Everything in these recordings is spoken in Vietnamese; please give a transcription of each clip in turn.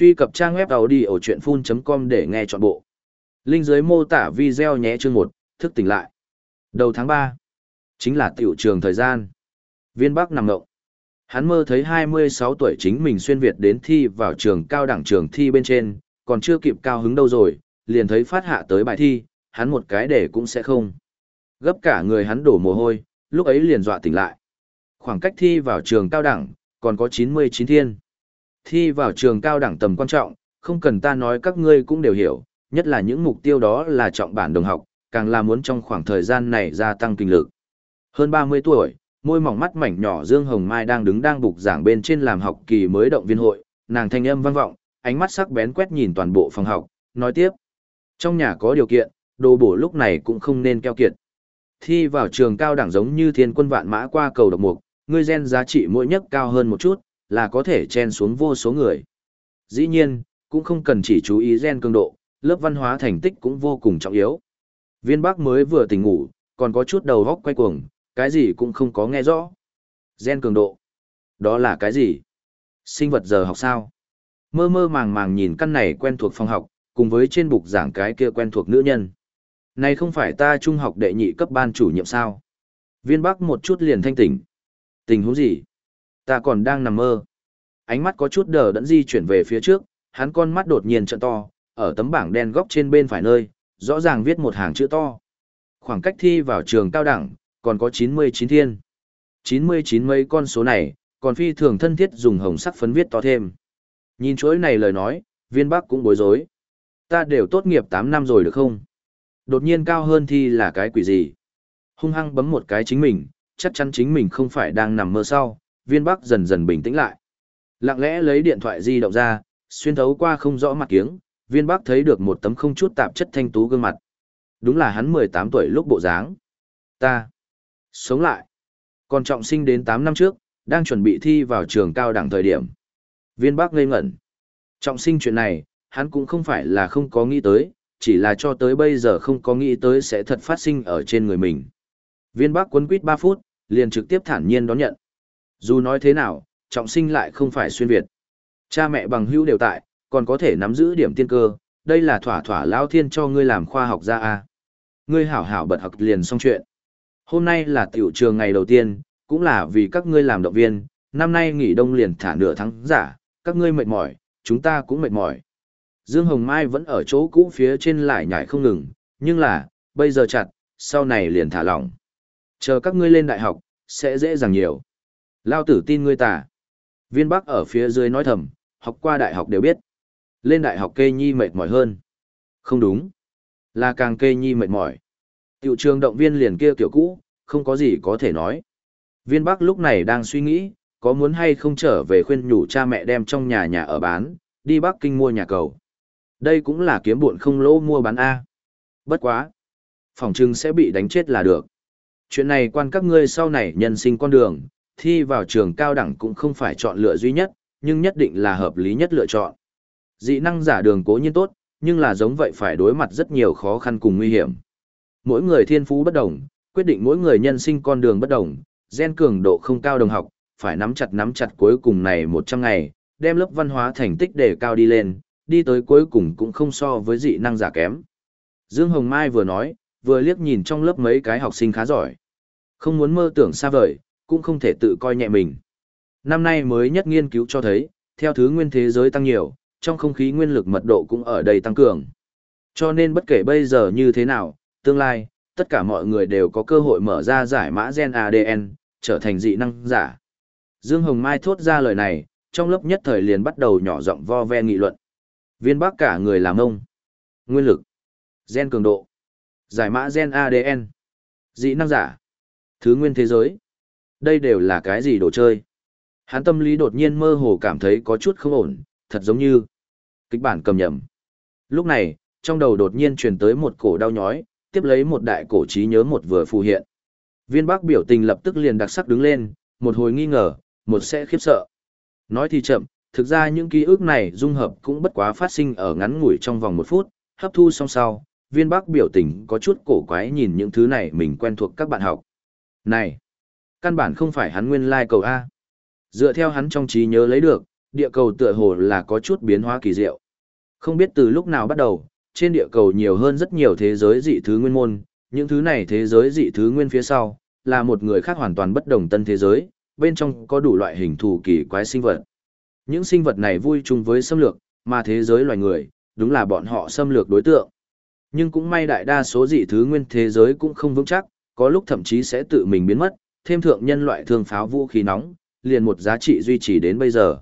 Truy cập trang web đầu đi ở chuyện full.com để nghe trọn bộ. Linh dưới mô tả video nhé chương 1, thức tỉnh lại. Đầu tháng 3, chính là tiểu trường thời gian. Viên Bắc nằm ngộng. Hắn mơ thấy 26 tuổi chính mình xuyên Việt đến thi vào trường cao đẳng trường thi bên trên, còn chưa kịp cao hứng đâu rồi, liền thấy phát hạ tới bài thi, hắn một cái để cũng sẽ không. Gấp cả người hắn đổ mồ hôi, lúc ấy liền dọa tỉnh lại. Khoảng cách thi vào trường cao đẳng, còn có 99 thiên. Thi vào trường cao đẳng tầm quan trọng, không cần ta nói các ngươi cũng đều hiểu, nhất là những mục tiêu đó là trọng bản đồng học, càng là muốn trong khoảng thời gian này gia tăng kinh lực. Hơn 30 tuổi, môi mỏng mắt mảnh nhỏ Dương Hồng Mai đang đứng đang bục giảng bên trên làm học kỳ mới động viên hội, nàng thanh âm vang vọng, ánh mắt sắc bén quét nhìn toàn bộ phòng học, nói tiếp. Trong nhà có điều kiện, đồ bổ lúc này cũng không nên keo kiệt. Thi vào trường cao đẳng giống như thiên quân vạn mã qua cầu độc mục, ngươi gen giá trị mỗi nhất cao hơn một chút, là có thể chen xuống vô số người. Dĩ nhiên, cũng không cần chỉ chú ý gen cường độ, lớp văn hóa thành tích cũng vô cùng trọng yếu. Viên Bắc mới vừa tỉnh ngủ, còn có chút đầu góc quay cuồng, cái gì cũng không có nghe rõ. Gen cường độ. Đó là cái gì? Sinh vật giờ học sao? Mơ mơ màng màng nhìn căn này quen thuộc phòng học, cùng với trên bục giảng cái kia quen thuộc nữ nhân. Này không phải ta trung học đệ nhị cấp ban chủ nhiệm sao? Viên Bắc một chút liền thanh tỉnh. Tình huống gì? Ta còn đang nằm mơ. Ánh mắt có chút đờ đẫn di chuyển về phía trước, hắn con mắt đột nhiên trợn to, ở tấm bảng đen góc trên bên phải nơi, rõ ràng viết một hàng chữ to. Khoảng cách thi vào trường cao đẳng, còn có 99 thiên. 99 mấy con số này, còn phi thường thân thiết dùng hồng sắc phấn viết to thêm. Nhìn chuỗi này lời nói, viên bắc cũng bối rối. Ta đều tốt nghiệp 8 năm rồi được không? Đột nhiên cao hơn thi là cái quỷ gì? Hung hăng bấm một cái chính mình, chắc chắn chính mình không phải đang nằm mơ sau, viên bắc dần dần bình tĩnh lại. Lặng lẽ lấy điện thoại di động ra, xuyên thấu qua không rõ mặt kiếng, viên bắc thấy được một tấm không chút tạp chất thanh tú gương mặt. Đúng là hắn 18 tuổi lúc bộ dáng. Ta. Sống lại. Còn trọng sinh đến 8 năm trước, đang chuẩn bị thi vào trường cao đẳng thời điểm. Viên bắc ngây ngẩn. Trọng sinh chuyện này, hắn cũng không phải là không có nghĩ tới, chỉ là cho tới bây giờ không có nghĩ tới sẽ thật phát sinh ở trên người mình. Viên bắc quấn quýt 3 phút, liền trực tiếp thản nhiên đón nhận. Dù nói thế nào, trọng sinh lại không phải xuyên Việt. Cha mẹ bằng hữu đều tại, còn có thể nắm giữ điểm tiên cơ, đây là thỏa thỏa lao thiên cho ngươi làm khoa học gia a. Ngươi hảo hảo bật học liền xong chuyện. Hôm nay là tiểu trường ngày đầu tiên, cũng là vì các ngươi làm động viên, năm nay nghỉ đông liền thả nửa tháng giả, các ngươi mệt mỏi, chúng ta cũng mệt mỏi. Dương Hồng Mai vẫn ở chỗ cũ phía trên lại nhảy không ngừng, nhưng là, bây giờ chặt, sau này liền thả lỏng. Chờ các ngươi lên đại học, sẽ dễ dàng nhiều. Lao tử tin ngươi tả. Viên Bắc ở phía dưới nói thầm, học qua đại học đều biết. Lên đại học kê nhi mệt mỏi hơn. Không đúng. Là càng kê nhi mệt mỏi. Tiểu trường động viên liền kia kiểu cũ, không có gì có thể nói. Viên Bắc lúc này đang suy nghĩ, có muốn hay không trở về khuyên nhủ cha mẹ đem trong nhà nhà ở bán, đi Bắc Kinh mua nhà cầu. Đây cũng là kiếm buồn không lỗ mua bán A. Bất quá. Phòng trưng sẽ bị đánh chết là được. Chuyện này quan các ngươi sau này nhân sinh con đường, thi vào trường cao đẳng cũng không phải chọn lựa duy nhất, nhưng nhất định là hợp lý nhất lựa chọn. Dị năng giả đường cố nhiên tốt, nhưng là giống vậy phải đối mặt rất nhiều khó khăn cùng nguy hiểm. Mỗi người thiên phú bất đồng, quyết định mỗi người nhân sinh con đường bất đồng, gen cường độ không cao đồng học, phải nắm chặt nắm chặt cuối cùng này 100 ngày, đem lớp văn hóa thành tích để cao đi lên, đi tới cuối cùng cũng không so với dị năng giả kém. Dương Hồng Mai vừa nói, vừa liếc nhìn trong lớp mấy cái học sinh khá giỏi. Không muốn mơ tưởng xa vời, cũng không thể tự coi nhẹ mình. Năm nay mới nhất nghiên cứu cho thấy, theo thứ nguyên thế giới tăng nhiều, trong không khí nguyên lực mật độ cũng ở đây tăng cường. Cho nên bất kể bây giờ như thế nào, tương lai, tất cả mọi người đều có cơ hội mở ra giải mã gen ADN, trở thành dị năng giả. Dương Hồng Mai thốt ra lời này, trong lớp nhất thời liền bắt đầu nhỏ giọng vo ve nghị luận. Viên bác cả người làm ông. Nguyên lực. Gen cường độ. Giải mã gen ADN. Dị năng giả. Thứ nguyên thế giới. Đây đều là cái gì đồ chơi? Hắn tâm lý đột nhiên mơ hồ cảm thấy có chút không ổn, thật giống như kịch bản cầm nhầm. Lúc này, trong đầu đột nhiên truyền tới một cổ đau nhói, tiếp lấy một đại cổ trí nhớ một vừa phù hiện. Viên Bắc biểu tình lập tức liền đặc sắc đứng lên, một hồi nghi ngờ, một sẽ khiếp sợ. Nói thì chậm, thực ra những ký ức này dung hợp cũng bất quá phát sinh ở ngắn ngủi trong vòng một phút, hấp thu xong sau, viên Bắc biểu tình có chút cổ quái nhìn những thứ này mình quen thuộc các bạn học. Này, căn bản không phải hắn nguyên lai cầu A. Dựa theo hắn trong trí nhớ lấy được, địa cầu tựa hồ là có chút biến hóa kỳ diệu. Không biết từ lúc nào bắt đầu, trên địa cầu nhiều hơn rất nhiều thế giới dị thứ nguyên môn, những thứ này thế giới dị thứ nguyên phía sau, là một người khác hoàn toàn bất đồng tân thế giới, bên trong có đủ loại hình thù kỳ quái sinh vật. Những sinh vật này vui chung với xâm lược, mà thế giới loài người, đúng là bọn họ xâm lược đối tượng. Nhưng cũng may đại đa số dị thứ nguyên thế giới cũng không vững chắc, có lúc thậm chí sẽ tự mình biến mất, thêm thượng nhân loại thương pháo vũ khí nóng, liền một giá trị duy trì đến bây giờ.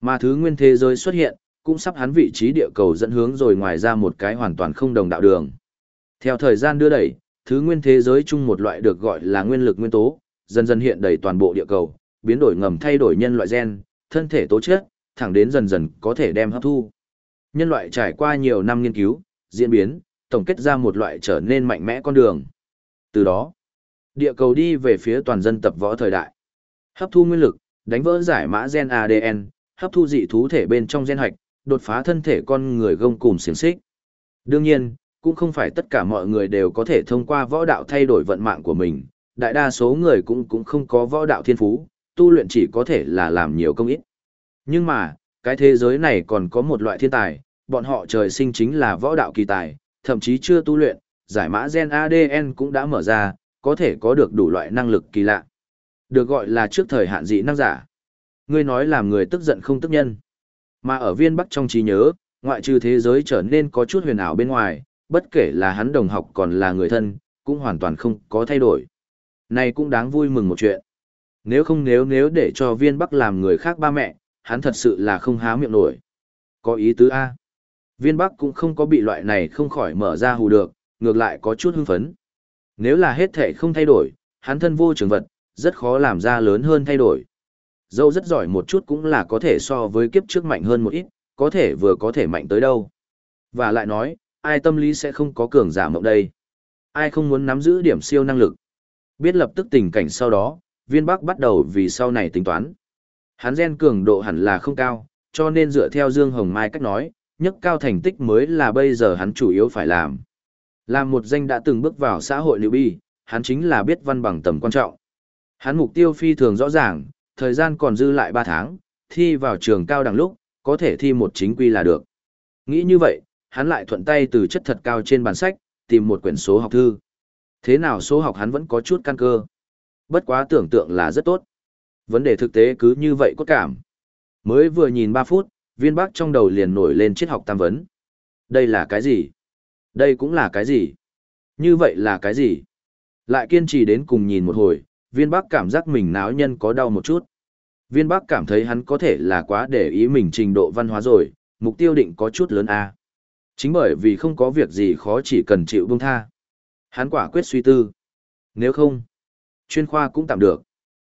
Mà thứ nguyên thế giới xuất hiện, cũng sắp hắn vị trí địa cầu dẫn hướng rồi ngoài ra một cái hoàn toàn không đồng đạo đường. Theo thời gian đưa đẩy, thứ nguyên thế giới chung một loại được gọi là nguyên lực nguyên tố, dần dần hiện đầy toàn bộ địa cầu, biến đổi ngầm thay đổi nhân loại gen, thân thể tố chất, thẳng đến dần dần có thể đem hấp thu. Nhân loại trải qua nhiều năm nghiên cứu, diễn biến, tổng kết ra một loại trở nên mạnh mẽ con đường. Từ đó, địa cầu đi về phía toàn dân tập võ thời đại. Hấp thu nguyên lực, đánh vỡ giải mã gen ADN, hấp thu dị thú thể bên trong gen hoạch, đột phá thân thể con người gông cùm xiềng xích. Đương nhiên, cũng không phải tất cả mọi người đều có thể thông qua võ đạo thay đổi vận mạng của mình, đại đa số người cũng cũng không có võ đạo thiên phú, tu luyện chỉ có thể là làm nhiều công ít. Nhưng mà, cái thế giới này còn có một loại thiên tài, bọn họ trời sinh chính là võ đạo kỳ tài, thậm chí chưa tu luyện, giải mã gen ADN cũng đã mở ra, có thể có được đủ loại năng lực kỳ lạ. Được gọi là trước thời hạn dị năng giả. Ngươi nói làm người tức giận không tức nhân. Mà ở viên bắc trong trí nhớ, ngoại trừ thế giới trở nên có chút huyền ảo bên ngoài, bất kể là hắn đồng học còn là người thân, cũng hoàn toàn không có thay đổi. Này cũng đáng vui mừng một chuyện. Nếu không nếu nếu để cho viên bắc làm người khác ba mẹ, hắn thật sự là không há miệng nổi. Có ý tứ A. Viên bắc cũng không có bị loại này không khỏi mở ra hù được, ngược lại có chút hưng phấn. Nếu là hết thể không thay đổi, hắn thân vô trường vật, rất khó làm ra lớn hơn thay đổi. Dâu rất giỏi một chút cũng là có thể so với kiếp trước mạnh hơn một ít, có thể vừa có thể mạnh tới đâu. Và lại nói, ai tâm lý sẽ không có cường giả mộng đây. Ai không muốn nắm giữ điểm siêu năng lực. Biết lập tức tình cảnh sau đó, viên bắc bắt đầu vì sau này tính toán. Hắn gen cường độ hẳn là không cao, cho nên dựa theo Dương Hồng Mai cách nói, nhất cao thành tích mới là bây giờ hắn chủ yếu phải làm. Làm một danh đã từng bước vào xã hội liệu bi, hắn chính là biết văn bằng tầm quan trọng. Hắn mục tiêu phi thường rõ ràng, thời gian còn dư lại 3 tháng, thi vào trường cao đẳng lúc, có thể thi một chính quy là được. Nghĩ như vậy, hắn lại thuận tay từ chất thật cao trên bàn sách, tìm một quyển số học thư. Thế nào số học hắn vẫn có chút căn cơ. Bất quá tưởng tượng là rất tốt. Vấn đề thực tế cứ như vậy cốt cảm. Mới vừa nhìn 3 phút, viên bác trong đầu liền nổi lên triết học tam vấn. Đây là cái gì? Đây cũng là cái gì? Như vậy là cái gì? Lại kiên trì đến cùng nhìn một hồi, viên bác cảm giác mình náo nhân có đau một chút. Viên bác cảm thấy hắn có thể là quá để ý mình trình độ văn hóa rồi, mục tiêu định có chút lớn a. Chính bởi vì không có việc gì khó chỉ cần chịu buông tha. Hắn quả quyết suy tư. Nếu không, chuyên khoa cũng tạm được.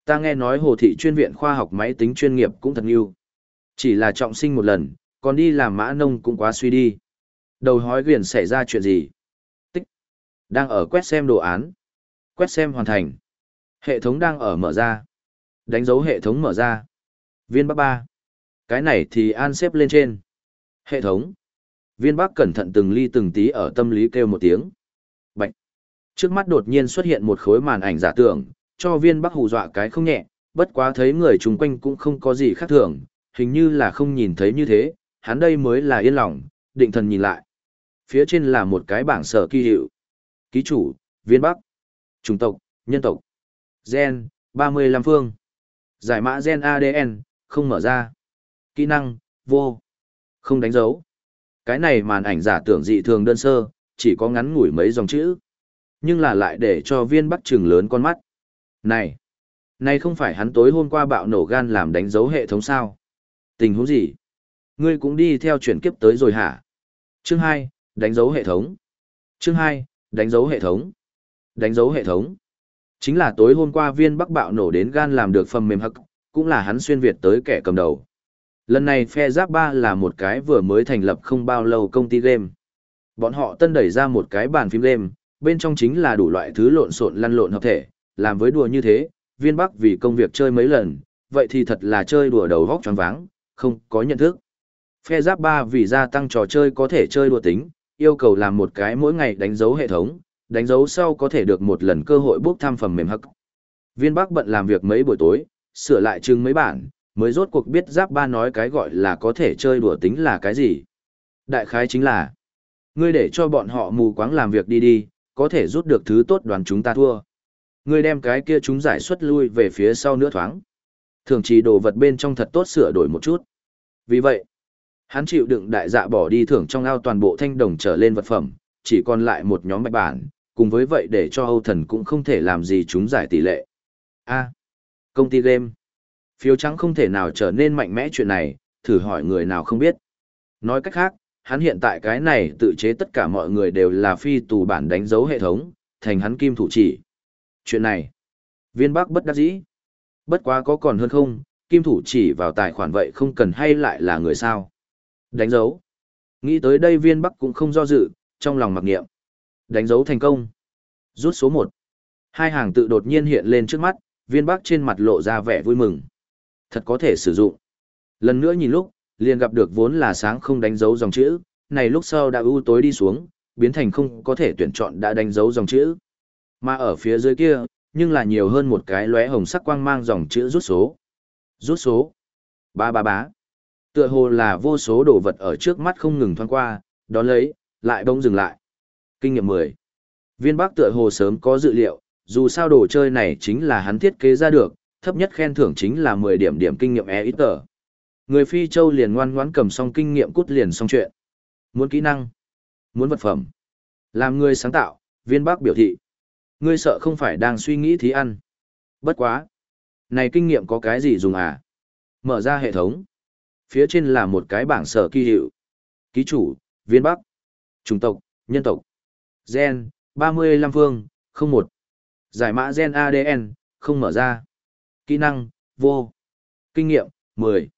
Ta nghe nói hồ thị chuyên viện khoa học máy tính chuyên nghiệp cũng thật nhiều. Chỉ là trọng sinh một lần, còn đi làm mã nông cũng quá suy đi. Đầu hói quyền xảy ra chuyện gì? Tích. Đang ở quét xem đồ án. Quét xem hoàn thành. Hệ thống đang ở mở ra. Đánh dấu hệ thống mở ra. Viên bắc ba. Cái này thì an xếp lên trên. Hệ thống. Viên bắc cẩn thận từng ly từng tí ở tâm lý kêu một tiếng. Bạch. Trước mắt đột nhiên xuất hiện một khối màn ảnh giả tưởng, cho viên bắc hù dọa cái không nhẹ, bất quá thấy người chung quanh cũng không có gì khác thường, hình như là không nhìn thấy như thế, hắn đây mới là yên lòng, định thần nhìn lại. Phía trên là một cái bảng sở kỳ hiệu. Ký chủ, viên bắc. Chủng tộc, nhân tộc. Gen, 35 phương. Giải mã gen ADN, không mở ra. Kỹ năng, vô. Không đánh dấu. Cái này màn ảnh giả tưởng dị thường đơn sơ, chỉ có ngắn ngủi mấy dòng chữ. Nhưng là lại để cho viên bắc trừng lớn con mắt. Này! Này không phải hắn tối hôm qua bạo nổ gan làm đánh dấu hệ thống sao? Tình huống gì? Ngươi cũng đi theo chuyển kiếp tới rồi hả? Chương 2, đánh dấu hệ thống. Chương hai, đánh dấu hệ thống. Đánh dấu hệ thống. Chính là tối hôm qua viên bắc bạo nổ đến gan làm được phần mềm hắc, cũng là hắn xuyên Việt tới kẻ cầm đầu. Lần này phe giáp Ba là một cái vừa mới thành lập không bao lâu công ty game. Bọn họ tân đẩy ra một cái bàn phim game, bên trong chính là đủ loại thứ lộn xộn lăn lộn hợp thể, làm với đùa như thế, viên bắc vì công việc chơi mấy lần, vậy thì thật là chơi đùa đầu vóc tròn váng, không có nhận thức. Phe giáp Ba vì gia tăng trò chơi có thể chơi đùa tính, yêu cầu làm một cái mỗi ngày đánh dấu hệ thống, đánh dấu sau có thể được một lần cơ hội bốc thăm phẩm mềm hắc. Viên Bắc bận làm việc mấy buổi tối, sửa lại chừng mấy bản, Mới rốt cuộc biết giáp ba nói cái gọi là có thể chơi đùa tính là cái gì. Đại khái chính là, ngươi để cho bọn họ mù quáng làm việc đi đi, có thể rút được thứ tốt đoàn chúng ta thua. Ngươi đem cái kia chúng giải xuất lui về phía sau nữa thoáng. Thường chỉ đồ vật bên trong thật tốt sửa đổi một chút. Vì vậy, hắn chịu đựng đại dạ bỏ đi thưởng trong ao toàn bộ thanh đồng trở lên vật phẩm, chỉ còn lại một nhóm bạch bản, cùng với vậy để cho Âu Thần cũng không thể làm gì chúng giải tỷ lệ. A. công ty game. Phiếu trắng không thể nào trở nên mạnh mẽ chuyện này, thử hỏi người nào không biết. Nói cách khác, hắn hiện tại cái này tự chế tất cả mọi người đều là phi tù bản đánh dấu hệ thống, thành hắn kim thủ chỉ. Chuyện này, viên bắc bất đắc dĩ. Bất quá có còn hơn không, kim thủ chỉ vào tài khoản vậy không cần hay lại là người sao. Đánh dấu. Nghĩ tới đây viên bắc cũng không do dự, trong lòng mặc niệm. Đánh dấu thành công. Rút số 1. Hai hàng tự đột nhiên hiện lên trước mắt, viên bắc trên mặt lộ ra vẻ vui mừng. Thật có thể sử dụng. Lần nữa nhìn lúc, liền gặp được vốn là sáng không đánh dấu dòng chữ, này lúc sau đã ưu tối đi xuống, biến thành không có thể tuyển chọn đã đánh dấu dòng chữ. Mà ở phía dưới kia, nhưng là nhiều hơn một cái lóe hồng sắc quang mang dòng chữ rút số. Rút số. Ba ba bá. Tựa hồ là vô số đồ vật ở trước mắt không ngừng thoáng qua, đón lấy, lại bỗng dừng lại. Kinh nghiệm 10. Viên Bắc tựa hồ sớm có dự liệu, dù sao đồ chơi này chính là hắn thiết kế ra được, thấp nhất khen thưởng chính là 10 điểm điểm kinh nghiệm e ít tờ. Người Phi Châu liền ngoan ngoãn cầm xong kinh nghiệm cút liền xong chuyện. Muốn kỹ năng, muốn vật phẩm. Làm người sáng tạo, viên Bắc biểu thị. Ngươi sợ không phải đang suy nghĩ thí ăn. Bất quá. Này kinh nghiệm có cái gì dùng à? Mở ra hệ thống. Phía trên là một cái bảng sở kỳ hiệu. Ký chủ, viên Bắc. Chủng tộc, nhân tộc. Gen, 35 phương, 01. Giải mã gen ADN, không mở ra. Kỹ năng, vô. Kinh nghiệm, 10.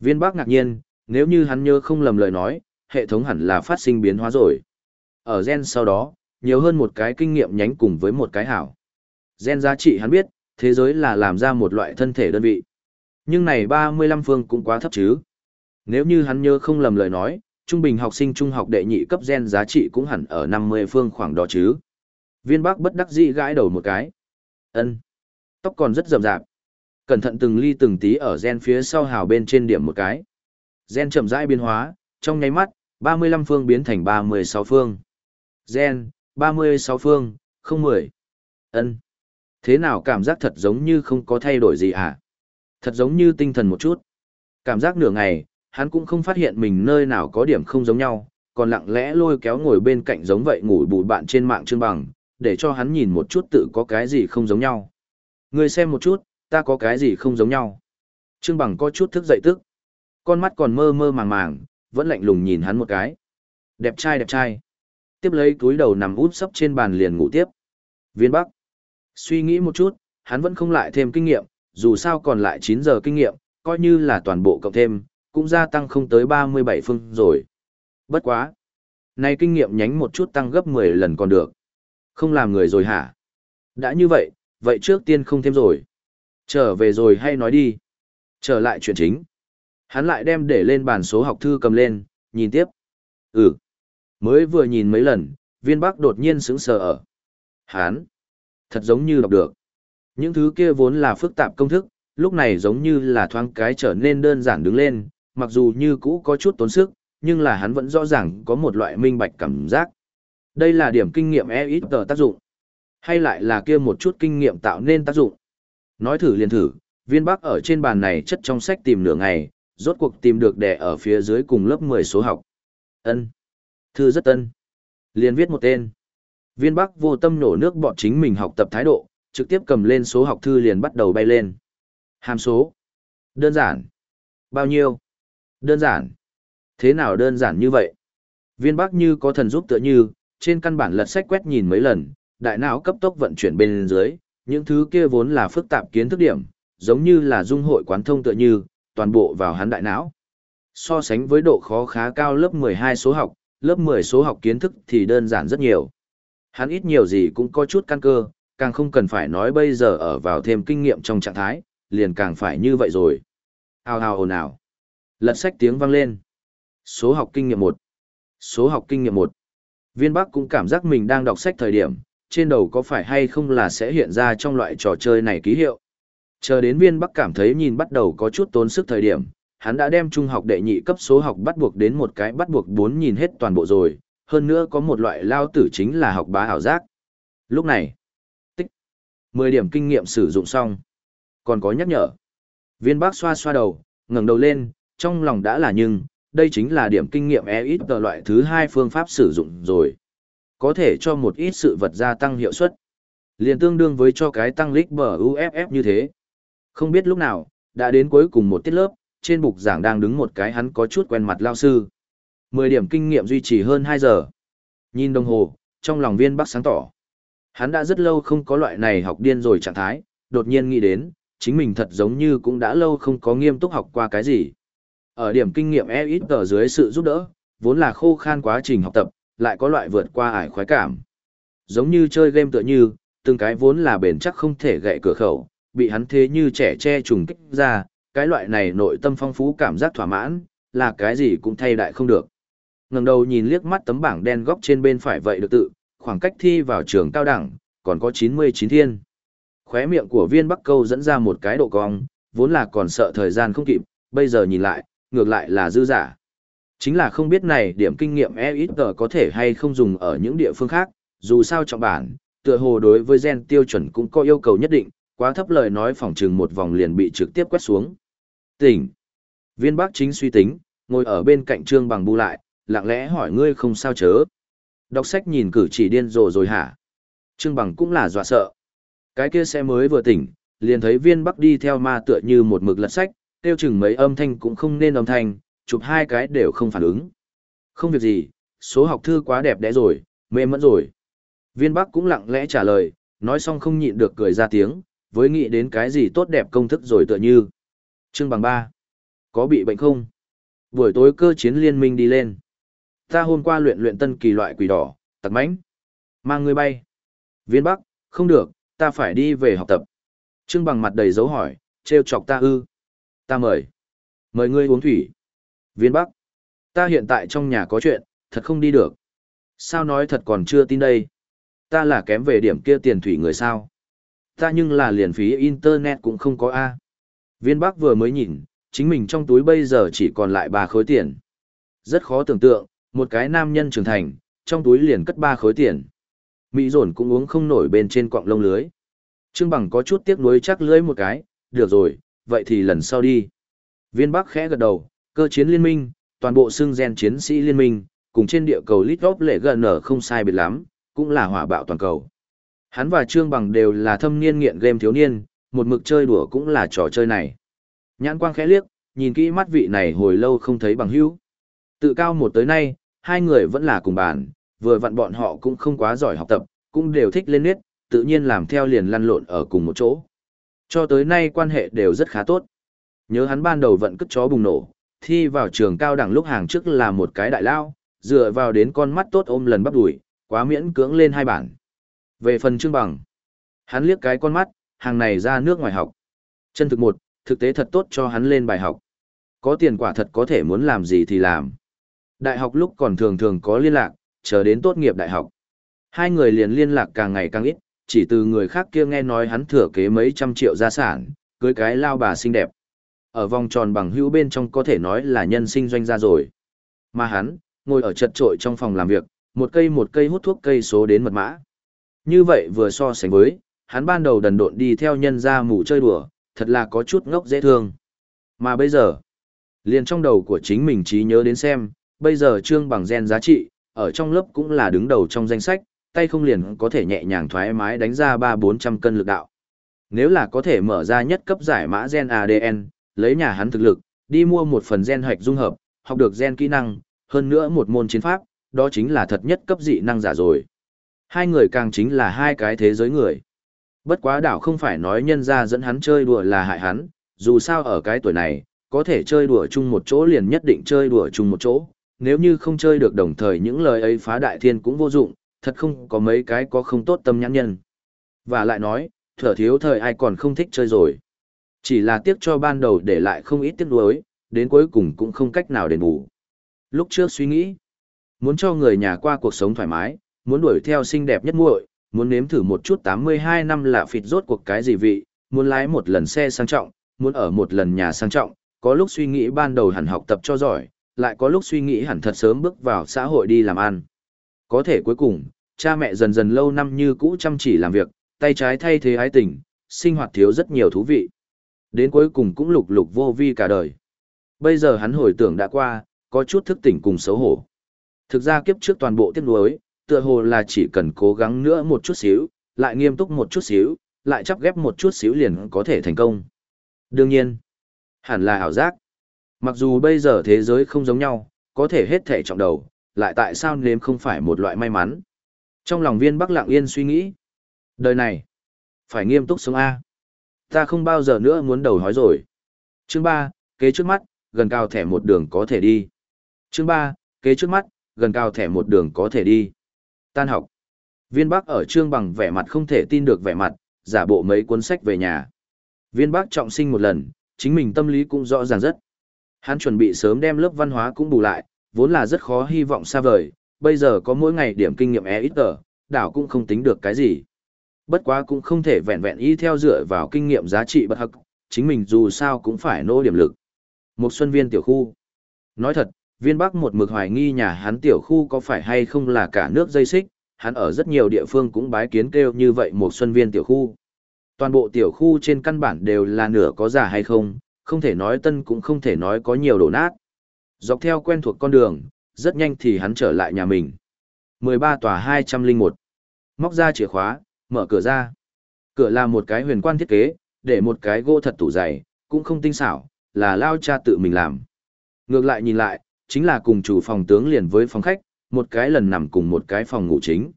Viên Bắc ngạc nhiên, nếu như hắn nhớ không lầm lời nói, hệ thống hẳn là phát sinh biến hóa rồi. Ở gen sau đó, nhiều hơn một cái kinh nghiệm nhánh cùng với một cái hảo. Gen giá trị hắn biết, thế giới là làm ra một loại thân thể đơn vị. Nhưng này 35 phương cũng quá thấp chứ. Nếu như hắn nhớ không lầm lời nói, trung bình học sinh trung học đệ nhị cấp gen giá trị cũng hẳn ở 50 phương khoảng đó chứ. Viên Bắc bất đắc dĩ gãi đầu một cái. Ân, Tóc còn rất rậm rạp. Cẩn thận từng ly từng tí ở gen phía sau hào bên trên điểm một cái. Gen chậm rãi biến hóa, trong nháy mắt, 35 phương biến thành 36 phương. Gen, 36 phương, không 10. Ân. Thế nào cảm giác thật giống như không có thay đổi gì hả? Thật giống như tinh thần một chút. Cảm giác nửa ngày, hắn cũng không phát hiện mình nơi nào có điểm không giống nhau, còn lặng lẽ lôi kéo ngồi bên cạnh giống vậy ngủ bụi bạn trên mạng trương bằng, để cho hắn nhìn một chút tự có cái gì không giống nhau. Người xem một chút, ta có cái gì không giống nhau. Trương bằng có chút thức dậy tức. Con mắt còn mơ mơ màng màng, vẫn lạnh lùng nhìn hắn một cái. Đẹp trai đẹp trai. Tiếp lấy túi đầu nằm út sấp trên bàn liền ngủ tiếp. Viên Bắc. Suy nghĩ một chút, hắn vẫn không lại thêm kinh nghiệm, dù sao còn lại 9 giờ kinh nghiệm, coi như là toàn bộ cộng thêm, cũng gia tăng không tới 37 phương rồi. Bất quá. Này kinh nghiệm nhánh một chút tăng gấp 10 lần còn được. Không làm người rồi hả? Đã như vậy, vậy trước tiên không thêm rồi. Trở về rồi hay nói đi. Trở lại chuyện chính. Hắn lại đem để lên bàn số học thư cầm lên, nhìn tiếp. Ừ. Mới vừa nhìn mấy lần, viên bắc đột nhiên sững sờ ở. Hắn. Thật giống như đọc được. Những thứ kia vốn là phức tạp công thức, lúc này giống như là thoáng cái trở nên đơn giản đứng lên, mặc dù như cũ có chút tốn sức, nhưng là hắn vẫn rõ ràng có một loại minh bạch cảm giác. Đây là điểm kinh nghiệm e ít tờ tác dụng. Hay lại là kia một chút kinh nghiệm tạo nên tác dụng. Nói thử liền thử, viên bắc ở trên bàn này chất trong sách tìm nửa ngày, rốt cuộc tìm được đẻ ở phía dưới cùng lớp 10 số học. ân Thư rất tân. Liền viết một tên. Viên bắc vô tâm nổ nước bọn chính mình học tập thái độ, trực tiếp cầm lên số học thư liền bắt đầu bay lên. Hàm số. Đơn giản. Bao nhiêu? Đơn giản. Thế nào đơn giản như vậy? Viên bắc như có thần giúp tựa như, trên căn bản lật sách quét nhìn mấy lần, đại não cấp tốc vận chuyển bên dưới, những thứ kia vốn là phức tạp kiến thức điểm, giống như là dung hội quán thông tựa như, toàn bộ vào hắn đại não. So sánh với độ khó khá cao lớp 12 số học, lớp 10 số học kiến thức thì đơn giản rất nhiều. Hắn ít nhiều gì cũng có chút căn cơ, càng không cần phải nói bây giờ ở vào thêm kinh nghiệm trong trạng thái, liền càng phải như vậy rồi. Hào hào ồn ào. Lật sách tiếng vang lên. Số học kinh nghiệm 1. Số học kinh nghiệm 1. Viên Bắc cũng cảm giác mình đang đọc sách thời điểm, trên đầu có phải hay không là sẽ hiện ra trong loại trò chơi này ký hiệu. Chờ đến viên Bắc cảm thấy nhìn bắt đầu có chút tốn sức thời điểm, hắn đã đem trung học đệ nhị cấp số học bắt buộc đến một cái bắt buộc 4 nhìn hết toàn bộ rồi, hơn nữa có một loại lao tử chính là học bá ảo giác. Lúc này, 10 điểm kinh nghiệm sử dụng xong. Còn có nhắc nhở. Viên bác xoa xoa đầu, ngẩng đầu lên, trong lòng đã là nhưng, đây chính là điểm kinh nghiệm e ít tờ loại thứ hai phương pháp sử dụng rồi. Có thể cho một ít sự vật gia tăng hiệu suất. liền tương đương với cho cái tăng lích bờ UFF như thế. Không biết lúc nào, đã đến cuối cùng một tiết lớp, trên bục giảng đang đứng một cái hắn có chút quen mặt lao sư. 10 điểm kinh nghiệm duy trì hơn 2 giờ. Nhìn đồng hồ, trong lòng viên bắc sáng tỏ. Hắn đã rất lâu không có loại này học điên rồi trạng thái, đột nhiên nghĩ đến, chính mình thật giống như cũng đã lâu không có nghiêm túc học qua cái gì. Ở điểm kinh nghiệm e ít ở dưới sự giúp đỡ, vốn là khô khan quá trình học tập, lại có loại vượt qua ải khoái cảm. Giống như chơi game tựa như, từng cái vốn là bền chắc không thể gậy cửa khẩu, bị hắn thế như trẻ che trùng kích ra, cái loại này nội tâm phong phú cảm giác thỏa mãn, là cái gì cũng thay đại không được. ngẩng đầu nhìn liếc mắt tấm bảng đen góc trên bên phải vậy được tự, khoảng cách thi vào trường cao đẳng, còn có 99 thiên. Khóe miệng của viên bắc câu dẫn ra một cái độ cong, vốn là còn sợ thời gian không kịp, bây giờ nhìn lại, ngược lại là dư giả. Chính là không biết này điểm kinh nghiệm e ít có thể hay không dùng ở những địa phương khác, dù sao trọng bản, tựa hồ đối với gen tiêu chuẩn cũng có yêu cầu nhất định, quá thấp lời nói phòng trừng một vòng liền bị trực tiếp quét xuống. Tỉnh. Viên bác chính suy tính, ngồi ở bên cạnh trương bằng bu lại, lặng lẽ hỏi ngươi không sao chớ. Đọc sách nhìn cử chỉ điên rồ rồi hả? Trương bằng cũng là dọa sợ. Cái kia xe mới vừa tỉnh, liền thấy viên bắc đi theo ma tựa như một mực lật sách, tiêu chừng mấy âm thanh cũng không nên âm thanh, chụp hai cái đều không phản ứng. Không việc gì, số học thư quá đẹp đẽ rồi, mê mẫn rồi. Viên bắc cũng lặng lẽ trả lời, nói xong không nhịn được cười ra tiếng, với nghĩ đến cái gì tốt đẹp công thức rồi tựa như. Trương bằng ba Có bị bệnh không? Buổi tối cơ chiến liên minh đi lên. Ta hôm qua luyện luyện tân kỳ loại quỷ đỏ, tặc mãnh Mang ngươi bay. Viên Bắc, không được, ta phải đi về học tập. Trương bằng mặt đầy dấu hỏi, treo chọc ta ư. Ta mời. Mời ngươi uống thủy. Viên Bắc. Ta hiện tại trong nhà có chuyện, thật không đi được. Sao nói thật còn chưa tin đây? Ta là kém về điểm kia tiền thủy người sao? Ta nhưng là liền phí internet cũng không có A. Viên Bắc vừa mới nhìn, chính mình trong túi bây giờ chỉ còn lại ba khối tiền. Rất khó tưởng tượng, một cái nam nhân trưởng thành, trong túi liền cất ba khối tiền. Mỹ dồn cũng uống không nổi bên trên quặng lông lưới. Trương Bằng có chút tiếc nuối chắc lưới một cái, được rồi, vậy thì lần sau đi. Viên Bắc khẽ gật đầu, cơ chiến liên minh, toàn bộ xương gen chiến sĩ liên minh, cùng trên địa cầu Litgop lệ gần ở không sai biệt lắm, cũng là hỏa bạo toàn cầu. Hắn và Trương Bằng đều là thâm niên nghiện game thiếu niên, một mực chơi đùa cũng là trò chơi này. Nhãn quang khẽ liếc, nhìn kỹ mắt vị này hồi lâu không thấy bằng hữu. Tự cao một tới nay, hai người vẫn là cùng bàn, vừa vặn bọn họ cũng không quá giỏi học tập, cũng đều thích lên nét, tự nhiên làm theo liền lăn lộn ở cùng một chỗ. Cho tới nay quan hệ đều rất khá tốt. Nhớ hắn ban đầu vận cất chó bùng nổ, thi vào trường cao đẳng lúc hàng trước là một cái đại lao, dựa vào đến con mắt tốt ôm lần bắp đuổi, quá miễn cưỡng lên hai bản. Về phần trương bằng, hắn liếc cái con mắt, hàng này ra nước ngoài học. Chân thực một, thực tế thật tốt cho hắn lên bài học. Có tiền quả thật có thể muốn làm gì thì làm. Đại học lúc còn thường thường có liên lạc, chờ đến tốt nghiệp đại học. Hai người liền liên lạc càng ngày càng ít, chỉ từ người khác kia nghe nói hắn thừa kế mấy trăm triệu gia sản, cưới cái lao bà xinh đẹp. Ở vòng tròn bằng hữu bên trong có thể nói là nhân sinh doanh gia rồi. Mà hắn, ngồi ở chật trội trong phòng làm việc, một cây một cây hút thuốc cây số đến mật mã. Như vậy vừa so sánh với, hắn ban đầu đần độn đi theo nhân gia mù chơi đùa, thật là có chút ngốc dễ thương. Mà bây giờ, liền trong đầu của chính mình trí nhớ đến xem, bây giờ trương bằng gen giá trị, ở trong lớp cũng là đứng đầu trong danh sách, tay không liền có thể nhẹ nhàng thoải mái đánh ra 3-400 cân lực đạo. Nếu là có thể mở ra nhất cấp giải mã gen ADN, lấy nhà hắn thực lực, đi mua một phần gen hoạch dung hợp, học được gen kỹ năng, hơn nữa một môn chiến pháp, đó chính là thật nhất cấp dị năng giả rồi. Hai người càng chính là hai cái thế giới người. Bất quá đảo không phải nói nhân ra dẫn hắn chơi đùa là hại hắn, dù sao ở cái tuổi này, có thể chơi đùa chung một chỗ liền nhất định chơi đùa chung một chỗ, nếu như không chơi được đồng thời những lời ấy phá đại thiên cũng vô dụng, thật không có mấy cái có không tốt tâm nhãn nhân. Và lại nói, thở thiếu thời ai còn không thích chơi rồi. Chỉ là tiếc cho ban đầu để lại không ít tiếc nuối, đến cuối cùng cũng không cách nào đền bù. Lúc trước suy nghĩ, muốn cho người nhà qua cuộc sống thoải mái, muốn đuổi theo xinh đẹp nhất muội, muốn nếm thử một chút 82 năm là phịt rốt cuộc cái gì vị, muốn lái một lần xe sang trọng, muốn ở một lần nhà sang trọng, có lúc suy nghĩ ban đầu hẳn học tập cho giỏi, lại có lúc suy nghĩ hẳn thật sớm bước vào xã hội đi làm ăn. Có thể cuối cùng, cha mẹ dần dần lâu năm như cũ chăm chỉ làm việc, tay trái thay thế ái tình, sinh hoạt thiếu rất nhiều thú vị. Đến cuối cùng cũng lục lục vô vi cả đời. Bây giờ hắn hồi tưởng đã qua, có chút thức tỉnh cùng xấu hổ. Thực ra kiếp trước toàn bộ tiếc nuối, tựa hồ là chỉ cần cố gắng nữa một chút xíu, lại nghiêm túc một chút xíu, lại chắp ghép một chút xíu liền có thể thành công. Đương nhiên, hẳn là ảo giác. Mặc dù bây giờ thế giới không giống nhau, có thể hết thể trọng đầu, lại tại sao nếm không phải một loại may mắn. Trong lòng viên Bắc Lạng Yên suy nghĩ, đời này, phải nghiêm túc sống A. Ta không bao giờ nữa muốn đầu hói rồi. Chương 3, kế trước mắt, gần cao thẻ một đường có thể đi. Chương 3, kế trước mắt, gần cao thẻ một đường có thể đi. Tan học. Viên Bắc ở trương bằng vẻ mặt không thể tin được vẻ mặt, giả bộ mấy cuốn sách về nhà. Viên Bắc trọng sinh một lần, chính mình tâm lý cũng rõ ràng rất. Hắn chuẩn bị sớm đem lớp văn hóa cũng bù lại, vốn là rất khó hy vọng xa vời, bây giờ có mỗi ngày điểm kinh nghiệm e ít tờ, đảo cũng không tính được cái gì. Bất quá cũng không thể vẹn vẹn y theo dựa vào kinh nghiệm giá trị bất hắc, chính mình dù sao cũng phải nỗ điểm lực. Một xuân viên tiểu khu. Nói thật, viên bắc một mực hoài nghi nhà hắn tiểu khu có phải hay không là cả nước dây xích, hắn ở rất nhiều địa phương cũng bái kiến kêu như vậy một xuân viên tiểu khu. Toàn bộ tiểu khu trên căn bản đều là nửa có giả hay không, không thể nói tân cũng không thể nói có nhiều đổ nát. Dọc theo quen thuộc con đường, rất nhanh thì hắn trở lại nhà mình. 13 tòa 201. Móc ra chìa khóa, mở cửa ra. Cửa là một cái huyền quan thiết kế, để một cái gỗ thật tủ dày, cũng không tinh xảo, là lao cha tự mình làm. Ngược lại nhìn lại, chính là cùng chủ phòng tướng liền với phòng khách, một cái lần nằm cùng một cái phòng ngủ chính.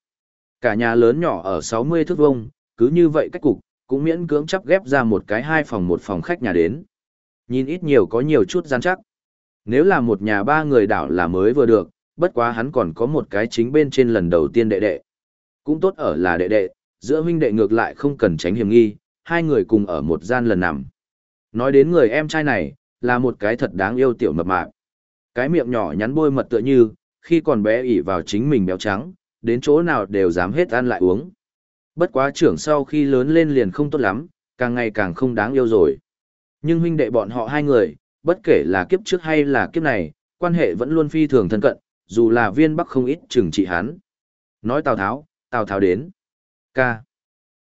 Cả nhà lớn nhỏ ở 60 thước vuông, cứ như vậy cách cục, cũng miễn cưỡng chắp ghép ra một cái hai phòng một phòng khách nhà đến. Nhìn ít nhiều có nhiều chút gian chắc. Nếu là một nhà ba người đảo là mới vừa được, bất quá hắn còn có một cái chính bên trên lần đầu tiên đệ đệ. Cũng tốt ở là đệ đệ, giữa huynh đệ ngược lại không cần tránh hiểm nghi, hai người cùng ở một gian lần nằm. Nói đến người em trai này, là một cái thật đáng yêu tiểu mập mạp. Cái miệng nhỏ nhắn bôi mật tựa như, khi còn bé ỉ vào chính mình béo trắng, đến chỗ nào đều dám hết ăn lại uống. Bất quá trưởng sau khi lớn lên liền không tốt lắm, càng ngày càng không đáng yêu rồi. Nhưng huynh đệ bọn họ hai người, bất kể là kiếp trước hay là kiếp này, quan hệ vẫn luôn phi thường thân cận, dù là viên bắc không ít trừng trị hắn. Nói Tào Tháo, Tào Tháo đến. Ca.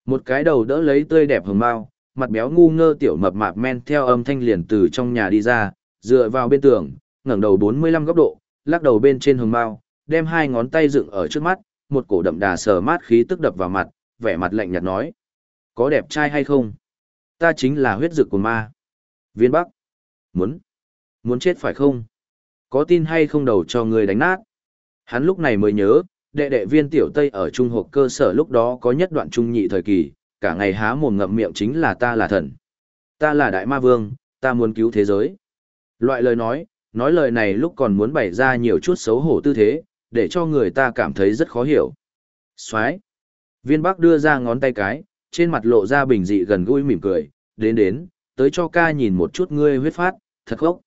Một cái đầu đỡ lấy tươi đẹp hồng bao, mặt béo ngu ngơ tiểu mập mạp men theo âm thanh liền từ trong nhà đi ra, dựa vào bên tường, ngẩng đầu 45 góc độ, lắc đầu bên trên hồng bao, đem hai ngón tay dựng ở trước mắt, một cổ đậm đà sờ mát khí tức đập vào mặt, vẻ mặt lạnh nhạt nói. Có đẹp trai hay không? Ta chính là huyết dược của ma. Viên Bắc. Muốn. Muốn chết phải không? Có tin hay không đầu cho người đánh nát? Hắn lúc này mới nhớ, đệ đệ viên tiểu Tây ở trung hộp cơ sở lúc đó có nhất đoạn trung nhị thời kỳ, cả ngày há mồm ngậm miệng chính là ta là thần. Ta là đại ma vương, ta muốn cứu thế giới. Loại lời nói, nói lời này lúc còn muốn bày ra nhiều chút xấu hổ tư thế, để cho người ta cảm thấy rất khó hiểu. Xoái. Viên Bắc đưa ra ngón tay cái, trên mặt lộ ra bình dị gần gũi mỉm cười, đến đến, tới cho ca nhìn một chút ngươi huyết phát, thật gốc.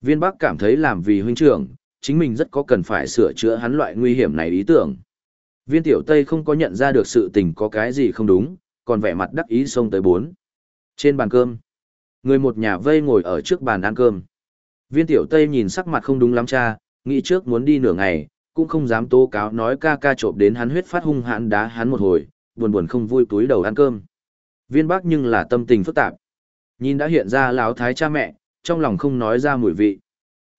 Viên Bắc cảm thấy làm vì huynh trưởng, chính mình rất có cần phải sửa chữa hắn loại nguy hiểm này ý tưởng. Viên Tiểu Tây không có nhận ra được sự tình có cái gì không đúng, còn vẻ mặt đắc ý xông tới bốn. Trên bàn cơm, người một nhà vây ngồi ở trước bàn ăn cơm. Viên Tiểu Tây nhìn sắc mặt không đúng lắm cha, nghĩ trước muốn đi nửa ngày, cũng không dám tố cáo nói ca ca trộm đến hắn huyết phát hung hãn đá hắn một hồi, buồn buồn không vui túi đầu ăn cơm. Viên Bắc nhưng là tâm tình phức tạp. Nhìn đã hiện ra lão thái cha mẹ, trong lòng không nói ra mùi vị.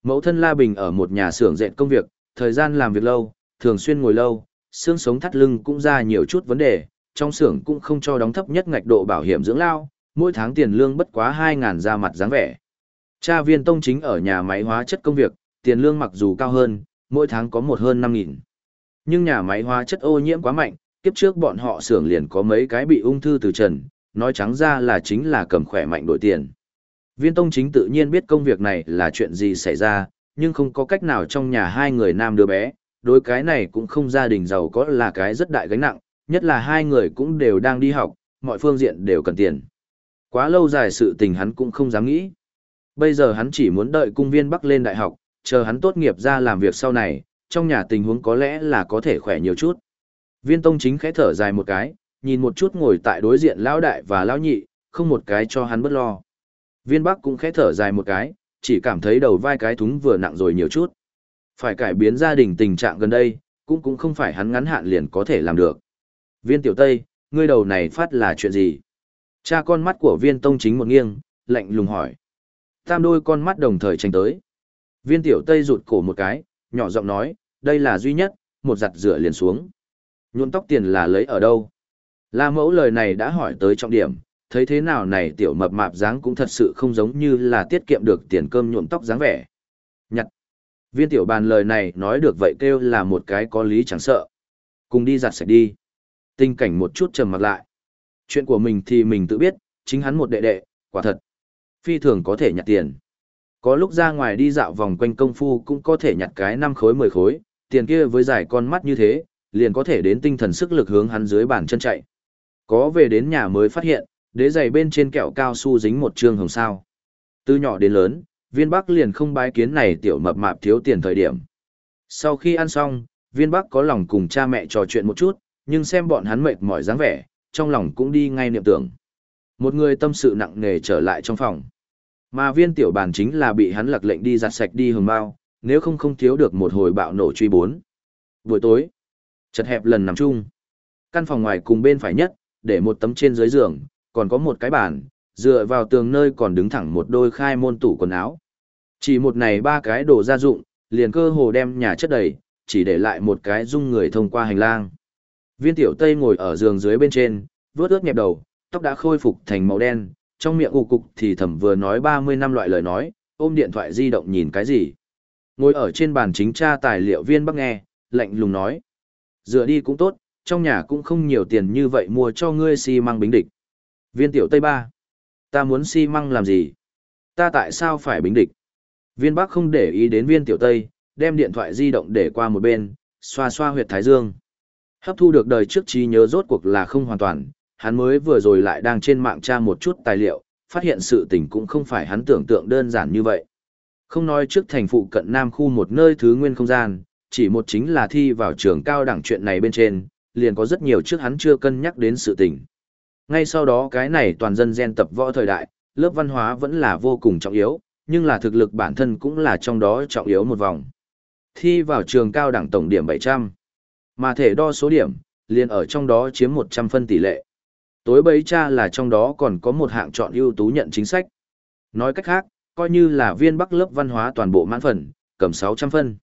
Mẫu thân La Bình ở một nhà xưởng dệt công việc, thời gian làm việc lâu, thường xuyên ngồi lâu, xương sống thắt lưng cũng ra nhiều chút vấn đề, trong xưởng cũng không cho đóng thấp nhất ngạch độ bảo hiểm dưỡng lao, mỗi tháng tiền lương bất quá 2.000 ra mặt dáng vẻ. Cha viên tông chính ở nhà máy hóa chất công việc, tiền lương mặc dù cao hơn, mỗi tháng có một hơn 5.000. Nhưng nhà máy hóa chất ô nhiễm quá mạnh, kiếp trước bọn họ xưởng liền có mấy cái bị ung thư từ trần, nói trắng ra là chính là cầm khỏe mạnh đổi tiền. Viên Tông chính tự nhiên biết công việc này là chuyện gì xảy ra, nhưng không có cách nào trong nhà hai người nam đứa bé, đối cái này cũng không gia đình giàu có là cái rất đại gánh nặng, nhất là hai người cũng đều đang đi học, mọi phương diện đều cần tiền. Quá lâu dài sự tình hắn cũng không dám nghĩ. Bây giờ hắn chỉ muốn đợi cung viên Bắc lên đại học, chờ hắn tốt nghiệp ra làm việc sau này, trong nhà tình huống có lẽ là có thể khỏe nhiều chút. Viên Tông chính khẽ thở dài một cái, nhìn một chút ngồi tại đối diện lão đại và lão nhị, không một cái cho hắn bất lo. Viên Bắc cũng khẽ thở dài một cái, chỉ cảm thấy đầu vai cái thúng vừa nặng rồi nhiều chút. Phải cải biến gia đình tình trạng gần đây, cũng cũng không phải hắn ngắn hạn liền có thể làm được. Viên Tiểu Tây, ngươi đầu này phát là chuyện gì? Cha con mắt của viên tông chính một nghiêng, lạnh lùng hỏi. Tam đôi con mắt đồng thời tranh tới. Viên Tiểu Tây rụt cổ một cái, nhỏ giọng nói, đây là duy nhất, một giặt rửa liền xuống. Nhuộm tóc tiền là lấy ở đâu? La mẫu lời này đã hỏi tới trọng điểm, thấy thế nào này tiểu mập mạp dáng cũng thật sự không giống như là tiết kiệm được tiền cơm nhuộm tóc dáng vẻ. Nhặt. Viên tiểu bàn lời này nói được vậy kêu là một cái có lý chẳng sợ. Cùng đi giặt sạch đi. Tình cảnh một chút trầm mặt lại. Chuyện của mình thì mình tự biết, chính hắn một đệ đệ, quả thật. Phi thường có thể nhặt tiền. Có lúc ra ngoài đi dạo vòng quanh công phu cũng có thể nhặt cái năm khối mười khối, tiền kia với giải con mắt như thế, liền có thể đến tinh thần sức lực hướng hắn dưới bàn chân chạy. Có về đến nhà mới phát hiện, đế giày bên trên kẹo cao su dính một trương hồng sao. Từ nhỏ đến lớn, viên bắc liền không bái kiến này tiểu mập mạp thiếu tiền thời điểm. Sau khi ăn xong, viên bắc có lòng cùng cha mẹ trò chuyện một chút, nhưng xem bọn hắn mệt mỏi dáng vẻ, trong lòng cũng đi ngay niệm tưởng. Một người tâm sự nặng nề trở lại trong phòng. Mà viên tiểu bàn chính là bị hắn lặc lệnh đi giặt sạch đi hồng bao, nếu không không thiếu được một hồi bạo nổ truy bốn. Buổi tối, chật hẹp lần nằm chung. Căn phòng ngoài cùng bên phải nhất, để một tấm trên dưới giường, còn có một cái bàn, dựa vào tường nơi còn đứng thẳng một đôi khai môn tủ quần áo. Chỉ một này ba cái đồ gia dụng, liền cơ hồ đem nhà chất đầy, chỉ để lại một cái dung người thông qua hành lang. Viên tiểu Tây ngồi ở giường dưới bên trên, vướt ướt nhẹp đầu, tóc đã khôi phục thành màu đen, trong miệng ù cục thì thầm vừa nói 30 năm loại lời nói, ôm điện thoại di động nhìn cái gì. Ngồi ở trên bàn chính tra tài liệu viên bắc nghe, lạnh lùng nói. Dựa đi cũng tốt, trong nhà cũng không nhiều tiền như vậy mua cho ngươi xi măng bính địch. Viên tiểu Tây Ba. Ta muốn xi măng làm gì? Ta tại sao phải bính địch? Viên Bắc không để ý đến viên tiểu Tây, đem điện thoại di động để qua một bên, xoa xoa huyệt thái dương. Hấp thu được đời trước trí nhớ rốt cuộc là không hoàn toàn, hắn mới vừa rồi lại đang trên mạng tra một chút tài liệu, phát hiện sự tình cũng không phải hắn tưởng tượng đơn giản như vậy. Không nói trước thành phụ cận Nam khu một nơi thứ nguyên không gian, chỉ một chính là thi vào trường cao đẳng chuyện này bên trên, liền có rất nhiều trước hắn chưa cân nhắc đến sự tình. Ngay sau đó cái này toàn dân gen tập võ thời đại, lớp văn hóa vẫn là vô cùng trọng yếu, nhưng là thực lực bản thân cũng là trong đó trọng yếu một vòng. Thi vào trường cao đẳng tổng điểm 700, mà thể đo số điểm, liền ở trong đó chiếm 100 phân tỷ lệ. Tối bấy cha là trong đó còn có một hạng chọn ưu tú nhận chính sách. Nói cách khác, coi như là viên bắc lớp văn hóa toàn bộ mãn phần, cầm 600 phân.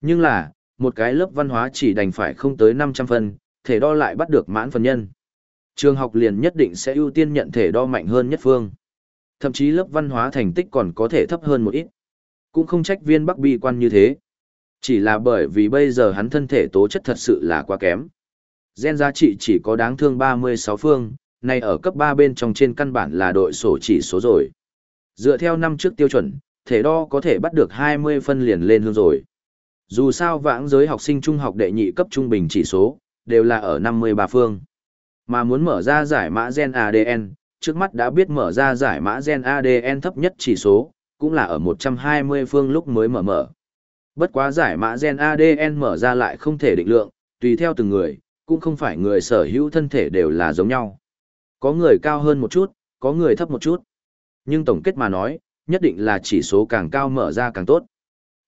Nhưng là, một cái lớp văn hóa chỉ đành phải không tới 500 phân, thể đo lại bắt được mãn phần nhân. Trường học liền nhất định sẽ ưu tiên nhận thể đo mạnh hơn nhất phương. Thậm chí lớp văn hóa thành tích còn có thể thấp hơn một ít. Cũng không trách viên bắc bi quan như thế. Chỉ là bởi vì bây giờ hắn thân thể tố chất thật sự là quá kém. Gen giá trị chỉ có đáng thương 36 phương, này ở cấp 3 bên trong trên căn bản là đội sổ chỉ số rồi. Dựa theo năm trước tiêu chuẩn, thể đo có thể bắt được 20 phân liền lên hương rồi. Dù sao vãng giới học sinh trung học đệ nhị cấp trung bình chỉ số, đều là ở 53 phương. Mà muốn mở ra giải mã gen ADN, trước mắt đã biết mở ra giải mã gen ADN thấp nhất chỉ số, cũng là ở 120 phương lúc mới mở mở. Bất quá giải mã gen ADN mở ra lại không thể định lượng, tùy theo từng người, cũng không phải người sở hữu thân thể đều là giống nhau. Có người cao hơn một chút, có người thấp một chút. Nhưng tổng kết mà nói, nhất định là chỉ số càng cao mở ra càng tốt.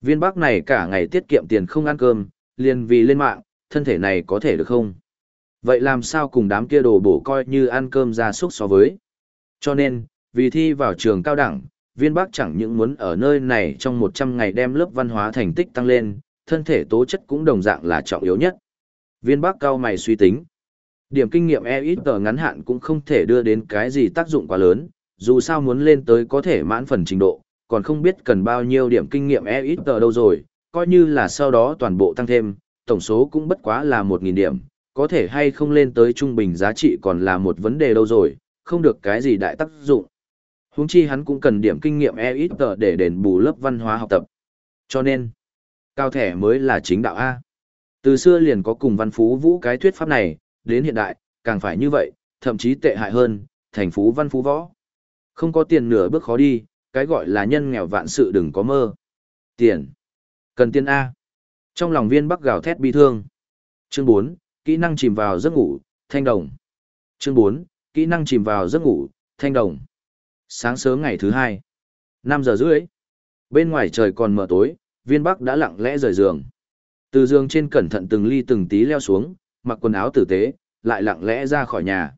Viên bác này cả ngày tiết kiệm tiền không ăn cơm, liền vì lên mạng, thân thể này có thể được không? Vậy làm sao cùng đám kia đồ bổ coi như ăn cơm ra súc so với? Cho nên, vì thi vào trường cao đẳng, viên bác chẳng những muốn ở nơi này trong 100 ngày đem lớp văn hóa thành tích tăng lên, thân thể tố chất cũng đồng dạng là trọng yếu nhất. Viên bác cao mày suy tính. Điểm kinh nghiệm e ít tờ ngắn hạn cũng không thể đưa đến cái gì tác dụng quá lớn, dù sao muốn lên tới có thể mãn phần trình độ, còn không biết cần bao nhiêu điểm kinh nghiệm e ít tờ đâu rồi, coi như là sau đó toàn bộ tăng thêm, tổng số cũng bất quá là 1.000 điểm, có thể hay không lên tới trung bình giá trị còn là một vấn đề đâu rồi, không được cái gì đại tác dụng. Huống chi hắn cũng cần điểm kinh nghiệm e ít tờ để đền bù lớp văn hóa học tập. Cho nên, cao thẻ mới là chính đạo A. Từ xưa liền có cùng văn phú vũ cái thuyết pháp này, đến hiện đại, càng phải như vậy, thậm chí tệ hại hơn, thành phú văn phú võ. Không có tiền nửa bước khó đi, cái gọi là nhân nghèo vạn sự đừng có mơ. Tiền. Cần tiền A. Trong lòng viên bắc gào thét bi thương. Chương 4, kỹ năng chìm vào giấc ngủ, thanh đồng. Chương 4, kỹ năng chìm vào giấc ngủ, thanh đồng. Sáng sớm ngày thứ hai, 5 giờ rưỡi. Bên ngoài trời còn mờ tối, viên bắc đã lặng lẽ rời giường. Từ giường trên cẩn thận từng ly từng tí leo xuống, mặc quần áo tử tế, lại lặng lẽ ra khỏi nhà.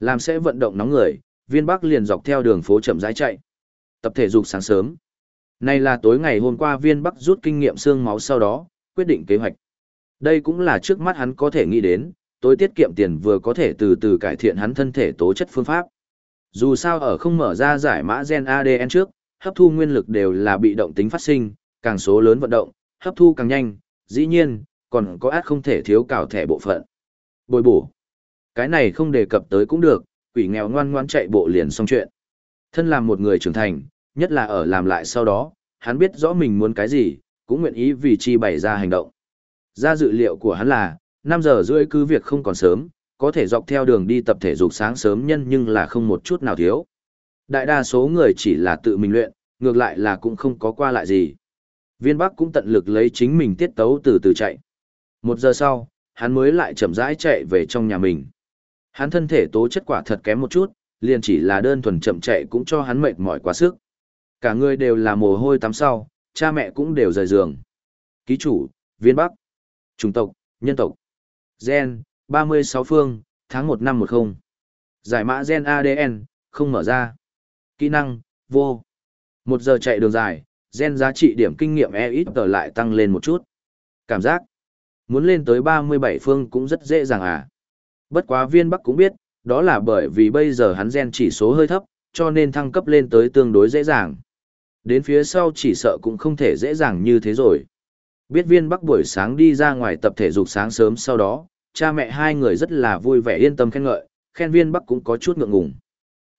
Làm sẽ vận động nóng người, viên bắc liền dọc theo đường phố chậm rãi chạy. Tập thể dục sáng sớm. Này là tối ngày hôm qua viên bắc rút kinh nghiệm xương máu sau đó, quyết định kế hoạch. Đây cũng là trước mắt hắn có thể nghĩ đến, tối tiết kiệm tiền vừa có thể từ từ cải thiện hắn thân thể tố chất phương pháp. Dù sao ở không mở ra giải mã gen ADN trước, hấp thu nguyên lực đều là bị động tính phát sinh, càng số lớn vận động, hấp thu càng nhanh, dĩ nhiên, còn có át không thể thiếu cào thẻ bộ phận. Bồi bổ. Cái này không đề cập tới cũng được, quỷ nghèo ngoan ngoan chạy bộ liền xong chuyện. Thân làm một người trưởng thành, nhất là ở làm lại sau đó, hắn biết rõ mình muốn cái gì, cũng nguyện ý vì chi bày ra hành động. Ra dự liệu của hắn là, 5 giờ rưỡi cứ việc không còn sớm, có thể dọc theo đường đi tập thể dục sáng sớm nhân nhưng là không một chút nào thiếu. Đại đa số người chỉ là tự mình luyện, ngược lại là cũng không có qua lại gì. Viên Bắc cũng tận lực lấy chính mình tiết tấu từ từ chạy. Một giờ sau, hắn mới lại chậm rãi chạy về trong nhà mình. Hắn thân thể tố chất quả thật kém một chút, liền chỉ là đơn thuần chậm chạy cũng cho hắn mệt mỏi quá sức. Cả người đều là mồ hôi tắm sau, cha mẹ cũng đều rời giường. Ký chủ, Viên Bắc, chủng tộc, nhân tộc, gen, 36 phương, tháng 1 năm 10. Giải mã gen ADN, không mở ra. Kỹ năng, vô. Một giờ chạy đường dài, gen giá trị điểm kinh nghiệm e ít tờ lại tăng lên một chút. Cảm giác, muốn lên tới 37 phương cũng rất dễ dàng à. Bất quá viên bắc cũng biết, đó là bởi vì bây giờ hắn gen chỉ số hơi thấp, cho nên thăng cấp lên tới tương đối dễ dàng. Đến phía sau chỉ sợ cũng không thể dễ dàng như thế rồi. Biết viên bắc buổi sáng đi ra ngoài tập thể dục sáng sớm sau đó, cha mẹ hai người rất là vui vẻ yên tâm khen ngợi, khen viên bắc cũng có chút ngượng ngùng.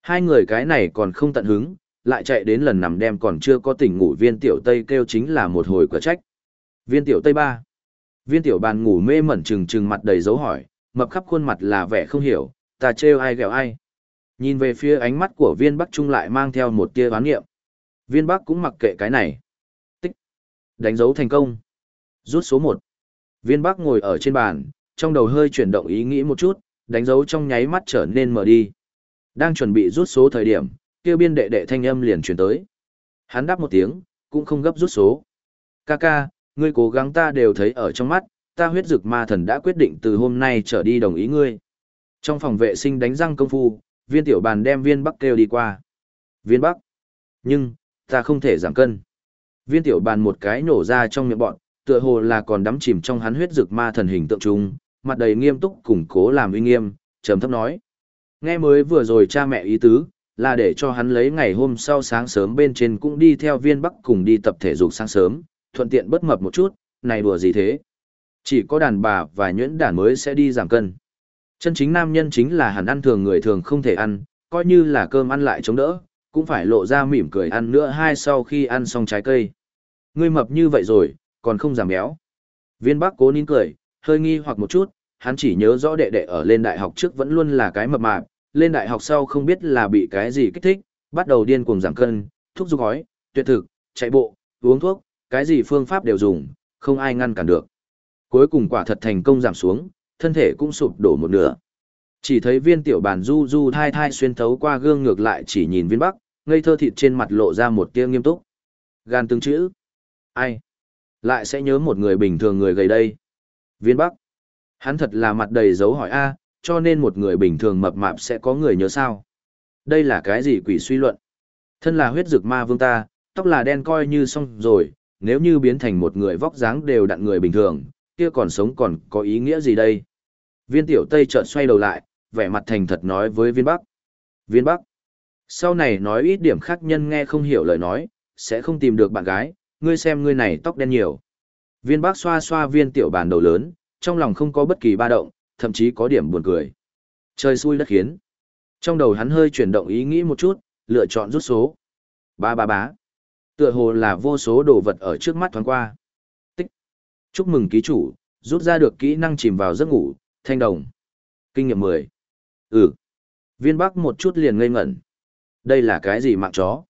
Hai người cái này còn không tận hứng, lại chạy đến lần nằm đêm còn chưa có tỉnh ngủ viên tiểu tây kêu chính là một hồi quả trách. Viên tiểu tây ba. Viên tiểu bàn ngủ mê mẩn trừng trừng mặt đầy dấu hỏi, mập khắp khuôn mặt là vẻ không hiểu, ta trêu ai ghẹo ai. Nhìn về phía ánh mắt của viên bắc trung lại mang theo một tia oán nghiệm. Viên bắc cũng mặc kệ cái này. Tích. Đánh dấu thành công. Rút số một. Viên bắc ngồi ở trên bàn, trong đầu hơi chuyển động ý nghĩ một chút, đánh dấu trong nháy mắt trở nên mở đi. Đang chuẩn bị rút số thời điểm, kêu biên đệ đệ thanh âm liền truyền tới. Hắn đáp một tiếng, cũng không gấp rút số. Ca ca, ngươi cố gắng ta đều thấy ở trong mắt, ta huyết dực ma thần đã quyết định từ hôm nay trở đi đồng ý ngươi. Trong phòng vệ sinh đánh răng công phu, viên tiểu bàn đem viên bắc kêu đi qua. Viên bắc. Nhưng, ta không thể giảm cân. Viên tiểu bàn một cái nổ ra trong miệng bọn, tựa hồ là còn đắm chìm trong hắn huyết dược ma thần hình tượng trung, mặt đầy nghiêm túc củng cố làm uy nghiêm, trầm thấp nói. Nghe mới vừa rồi cha mẹ ý tứ, là để cho hắn lấy ngày hôm sau sáng sớm bên trên cũng đi theo viên bắc cùng đi tập thể dục sáng sớm, thuận tiện bất mập một chút, này đùa gì thế. Chỉ có đàn bà và nhuyễn đàn mới sẽ đi giảm cân. Chân chính nam nhân chính là hẳn ăn thường người thường không thể ăn, coi như là cơm ăn lại chống đỡ, cũng phải lộ ra mỉm cười ăn nữa hai sau khi ăn xong trái cây. Ngươi mập như vậy rồi, còn không giảm béo. Viên bắc cố nín cười, hơi nghi hoặc một chút, hắn chỉ nhớ rõ đệ đệ ở lên đại học trước vẫn luôn là cái mập mạp, lên đại học sau không biết là bị cái gì kích thích, bắt đầu điên cuồng giảm cân, thuốc dục gói, tuyệt thực, chạy bộ, uống thuốc, cái gì phương pháp đều dùng, không ai ngăn cản được. Cuối cùng quả thật thành công giảm xuống, thân thể cũng sụp đổ một nửa. Chỉ thấy viên tiểu bàn du du thai thai xuyên thấu qua gương ngược lại chỉ nhìn viên bắc, ngây thơ thịt trên mặt lộ ra một tia nghiêm túc. Gan tương chữ. Ai? Lại sẽ nhớ một người bình thường người gầy đây. Viên bắc. Hắn thật là mặt đầy dấu hỏi A, cho nên một người bình thường mập mạp sẽ có người nhớ sao. Đây là cái gì quỷ suy luận? Thân là huyết dược ma vương ta, tóc là đen coi như xong rồi, nếu như biến thành một người vóc dáng đều đặn người bình thường, kia còn sống còn có ý nghĩa gì đây? Viên tiểu Tây chợt xoay đầu lại, vẻ mặt thành thật nói với viên Bắc. Viên Bắc. Sau này nói ít điểm khác nhân nghe không hiểu lời nói, sẽ không tìm được bạn gái, ngươi xem ngươi này tóc đen nhiều. Viên Bắc xoa xoa viên tiểu bàn đầu lớn, trong lòng không có bất kỳ ba động, thậm chí có điểm buồn cười. Trời xui đất khiến. Trong đầu hắn hơi chuyển động ý nghĩ một chút, lựa chọn rút số. Ba ba bá. Tựa hồ là vô số đồ vật ở trước mắt thoáng qua. Tích. Chúc mừng ký chủ, rút ra được kỹ năng chìm vào giấc ngủ, thanh đồng. Kinh nghiệm 10. Ừ. Viên bắc một chút liền ngây ngẩn. Đây là cái gì mạng chó?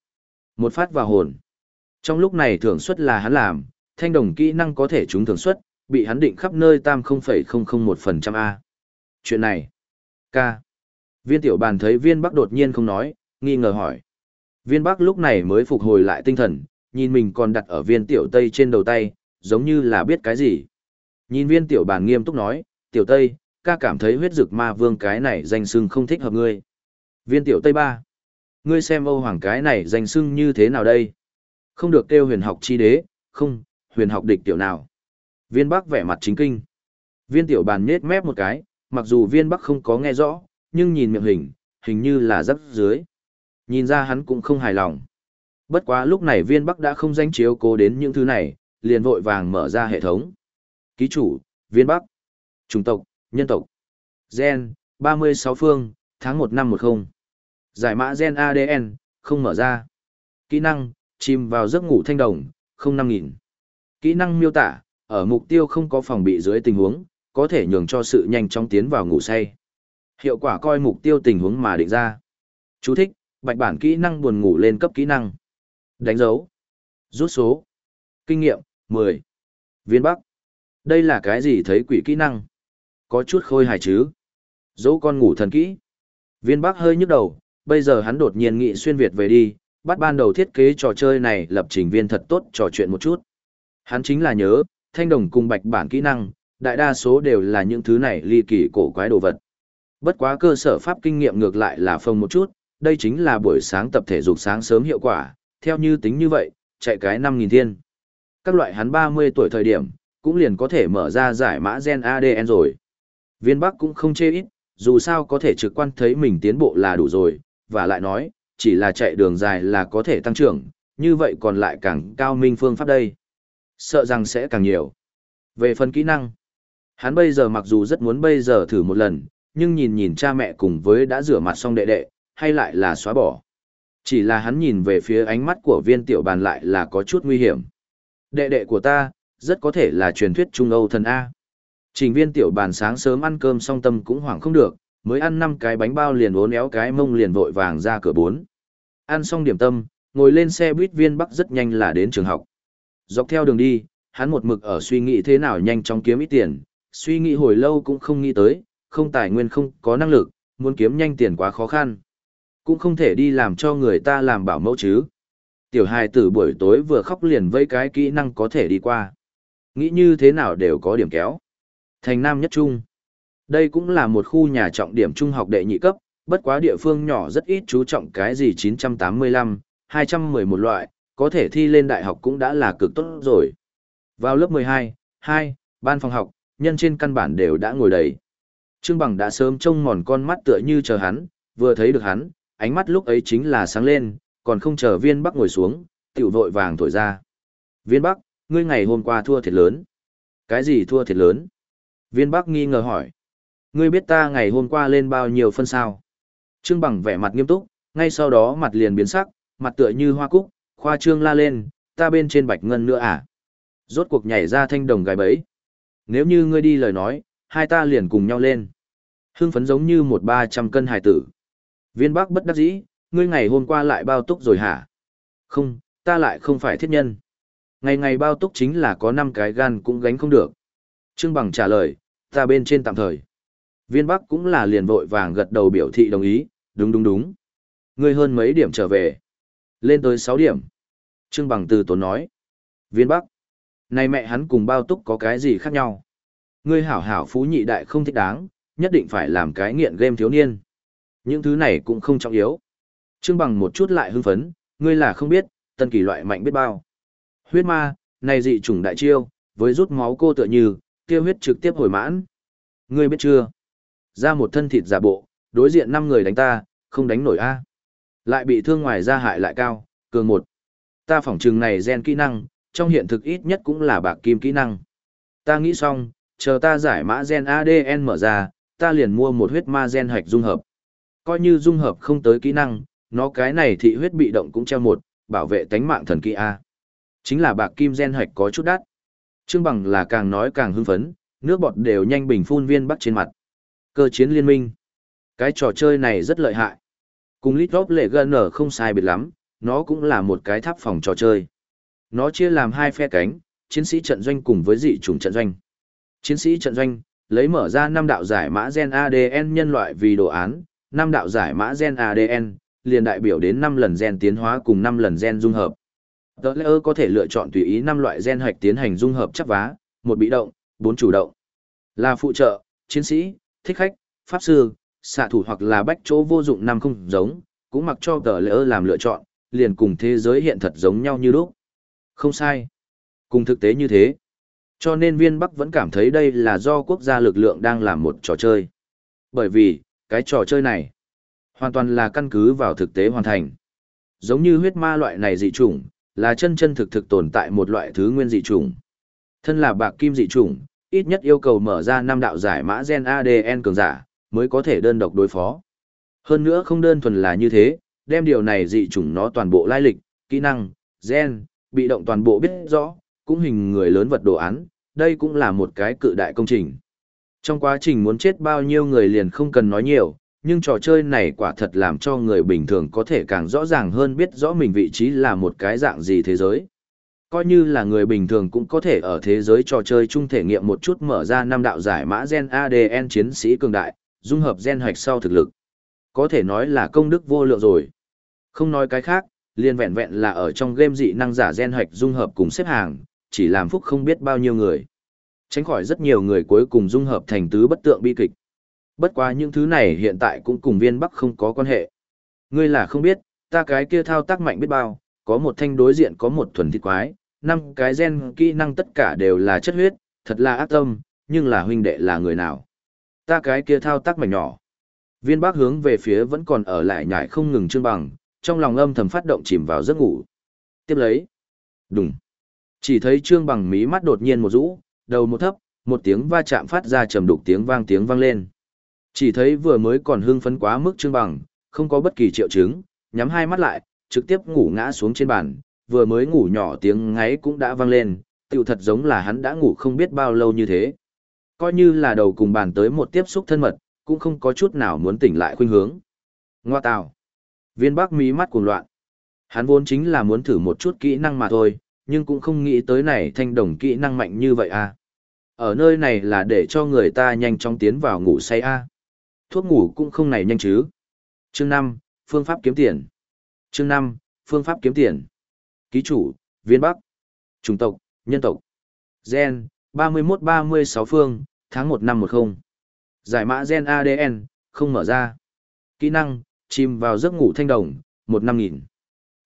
Một phát vào hồn. Trong lúc này thưởng suất là hắn làm, thanh đồng kỹ năng có thể trúng thưởng suất, bị hắn định khắp nơi tam 0,001% A. Chuyện này. K. Viên tiểu bàn thấy viên bắc đột nhiên không nói, nghi ngờ hỏi. Viên Bắc lúc này mới phục hồi lại tinh thần, nhìn mình còn đặt ở viên tiểu Tây trên đầu tay, giống như là biết cái gì. Nhìn viên tiểu bàn nghiêm túc nói, tiểu Tây, ca cảm thấy huyết dực ma vương cái này danh sưng không thích hợp ngươi. Viên tiểu Tây ba. Ngươi xem Âu Hoàng cái này danh sưng như thế nào đây? Không được kêu huyền học chi đế, không, huyền học địch tiểu nào. Viên Bắc vẻ mặt chính kinh. Viên tiểu bàn nết mép một cái, mặc dù viên Bắc không có nghe rõ, nhưng nhìn miệng hình, hình như là rất dưới. Nhìn ra hắn cũng không hài lòng. Bất quá lúc này viên Bắc đã không danh chiếu cố đến những thứ này, liền vội vàng mở ra hệ thống. Ký chủ, viên Bắc. Chủng tộc, nhân tộc. Gen, 36 phương, tháng 1 năm 10. Giải mã gen ADN, không mở ra. Kỹ năng, chìm vào giấc ngủ thanh đồng, không năm nghìn. Kỹ năng miêu tả, ở mục tiêu không có phòng bị dưới tình huống, có thể nhường cho sự nhanh chóng tiến vào ngủ say. Hiệu quả coi mục tiêu tình huống mà định ra. Chú thích, bạch bản kỹ năng buồn ngủ lên cấp kỹ năng. Đánh dấu. Rút số. Kinh nghiệm, 10. Viên Bắc. Đây là cái gì thấy quỷ kỹ năng? Có chút khôi hài chứ? dẫu con ngủ thần kỹ. Viên Bắc hơi nhức đầu, bây giờ hắn đột nhiên nghị xuyên Việt về đi, bắt ban đầu thiết kế trò chơi này lập trình viên thật tốt trò chuyện một chút. Hắn chính là nhớ, thanh đồng cùng bạch bản kỹ năng, đại đa số đều là những thứ này ly kỳ cổ quái đồ vật. Bất quá cơ sở pháp kinh nghiệm ngược lại là phông một chút, đây chính là buổi sáng tập thể dục sáng sớm hiệu quả, theo như tính như vậy, chạy cái 5.000 thiên. Các loại hắn 30 tuổi thời điểm, cũng liền có thể mở ra giải mã gen ADN rồi. Viên Bắc cũng không chê ít, dù sao có thể trực quan thấy mình tiến bộ là đủ rồi, và lại nói, chỉ là chạy đường dài là có thể tăng trưởng, như vậy còn lại càng cao minh phương pháp đây. Sợ rằng sẽ càng nhiều. Về phần kỹ năng, hắn bây giờ mặc dù rất muốn bây giờ thử một lần, nhưng nhìn nhìn cha mẹ cùng với đã rửa mặt xong đệ đệ, hay lại là xóa bỏ. Chỉ là hắn nhìn về phía ánh mắt của viên tiểu bàn lại là có chút nguy hiểm. Đệ đệ của ta, rất có thể là truyền thuyết Trung Âu thần A. Trình viên tiểu bàn sáng sớm ăn cơm xong tâm cũng hoảng không được, mới ăn năm cái bánh bao liền uốn éo cái mông liền vội vàng ra cửa bốn. Ăn xong điểm tâm, ngồi lên xe buýt viên bắc rất nhanh là đến trường học. Dọc theo đường đi, hắn một mực ở suy nghĩ thế nào nhanh chóng kiếm ít tiền, suy nghĩ hồi lâu cũng không nghĩ tới, không tài nguyên không có năng lực, muốn kiếm nhanh tiền quá khó khăn. Cũng không thể đi làm cho người ta làm bảo mẫu chứ. Tiểu hài tử buổi tối vừa khóc liền với cái kỹ năng có thể đi qua. Nghĩ như thế nào đều có điểm kéo. Thành Nam Nhất Trung. Đây cũng là một khu nhà trọng điểm trung học đệ nhị cấp, bất quá địa phương nhỏ rất ít chú trọng cái gì 985, 211 loại, có thể thi lên đại học cũng đã là cực tốt rồi. Vào lớp 12, 2, ban phòng học, nhân trên căn bản đều đã ngồi đầy. Trương Bằng đã sớm trông mòn con mắt tựa như chờ hắn, vừa thấy được hắn, ánh mắt lúc ấy chính là sáng lên, còn không chờ viên bắc ngồi xuống, tiểu vội vàng thổi ra. Viên bắc, ngươi ngày hôm qua thua thiệt lớn. Cái gì thua thiệt lớn? Viên bắc nghi ngờ hỏi. Ngươi biết ta ngày hôm qua lên bao nhiêu phân sao? Trương Bằng vẻ mặt nghiêm túc, ngay sau đó mặt liền biến sắc, mặt tựa như hoa cúc, khoa trương la lên, ta bên trên bạch ngân nữa à? Rốt cuộc nhảy ra thanh đồng gái bẫy. Nếu như ngươi đi lời nói, hai ta liền cùng nhau lên. Hương phấn giống như một ba trăm cân hải tử. Viên Bắc bất đắc dĩ, ngươi ngày hôm qua lại bao túc rồi hả? Không, ta lại không phải thiết nhân. Ngày ngày bao túc chính là có năm cái gan cũng gánh không được. Trương Bằng trả lời, ta bên trên tạm thời. Viên Bắc cũng là liền vội vàng gật đầu biểu thị đồng ý, đúng đúng đúng. Ngươi hơn mấy điểm trở về. Lên tới 6 điểm. Trương Bằng từ tốn nói. Viên Bắc. Này mẹ hắn cùng bao túc có cái gì khác nhau? Ngươi hảo hảo phú nhị đại không thích đáng, nhất định phải làm cái nghiện game thiếu niên. Những thứ này cũng không trọng yếu. Trương Bằng một chút lại hưng phấn, ngươi là không biết, tân kỳ loại mạnh biết bao. Huyết ma, này dị chủng đại chiêu, với rút máu cô tựa như, tiêu huyết trực tiếp hồi mãn. Ngươi biết chưa? Ra một thân thịt giả bộ, đối diện năm người đánh ta, không đánh nổi a. Lại bị thương ngoài ra hại lại cao, cường một. Ta phỏng chừng này gen kỹ năng, trong hiện thực ít nhất cũng là bạc kim kỹ năng. Ta nghĩ xong, chờ ta giải mã gen ADN mở ra, ta liền mua một huyết ma gen hạch dung hợp. Coi như dung hợp không tới kỹ năng, nó cái này thị huyết bị động cũng treo một, bảo vệ tánh mạng thần kỳ A. Chính là bạc kim gen hạch có chút đắt. Trương Bằng là càng nói càng hưng phấn, nước bọt đều nhanh bình phun viên bắc trên mặt. Cơ chiến liên minh. Cái trò chơi này rất lợi hại. Cùng Lít Lop Lệ gần ở không sai biệt lắm, nó cũng là một cái tháp phòng trò chơi. Nó chia làm hai phe cánh, chiến sĩ trận doanh cùng với dị chủng trận doanh. Chiến sĩ trận doanh, lấy mở ra năm đạo giải mã gen ADN nhân loại vì đồ án, năm đạo giải mã gen ADN, liền đại biểu đến 5 lần gen tiến hóa cùng 5 lần gen dung hợp. Tờ lễ có thể lựa chọn tùy ý năm loại gen hạch tiến hành dung hợp chắc vá, một bị động, bốn chủ động. Là phụ trợ, chiến sĩ, thích khách, pháp sư, xạ thủ hoặc là bách chỗ vô dụng năm không giống, cũng mặc cho tờ lễ làm lựa chọn, liền cùng thế giới hiện thật giống nhau như lúc. Không sai. Cùng thực tế như thế. Cho nên viên Bắc vẫn cảm thấy đây là do quốc gia lực lượng đang làm một trò chơi. Bởi vì, cái trò chơi này, hoàn toàn là căn cứ vào thực tế hoàn thành. Giống như huyết ma loại này dị chủng, là chân chân thực thực tồn tại một loại thứ nguyên dị chủng. Thân là bạc kim dị chủng, ít nhất yêu cầu mở ra năm đạo giải mã gen ADN cường giả, mới có thể đơn độc đối phó. Hơn nữa không đơn thuần là như thế, đem điều này dị chủng nó toàn bộ lai lịch, kỹ năng, gen, bị động toàn bộ biết rõ, cũng hình người lớn vật đồ án, đây cũng là một cái cự đại công trình. Trong quá trình muốn chết bao nhiêu người liền không cần nói nhiều, nhưng trò chơi này quả thật làm cho người bình thường có thể càng rõ ràng hơn biết rõ mình vị trí là một cái dạng gì thế giới. Coi như là người bình thường cũng có thể ở thế giới trò chơi chung thể nghiệm một chút mở ra năm đạo giải mã gen ADN chiến sĩ cường đại, dung hợp gen hoạch sau thực lực. Có thể nói là công đức vô lượng rồi. Không nói cái khác, liền vẹn vẹn là ở trong game dị năng giả gen hoạch dung hợp cùng xếp hàng, chỉ làm phúc không biết bao nhiêu người. Tránh khỏi rất nhiều người cuối cùng dung hợp thành tứ bất tượng bi kịch. Bất quá những thứ này hiện tại cũng cùng viên bắc không có quan hệ. Ngươi là không biết, ta cái kia thao tác mạnh biết bao, có một thanh đối diện có một thuần thịt quái, năm cái gen kỹ năng tất cả đều là chất huyết, thật là ác tâm, nhưng là huynh đệ là người nào. Ta cái kia thao tác mạnh nhỏ. Viên bác hướng về phía vẫn còn ở lại nhảy không ngừng trương bằng, trong lòng âm thầm phát động chìm vào giấc ngủ. Tiếp lấy. Đùng. Chỉ thấy trương bằng mí mắt đột nhiên một rũ, đầu một thấp, một tiếng va chạm phát ra trầm đục tiếng vang tiếng vang lên. Chỉ thấy vừa mới còn hưng phấn quá mức trương bằng, không có bất kỳ triệu chứng, nhắm hai mắt lại, trực tiếp ngủ ngã xuống trên bàn, vừa mới ngủ nhỏ tiếng ngáy cũng đã vang lên, tiểu thật giống là hắn đã ngủ không biết bao lâu như thế. Coi như là đầu cùng bàn tới một tiếp xúc thân mật, cũng không có chút nào muốn tỉnh lại khuynh hướng. Ngoa tào. Viên bác mí mắt cuồng loạn. Hắn vốn chính là muốn thử một chút kỹ năng mà thôi, nhưng cũng không nghĩ tới này thanh đồng kỹ năng mạnh như vậy à. Ở nơi này là để cho người ta nhanh chóng tiến vào ngủ say à. Thuốc ngủ cũng không này nhanh chứ. Chương 5, phương pháp kiếm tiền. Chương 5, phương pháp kiếm tiền. Ký chủ, viên bắc. Chủng tộc, nhân tộc. Gen, 31-36 phương, tháng 1 năm 10. Giải mã gen ADN, không mở ra. Kỹ năng, chìm vào giấc ngủ thanh đồng, 1 năm nghìn.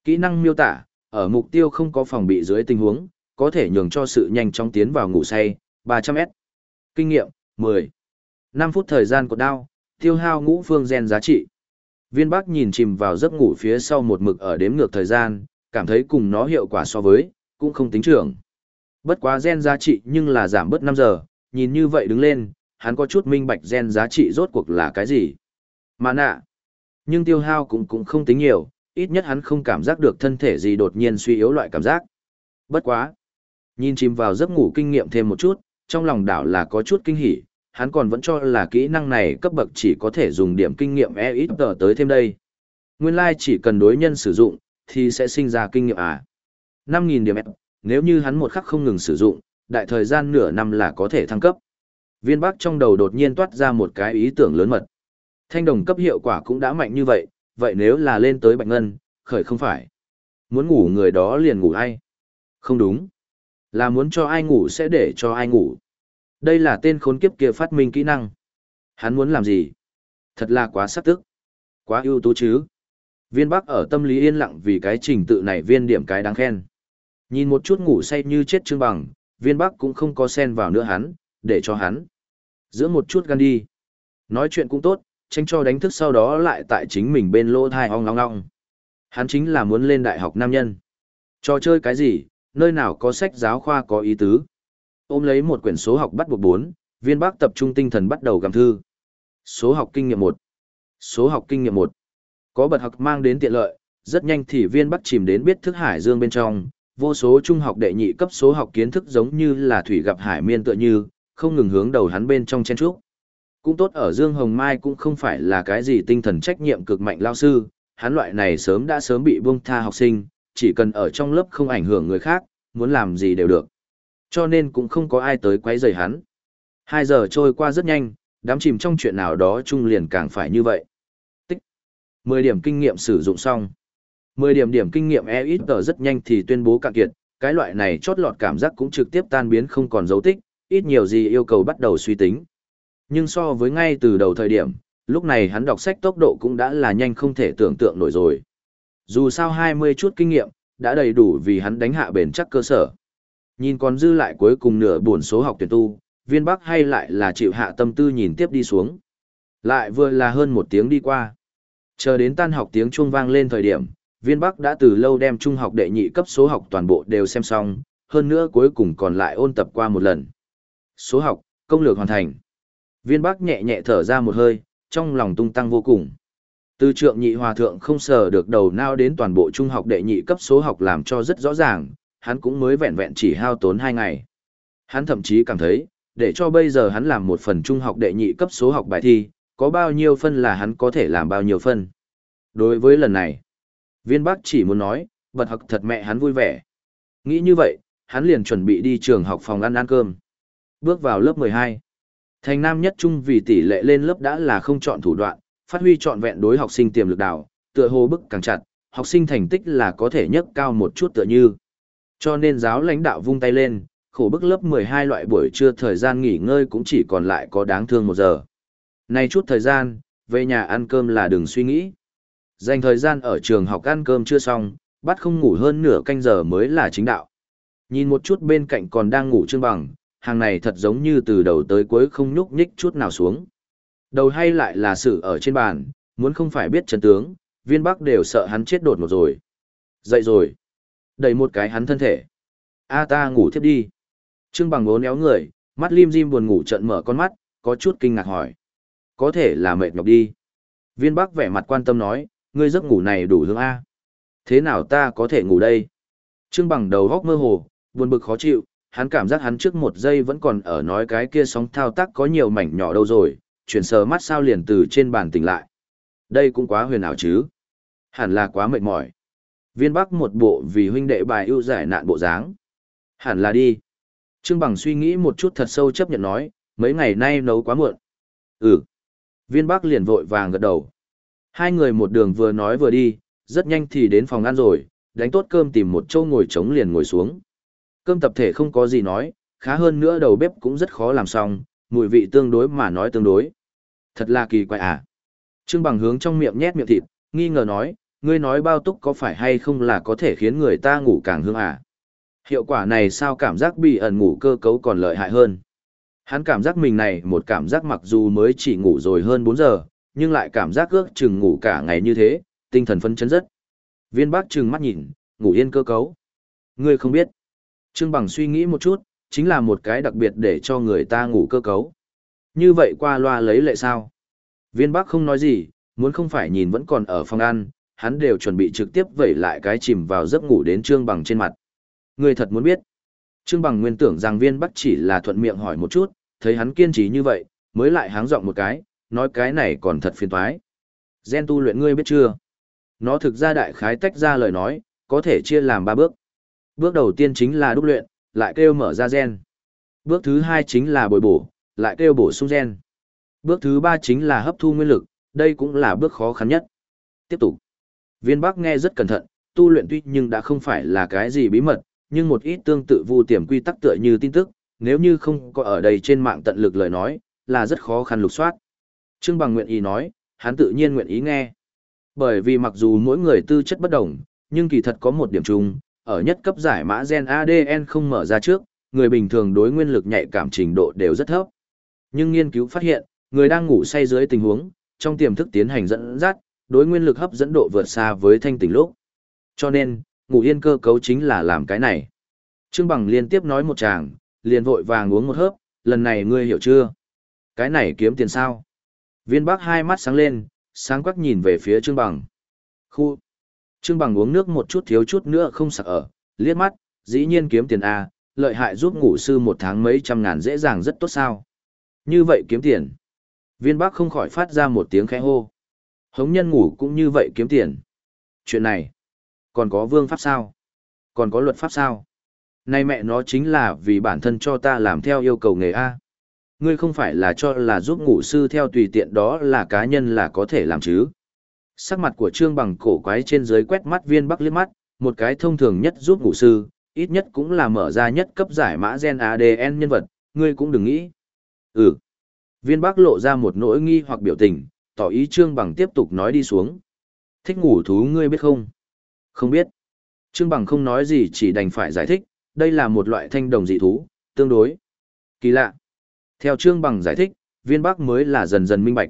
Kỹ năng miêu tả, ở mục tiêu không có phòng bị dưới tình huống, có thể nhường cho sự nhanh chóng tiến vào ngủ say, 300S. Kinh nghiệm, 10. 5 phút thời gian của đao, tiêu hao ngũ phương gen giá trị. Viên Bắc nhìn chìm vào giấc ngủ phía sau một mực ở đếm ngược thời gian, cảm thấy cùng nó hiệu quả so với, cũng không tính trưởng. Bất quá gen giá trị nhưng là giảm bớt 5 giờ, nhìn như vậy đứng lên, hắn có chút minh bạch gen giá trị rốt cuộc là cái gì. Mà nạ. Nhưng tiêu hao cũng cũng không tính nhiều, ít nhất hắn không cảm giác được thân thể gì đột nhiên suy yếu loại cảm giác. Bất quá. Nhìn chìm vào giấc ngủ kinh nghiệm thêm một chút, trong lòng đảo là có chút kinh hỉ, hắn còn vẫn cho là kỹ năng này cấp bậc chỉ có thể dùng điểm kinh nghiệm e ít tờ tới thêm đây. Nguyên lai like chỉ cần đối nhân sử dụng, thì sẽ sinh ra kinh nghiệm à. 5.000 điểm e nếu như hắn một khắc không ngừng sử dụng, đại thời gian nửa năm là có thể thăng cấp. Viên Bắc trong đầu đột nhiên toát ra một cái ý tưởng lớn mật. Thanh đồng cấp hiệu quả cũng đã mạnh như vậy, vậy nếu là lên tới bạch ngân, khởi không phải. Muốn ngủ người đó liền ngủ ai? Không đúng. Là muốn cho ai ngủ sẽ để cho ai ngủ. Đây là tên khốn kiếp kia phát minh kỹ năng. Hắn muốn làm gì? Thật là quá sắc tức. Quá ưu tú chứ. Viên Bắc ở tâm lý yên lặng vì cái trình tự này viên điểm cái đáng khen. Nhìn một chút ngủ say như chết trương bằng, viên Bắc cũng không có sen vào nữa hắn, để cho hắn. Giữa một chút gan đi. Nói chuyện cũng tốt, tranh cho đánh thức sau đó lại tại chính mình bên lỗ thai ong long long. Hắn chính là muốn lên đại học nam nhân. Trò chơi cái gì, nơi nào có sách giáo khoa có ý tứ. Ôm lấy một quyển số học bắt buộc 4, viên bác tập trung tinh thần bắt đầu gặm thư. Số học kinh nghiệm 1. Số học kinh nghiệm 1. Có bật học mang đến tiện lợi, rất nhanh thì viên bắc chìm đến biết thức hải dương bên trong, vô số trung học đệ nhị cấp số học kiến thức giống như là thủy gặp hải miên tựa như, không ngừng hướng đầu hắn bên trong chen trúc. Cũng tốt ở Dương Hồng Mai cũng không phải là cái gì tinh thần trách nhiệm cực mạnh lao sư, hắn loại này sớm đã sớm bị buông tha học sinh, chỉ cần ở trong lớp không ảnh hưởng người khác, muốn làm gì đều được. Cho nên cũng không có ai tới quấy rầy hắn. Hai giờ trôi qua rất nhanh, đám chìm trong chuyện nào đó chung liền càng phải như vậy. Tích, 10 điểm kinh nghiệm sử dụng xong. 10 điểm điểm kinh nghiệm e ít tờ rất nhanh thì tuyên bố cạn kiệt, cái loại này chót lọt cảm giác cũng trực tiếp tan biến không còn dấu tích, ít nhiều gì yêu cầu bắt đầu suy tính. Nhưng so với ngay từ đầu thời điểm, lúc này hắn đọc sách tốc độ cũng đã là nhanh không thể tưởng tượng nổi rồi. Dù sao 20 chút kinh nghiệm, đã đầy đủ vì hắn đánh hạ bền chắc cơ sở. Nhìn còn dư lại cuối cùng nửa buồn số học tuyển tu, viên bắc hay lại là chịu hạ tâm tư nhìn tiếp đi xuống. Lại vừa là hơn một tiếng đi qua. Chờ đến tan học tiếng chuông vang lên thời điểm, viên bắc đã từ lâu đem trung học đệ nhị cấp số học toàn bộ đều xem xong, hơn nữa cuối cùng còn lại ôn tập qua một lần. Số học, công lược hoàn thành. Viên bắc nhẹ nhẹ thở ra một hơi, trong lòng tung tăng vô cùng. Từ trượng nhị hòa thượng không sờ được đầu nao đến toàn bộ trung học đệ nhị cấp số học làm cho rất rõ ràng, hắn cũng mới vẹn vẹn chỉ hao tốn hai ngày. Hắn thậm chí cảm thấy, để cho bây giờ hắn làm một phần trung học đệ nhị cấp số học bài thi, có bao nhiêu phân là hắn có thể làm bao nhiêu phân. Đối với lần này, viên bác chỉ muốn nói, bật học thật mẹ hắn vui vẻ. Nghĩ như vậy, hắn liền chuẩn bị đi trường học phòng ăn ăn cơm. Bước vào lớp 12. Thành nam nhất trung vì tỷ lệ lên lớp đã là không chọn thủ đoạn, phát huy trọn vẹn đối học sinh tiềm lực đào, tựa hồ bức càng chặt, học sinh thành tích là có thể nhấc cao một chút tựa như. Cho nên giáo lãnh đạo vung tay lên, khổ bức lớp 12 loại buổi trưa thời gian nghỉ ngơi cũng chỉ còn lại có đáng thương một giờ. Nay chút thời gian, về nhà ăn cơm là đừng suy nghĩ. Dành thời gian ở trường học ăn cơm chưa xong, bắt không ngủ hơn nửa canh giờ mới là chính đạo. Nhìn một chút bên cạnh còn đang ngủ trương bằng, hàng này thật giống như từ đầu tới cuối không nhúc nhích chút nào xuống. Đầu hay lại là sự ở trên bàn, muốn không phải biết chân tướng, viên bắc đều sợ hắn chết đột một rồi. Dậy rồi. Đẩy một cái hắn thân thể. A ta ngủ thiếp đi. Trương bằng ố néo người, mắt lim dim buồn ngủ trận mở con mắt, có chút kinh ngạc hỏi. Có thể là mệt nhọc đi. Viên bắc vẻ mặt quan tâm nói, ngươi giấc ngủ này đủ hương A. Thế nào ta có thể ngủ đây? Trương bằng đầu góc mơ hồ, buồn bực khó chịu, hắn cảm giác hắn trước một giây vẫn còn ở nói cái kia sóng thao tác có nhiều mảnh nhỏ đâu rồi, chuyển sờ mắt sao liền từ trên bàn tỉnh lại. Đây cũng quá huyền ảo chứ. Hẳn là quá mệt mỏi. Viên Bắc một bộ vì huynh đệ bài ưu giải nạn bộ dáng. Hẳn là đi. Trương Bằng suy nghĩ một chút thật sâu chấp nhận nói, mấy ngày nay nấu quá muộn. Ừ. Viên Bắc liền vội vàng gật đầu. Hai người một đường vừa nói vừa đi, rất nhanh thì đến phòng ăn rồi, đánh tốt cơm tìm một chỗ ngồi trống liền ngồi xuống. Cơm tập thể không có gì nói, khá hơn nữa đầu bếp cũng rất khó làm xong, mùi vị tương đối mà nói tương đối. Thật là kỳ quái à. Trương bằng hướng trong miệng nhét miệng thịt, nghi ngờ nói, ngươi nói bao túc có phải hay không là có thể khiến người ta ngủ càng hương à. Hiệu quả này sao cảm giác bị ẩn ngủ cơ cấu còn lợi hại hơn. Hắn cảm giác mình này một cảm giác mặc dù mới chỉ ngủ rồi hơn 4 giờ, nhưng lại cảm giác ước chừng ngủ cả ngày như thế, tinh thần phấn chấn rất. Viên bác trừng mắt nhìn, ngủ yên cơ cấu. Ngươi không biết. Trương Bằng suy nghĩ một chút, chính là một cái đặc biệt để cho người ta ngủ cơ cấu. Như vậy qua loa lấy lệ sao? Viên bác không nói gì, muốn không phải nhìn vẫn còn ở phòng ăn, hắn đều chuẩn bị trực tiếp vẩy lại cái chìm vào giấc ngủ đến Trương Bằng trên mặt. Người thật muốn biết. Trương Bằng nguyên tưởng rằng viên Bắc chỉ là thuận miệng hỏi một chút, thấy hắn kiên trì như vậy, mới lại háng giọng một cái, nói cái này còn thật phiền toái. Gen tu luyện ngươi biết chưa? Nó thực ra đại khái tách ra lời nói, có thể chia làm ba bước. Bước đầu tiên chính là đúc luyện, lại kêu mở ra gen. Bước thứ hai chính là bồi bổ, lại kêu bổ sung gen. Bước thứ ba chính là hấp thu nguyên lực, đây cũng là bước khó khăn nhất. Tiếp tục. Viên Bắc nghe rất cẩn thận, tu luyện tuy nhưng đã không phải là cái gì bí mật, nhưng một ít tương tự vu tiềm quy tắc tựa như tin tức, nếu như không có ở đây trên mạng tận lực lời nói, là rất khó khăn lục soát. Trương Bằng nguyện ý nói, hắn tự nhiên nguyện ý nghe. Bởi vì mặc dù mỗi người tư chất bất đồng, nhưng kỳ thật có một điểm chung, ở nhất cấp giải mã gen ADN không mở ra trước, người bình thường đối nguyên lực nhạy cảm trình độ đều rất thấp. Nhưng nghiên cứu phát hiện, người đang ngủ say dưới tình huống, trong tiềm thức tiến hành dẫn dắt, đối nguyên lực hấp dẫn độ vượt xa với thanh tỉnh lúc. Cho nên, ngủ yên cơ cấu chính là làm cái này. Trương Bằng liên tiếp nói một chàng, liền vội vàng uống một hớp, lần này ngươi hiểu chưa? Cái này kiếm tiền sao? Viên Bắc hai mắt sáng lên, sáng quắc nhìn về phía Trương Bằng. Khu, Trương Bằng uống nước một chút thiếu chút nữa không sặc ở, liếc mắt, dĩ nhiên kiếm tiền A, lợi hại giúp ngủ sư một tháng mấy trăm ngàn dễ dàng rất tốt sao. Như vậy kiếm tiền. Viên Bắc không khỏi phát ra một tiếng khẽ hô. Hống nhân ngủ cũng như vậy kiếm tiền. Chuyện này, còn có vương pháp sao? Còn có luật pháp sao? Này mẹ nó chính là vì bản thân cho ta làm theo yêu cầu nghề A. Ngươi không phải là cho là giúp ngủ sư theo tùy tiện đó là cá nhân là có thể làm chứ. Sắc mặt của Trương Bằng cổ quái trên dưới quét mắt viên bắc liếc mắt, một cái thông thường nhất giúp ngủ sư, ít nhất cũng là mở ra nhất cấp giải mã gen ADN nhân vật, ngươi cũng đừng nghĩ. Ừ. Viên bắc lộ ra một nỗi nghi hoặc biểu tình, tỏ ý Trương Bằng tiếp tục nói đi xuống. Thích ngủ thú ngươi biết không? Không biết. Trương Bằng không nói gì chỉ đành phải giải thích, đây là một loại thanh đồng dị thú, tương đối. Kỳ lạ. Theo Trương Bằng giải thích, viên bắc mới là dần dần minh bạch.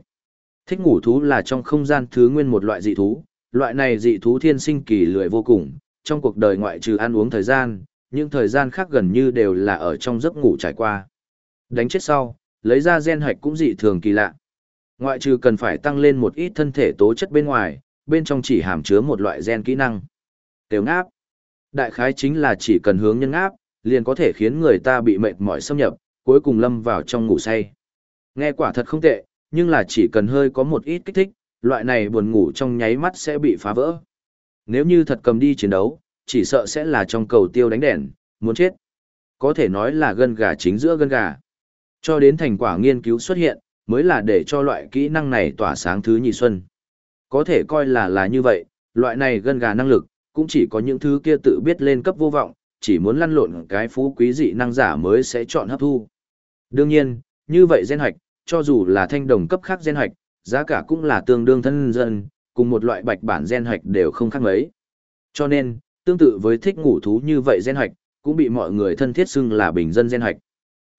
Thích ngủ thú là trong không gian thứ nguyên một loại dị thú, loại này dị thú thiên sinh kỳ lười vô cùng, trong cuộc đời ngoại trừ ăn uống thời gian, những thời gian khác gần như đều là ở trong giấc ngủ trải qua. Đánh chết sau, lấy ra gen hạch cũng dị thường kỳ lạ. Ngoại trừ cần phải tăng lên một ít thân thể tố chất bên ngoài, bên trong chỉ hàm chứa một loại gen kỹ năng. Tiểu ngáp. Đại khái chính là chỉ cần hướng nhân ngáp, liền có thể khiến người ta bị mệt mỏi xâm nhập, cuối cùng lâm vào trong ngủ say. Nghe quả thật không tệ, nhưng là chỉ cần hơi có một ít kích thích, loại này buồn ngủ trong nháy mắt sẽ bị phá vỡ. Nếu như thật cầm đi chiến đấu, chỉ sợ sẽ là trong cầu tiêu đánh đèn, muốn chết. Có thể nói là gân gà chính giữa gân gà. Cho đến thành quả nghiên cứu xuất hiện, mới là để cho loại kỹ năng này tỏa sáng thứ nhị xuân. Có thể coi là là như vậy, loại này gân gà năng lực, cũng chỉ có những thứ kia tự biết lên cấp vô vọng, chỉ muốn lăn lộn cái phú quý dị năng giả mới sẽ chọn hấp thu. Đương nhiên, như vậy gen hoạch, cho dù là thanh đồng cấp khác gen hoạch, giá cả cũng là tương đương thân dân, cùng một loại bạch bản gen hoạch đều không khác mấy. Cho nên, tương tự với thích ngủ thú như vậy gen hoạch, cũng bị mọi người thân thiết xưng là bình dân gen hoạch.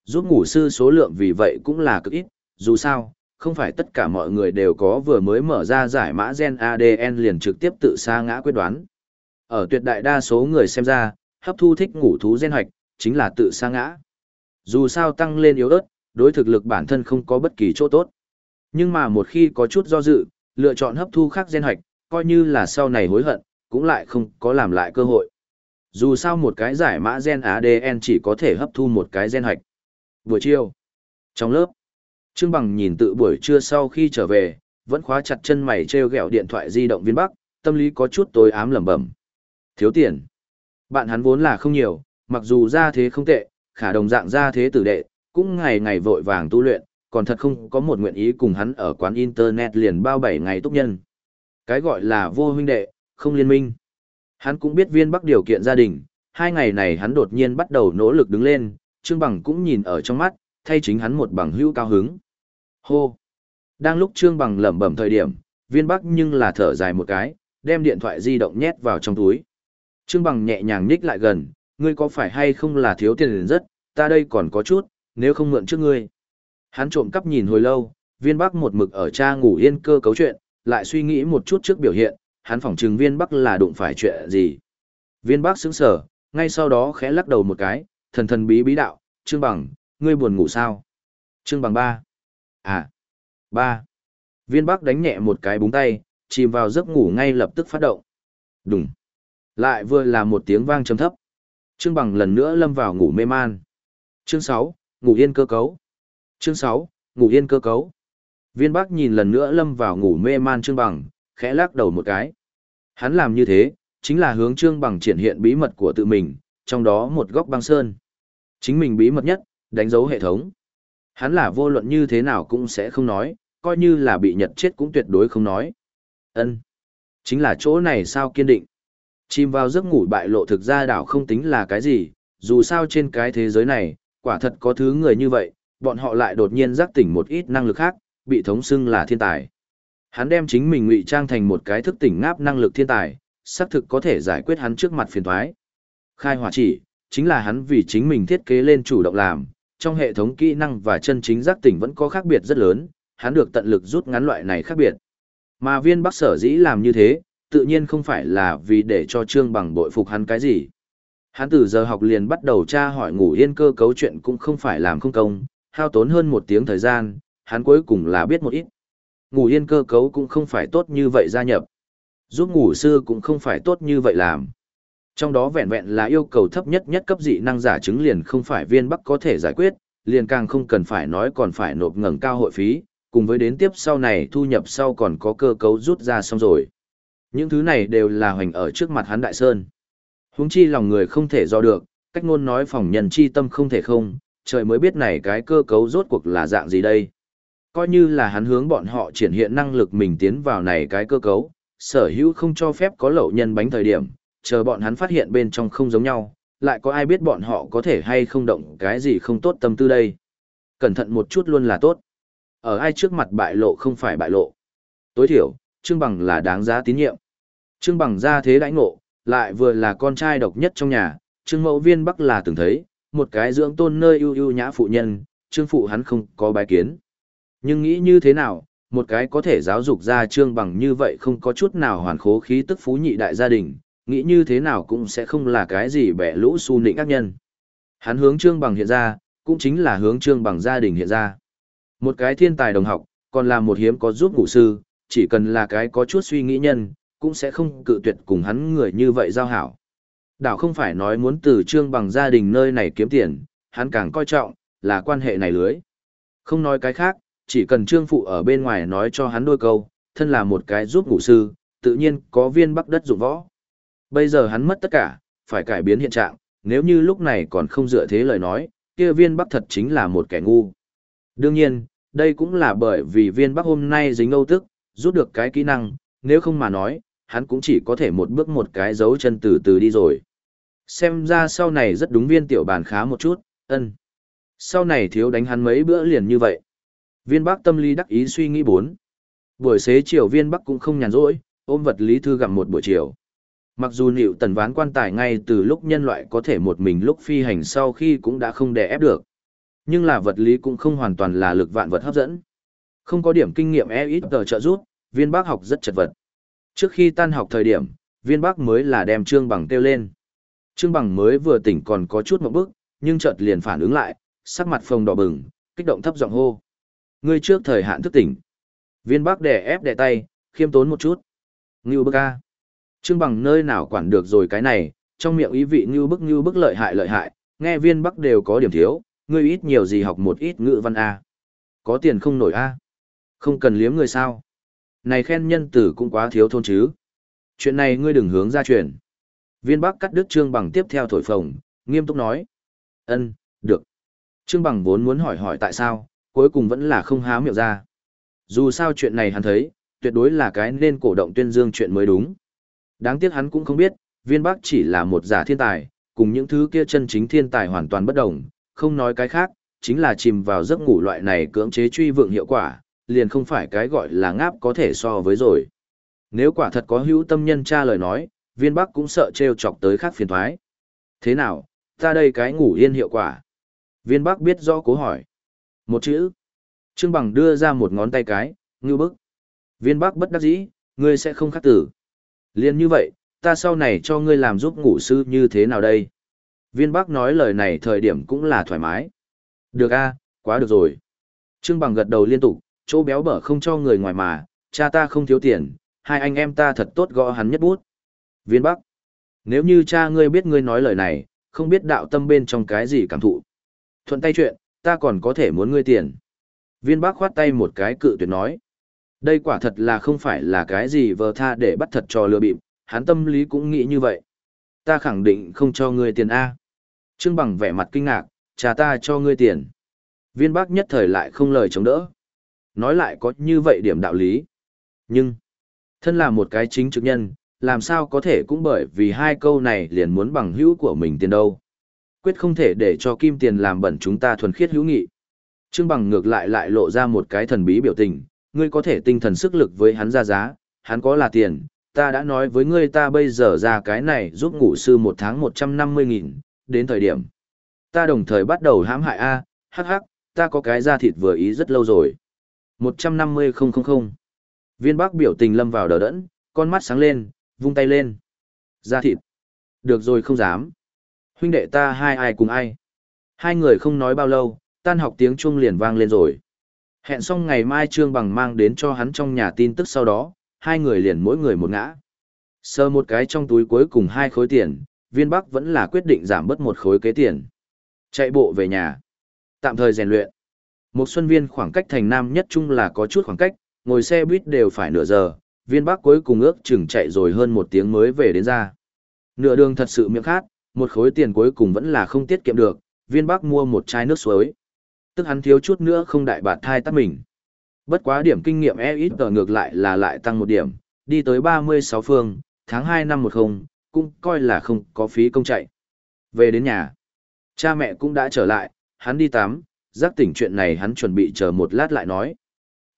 Giúp ngủ sư số lượng vì vậy cũng là cực ít, dù sao, không phải tất cả mọi người đều có vừa mới mở ra giải mã gen ADN liền trực tiếp tự sa ngã quyết đoán. Ở tuyệt đại đa số người xem ra, hấp thu thích ngủ thú gen hoạch, chính là tự sa ngã. Dù sao tăng lên yếu ớt, đối thực lực bản thân không có bất kỳ chỗ tốt. Nhưng mà một khi có chút do dự, lựa chọn hấp thu khác gen hoạch, coi như là sau này hối hận, cũng lại không có làm lại cơ hội. Dù sao một cái giải mã gen ADN chỉ có thể hấp thu một cái gen hoạch. Buổi chiều, trong lớp, Trương Bằng nhìn tự buổi trưa sau khi trở về, vẫn khóa chặt chân mày treo gẹo điện thoại di động viên bắc, tâm lý có chút tối ám lẩm bẩm. Thiếu tiền. Bạn hắn vốn là không nhiều, mặc dù ra thế không tệ, khả đồng dạng ra thế tử đệ, cũng ngày ngày vội vàng tu luyện, còn thật không có một nguyện ý cùng hắn ở quán internet liền bao bảy ngày túc nhân. Cái gọi là vô huynh đệ, không liên minh. Hắn cũng biết viên bắc điều kiện gia đình, hai ngày này hắn đột nhiên bắt đầu nỗ lực đứng lên, Trương Bằng cũng nhìn ở trong mắt, thay chính hắn một bằng hữu cao hứng. Hô! Đang lúc Trương Bằng lẩm bẩm thời điểm, viên bắc nhưng là thở dài một cái, đem điện thoại di động nhét vào trong túi. Trương Bằng nhẹ nhàng nhích lại gần, ngươi có phải hay không là thiếu tiền rất, ta đây còn có chút, nếu không mượn trước ngươi. Hắn trộm cắp nhìn hồi lâu, viên bắc một mực ở cha ngủ yên cơ cấu chuyện, lại suy nghĩ một chút trước biểu hiện, hắn phỏng chừng viên bắc là đụng phải chuyện gì. Viên bắc sững sở, ngay sau đó khẽ lắc đầu một cái, thần thần bí bí đạo, Trương Bằng, ngươi buồn ngủ sao? Trương Bằng ba. À, ba. Viên bắc đánh nhẹ một cái búng tay, chìm vào giấc ngủ ngay lập tức phát động. Đùng. Lại vừa là một tiếng vang trầm thấp. Trương Bằng lần nữa lâm vào ngủ mê man. Chương 6, ngủ yên cơ cấu. Chương 6, ngủ yên cơ cấu. Viên Bắc nhìn lần nữa lâm vào ngủ mê man Trương Bằng, khẽ lắc đầu một cái. Hắn làm như thế, chính là hướng Trương Bằng triển hiện bí mật của tự mình, trong đó một góc băng sơn. Chính mình bí mật nhất, đánh dấu hệ thống. Hắn là vô luận như thế nào cũng sẽ không nói, coi như là bị nhật chết cũng tuyệt đối không nói. Ân, Chính là chỗ này sao kiên định. Chìm vào giấc ngủ bại lộ thực ra đảo không tính là cái gì, dù sao trên cái thế giới này, quả thật có thứ người như vậy, bọn họ lại đột nhiên giác tỉnh một ít năng lực khác, bị thống xưng là thiên tài. Hắn đem chính mình ngụy trang thành một cái thức tỉnh ngáp năng lực thiên tài, xác thực có thể giải quyết hắn trước mặt phiền toái. Khai hỏa chỉ, chính là hắn vì chính mình thiết kế lên chủ động làm, trong hệ thống kỹ năng và chân chính giác tỉnh vẫn có khác biệt rất lớn, hắn được tận lực rút ngắn loại này khác biệt. Mà viên bắc sở dĩ làm như thế, tự nhiên không phải là vì để cho Trương Bằng bội phục hắn cái gì. Hắn từ giờ học liền bắt đầu tra hỏi ngủ yên cơ cấu chuyện cũng không phải làm không công, hao tốn hơn một tiếng thời gian, hắn cuối cùng là biết một ít. Ngủ yên cơ cấu cũng không phải tốt như vậy gia nhập. Giúp ngủ sư cũng không phải tốt như vậy làm. Trong đó vẹn vẹn là yêu cầu thấp nhất nhất cấp dị năng giả chứng liền không phải viên bắc có thể giải quyết, liền càng không cần phải nói còn phải nộp ngẩng cao hội phí, cùng với đến tiếp sau này thu nhập sau còn có cơ cấu rút ra xong rồi. Những thứ này đều là hoành ở trước mặt hắn đại sơn. Huống chi lòng người không thể do được, cách ngôn nói phòng nhân chi tâm không thể không, trời mới biết này cái cơ cấu rốt cuộc là dạng gì đây. Coi như là hắn hướng bọn họ triển hiện năng lực mình tiến vào này cái cơ cấu, Sở hữu không cho phép có lậu nhân bánh thời điểm, chờ bọn hắn phát hiện bên trong không giống nhau, lại có ai biết bọn họ có thể hay không động cái gì không tốt tâm tư đây. Cẩn thận một chút luôn là tốt. Ở ai trước mặt bại lộ không phải bại lộ. Tối thiểu, Trương Bằng là đáng giá tín nhiệm. Trương Bằng ra thế đãi ngộ, lại vừa là con trai độc nhất trong nhà, Trương Mẫu Viên Bắc là từng thấy, một cái dưỡng tôn nơi ưu ưu nhã phụ nhân, Trương Phụ hắn không có bái kiến. Nhưng nghĩ như thế nào, một cái có thể giáo dục ra Trương Bằng như vậy không có chút nào hoàn khố khí tức phú nhị đại gia đình, nghĩ như thế nào cũng sẽ không là cái gì bẻ lũ su nịnh ác nhân. Hắn hướng Trương Bằng hiện ra, cũng chính là hướng Trương Bằng gia đình hiện ra. Một cái thiên tài đồng học, còn là một hiếm có giúp ngủ sư, chỉ cần là cái có chút suy nghĩ nhân, cũng sẽ không cự tuyệt cùng hắn người như vậy giao hảo. Đảo không phải nói muốn từ Trương Bằng gia đình nơi này kiếm tiền, hắn càng coi trọng, là quan hệ này lưới. Không nói cái khác, chỉ cần Trương Phụ ở bên ngoài nói cho hắn đôi câu, thân là một cái giúp ngủ sư, tự nhiên có viên bắc đất dụng võ. Bây giờ hắn mất tất cả, phải cải biến hiện trạng, nếu như lúc này còn không dựa thế lời nói, kia viên bắc thật chính là một kẻ ngu. Đương nhiên, đây cũng là bởi vì viên bắc hôm nay dính âu tức, rút được cái kỹ năng, nếu không mà nói, hắn cũng chỉ có thể một bước một cái dấu chân từ từ đi rồi. Xem ra sau này rất đúng viên tiểu bàn khá một chút, ân. Sau này thiếu đánh hắn mấy bữa liền như vậy. Viên bắc tâm lý đắc ý suy nghĩ bốn. Buổi xế chiều viên bắc cũng không nhàn rỗi, ôm vật lý thư gặm một buổi chiều. Mặc dù nịu tần ván quan tài ngay từ lúc nhân loại có thể một mình lúc phi hành sau khi cũng đã không đè ép được. Nhưng là vật lý cũng không hoàn toàn là lực vạn vật hấp dẫn. Không có điểm kinh nghiệm e ít tờ trợ giúp, viên bác học rất chật vật. Trước khi tan học thời điểm, viên bác mới là đem trương bằng kêu lên. Trương bằng mới vừa tỉnh còn có chút một bước, nhưng chợt liền phản ứng lại, sắc mặt phồng đỏ bừng, kích động thấp giọng hô. Ngươi trước thời hạn thức tỉnh. Viên bác đè ép đè tay, khiêm tốn một chút. Ngưu bức ca. Trương bằng nơi nào quản được rồi cái này, trong miệng ý vị như bức như bức lợi hại lợi hại, nghe viên bắc đều có điểm thiếu, ngươi ít nhiều gì học một ít ngữ văn A. Có tiền không nổi A. Không cần liếm người sao. Này khen nhân tử cũng quá thiếu thôn chứ. Chuyện này ngươi đừng hướng ra truyền. Viên bắc cắt đứt trương bằng tiếp theo thổi phồng, nghiêm túc nói. ân được. Trương bằng vốn muốn hỏi hỏi tại sao, cuối cùng vẫn là không há miệng ra. Dù sao chuyện này hắn thấy, tuyệt đối là cái nên cổ động tuyên dương chuyện mới đúng. Đáng tiếc hắn cũng không biết, viên bắc chỉ là một giả thiên tài, cùng những thứ kia chân chính thiên tài hoàn toàn bất đồng, không nói cái khác, chính là chìm vào giấc ngủ loại này cưỡng chế truy vượng hiệu quả, liền không phải cái gọi là ngáp có thể so với rồi. Nếu quả thật có hữu tâm nhân tra lời nói, viên bắc cũng sợ trêu chọc tới khác phiền thoái. Thế nào, ta đây cái ngủ yên hiệu quả. Viên bắc biết rõ cố hỏi. Một chữ. Trương Bằng đưa ra một ngón tay cái, ngư bức. Viên bắc bất đắc dĩ, ngươi sẽ không khắc tử. Liên như vậy, ta sau này cho ngươi làm giúp ngủ sư như thế nào đây? Viên Bắc nói lời này thời điểm cũng là thoải mái. Được a, quá được rồi. Trương Bằng gật đầu liên tục, chỗ béo bở không cho người ngoài mà, cha ta không thiếu tiền, hai anh em ta thật tốt gõ hắn nhất bút. Viên Bắc, nếu như cha ngươi biết ngươi nói lời này, không biết đạo tâm bên trong cái gì cảm thụ. Thuận tay chuyện, ta còn có thể muốn ngươi tiền. Viên Bắc khoát tay một cái cự tuyệt nói. Đây quả thật là không phải là cái gì vờ tha để bắt thật cho lừa bịp, hắn tâm lý cũng nghĩ như vậy. Ta khẳng định không cho ngươi tiền A. Trương bằng vẻ mặt kinh ngạc, cha ta cho ngươi tiền. Viên bác nhất thời lại không lời chống đỡ. Nói lại có như vậy điểm đạo lý. Nhưng, thân là một cái chính trực nhân, làm sao có thể cũng bởi vì hai câu này liền muốn bằng hữu của mình tiền đâu. Quyết không thể để cho kim tiền làm bẩn chúng ta thuần khiết hữu nghị. Trương bằng ngược lại lại lộ ra một cái thần bí biểu tình, ngươi có thể tinh thần sức lực với hắn ra giá, hắn có là tiền, ta đã nói với ngươi ta bây giờ ra cái này giúp ngủ sư một tháng một trăm năm mươi nghìn, đến thời điểm. Ta đồng thời bắt đầu hãm hại A, hắc hắc, ta có cái da thịt vừa ý rất lâu rồi. một trăm năm mươi không không không. Viên bác biểu tình lâm vào đờ đẫn, con mắt sáng lên, vung tay lên. Da thịt. Được rồi không dám. Huynh đệ ta hai ai cùng ai. Hai người không nói bao lâu, tan học tiếng chuông liền vang lên rồi. Hẹn xong ngày mai Trương Bằng mang đến cho hắn trong nhà tin tức sau đó, hai người liền mỗi người một ngã. Sơ một cái trong túi cuối cùng hai khối tiền, viên bắc vẫn là quyết định giảm bớt một khối kế tiền. Chạy bộ về nhà. Tạm thời rèn luyện. Một xuân viên khoảng cách thành nam nhất trung là có chút khoảng cách, ngồi xe buýt đều phải nửa giờ, viên bắc cuối cùng ước chừng chạy rồi hơn một tiếng mới về đến ra. Nửa đường thật sự miệng khát, một khối tiền cuối cùng vẫn là không tiết kiệm được, viên bắc mua một chai nước suối tức hắn thiếu chút nữa không đại bạt thai tắt mình. Bất quá điểm kinh nghiệm e ít tờ ngược lại là lại tăng một điểm, đi tới 36 phương, tháng 2 năm 10, cũng coi là không có phí công chạy. Về đến nhà, cha mẹ cũng đã trở lại, hắn đi tắm, giác tỉnh chuyện này hắn chuẩn bị chờ một lát lại nói.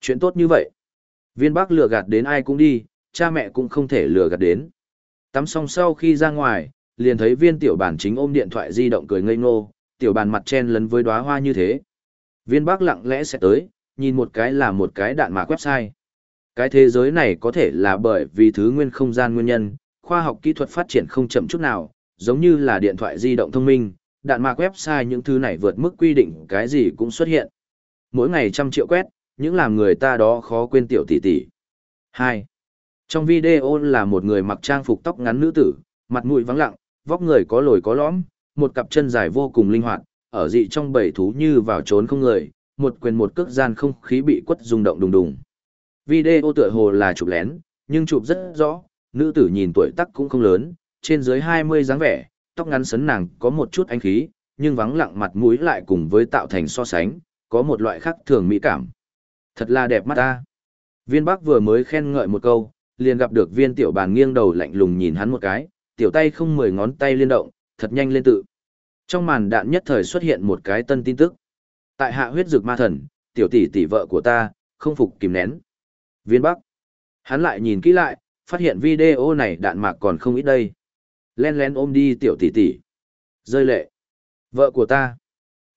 Chuyện tốt như vậy. Viên bác lừa gạt đến ai cũng đi, cha mẹ cũng không thể lừa gạt đến. Tắm xong sau khi ra ngoài, liền thấy viên tiểu bản chính ôm điện thoại di động cười ngây ngô, tiểu bản mặt chen lấn với đóa hoa như thế. Viên bác lặng lẽ sẽ tới, nhìn một cái là một cái đạn mạc website. Cái thế giới này có thể là bởi vì thứ nguyên không gian nguyên nhân, khoa học kỹ thuật phát triển không chậm chút nào, giống như là điện thoại di động thông minh, đạn mạc website những thứ này vượt mức quy định cái gì cũng xuất hiện. Mỗi ngày trăm triệu quét, những làm người ta đó khó quên tiểu tỷ tỷ. 2. Trong video là một người mặc trang phục tóc ngắn nữ tử, mặt mũi vắng lặng, vóc người có lồi có lõm, một cặp chân dài vô cùng linh hoạt, ở dị trong bầy thú như vào trốn không người, một quyền một cước gian không khí bị quất rung động đùng đùng. Video tựa hồ là chụp lén, nhưng chụp rất rõ, nữ tử nhìn tuổi tác cũng không lớn, trên dưới 20 dáng vẻ, tóc ngắn sấn nàng có một chút ánh khí, nhưng vắng lặng mặt mũi lại cùng với tạo thành so sánh, có một loại khác thường mỹ cảm. Thật là đẹp mắt ta. Viên Bắc vừa mới khen ngợi một câu, liền gặp được viên tiểu bàn nghiêng đầu lạnh lùng nhìn hắn một cái, tiểu tay không mười ngón tay liên động, thật nhanh lên tự. Trong màn đạn nhất thời xuất hiện một cái tân tin tức. Tại hạ huyết dược ma thần, tiểu tỷ tỷ vợ của ta, không phục kìm nén. Viên Bắc. Hắn lại nhìn kỹ lại, phát hiện video này đạn mạc còn không ít đây. Len lén ôm đi tiểu tỷ tỷ. Rơi lệ. Vợ của ta.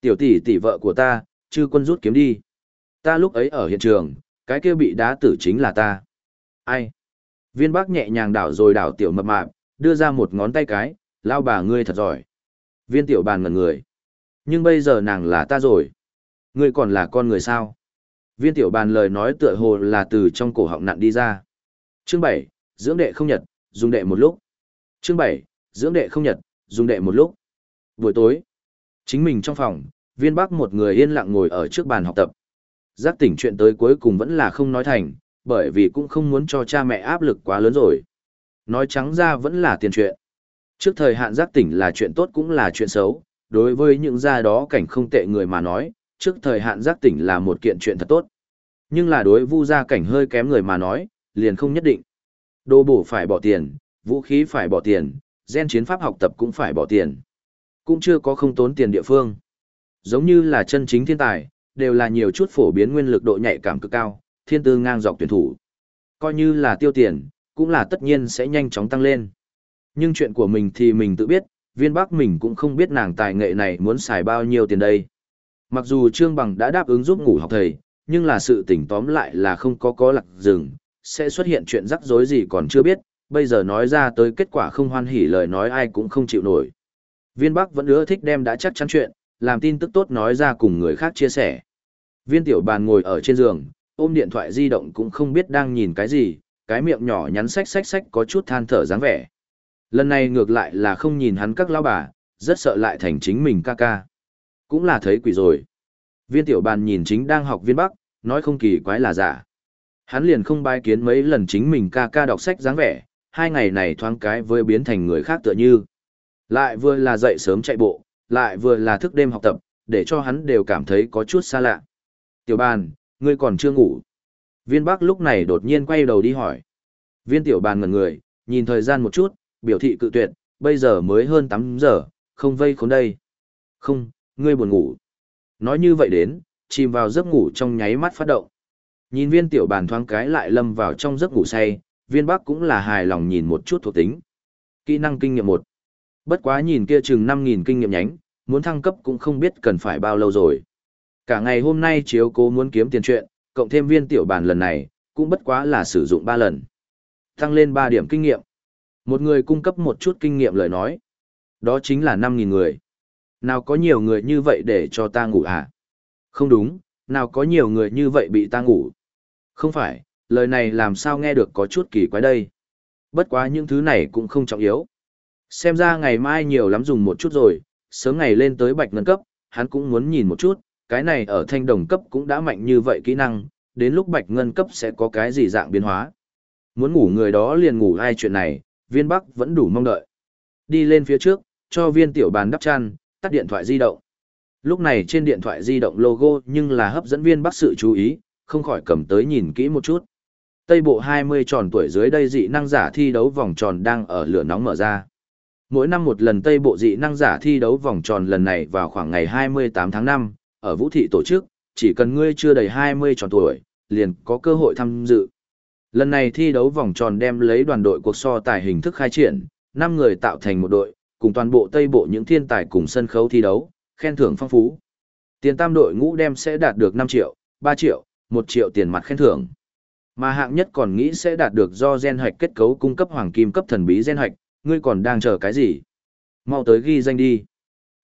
Tiểu tỷ tỷ vợ của ta, chư quân rút kiếm đi. Ta lúc ấy ở hiện trường, cái kia bị đá tử chính là ta. Ai? Viên Bắc nhẹ nhàng đảo rồi đảo tiểu mập mạp, đưa ra một ngón tay cái, lao bà ngươi thật giỏi. Viên tiểu bàn ngẩn người. Nhưng bây giờ nàng là ta rồi. Ngươi còn là con người sao? Viên tiểu bàn lời nói tựa hồ là từ trong cổ họng nặn đi ra. Chương 7, dưỡng đệ không nhật, dùng đệ một lúc. Chương 7, dưỡng đệ không nhật, dùng đệ một lúc. Buổi tối, chính mình trong phòng, viên bắc một người yên lặng ngồi ở trước bàn học tập. Giác tỉnh chuyện tới cuối cùng vẫn là không nói thành, bởi vì cũng không muốn cho cha mẹ áp lực quá lớn rồi. Nói trắng ra vẫn là tiền chuyện. Trước thời hạn giác tỉnh là chuyện tốt cũng là chuyện xấu, đối với những gia đó cảnh không tệ người mà nói, trước thời hạn giác tỉnh là một kiện chuyện thật tốt. Nhưng là đối vu gia cảnh hơi kém người mà nói, liền không nhất định. Đồ bổ phải bỏ tiền, vũ khí phải bỏ tiền, gen chiến pháp học tập cũng phải bỏ tiền. Cũng chưa có không tốn tiền địa phương. Giống như là chân chính thiên tài, đều là nhiều chút phổ biến nguyên lực độ nhạy cảm cực cao, thiên tư ngang dọc tuyển thủ. Coi như là tiêu tiền, cũng là tất nhiên sẽ nhanh chóng tăng lên. Nhưng chuyện của mình thì mình tự biết, viên bắc mình cũng không biết nàng tài nghệ này muốn xài bao nhiêu tiền đây. Mặc dù Trương Bằng đã đáp ứng giúp ngủ học thầy, nhưng là sự tỉnh tóm lại là không có có lạc dừng, sẽ xuất hiện chuyện rắc rối gì còn chưa biết, bây giờ nói ra tới kết quả không hoan hỉ lời nói ai cũng không chịu nổi. Viên Bắc vẫn ưa thích đem đã chắc chắn chuyện, làm tin tức tốt nói ra cùng người khác chia sẻ. Viên tiểu bàn ngồi ở trên giường, ôm điện thoại di động cũng không biết đang nhìn cái gì, cái miệng nhỏ nhắn xách xách xách có chút than thở dáng vẻ. Lần này ngược lại là không nhìn hắn các lão bà, rất sợ lại thành chính mình ca ca. Cũng là thấy quỷ rồi. Viên tiểu bàn nhìn chính đang học viên Bắc, nói không kỳ quái là giả. Hắn liền không bái kiến mấy lần chính mình ca ca đọc sách dáng vẻ, hai ngày này thoáng cái với biến thành người khác tựa như. Lại vừa là dậy sớm chạy bộ, lại vừa là thức đêm học tập, để cho hắn đều cảm thấy có chút xa lạ. Tiểu bàn, ngươi còn chưa ngủ. Viên Bắc lúc này đột nhiên quay đầu đi hỏi. Viên tiểu bàn ngẩn người, nhìn thời gian một chút, biểu thị cự tuyệt, bây giờ mới hơn 8 giờ, không vây khốn đây. Không, ngươi buồn ngủ. Nói như vậy đến, chìm vào giấc ngủ trong nháy mắt phát động. Nhìn viên tiểu bàn thoáng cái lại lâm vào trong giấc ngủ say, viên bắc cũng là hài lòng nhìn một chút thuộc tính. Kỹ năng kinh nghiệm một Bất quá nhìn kia chừng 5.000 kinh nghiệm nhánh, muốn thăng cấp cũng không biết cần phải bao lâu rồi. Cả ngày hôm nay chiếu cố muốn kiếm tiền chuyện, cộng thêm viên tiểu bàn lần này, cũng bất quá là sử dụng 3 lần. Tăng lên 3 điểm kinh nghiệm. Một người cung cấp một chút kinh nghiệm lời nói. Đó chính là 5.000 người. Nào có nhiều người như vậy để cho ta ngủ à? Không đúng, nào có nhiều người như vậy bị ta ngủ. Không phải, lời này làm sao nghe được có chút kỳ quái đây. Bất quá những thứ này cũng không trọng yếu. Xem ra ngày mai nhiều lắm dùng một chút rồi, sớm ngày lên tới bạch ngân cấp, hắn cũng muốn nhìn một chút, cái này ở thanh đồng cấp cũng đã mạnh như vậy kỹ năng, đến lúc bạch ngân cấp sẽ có cái gì dạng biến hóa. Muốn ngủ người đó liền ngủ ai chuyện này, viên bắc vẫn đủ mong đợi. Đi lên phía trước, cho viên tiểu bàn đắp chăn, tắt điện thoại di động. Lúc này trên điện thoại di động logo nhưng là hấp dẫn viên bắc sự chú ý, không khỏi cầm tới nhìn kỹ một chút. Tây bộ 20 tròn tuổi dưới đây dị năng giả thi đấu vòng tròn đang ở lửa nóng mở ra. Mỗi năm một lần Tây bộ dị năng giả thi đấu vòng tròn lần này vào khoảng ngày 28 tháng 5, ở Vũ Thị tổ chức, chỉ cần ngươi chưa đầy 20 tròn tuổi, liền có cơ hội tham dự. Lần này thi đấu vòng tròn đem lấy đoàn đội cuộc so tài hình thức khai triển, 5 người tạo thành một đội, cùng toàn bộ Tây Bộ những thiên tài cùng sân khấu thi đấu, khen thưởng phong phú. Tiền tam đội ngũ đem sẽ đạt được 5 triệu, 3 triệu, 1 triệu tiền mặt khen thưởng. Mà hạng nhất còn nghĩ sẽ đạt được do gen hoạch kết cấu cung cấp hoàng kim cấp thần bí gen hoạch, ngươi còn đang chờ cái gì? Mau tới ghi danh đi.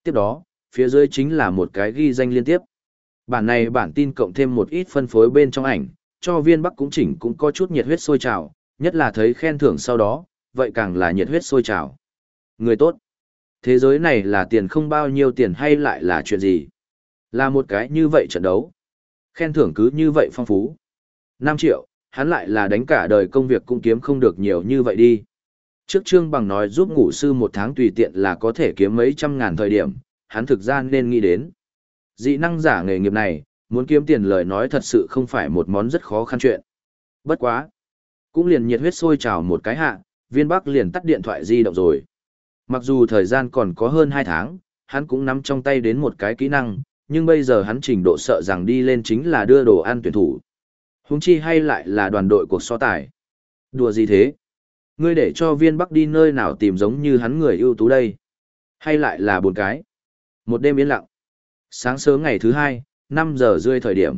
Tiếp đó, phía dưới chính là một cái ghi danh liên tiếp. Bản này bản tin cộng thêm một ít phân phối bên trong ảnh, cho viên bắc cũng chỉnh cũng có chút nhiệt huyết sôi trào, nhất là thấy khen thưởng sau đó, vậy càng là nhiệt huyết sôi trào. Người tốt. Thế giới này là tiền không bao nhiêu tiền hay lại là chuyện gì? Là một cái như vậy trận đấu. Khen thưởng cứ như vậy phong phú. 5 triệu, hắn lại là đánh cả đời công việc cũng kiếm không được nhiều như vậy đi. Trước trương bằng nói giúp ngủ sư một tháng tùy tiện là có thể kiếm mấy trăm ngàn thời điểm, hắn thực ra nên nghĩ đến. Dị năng giả nghề nghiệp này, muốn kiếm tiền lời nói thật sự không phải một món rất khó khăn chuyện. Bất quá. Cũng liền nhiệt huyết sôi trào một cái hạ, viên bắc liền tắt điện thoại di động rồi. Mặc dù thời gian còn có hơn 2 tháng, hắn cũng nắm trong tay đến một cái kỹ năng, nhưng bây giờ hắn trình độ sợ rằng đi lên chính là đưa đồ ăn tuyển thủ. Húng chi hay lại là đoàn đội cuộc so tài. Đùa gì thế? Ngươi để cho viên bắc đi nơi nào tìm giống như hắn người ưu tú đây? Hay lại là bốn cái? Một đêm yên lặng. Sáng sớm ngày thứ hai, 5 giờ rưỡi thời điểm.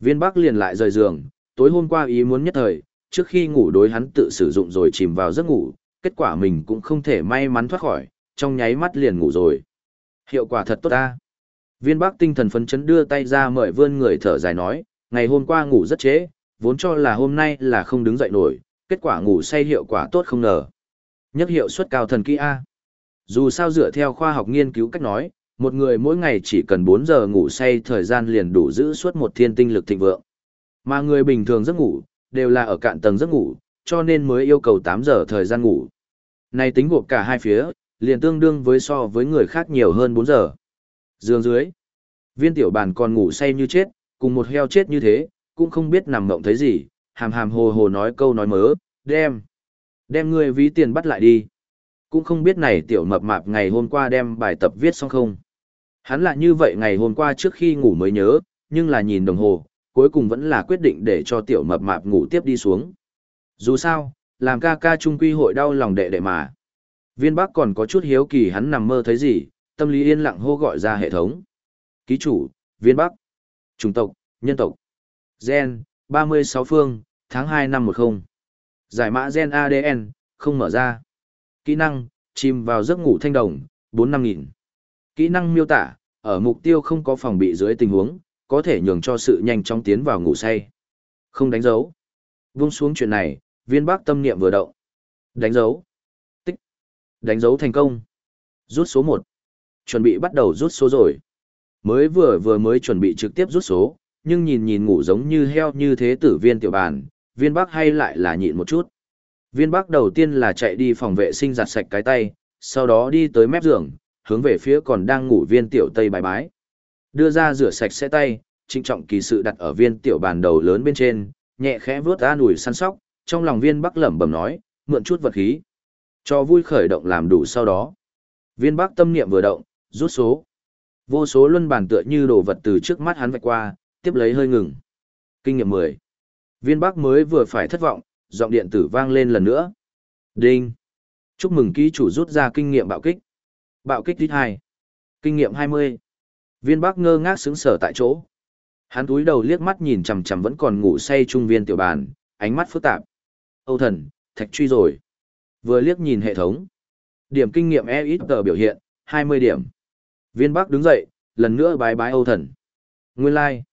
Viên bắc liền lại rời giường, tối hôm qua ý muốn nhất thời, trước khi ngủ đối hắn tự sử dụng rồi chìm vào giấc ngủ, kết quả mình cũng không thể may mắn thoát khỏi, trong nháy mắt liền ngủ rồi. Hiệu quả thật tốt ta. Viên Bắc tinh thần phấn chấn đưa tay ra mời vươn người thở dài nói, ngày hôm qua ngủ rất trễ, vốn cho là hôm nay là không đứng dậy nổi, kết quả ngủ say hiệu quả tốt không ngờ. Nhất hiệu suất cao thần kỹ A. Dù sao dựa theo khoa học nghiên cứu cách nói, một người mỗi ngày chỉ cần 4 giờ ngủ say thời gian liền đủ giữ suốt một thiên tinh lực thịnh vượng. Mà người bình thường giấc ngủ, đều là ở cạn tầng giấc ngủ, cho nên mới yêu cầu 8 giờ thời gian ngủ. Này tính gộp cả hai phía, liền tương đương với so với người khác nhiều hơn 4 giờ. Dương dưới, viên tiểu bàn còn ngủ say như chết, cùng một heo chết như thế, cũng không biết nằm mộng thấy gì, hàm hàm hồ hồ nói câu nói mớ, đem, đem người ví tiền bắt lại đi. Cũng không biết này tiểu mập mạp ngày hôm qua đem bài tập viết xong không. Hắn là như vậy ngày hôm qua trước khi ngủ mới nhớ, nhưng là nhìn đồng hồ, cuối cùng vẫn là quyết định để cho tiểu mập mạp ngủ tiếp đi xuống. Dù sao, làm ca ca trung quy hội đau lòng đệ đệ mà. Viên Bắc còn có chút hiếu kỳ hắn nằm mơ thấy gì, tâm lý yên lặng hô gọi ra hệ thống. Ký chủ, Viên Bắc. Chủng tộc, nhân tộc. Gen, 36 phương, tháng 2 năm 10. Giải mã gen ADN, không mở ra. Kỹ năng, chìm vào giấc ngủ thanh đồng, 4-5 nghìn. Kỹ năng miêu tả, ở mục tiêu không có phòng bị dưới tình huống, có thể nhường cho sự nhanh chóng tiến vào ngủ say. Không đánh dấu. Vung xuống chuyện này, viên bác tâm niệm vừa động. Đánh dấu. Tích. Đánh dấu thành công. Rút số 1. Chuẩn bị bắt đầu rút số rồi. Mới vừa vừa mới chuẩn bị trực tiếp rút số, nhưng nhìn nhìn ngủ giống như heo như thế tử viên tiểu bàn, viên bác hay lại là nhịn một chút. Viên bác đầu tiên là chạy đi phòng vệ sinh giặt sạch cái tay, sau đó đi tới mép giường, hướng về phía còn đang ngủ viên tiểu tây bài bái. Đưa ra rửa sạch sẽ tay, trinh trọng kỳ sự đặt ở viên tiểu bàn đầu lớn bên trên, nhẹ khẽ vướt an ủi săn sóc, trong lòng viên bắc lẩm bẩm nói, mượn chút vật khí. Cho vui khởi động làm đủ sau đó. Viên bắc tâm niệm vừa động, rút số. Vô số luân bàn tựa như đồ vật từ trước mắt hắn vạch qua, tiếp lấy hơi ngừng. Kinh nghiệm 10. Viên bắc mới vừa phải thất vọng, giọng điện tử vang lên lần nữa. Đinh. Chúc mừng ký chủ rút ra kinh nghiệm bạo kích. Bạo kích đít 2. Kinh nghiệm 20. Viên bắc ngơ ngác sững sở tại chỗ. Hắn túi đầu liếc mắt nhìn chằm chằm vẫn còn ngủ say trung viên tiểu bàn, ánh mắt phức tạp. Âu thần, thạch truy rồi. Vừa liếc nhìn hệ thống. Điểm kinh nghiệm e ít tờ biểu hiện, 20 điểm. Viên Bắc đứng dậy, lần nữa bái bái Âu thần. Nguyên lai. Like.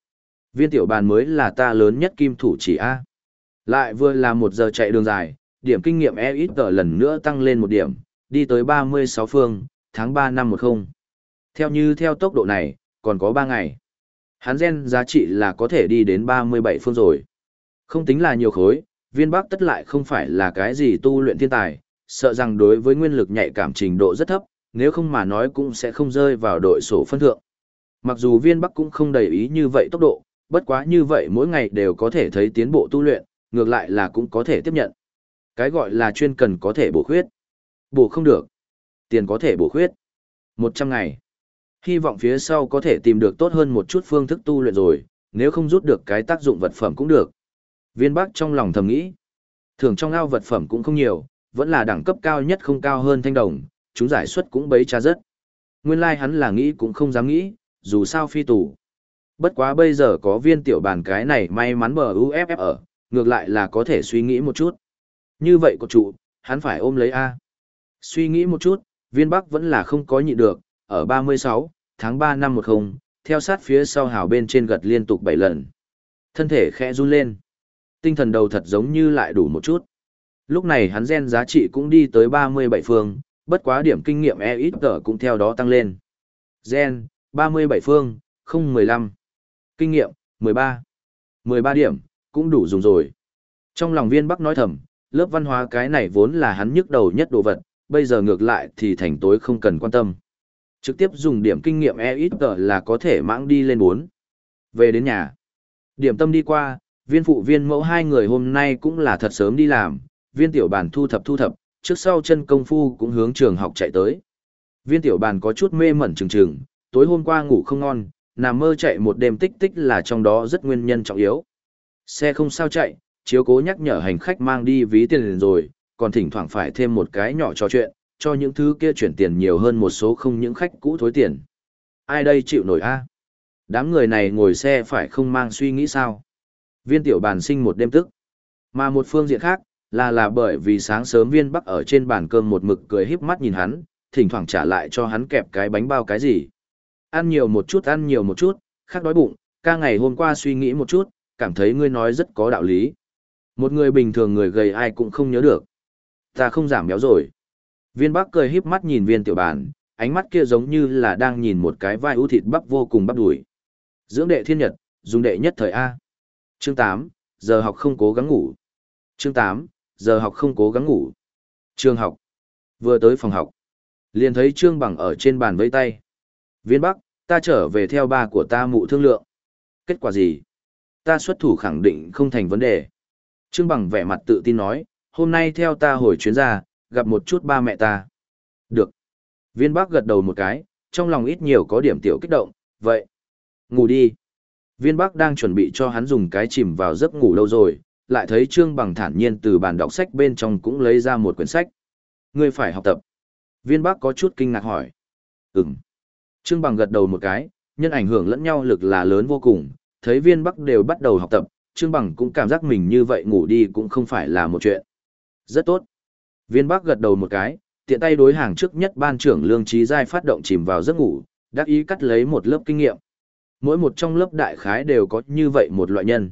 Viên tiểu bàn mới là ta lớn nhất kim thủ chỉ A. Lại vừa là một giờ chạy đường dài, điểm kinh nghiệm e ít tờ lần nữa tăng lên một điểm, đi tới 36 phương, tháng 3 năm 10. Theo như theo tốc độ này, còn có 3 ngày. Hắn gen giá trị là có thể đi đến 37 phương rồi. Không tính là nhiều khối, viên bắc tất lại không phải là cái gì tu luyện thiên tài, sợ rằng đối với nguyên lực nhạy cảm trình độ rất thấp, nếu không mà nói cũng sẽ không rơi vào đội sổ phân thượng. Mặc dù viên bắc cũng không đầy ý như vậy tốc độ, bất quá như vậy mỗi ngày đều có thể thấy tiến bộ tu luyện, ngược lại là cũng có thể tiếp nhận. Cái gọi là chuyên cần có thể bổ khuyết. Bổ không được. Tiền có thể bổ khuyết. 100 ngày. Hy vọng phía sau có thể tìm được tốt hơn một chút phương thức tu luyện rồi, nếu không rút được cái tác dụng vật phẩm cũng được. Viên Bắc trong lòng thầm nghĩ. Thường trong ao vật phẩm cũng không nhiều, vẫn là đẳng cấp cao nhất không cao hơn thanh đồng, chúng giải suất cũng bấy cha rất. Nguyên lai like hắn là nghĩ cũng không dám nghĩ, dù sao phi tù. Bất quá bây giờ có viên tiểu bàn cái này may mắn bờ UFF ở, ngược lại là có thể suy nghĩ một chút. Như vậy của trụ, hắn phải ôm lấy A. Suy nghĩ một chút, viên bắc vẫn là không có nhịn được, ở 36, tháng 3 năm 10, theo sát phía sau hào bên trên gật liên tục 7 lần. Thân thể khẽ run lên. Tinh thần đầu thật giống như lại đủ một chút. Lúc này hắn gen giá trị cũng đi tới 37 phương, bất quá điểm kinh nghiệm e ít tở cũng theo đó tăng lên. Gen, 37 phương, không 15. Kinh nghiệm, 13. 13 điểm, cũng đủ dùng rồi. Trong lòng viên bắc nói thầm, lớp văn hóa cái này vốn là hắn nhức đầu nhất đồ vật, bây giờ ngược lại thì thành tối không cần quan tâm. Trực tiếp dùng điểm kinh nghiệm e ít tờ là có thể mãng đi lên 4. Về đến nhà. Điểm tâm đi qua, viên phụ viên mẫu hai người hôm nay cũng là thật sớm đi làm, viên tiểu bàn thu thập thu thập, trước sau chân công phu cũng hướng trường học chạy tới. Viên tiểu bàn có chút mê mẩn trừng trừng, tối hôm qua ngủ không ngon, nằm mơ chạy một đêm tích tích là trong đó rất nguyên nhân trọng yếu. Xe không sao chạy, chiếu cố nhắc nhở hành khách mang đi ví tiền rồi, còn thỉnh thoảng phải thêm một cái nhỏ trò chuyện, cho những thứ kia chuyển tiền nhiều hơn một số không những khách cũ thối tiền. Ai đây chịu nổi a? Đám người này ngồi xe phải không mang suy nghĩ sao? Viên tiểu bàn sinh một đêm tức. Mà một phương diện khác, là là bởi vì sáng sớm viên bắc ở trên bàn cơm một mực cười híp mắt nhìn hắn, thỉnh thoảng trả lại cho hắn kẹp cái bánh bao cái gì. Ăn nhiều một chút ăn nhiều một chút, khác đói bụng, ca ngày hôm qua suy nghĩ một chút, cảm thấy ngươi nói rất có đạo lý. Một người bình thường người gầy ai cũng không nhớ được. Ta không giảm béo rồi. Viên bắc cười híp mắt nhìn viên tiểu bàn, ánh mắt kia giống như là đang nhìn một cái vai ưu thịt bắp vô cùng bắp đùi. Dưỡng đệ thiên nhật, dùng đệ nhất thời A. Chương 8, giờ học không cố gắng ngủ. Chương 8, giờ học không cố gắng ngủ. Trường học. Vừa tới phòng học. Liền thấy Trương Bằng ở trên bàn vẫy tay. Viên Bắc, ta trở về theo ba của ta mụ thương lượng. Kết quả gì? Ta xuất thủ khẳng định không thành vấn đề. Trương Bằng vẻ mặt tự tin nói, hôm nay theo ta hồi chuyến ra, gặp một chút ba mẹ ta. Được. Viên Bắc gật đầu một cái, trong lòng ít nhiều có điểm tiểu kích động, vậy. Ngủ đi. Viên Bắc đang chuẩn bị cho hắn dùng cái chìm vào giấc ngủ lâu rồi, lại thấy Trương Bằng thản nhiên từ bàn đọc sách bên trong cũng lấy ra một quyển sách. Ngươi phải học tập. Viên Bắc có chút kinh ngạc hỏi. Ừm. Trương Bằng gật đầu một cái, nhân ảnh hưởng lẫn nhau lực là lớn vô cùng, thấy viên Bắc đều bắt đầu học tập, Trương Bằng cũng cảm giác mình như vậy ngủ đi cũng không phải là một chuyện. Rất tốt. Viên Bắc gật đầu một cái, tiện tay đối hàng trước nhất ban trưởng Lương Trí Giai phát động chìm vào giấc ngủ, đắc ý cắt lấy một lớp kinh nghiệm. Mỗi một trong lớp đại khái đều có như vậy một loại nhân.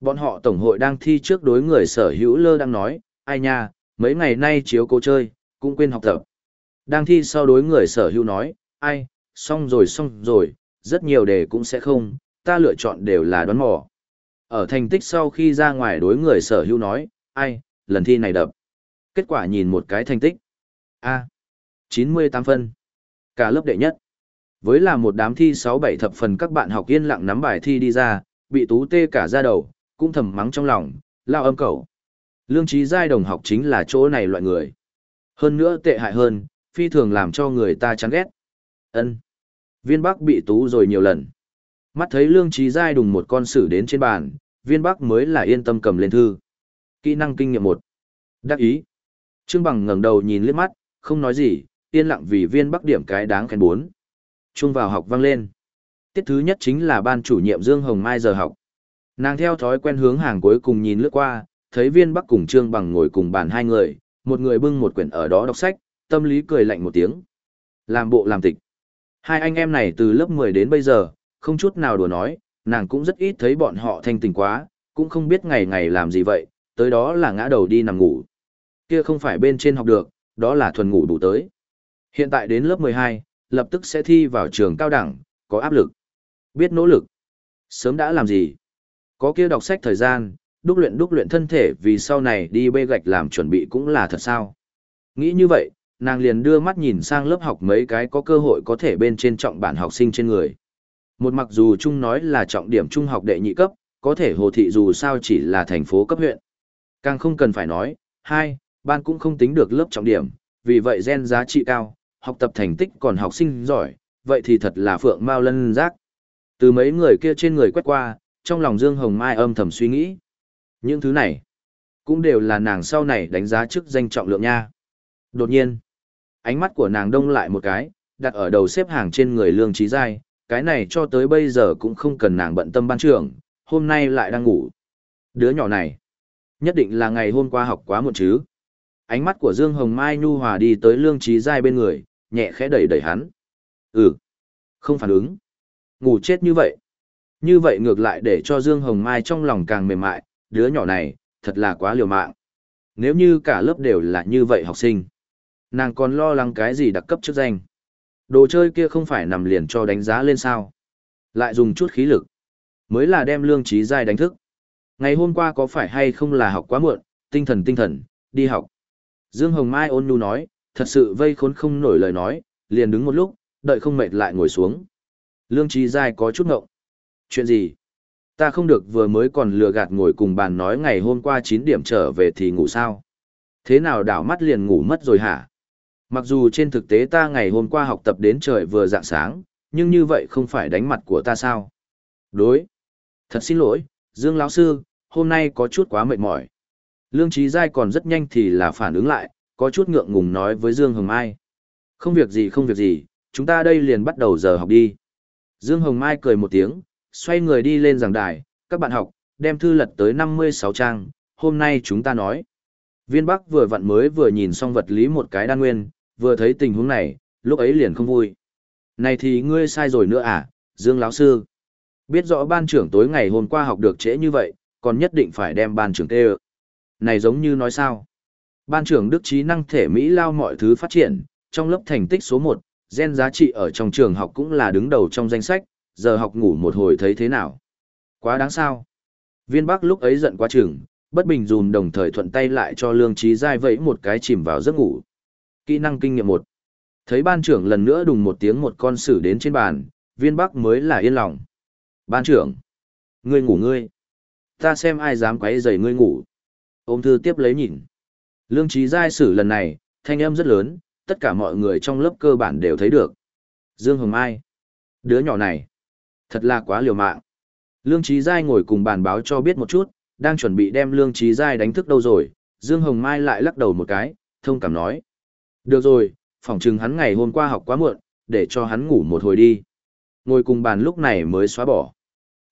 Bọn họ tổng hội đang thi trước đối người sở hữu lơ đang nói, ai nha, mấy ngày nay chiếu cô chơi, cũng quên học tập. Đang thi sau đối người sở hữu nói, ai, xong rồi xong rồi, rất nhiều đề cũng sẽ không, ta lựa chọn đều là đoán mò. Ở thành tích sau khi ra ngoài đối người sở hữu nói, ai, lần thi này đập. Kết quả nhìn một cái thành tích. A. 98 phân. Cả lớp đệ nhất. Với là một đám thi 6-7 thập phần các bạn học yên lặng nắm bài thi đi ra, bị tú tê cả ra đầu, cũng thầm mắng trong lòng, lao âm cầu. Lương trí giai đồng học chính là chỗ này loại người. Hơn nữa tệ hại hơn, phi thường làm cho người ta chán ghét. ân Viên Bắc bị tú rồi nhiều lần. Mắt thấy lương trí giai đùng một con sử đến trên bàn, viên Bắc mới là yên tâm cầm lên thư. Kỹ năng kinh nghiệm một Đắc ý. Trương Bằng ngẩng đầu nhìn liếc mắt, không nói gì, yên lặng vì viên Bắc điểm cái đáng khen bốn. Trung vào học vang lên. Tiết thứ nhất chính là ban chủ nhiệm Dương Hồng Mai giờ học. Nàng theo thói quen hướng hàng cuối cùng nhìn lướt qua, thấy viên bắc cùng trương bằng ngồi cùng bàn hai người, một người bưng một quyển ở đó đọc sách, tâm lý cười lạnh một tiếng. Làm bộ làm tịch. Hai anh em này từ lớp 10 đến bây giờ, không chút nào đùa nói, nàng cũng rất ít thấy bọn họ thanh tình quá, cũng không biết ngày ngày làm gì vậy, tới đó là ngã đầu đi nằm ngủ. Kia không phải bên trên học được, đó là thuần ngủ đủ tới. Hiện tại đến lớp 12, lập tức sẽ thi vào trường cao đẳng, có áp lực. Biết nỗ lực. Sớm đã làm gì? Có kia đọc sách thời gian, đúc luyện đúc luyện thân thể vì sau này đi bê gạch làm chuẩn bị cũng là thật sao. Nghĩ như vậy, nàng liền đưa mắt nhìn sang lớp học mấy cái có cơ hội có thể bên trên trọng bản học sinh trên người. Một mặc dù chung nói là trọng điểm trung học đệ nhị cấp, có thể hồ thị dù sao chỉ là thành phố cấp huyện. Càng không cần phải nói, hai, ban cũng không tính được lớp trọng điểm, vì vậy gen giá trị cao, học tập thành tích còn học sinh giỏi, vậy thì thật là phượng mau lân giác. Từ mấy người kia trên người quét qua, trong lòng Dương Hồng Mai âm thầm suy nghĩ. Những thứ này, cũng đều là nàng sau này đánh giá chức danh trọng lượng nha. Đột nhiên, ánh mắt của nàng đông lại một cái, đặt ở đầu xếp hàng trên người lương trí giai, cái này cho tới bây giờ cũng không cần nàng bận tâm ban trưởng, hôm nay lại đang ngủ. Đứa nhỏ này, nhất định là ngày hôm qua học quá muộn chứ. Ánh mắt của Dương Hồng Mai nhu hòa đi tới lương trí giai bên người, nhẹ khẽ đẩy đẩy hắn. Ừ, không phản ứng. Ngủ chết như vậy. Như vậy ngược lại để cho Dương Hồng Mai trong lòng càng mềm mại, đứa nhỏ này, thật là quá liều mạng. Nếu như cả lớp đều là như vậy học sinh, nàng còn lo lắng cái gì đặc cấp chức danh. Đồ chơi kia không phải nằm liền cho đánh giá lên sao. Lại dùng chút khí lực. Mới là đem lương trí giai đánh thức. Ngày hôm qua có phải hay không là học quá muộn, tinh thần tinh thần, đi học. Dương Hồng Mai ôn nhu nói, thật sự vây khốn không nổi lời nói, liền đứng một lúc, đợi không mệt lại ngồi xuống. Lương trí giai có chút ngộng. Chuyện gì? Ta không được vừa mới còn lừa gạt ngồi cùng bàn nói ngày hôm qua 9 điểm trở về thì ngủ sao? Thế nào đảo mắt liền ngủ mất rồi hả? Mặc dù trên thực tế ta ngày hôm qua học tập đến trời vừa dạng sáng, nhưng như vậy không phải đánh mặt của ta sao? Đối. Thật xin lỗi, Dương lão sư, hôm nay có chút quá mệt mỏi. Lương Trí Giai còn rất nhanh thì là phản ứng lại, có chút ngượng ngùng nói với Dương Hồng Mai. Không việc gì không việc gì, chúng ta đây liền bắt đầu giờ học đi. Dương Hồng Mai cười một tiếng, xoay người đi lên giảng đài, các bạn học, đem thư lật tới 56 trang, hôm nay chúng ta nói. Viên Bắc vừa vặn mới vừa nhìn xong vật lý một cái đan nguyên, vừa thấy tình huống này, lúc ấy liền không vui. Này thì ngươi sai rồi nữa à, Dương lão sư. Biết rõ ban trưởng tối ngày hôm qua học được trễ như vậy, còn nhất định phải đem ban trưởng tê Này giống như nói sao. Ban trưởng đức trí năng thể Mỹ lao mọi thứ phát triển, trong lớp thành tích số 1, gen giá trị ở trong trường học cũng là đứng đầu trong danh sách, giờ học ngủ một hồi thấy thế nào. Quá đáng sao. Viên Bắc lúc ấy giận quá chừng, bất bình dùm đồng thời thuận tay lại cho lương trí dai vẫy một cái chìm vào giấc ngủ. Kỹ năng kinh nghiệm một. Thấy ban trưởng lần nữa đùng một tiếng một con sử đến trên bàn, viên bắc mới là yên lòng. Ban trưởng. Ngươi ngủ ngươi. Ta xem ai dám quấy rầy ngươi ngủ. Ôm thư tiếp lấy nhìn. Lương trí giai sử lần này, thanh âm rất lớn, tất cả mọi người trong lớp cơ bản đều thấy được. Dương Hồng Mai. Đứa nhỏ này. Thật là quá liều mạng. Lương trí giai ngồi cùng bàn báo cho biết một chút, đang chuẩn bị đem lương trí giai đánh thức đâu rồi. Dương Hồng Mai lại lắc đầu một cái, thông cảm nói. Được rồi, phỏng chừng hắn ngày hôm qua học quá muộn, để cho hắn ngủ một hồi đi. Ngồi cùng bàn lúc này mới xóa bỏ.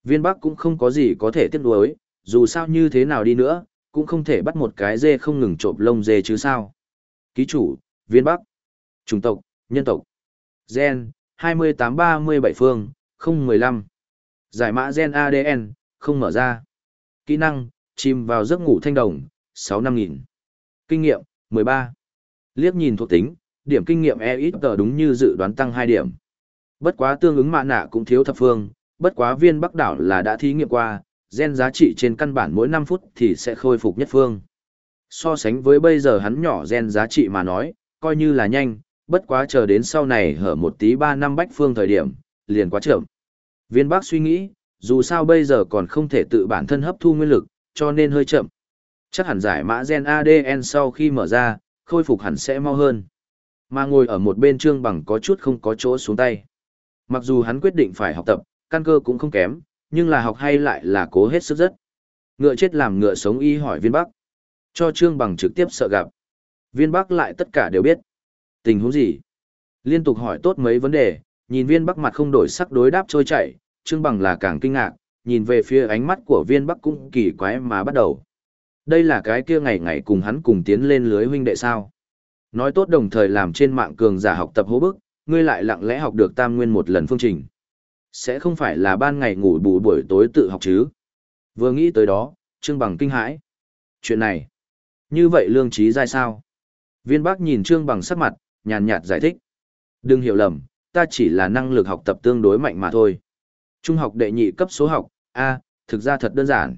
Viên Bắc cũng không có gì có thể tiếc nuối, dù sao như thế nào đi nữa, cũng không thể bắt một cái dê không ngừng trộm lông dê chứ sao. Ký chủ, Viên Bắc. Chủng tộc, nhân tộc. Gen, 2837 phương, 015. Giải mã gen ADN, không mở ra. Kỹ năng, chìm vào giấc ngủ thanh đồng, 6 năm nghìn. Kinh nghiệm, 13. Liếc nhìn thuộc tính, điểm kinh nghiệm e ít tờ đúng như dự đoán tăng 2 điểm. Bất quá tương ứng mạ nạ cũng thiếu thập phương, bất quá viên bắc đảo là đã thí nghiệm qua, gen giá trị trên căn bản mỗi 5 phút thì sẽ khôi phục nhất phương. So sánh với bây giờ hắn nhỏ gen giá trị mà nói, coi như là nhanh, bất quá chờ đến sau này hở một tí 3 năm bách phương thời điểm, liền quá chậm. Viên Bắc suy nghĩ, dù sao bây giờ còn không thể tự bản thân hấp thu nguyên lực, cho nên hơi chậm. Chắc hẳn giải mã gen ADN sau khi mở ra, khôi phục hẳn sẽ mau hơn. Mà ngồi ở một bên trương bằng có chút không có chỗ xuống tay. Mặc dù hắn quyết định phải học tập, căn cơ cũng không kém, nhưng là học hay lại là cố hết sức rất. Ngựa chết làm ngựa sống y hỏi viên bắc. Cho trương bằng trực tiếp sợ gặp. Viên bắc lại tất cả đều biết. Tình huống gì? Liên tục hỏi tốt mấy vấn đề, nhìn viên bắc mặt không đổi sắc đối đáp trôi chảy, trương bằng là càng kinh ngạc, nhìn về phía ánh mắt của viên bắc cũng kỳ quái mà bắt đầu. Đây là cái kia ngày ngày cùng hắn cùng tiến lên lưới huynh đệ sao. Nói tốt đồng thời làm trên mạng cường giả học tập hố bức, ngươi lại lặng lẽ học được tam nguyên một lần phương trình. Sẽ không phải là ban ngày ngủ bù buổi tối tự học chứ. Vừa nghĩ tới đó, Trương Bằng kinh hãi. Chuyện này, như vậy lương trí dai sao? Viên bác nhìn Trương Bằng sắc mặt, nhàn nhạt giải thích. Đừng hiểu lầm, ta chỉ là năng lực học tập tương đối mạnh mà thôi. Trung học đệ nhị cấp số học, A, thực ra thật đơn giản.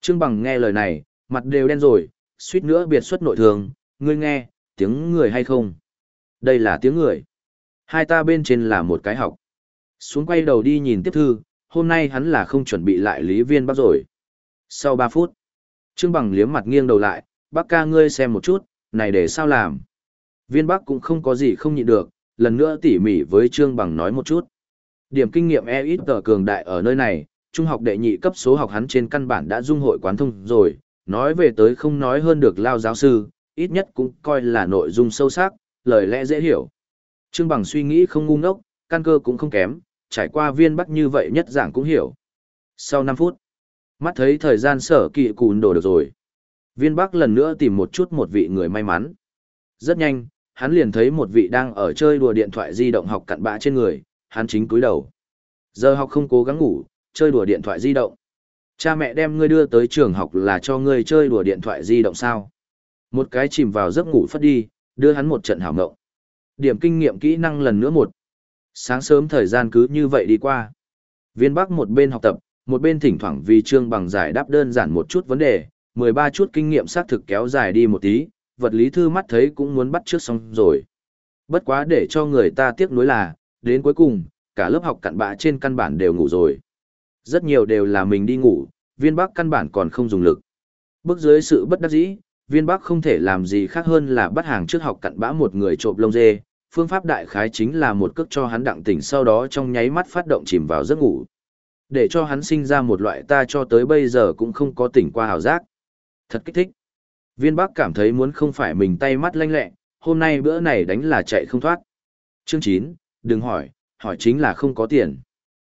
Trương Bằng nghe lời này, mặt đều đen rồi, suýt nữa biệt xuất nội thường, ngươi nghe, tiếng người hay không? Đây là tiếng người. Hai ta bên trên là một cái học. Xuống quay đầu đi nhìn tiếp thư, hôm nay hắn là không chuẩn bị lại lý viên bắc rồi. Sau 3 phút, Trương Bằng liếm mặt nghiêng đầu lại, bác ca ngươi xem một chút, này để sao làm. Viên Bắc cũng không có gì không nhịn được, lần nữa tỉ mỉ với Trương Bằng nói một chút. Điểm kinh nghiệm e ít tờ cường đại ở nơi này, trung học đệ nhị cấp số học hắn trên căn bản đã dung hội quán thông rồi, nói về tới không nói hơn được lao giáo sư, ít nhất cũng coi là nội dung sâu sắc, lời lẽ dễ hiểu. Trương Bằng suy nghĩ không ngu ngốc, căn cơ cũng không kém, trải qua viên bắc như vậy nhất giảng cũng hiểu. Sau 5 phút, mắt thấy thời gian sở kỵ cùn đổ được rồi. Viên bắc lần nữa tìm một chút một vị người may mắn. Rất nhanh, hắn liền thấy một vị đang ở chơi đùa điện thoại di động học cặn bã trên người, hắn chính cúi đầu. Giờ học không cố gắng ngủ, chơi đùa điện thoại di động. Cha mẹ đem ngươi đưa tới trường học là cho ngươi chơi đùa điện thoại di động sao? Một cái chìm vào giấc ngủ phất đi, đưa hắn một trận hảo ngộng. Điểm kinh nghiệm kỹ năng lần nữa một. Sáng sớm thời gian cứ như vậy đi qua. Viên Bắc một bên học tập, một bên thỉnh thoảng vì trương bằng giải đáp đơn giản một chút vấn đề, 13 chút kinh nghiệm xác thực kéo dài đi một tí, vật lý thư mắt thấy cũng muốn bắt trước xong rồi. Bất quá để cho người ta tiếc nuối là, đến cuối cùng, cả lớp học cặn bạ trên căn bản đều ngủ rồi. Rất nhiều đều là mình đi ngủ, viên bắc căn bản còn không dùng lực. Bước dưới sự bất đắc dĩ, viên bắc không thể làm gì khác hơn là bắt hàng trước học cặn bã một người trộm lông dê. Phương pháp đại khái chính là một cước cho hắn đặng tỉnh sau đó trong nháy mắt phát động chìm vào giấc ngủ. Để cho hắn sinh ra một loại ta cho tới bây giờ cũng không có tỉnh qua hào giác. Thật kích thích. Viên bắc cảm thấy muốn không phải mình tay mắt lanh lẹ, hôm nay bữa này đánh là chạy không thoát. Chương 9, đừng hỏi, hỏi chính là không có tiền.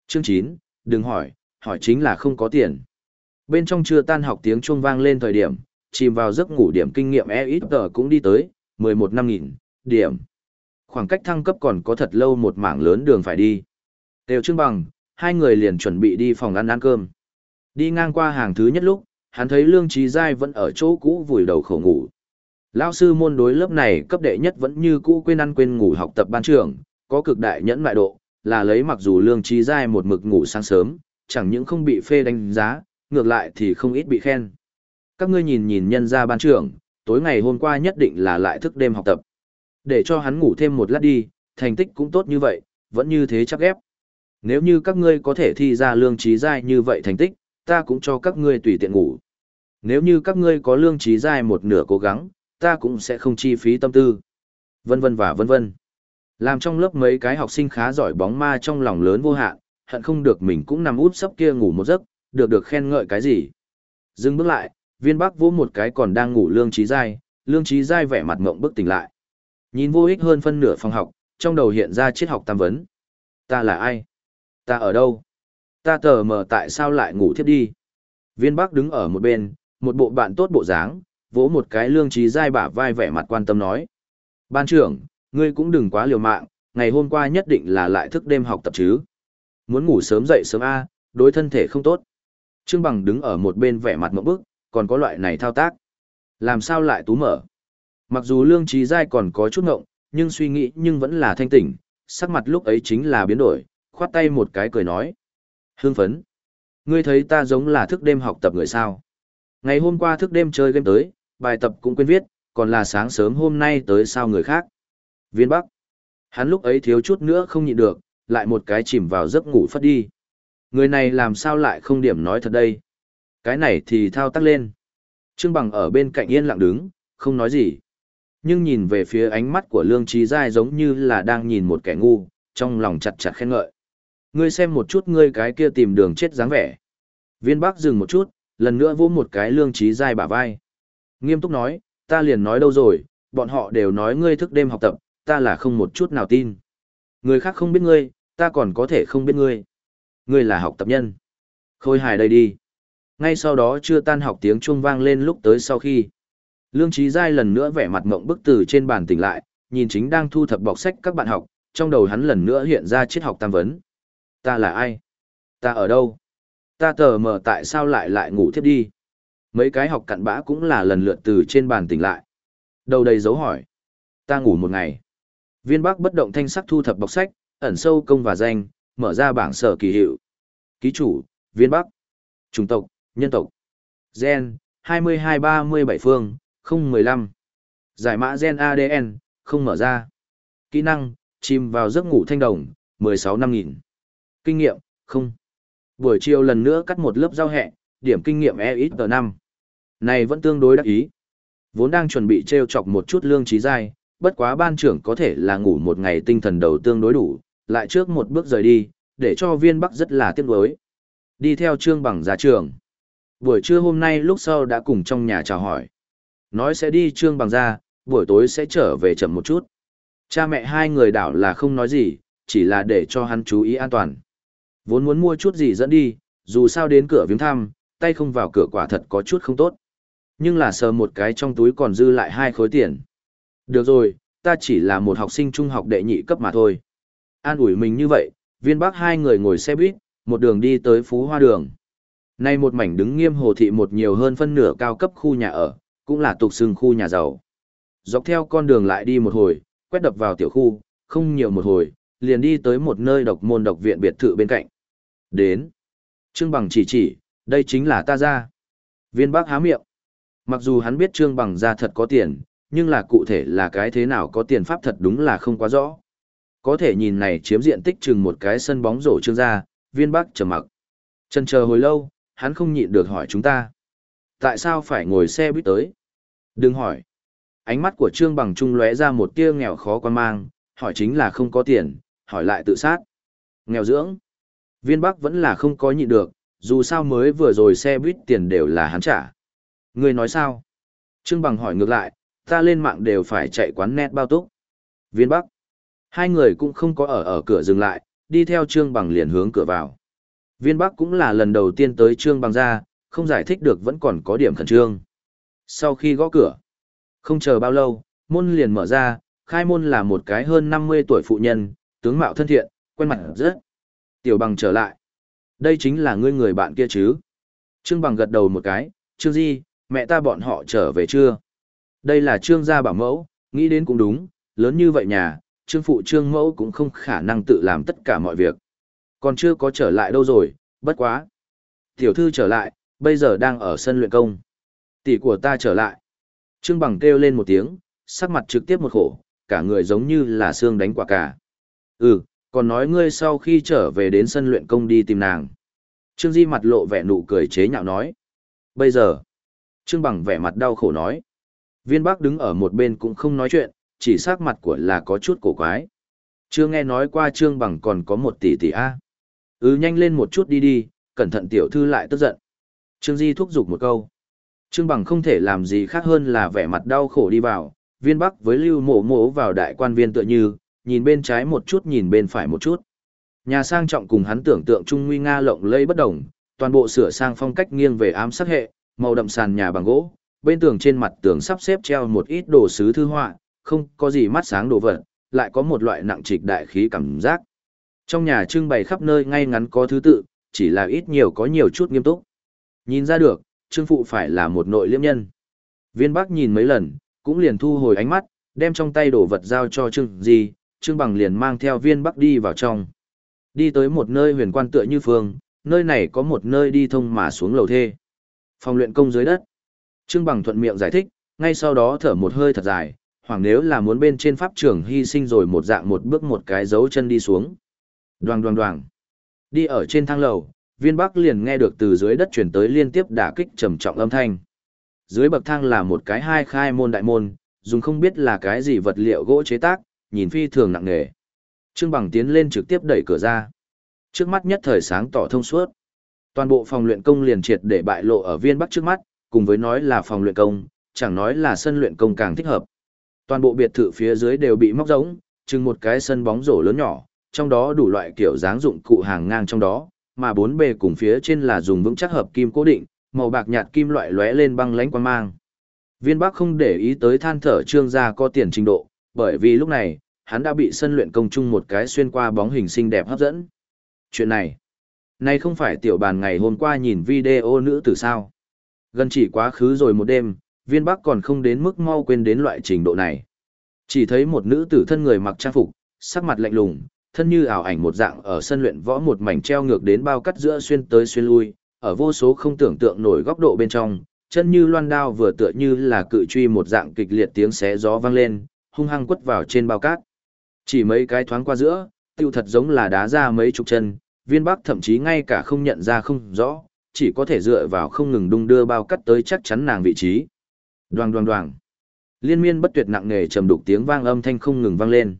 Chương 9, đừng hỏi, hỏi chính là không có tiền. Bên trong chưa tan học tiếng chuông vang lên thời điểm, chìm vào giấc ngủ điểm kinh nghiệm e ít tờ cũng đi tới, 11 năm nghìn, điểm. Khoảng cách thăng cấp còn có thật lâu một mảng lớn đường phải đi. Đều trưng bằng, hai người liền chuẩn bị đi phòng ăn ăn cơm. Đi ngang qua hàng thứ nhất lúc, hắn thấy Lương Trí Giai vẫn ở chỗ cũ vùi đầu khổ ngủ. Lão sư môn đối lớp này cấp đệ nhất vẫn như cũ quên ăn quên ngủ học tập ban trường, có cực đại nhẫn mại độ, là lấy mặc dù Lương Trí Giai một mực ngủ sáng sớm, chẳng những không bị phê đánh giá, ngược lại thì không ít bị khen. Các ngươi nhìn nhìn nhân ra ban trưởng, tối ngày hôm qua nhất định là lại thức đêm học tập. Để cho hắn ngủ thêm một lát đi, thành tích cũng tốt như vậy, vẫn như thế chắc ghép. Nếu như các ngươi có thể thi ra lương trí dai như vậy thành tích, ta cũng cho các ngươi tùy tiện ngủ. Nếu như các ngươi có lương trí dai một nửa cố gắng, ta cũng sẽ không chi phí tâm tư. Vân vân và vân vân. Làm trong lớp mấy cái học sinh khá giỏi bóng ma trong lòng lớn vô hạn, hận không được mình cũng nằm út sấp kia ngủ một giấc, được được khen ngợi cái gì. Dừng bước lại, viên bắc vỗ một cái còn đang ngủ lương trí dai, lương trí dai vẻ mặt ngộng bức tỉnh lại. Nhìn vô ích hơn phân nửa phòng học, trong đầu hiện ra triết học tam vấn. Ta là ai? Ta ở đâu? Ta tờ mờ tại sao lại ngủ thiếp đi? Viên bắc đứng ở một bên, một bộ bạn tốt bộ dáng, vỗ một cái lương trí dai bả vai vẻ mặt quan tâm nói. Ban trưởng, ngươi cũng đừng quá liều mạng, ngày hôm qua nhất định là lại thức đêm học tập chứ. Muốn ngủ sớm dậy sớm A, đối thân thể không tốt. Trương Bằng đứng ở một bên vẻ mặt mẫu bức, còn có loại này thao tác. Làm sao lại tú mở? Mặc dù lương trí dai còn có chút ngộng, nhưng suy nghĩ nhưng vẫn là thanh tỉnh, sắc mặt lúc ấy chính là biến đổi, khoát tay một cái cười nói. Hương phấn. Ngươi thấy ta giống là thức đêm học tập người sao? Ngày hôm qua thức đêm chơi game tới, bài tập cũng quên viết, còn là sáng sớm hôm nay tới sao người khác. Viên Bắc. Hắn lúc ấy thiếu chút nữa không nhịn được, lại một cái chìm vào giấc ngủ phất đi. Người này làm sao lại không điểm nói thật đây? Cái này thì thao tác lên. Trương Bằng ở bên cạnh yên lặng đứng, không nói gì. Nhưng nhìn về phía ánh mắt của Lương Trí Giai giống như là đang nhìn một kẻ ngu, trong lòng chặt chặt khen ngợi. Ngươi xem một chút ngươi cái kia tìm đường chết dáng vẻ. Viên Bắc dừng một chút, lần nữa vỗ một cái Lương Trí Giai bả vai. Nghiêm túc nói, ta liền nói đâu rồi, bọn họ đều nói ngươi thức đêm học tập, ta là không một chút nào tin. Người khác không biết ngươi, ta còn có thể không biết ngươi. Ngươi là học tập nhân. Khôi hài đây đi. Ngay sau đó chưa tan học tiếng chuông vang lên lúc tới sau khi. Lương Trí Giai lần nữa vẻ mặt mộng bức từ trên bàn tỉnh lại, nhìn chính đang thu thập bọc sách các bạn học, trong đầu hắn lần nữa hiện ra triết học tam vấn. Ta là ai? Ta ở đâu? Ta tờ mờ tại sao lại lại ngủ thiếp đi? Mấy cái học cặn bã cũng là lần lượt từ trên bàn tỉnh lại. Đầu đầy dấu hỏi. Ta ngủ một ngày. Viên Bắc bất động thanh sắc thu thập bọc sách, ẩn sâu công và danh, mở ra bảng sở kỳ hiệu. Ký chủ, Viên Bắc. Chủng tộc, nhân tộc. Gen, 2237 phương, 015. Giải mã gen ADN, không mở ra. Kỹ năng, chìm vào giấc ngủ thanh đồng, 16 năm nghìn. Kinh nghiệm, không. Buổi chiều lần nữa cắt một lớp rau hẹ, điểm kinh nghiệm e ít tờ 5. Này vẫn tương đối đắc ý. Vốn đang chuẩn bị treo chọc một chút lương trí dai, bất quá ban trưởng có thể là ngủ một ngày tinh thần đầu tương đối đủ, lại trước một bước rời đi, để cho viên bắc rất là tiếc nuối. Đi theo trương bằng ra trường. Buổi trưa hôm nay lúc sau đã cùng trong nhà chào hỏi. Nói sẽ đi trương bằng ra, buổi tối sẽ trở về chậm một chút. Cha mẹ hai người đảo là không nói gì, chỉ là để cho hắn chú ý an toàn. Vốn muốn mua chút gì dẫn đi, dù sao đến cửa viếng thăm, tay không vào cửa quả thật có chút không tốt. Nhưng là sờ một cái trong túi còn dư lại hai khối tiền. Được rồi, ta chỉ là một học sinh trung học đệ nhị cấp mà thôi. An ủi mình như vậy, viên bác hai người ngồi xe buýt, một đường đi tới Phú Hoa Đường. Nay một mảnh đứng nghiêm hồ thị một nhiều hơn phân nửa cao cấp khu nhà ở, cũng là tục xưng khu nhà giàu. Dọc theo con đường lại đi một hồi, quét đập vào tiểu khu, không nhiều một hồi, liền đi tới một nơi độc môn độc viện biệt thự bên cạnh. Đến. Trương Bằng chỉ chỉ, đây chính là ta ra. Viên bác há miệng. Mặc dù hắn biết Trương Bằng ra thật có tiền, nhưng là cụ thể là cái thế nào có tiền pháp thật đúng là không quá rõ. Có thể nhìn này chiếm diện tích chừng một cái sân bóng rổ trương ra, viên bác trầm mặc. Chân chờ hồi lâu, hắn không nhịn được hỏi chúng ta. Tại sao phải ngồi xe buýt tới? Đừng hỏi. Ánh mắt của Trương Bằng Trung lóe ra một tia nghèo khó quan mang, hỏi chính là không có tiền, hỏi lại tự sát. Nghèo dưỡng. Viên Bắc vẫn là không có nhịn được, dù sao mới vừa rồi xe buýt tiền đều là hắn trả. Người nói sao? Trương Bằng hỏi ngược lại, ta lên mạng đều phải chạy quán net bao túc. Viên Bắc. Hai người cũng không có ở ở cửa dừng lại, đi theo Trương Bằng liền hướng cửa vào. Viên Bắc cũng là lần đầu tiên tới Trương Bằng ra, không giải thích được vẫn còn có điểm khẩn trương. Sau khi gõ cửa, không chờ bao lâu, môn liền mở ra, khai môn là một cái hơn 50 tuổi phụ nhân, tướng mạo thân thiện, quen mặt rất. Tiểu bằng trở lại. Đây chính là ngươi người bạn kia chứ. Trương bằng gật đầu một cái, Trương Di, mẹ ta bọn họ trở về chưa? Đây là Trương gia bảo mẫu, nghĩ đến cũng đúng, lớn như vậy nhà, Trương phụ Trương mẫu cũng không khả năng tự làm tất cả mọi việc. Còn chưa có trở lại đâu rồi, bất quá. Tiểu thư trở lại, bây giờ đang ở sân luyện công. Tỷ của ta trở lại. Trương bằng kêu lên một tiếng, sắc mặt trực tiếp một khổ, cả người giống như là xương đánh quả cả. Ừ, còn nói ngươi sau khi trở về đến sân luyện công đi tìm nàng. Trương Di mặt lộ vẻ nụ cười chế nhạo nói. Bây giờ, Trương Bằng vẻ mặt đau khổ nói. Viên Bắc đứng ở một bên cũng không nói chuyện, chỉ sắc mặt của là có chút cổ quái. Chưa nghe nói qua Trương Bằng còn có một tỷ tỷ A. Ừ nhanh lên một chút đi đi, cẩn thận tiểu thư lại tức giận. Trương Di thúc giục một câu. Trương Bằng không thể làm gì khác hơn là vẻ mặt đau khổ đi vào, viên bắc với lưu mổ mổ vào đại quan viên tựa như, nhìn bên trái một chút nhìn bên phải một chút. Nhà sang trọng cùng hắn tưởng tượng trung nguy nga lộng lẫy bất động toàn bộ sửa sang phong cách nghiêng về ám sắc hệ, màu đậm sàn nhà bằng gỗ, bên tường trên mặt tường sắp xếp treo một ít đồ sứ thư họa, không có gì mắt sáng đồ vật, lại có một loại nặng trịch đại khí cảm giác. Trong nhà trưng bày khắp nơi ngay ngắn có thứ tự, chỉ là ít nhiều có nhiều chút nghiêm túc. Nhìn ra được, Trương Phụ phải là một nội liêm nhân. Viên Bắc nhìn mấy lần, cũng liền thu hồi ánh mắt, đem trong tay đồ vật giao cho Trương Di, Trương Bằng liền mang theo viên Bắc đi vào trong. Đi tới một nơi huyền quan tựa như phương, nơi này có một nơi đi thông mà xuống lầu thê. Phòng luyện công dưới đất. Trương Bằng thuận miệng giải thích, ngay sau đó thở một hơi thật dài, hoàng nếu là muốn bên trên pháp trường hy sinh rồi một dạng một bước một cái dấu chân đi xuống. Đoàng đoàng đoàng. Đi ở trên thang lầu, viên bắc liền nghe được từ dưới đất truyền tới liên tiếp đả kích trầm trọng âm thanh. Dưới bậc thang là một cái hai khai môn đại môn, dùng không biết là cái gì vật liệu gỗ chế tác, nhìn phi thường nặng nề. Trương Bằng tiến lên trực tiếp đẩy cửa ra. Trước mắt nhất thời sáng tỏ thông suốt. Toàn bộ phòng luyện công liền triệt để bại lộ ở viên bắc trước mắt, cùng với nói là phòng luyện công, chẳng nói là sân luyện công càng thích hợp. Toàn bộ biệt thự phía dưới đều bị móc rỗng, chừng một cái sân bóng rổ lớn nhỏ, trong đó đủ loại kiểu dáng dụng cụ hàng ngang trong đó, mà bốn bề cùng phía trên là dùng vững chắc hợp kim cố định, màu bạc nhạt kim loại lóe lên băng lánh quang mang. Viên Bắc không để ý tới than thở trương gia có tiền trình độ, bởi vì lúc này, hắn đã bị sân luyện công chung một cái xuyên qua bóng hình xinh đẹp hấp dẫn. Chuyện này, này không phải tiểu bàn ngày hôm qua nhìn video nữ tử sao. Gần chỉ quá khứ rồi một đêm, viên Bắc còn không đến mức mau quên đến loại trình độ này. Chỉ thấy một nữ tử thân người mặc trang phục, sắc mặt lạnh lùng, thân như ảo ảnh một dạng ở sân luyện võ một mảnh treo ngược đến bao cắt giữa xuyên tới xuyên lui, ở vô số không tưởng tượng nổi góc độ bên trong, chân như loan đao vừa tựa như là cự truy một dạng kịch liệt tiếng xé gió vang lên, hung hăng quất vào trên bao cát. Chỉ mấy cái thoáng qua giữa, tiêu thật giống là đá ra mấy chục chân, viên bắc thậm chí ngay cả không nhận ra không rõ, chỉ có thể dựa vào không ngừng đung đưa bao cắt tới chắc chắn nàng vị trí. Đoàng đoàng đoàng. Liên miên bất tuyệt nặng nề trầm đục tiếng vang âm thanh không ngừng vang lên.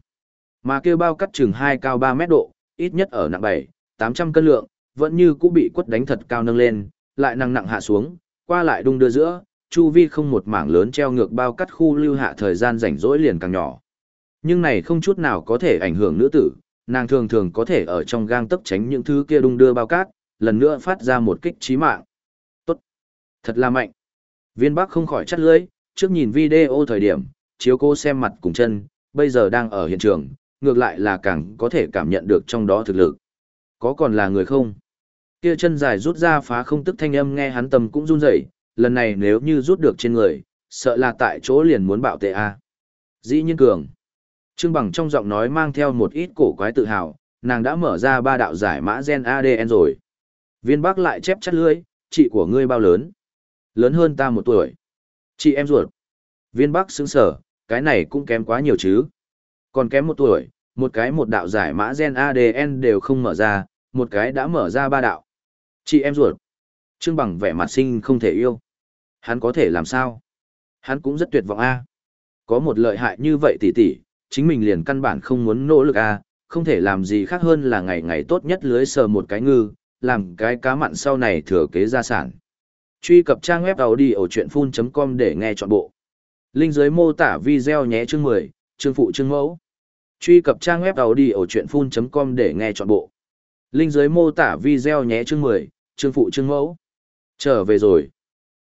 Mà kêu bao cắt chừng hai cao 3 mét độ, ít nhất ở nặng 7, 800 cân lượng, vẫn như cũ bị quất đánh thật cao nâng lên, lại nặng nặng hạ xuống, qua lại đung đưa giữa, chu vi không một mảng lớn treo ngược bao cắt khu lưu hạ thời gian rảnh rỗi liền càng nhỏ. Nhưng này không chút nào có thể ảnh hưởng nữ tử, nàng thường thường có thể ở trong gang tấc tránh những thứ kia đung đưa bao cát, lần nữa phát ra một kích chí mạng. Tốt! Thật là mạnh! Viên Bắc không khỏi chắt lưỡi, trước nhìn video thời điểm, chiếu cô xem mặt cùng chân, bây giờ đang ở hiện trường, ngược lại là càng có thể cảm nhận được trong đó thực lực. Có còn là người không? Kia chân dài rút ra phá không tức thanh âm nghe hắn tâm cũng run rẩy, lần này nếu như rút được trên người, sợ là tại chỗ liền muốn bạo tệ a. À. Dĩ nhiên cường. Trương Bằng trong giọng nói mang theo một ít cổ quái tự hào, nàng đã mở ra ba đạo giải mã gen ADN rồi. Viên Bắc lại chép chắt lưỡi, chị của ngươi bao lớn? Lớn hơn ta một tuổi. Chị em ruột. Viên Bắc sững sở, cái này cũng kém quá nhiều chứ. Còn kém một tuổi, một cái một đạo giải mã gen ADN đều không mở ra, một cái đã mở ra ba đạo. Chị em ruột. Trương Bằng vẻ mặt sinh không thể yêu. Hắn có thể làm sao? Hắn cũng rất tuyệt vọng a. Có một lợi hại như vậy tỷ tỷ, chính mình liền căn bản không muốn nỗ lực a, không thể làm gì khác hơn là ngày ngày tốt nhất lưới sờ một cái ngư, làm cái cá mặn sau này thừa kế gia sản. Truy cập trang web đầu đi ở chuyện full.com để nghe trọn bộ. Linh dưới mô tả video nhé chương 10, chương phụ chương mẫu. Truy cập trang web đầu đi ở chuyện full.com để nghe trọn bộ. Linh dưới mô tả video nhé chương 10, chương phụ chương mẫu. Trở về rồi.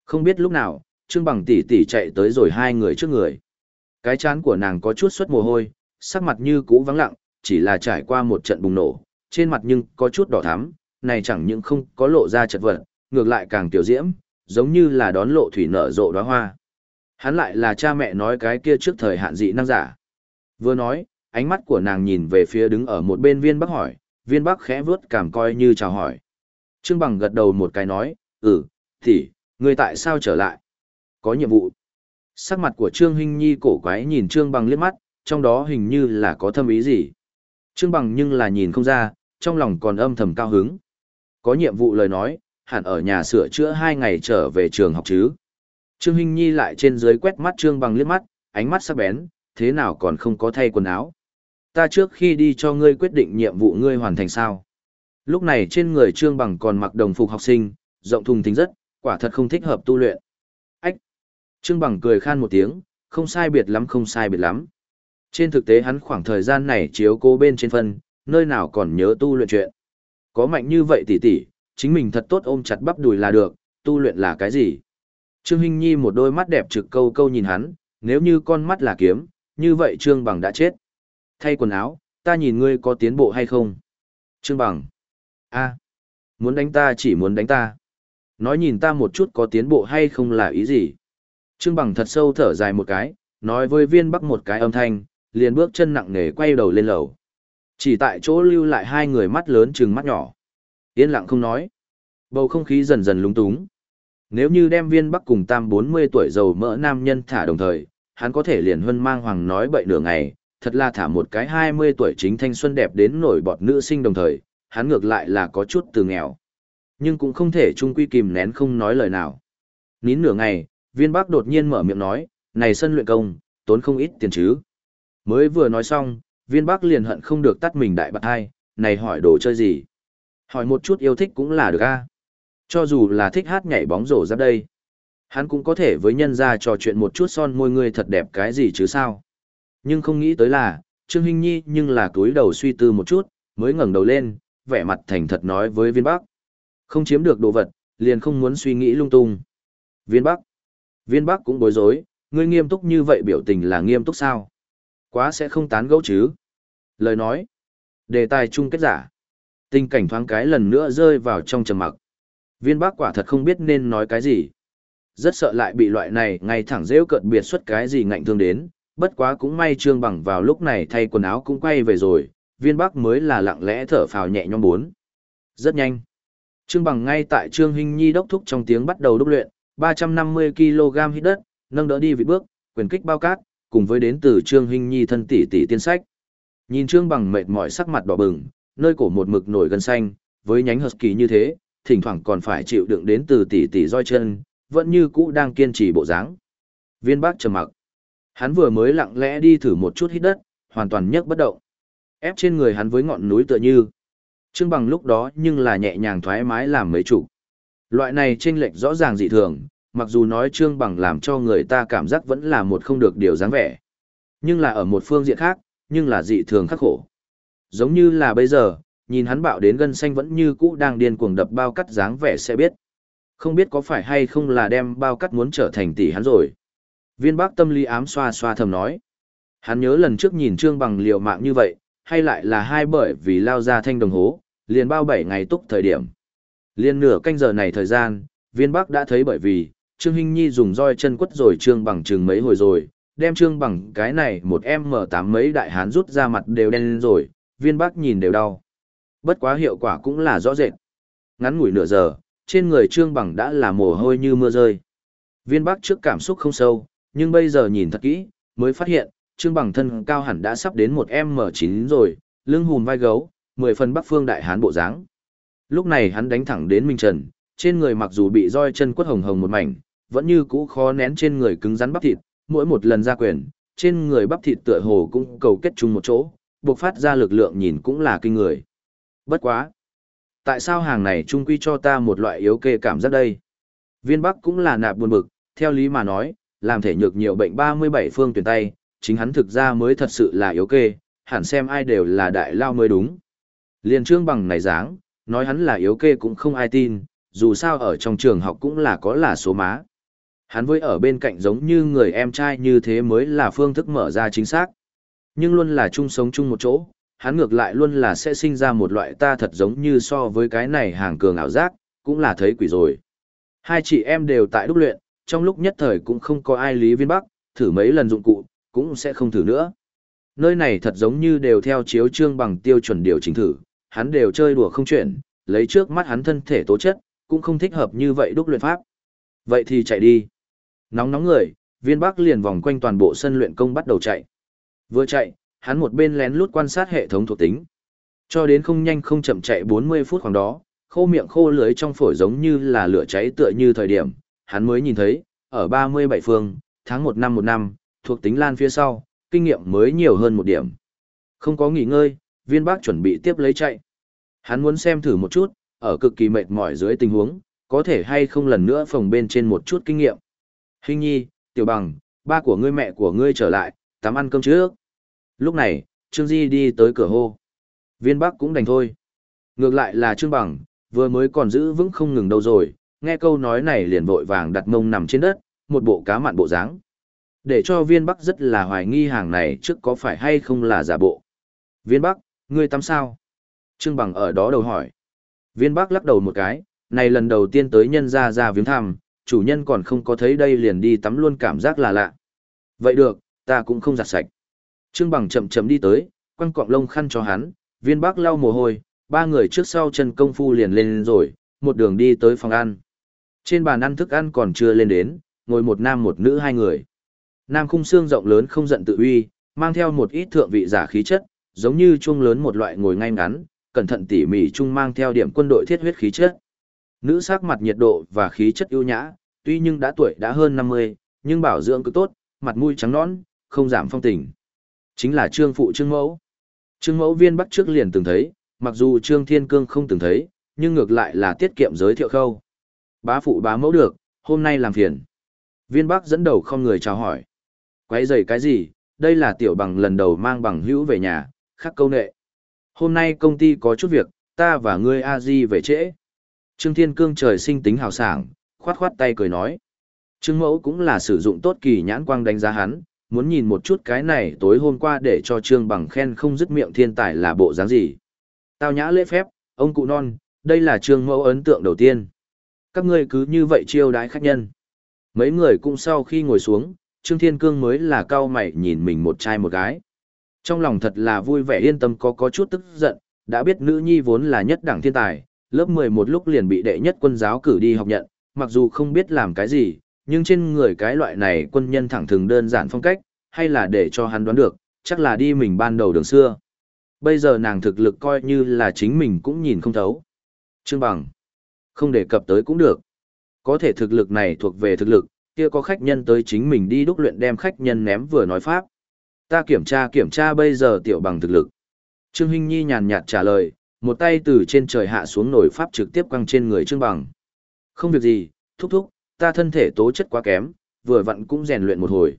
Không biết lúc nào, Trương Bằng tỷ tỷ chạy tới rồi hai người trước người. Cái chán của nàng có chút xuất mồ hôi, sắc mặt như cũ vắng lặng, chỉ là trải qua một trận bùng nổ, trên mặt nhưng có chút đỏ thắm, này chẳng những không có lộ ra chật vật, ngược lại càng tiểu diễm, giống như là đón lộ thủy nở rộ đóa hoa. Hắn lại là cha mẹ nói cái kia trước thời hạn dị năng giả. Vừa nói, ánh mắt của nàng nhìn về phía đứng ở một bên viên bắc hỏi, viên bắc khẽ vướt cảm coi như chào hỏi. Trương Bằng gật đầu một cái nói, ừ, thì, người tại sao trở lại? Có nhiệm vụ. Sắc mặt của Trương Hinh Nhi cổ quái nhìn Trương Bằng liếc mắt, trong đó hình như là có thâm ý gì. Trương Bằng nhưng là nhìn không ra, trong lòng còn âm thầm cao hứng. Có nhiệm vụ lời nói, hẳn ở nhà sửa chữa hai ngày trở về trường học chứ. Trương Hinh Nhi lại trên dưới quét mắt Trương Bằng liếc mắt, ánh mắt sắc bén, thế nào còn không có thay quần áo. Ta trước khi đi cho ngươi quyết định nhiệm vụ ngươi hoàn thành sao. Lúc này trên người Trương Bằng còn mặc đồng phục học sinh, rộng thùng thính rất, quả thật không thích hợp tu luyện. Ách! Trương Bằng cười khan một tiếng, không sai biệt lắm không sai biệt lắm. Trên thực tế hắn khoảng thời gian này chiếu cô bên trên phân, nơi nào còn nhớ tu luyện chuyện. Có mạnh như vậy tỷ tỷ, chính mình thật tốt ôm chặt bắp đùi là được, tu luyện là cái gì? Trương Hinh Nhi một đôi mắt đẹp trực câu câu nhìn hắn, nếu như con mắt là kiếm, như vậy Trương Bằng đã chết. Thay quần áo, ta nhìn ngươi có tiến bộ hay không? Trương Bằng. a muốn đánh ta chỉ muốn đánh ta. Nói nhìn ta một chút có tiến bộ hay không là ý gì? Trương Bằng thật sâu thở dài một cái, nói với viên bắc một cái âm thanh, liền bước chân nặng nề quay đầu lên lầu. Chỉ tại chỗ lưu lại hai người mắt lớn trừng mắt nhỏ. Yên lặng không nói. Bầu không khí dần dần lúng túng. Nếu như đem viên bắc cùng tam 40 tuổi giàu mỡ nam nhân thả đồng thời, hắn có thể liền huân mang hoàng nói bậy nửa ngày, thật là thả một cái 20 tuổi chính thanh xuân đẹp đến nổi bọt nữ sinh đồng thời, hắn ngược lại là có chút từ nghèo. Nhưng cũng không thể chung quy kìm nén không nói lời nào. Nín nửa ngày, viên bác đột nhiên mở miệng nói, này sân luyện công, tốn không ít tiền chứ. Mới vừa nói xong, viên bác liền hận không được tắt mình đại bạc hai, này hỏi đồ chơi gì. Hỏi một chút yêu thích cũng là được a Cho dù là thích hát nhảy bóng rổ ra đây. Hắn cũng có thể với nhân ra trò chuyện một chút son môi người thật đẹp cái gì chứ sao. Nhưng không nghĩ tới là, Trương Hinh Nhi nhưng là túi đầu suy tư một chút, mới ngẩng đầu lên, vẻ mặt thành thật nói với viên bắc. Không chiếm được đồ vật, liền không muốn suy nghĩ lung tung. Viên bắc. Viên bắc cũng bối rối, ngươi nghiêm túc như vậy biểu tình là nghiêm túc sao? Quá sẽ không tán gẫu chứ? Lời nói. Đề tài chung kết giả. Tình cảnh thoáng cái lần nữa rơi vào trong trầm mặc. Viên bắc quả thật không biết nên nói cái gì. Rất sợ lại bị loại này ngay thẳng rêu cợt biệt xuất cái gì ngạnh thương đến, bất quá cũng may trương bằng vào lúc này thay quần áo cũng quay về rồi, viên bắc mới là lặng lẽ thở phào nhẹ nhõm bốn. Rất nhanh. Trương bằng ngay tại trương hình nhi đốc thúc trong tiếng bắt đầu đúc luyện, 350kg hít đất, nâng đỡ đi vị bước, quyền kích bao cát, cùng với đến từ trương hình nhi thân tỷ tỷ tiên sách. Nhìn trương bằng mệt mỏi sắc mặt đỏ bừng, nơi cổ một mực nổi gân xanh, với nhánh husky như thế, thỉnh thoảng còn phải chịu đựng đến từ tỷ tỷ roi chân, vẫn như cũ đang kiên trì bộ dáng. Viên bác trầm mặc. Hắn vừa mới lặng lẽ đi thử một chút hít đất, hoàn toàn nhấc bất động. Ép trên người hắn với ngọn núi tựa như. Trương bằng lúc đó nhưng là nhẹ nhàng thoải mái làm mấy chủ. Loại này chênh lệch rõ ràng dị thường, mặc dù nói trương bằng làm cho người ta cảm giác vẫn là một không được điều dáng vẻ. Nhưng là ở một phương diện khác, nhưng là dị thường khắc khổ. Giống như là bây giờ, nhìn hắn bạo đến gân xanh vẫn như cũ đang điên cuồng đập bao cắt dáng vẻ sẽ biết. Không biết có phải hay không là đem bao cắt muốn trở thành tỷ hắn rồi. Viên bác tâm lý ám xoa xoa thầm nói. Hắn nhớ lần trước nhìn trương bằng liều mạng như vậy, hay lại là hai bởi vì lao ra thanh đồng hố, liền bao bảy ngày túc thời điểm. Liên nửa canh giờ này thời gian, viên bắc đã thấy bởi vì, Trương Hinh Nhi dùng roi chân quất rồi Trương bằng chừng mấy hồi rồi, đem Trương bằng cái này một em mở tám mấy đại hán rút ra mặt đều đen lên rồi, viên bắc nhìn đều đau. Bất quá hiệu quả cũng là rõ rệt. Ngắn ngủi nửa giờ, trên người Trương bằng đã là mồ hôi như mưa rơi. Viên bắc trước cảm xúc không sâu, nhưng bây giờ nhìn thật kỹ, mới phát hiện, Trương bằng thân cao hẳn đã sắp đến một M9 rồi, lưng hùm vai gấu, mười phần bắc phương đại hán bộ dáng. Lúc này hắn đánh thẳng đến Minh Trần, trên người mặc dù bị roi chân quất hồng hồng một mảnh, vẫn như cũ khó nén trên người cứng rắn bắp thịt, mỗi một lần ra quyền, trên người bắp thịt tựa hồ cũng cầu kết chung một chỗ, buộc phát ra lực lượng nhìn cũng là kinh người. Bất quá! Tại sao hàng này trung quy cho ta một loại yếu kê cảm giác đây? Viên Bắc cũng là nạp buồn bực, theo lý mà nói, làm thể nhược nhiều bệnh 37 phương tuyển tay, chính hắn thực ra mới thật sự là yếu kê, hẳn xem ai đều là đại lao mới đúng. Liên trương bằng này dáng, nói hắn là yếu kê cũng không ai tin, dù sao ở trong trường học cũng là có là số má. Hắn với ở bên cạnh giống như người em trai như thế mới là phương thức mở ra chính xác. Nhưng luôn là chung sống chung một chỗ, hắn ngược lại luôn là sẽ sinh ra một loại ta thật giống như so với cái này hàng cường ảo giác, cũng là thấy quỷ rồi. Hai chị em đều tại đúc luyện, trong lúc nhất thời cũng không có ai lý viên bắc, thử mấy lần dụng cụ, cũng sẽ không thử nữa. Nơi này thật giống như đều theo chiếu trương bằng tiêu chuẩn điều chỉnh thử, hắn đều chơi đùa không chuyển, lấy trước mắt hắn thân thể tố chất, cũng không thích hợp như vậy đúc luyện pháp. Vậy thì chạy đi. Nóng nóng người, viên bắc liền vòng quanh toàn bộ sân luyện công bắt đầu chạy. Vừa chạy, hắn một bên lén lút quan sát hệ thống thuộc tính. Cho đến không nhanh không chậm chạy 40 phút khoảng đó, khô miệng khô lưới trong phổi giống như là lửa cháy tựa như thời điểm, hắn mới nhìn thấy, ở 37 phương, tháng 1 năm 1 năm, thuộc tính lan phía sau, kinh nghiệm mới nhiều hơn một điểm. Không có nghỉ ngơi, viên bác chuẩn bị tiếp lấy chạy. Hắn muốn xem thử một chút, ở cực kỳ mệt mỏi dưới tình huống, có thể hay không lần nữa phòng bên trên một chút kinh nghiệm. Hình nhi, tiểu bằng, ba của ngươi mẹ của ngươi trở lại, tắm ăn cơm trước. Lúc này, Trương Di đi tới cửa hô. Viên Bắc cũng đành thôi. Ngược lại là Trương Bằng, vừa mới còn giữ vững không ngừng đâu rồi, nghe câu nói này liền vội vàng đặt mông nằm trên đất, một bộ cá mặn bộ dáng. Để cho viên Bắc rất là hoài nghi hàng này trước có phải hay không là giả bộ. Viên Bắc, ngươi tắm sao? Trương Bằng ở đó đầu hỏi. Viên Bắc lắc đầu một cái, này lần đầu tiên tới nhân gia ra viếng thăm, chủ nhân còn không có thấy đây liền đi tắm luôn cảm giác là lạ. Vậy được, ta cũng không giặt sạch. Trương Bằng chậm chậm đi tới, quăng cọng lông khăn cho hắn, viên Bắc lau mồ hôi, ba người trước sau chân công phu liền lên rồi, một đường đi tới phòng ăn. Trên bàn ăn thức ăn còn chưa lên đến, ngồi một nam một nữ hai người. Nam khung xương rộng lớn không giận tự uy, mang theo một ít thượng vị giả khí chất, giống như chuông lớn một loại ngồi ngay ngắn, cẩn thận tỉ mỉ chung mang theo điểm quân đội thiết huyết khí chất. Nữ sắc mặt nhiệt độ và khí chất ưu nhã, tuy nhưng đã tuổi đã hơn 50, nhưng bảo dưỡng cứ tốt, mặt mũi trắng nõn, không giảm phong tình. Chính là Trương phụ Trương Mẫu. Trương Mẫu viên bắt trước liền từng thấy, mặc dù Trương Thiên Cương không từng thấy, nhưng ngược lại là tiết kiệm giới thiệu khâu. Bá phụ bá mẫu được, hôm nay làm phiền. Viên Bắc dẫn đầu không người chào hỏi. Quấy rầy cái gì, đây là tiểu bằng lần đầu mang bằng hữu về nhà, khắc câu nệ. Hôm nay công ty có chút việc, ta và ngươi a di về trễ. Trương Thiên Cương trời sinh tính hào sảng, khoát khoát tay cười nói. Trương Mẫu cũng là sử dụng tốt kỳ nhãn quang đánh giá hắn, muốn nhìn một chút cái này tối hôm qua để cho Trương bằng khen không dứt miệng thiên tài là bộ dáng gì. Tao nhã lễ phép, ông cụ non, đây là Trương Mẫu ấn tượng đầu tiên. Các ngươi cứ như vậy chiêu đái khách nhân. Mấy người cũng sau khi ngồi xuống, Trương Thiên Cương mới là cao mày nhìn mình một trai một gái. Trong lòng thật là vui vẻ yên tâm có có chút tức giận, đã biết nữ nhi vốn là nhất đẳng thiên tài, lớp 11 lúc liền bị đệ nhất quân giáo cử đi học nhận, mặc dù không biết làm cái gì, nhưng trên người cái loại này quân nhân thẳng thừng đơn giản phong cách, hay là để cho hắn đoán được, chắc là đi mình ban đầu đường xưa. Bây giờ nàng thực lực coi như là chính mình cũng nhìn không thấu. Trương Bằng. Không đề cập tới cũng được. Có thể thực lực này thuộc về thực lực, kia có khách nhân tới chính mình đi đúc luyện đem khách nhân ném vừa nói pháp. Ta kiểm tra kiểm tra bây giờ tiểu bằng thực lực. Trương Hinh Nhi nhàn nhạt trả lời, một tay từ trên trời hạ xuống nổi pháp trực tiếp quăng trên người Trương Bằng. Không việc gì, thúc thúc, ta thân thể tố chất quá kém, vừa vặn cũng rèn luyện một hồi.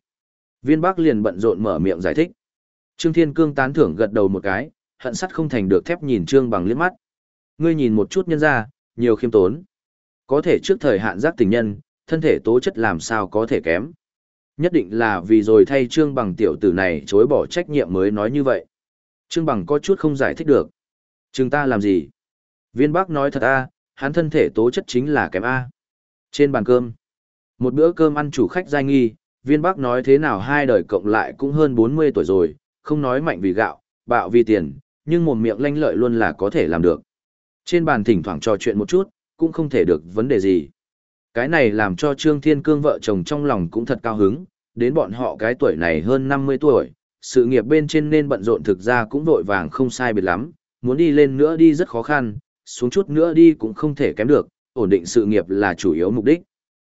Viên Bắc liền bận rộn mở miệng giải thích. Trương Thiên Cương tán thưởng gật đầu một cái, hận sắt không thành được thép nhìn Trương Bằng liếc mắt. Ngươi nhìn một chút nhân ra, nhiều khiêm tốn. Có thể trước thời hạn giác tình nhân, thân thể tố chất làm sao có thể kém. Nhất định là vì rồi thay Trương Bằng tiểu tử này chối bỏ trách nhiệm mới nói như vậy. Trương Bằng có chút không giải thích được. Trương ta làm gì? Viên Bắc nói thật a, hắn thân thể tố chất chính là kém a. Trên bàn cơm, một bữa cơm ăn chủ khách giai nghi, viên Bắc nói thế nào hai đời cộng lại cũng hơn 40 tuổi rồi, không nói mạnh vì gạo, bạo vì tiền, nhưng một miệng lanh lợi luôn là có thể làm được. Trên bàn thỉnh thoảng trò chuyện một chút, cũng không thể được vấn đề gì. Cái này làm cho Trương Thiên Cương vợ chồng trong lòng cũng thật cao hứng, đến bọn họ cái tuổi này hơn 50 tuổi, sự nghiệp bên trên nên bận rộn thực ra cũng vội vàng không sai biệt lắm, muốn đi lên nữa đi rất khó khăn, xuống chút nữa đi cũng không thể kém được, ổn định sự nghiệp là chủ yếu mục đích.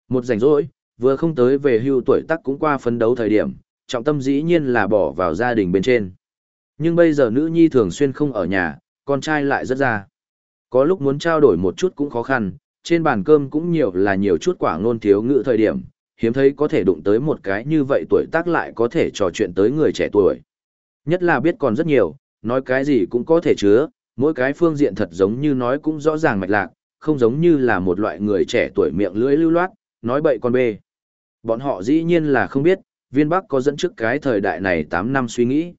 Một rảnh rỗi, vừa không tới về hưu tuổi tác cũng qua phấn đấu thời điểm, trọng tâm dĩ nhiên là bỏ vào gia đình bên trên. Nhưng bây giờ nữ nhi thường xuyên không ở nhà, con trai lại rất ra. Có lúc muốn trao đổi một chút cũng khó khăn, trên bàn cơm cũng nhiều là nhiều chút quả ngôn thiếu ngữ thời điểm, hiếm thấy có thể đụng tới một cái như vậy tuổi tác lại có thể trò chuyện tới người trẻ tuổi. Nhất là biết còn rất nhiều, nói cái gì cũng có thể chứa, mỗi cái phương diện thật giống như nói cũng rõ ràng mạch lạc, không giống như là một loại người trẻ tuổi miệng lưỡi lưu loát, nói bậy con bê. Bọn họ dĩ nhiên là không biết, viên bắc có dẫn trước cái thời đại này 8 năm suy nghĩ.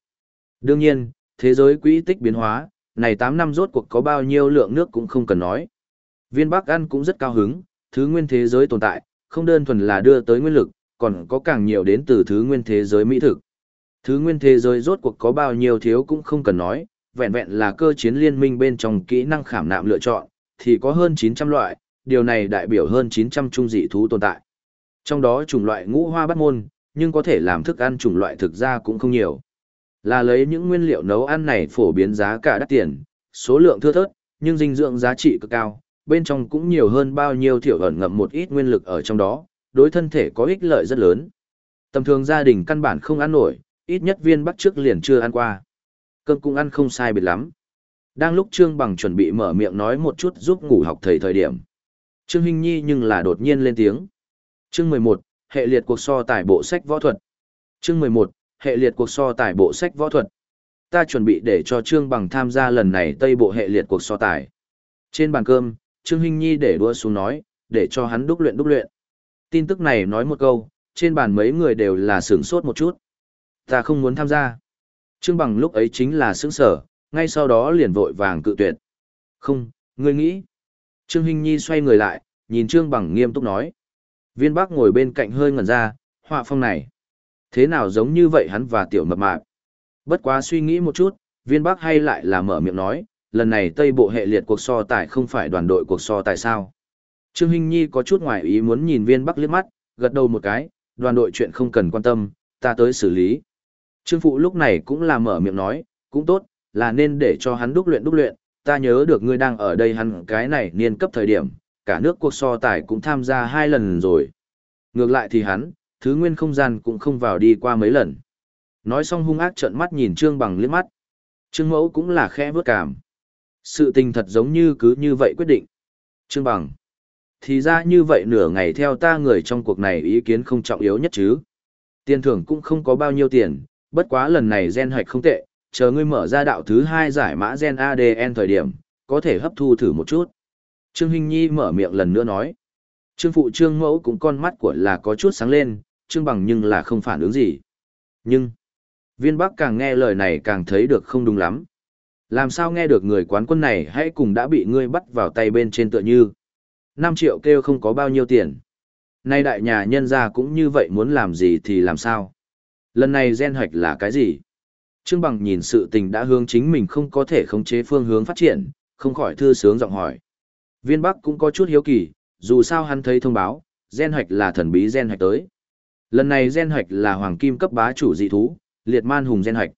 Đương nhiên, thế giới quỹ tích biến hóa, này 8 năm rốt cuộc có bao nhiêu lượng nước cũng không cần nói. Viên bắc ăn cũng rất cao hứng, thứ nguyên thế giới tồn tại, không đơn thuần là đưa tới nguyên lực, còn có càng nhiều đến từ thứ nguyên thế giới mỹ thực. Thứ nguyên thế giới rốt cuộc có bao nhiêu thiếu cũng không cần nói, vẹn vẹn là cơ chiến liên minh bên trong kỹ năng khảm nạm lựa chọn, thì có hơn 900 loại, điều này đại biểu hơn 900 trung dị thú tồn tại. Trong đó chủng loại ngũ hoa bắt môn, nhưng có thể làm thức ăn chủng loại thực ra cũng không nhiều. Là lấy những nguyên liệu nấu ăn này phổ biến giá cả đắt tiền, số lượng thưa thớt, nhưng dinh dưỡng giá trị cực cao, bên trong cũng nhiều hơn bao nhiêu thiểu ẩn ngậm một ít nguyên lực ở trong đó, đối thân thể có ích lợi rất lớn. Tầm thường gia đình căn bản không ăn nổi, ít nhất viên bắt trước liền chưa ăn qua. Cơm cũng ăn không sai biệt lắm. Đang lúc Trương Bằng chuẩn bị mở miệng nói một chút giúp ngủ học thầy thời điểm. Trương Hinh Nhi nhưng là đột nhiên lên tiếng. Chương 11, hệ liệt cuộc so tài bộ sách võ thuật. Chương 11, hệ liệt cuộc so tài bộ sách võ thuật. Ta chuẩn bị để cho Trương Bằng tham gia lần này Tây bộ hệ liệt cuộc so tài. Trên bàn cơm, Trương Hinh Nhi để đua xuống nói, để cho hắn đúc luyện đúc luyện. Tin tức này nói một câu, trên bàn mấy người đều là sửng sốt một chút. Ta không muốn tham gia. Trương Bằng lúc ấy chính là sững sở, ngay sau đó liền vội vàng cự tuyệt. Không, ngươi nghĩ. Trương Hinh Nhi xoay người lại, nhìn Trương Bằng nghiêm túc nói. Viên Bắc ngồi bên cạnh hơi ngẩn ra, họa phong này. Thế nào giống như vậy hắn và tiểu mập mạp. Bất quá suy nghĩ một chút, viên Bắc hay lại là mở miệng nói, lần này Tây Bộ hệ liệt cuộc so tài không phải đoàn đội cuộc so tài sao. Trương Hinh Nhi có chút ngoài ý muốn nhìn viên Bắc liếc mắt, gật đầu một cái, đoàn đội chuyện không cần quan tâm, ta tới xử lý. Trương Phụ lúc này cũng là mở miệng nói, cũng tốt, là nên để cho hắn đúc luyện đúc luyện, ta nhớ được ngươi đang ở đây hắn cái này niên cấp thời điểm, cả nước cuộc so tài cũng tham gia hai lần rồi. Ngược lại thì hắn, thứ nguyên không gian cũng không vào đi qua mấy lần. Nói xong hung ác trợn mắt nhìn Trương Bằng liếc mắt. Trương Mẫu cũng là khẽ bước cảm. Sự tình thật giống như cứ như vậy quyết định. Trương Bằng. Thì ra như vậy nửa ngày theo ta người trong cuộc này ý kiến không trọng yếu nhất chứ. Tiền thưởng cũng không có bao nhiêu tiền, bất quá lần này gen hạch không tệ, chờ ngươi mở ra đạo thứ hai giải mã gen ADN thời điểm, có thể hấp thu thử một chút. Trương Hinh Nhi mở miệng lần nữa nói. Trương Phụ Trương Mẫu cũng con mắt của là có chút sáng lên, Trương Bằng nhưng là không phản ứng gì. Nhưng, viên bắc càng nghe lời này càng thấy được không đúng lắm. Làm sao nghe được người quán quân này hãy cùng đã bị ngươi bắt vào tay bên trên tựa như. 5 triệu kêu không có bao nhiêu tiền. Nay đại nhà nhân gia cũng như vậy muốn làm gì thì làm sao. Lần này gen hoạch là cái gì? Trương Bằng nhìn sự tình đã hướng chính mình không có thể khống chế phương hướng phát triển, không khỏi thư sướng giọng hỏi. Viên Bắc cũng có chút hiếu kỳ, dù sao hắn thấy thông báo, gen hoạch là thần bí gen hoạch tới. Lần này gen hoạch là hoàng kim cấp bá chủ dị thú, liệt man hùng gen hoạch.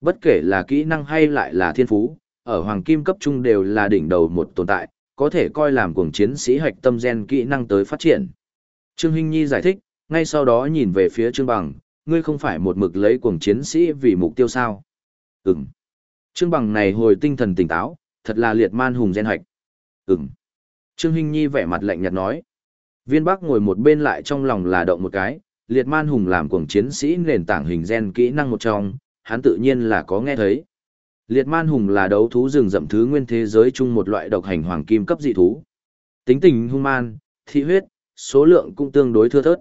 Bất kể là kỹ năng hay lại là thiên phú, ở hoàng kim cấp trung đều là đỉnh đầu một tồn tại, có thể coi làm cuồng chiến sĩ hạch tâm gen kỹ năng tới phát triển. Trương Hinh Nhi giải thích, ngay sau đó nhìn về phía Trương Bằng, ngươi không phải một mực lấy cuồng chiến sĩ vì mục tiêu sao? Ừm. Trương Bằng này hồi tinh thần tỉnh táo, thật là liệt man hùng gen hạch. Ừm. Trương Hinh Nhi vẻ mặt lạnh nhạt nói. Viên Bắc ngồi một bên lại trong lòng là động một cái, liệt man hùng làm cuồng chiến sĩ nền tảng hình gen kỹ năng một trong, hắn tự nhiên là có nghe thấy. Liệt man hùng là đấu thú rừng rậm thứ nguyên thế giới chung một loại độc hành hoàng kim cấp dị thú. Tính tình hung man, thị huyết, số lượng cũng tương đối thưa thớt.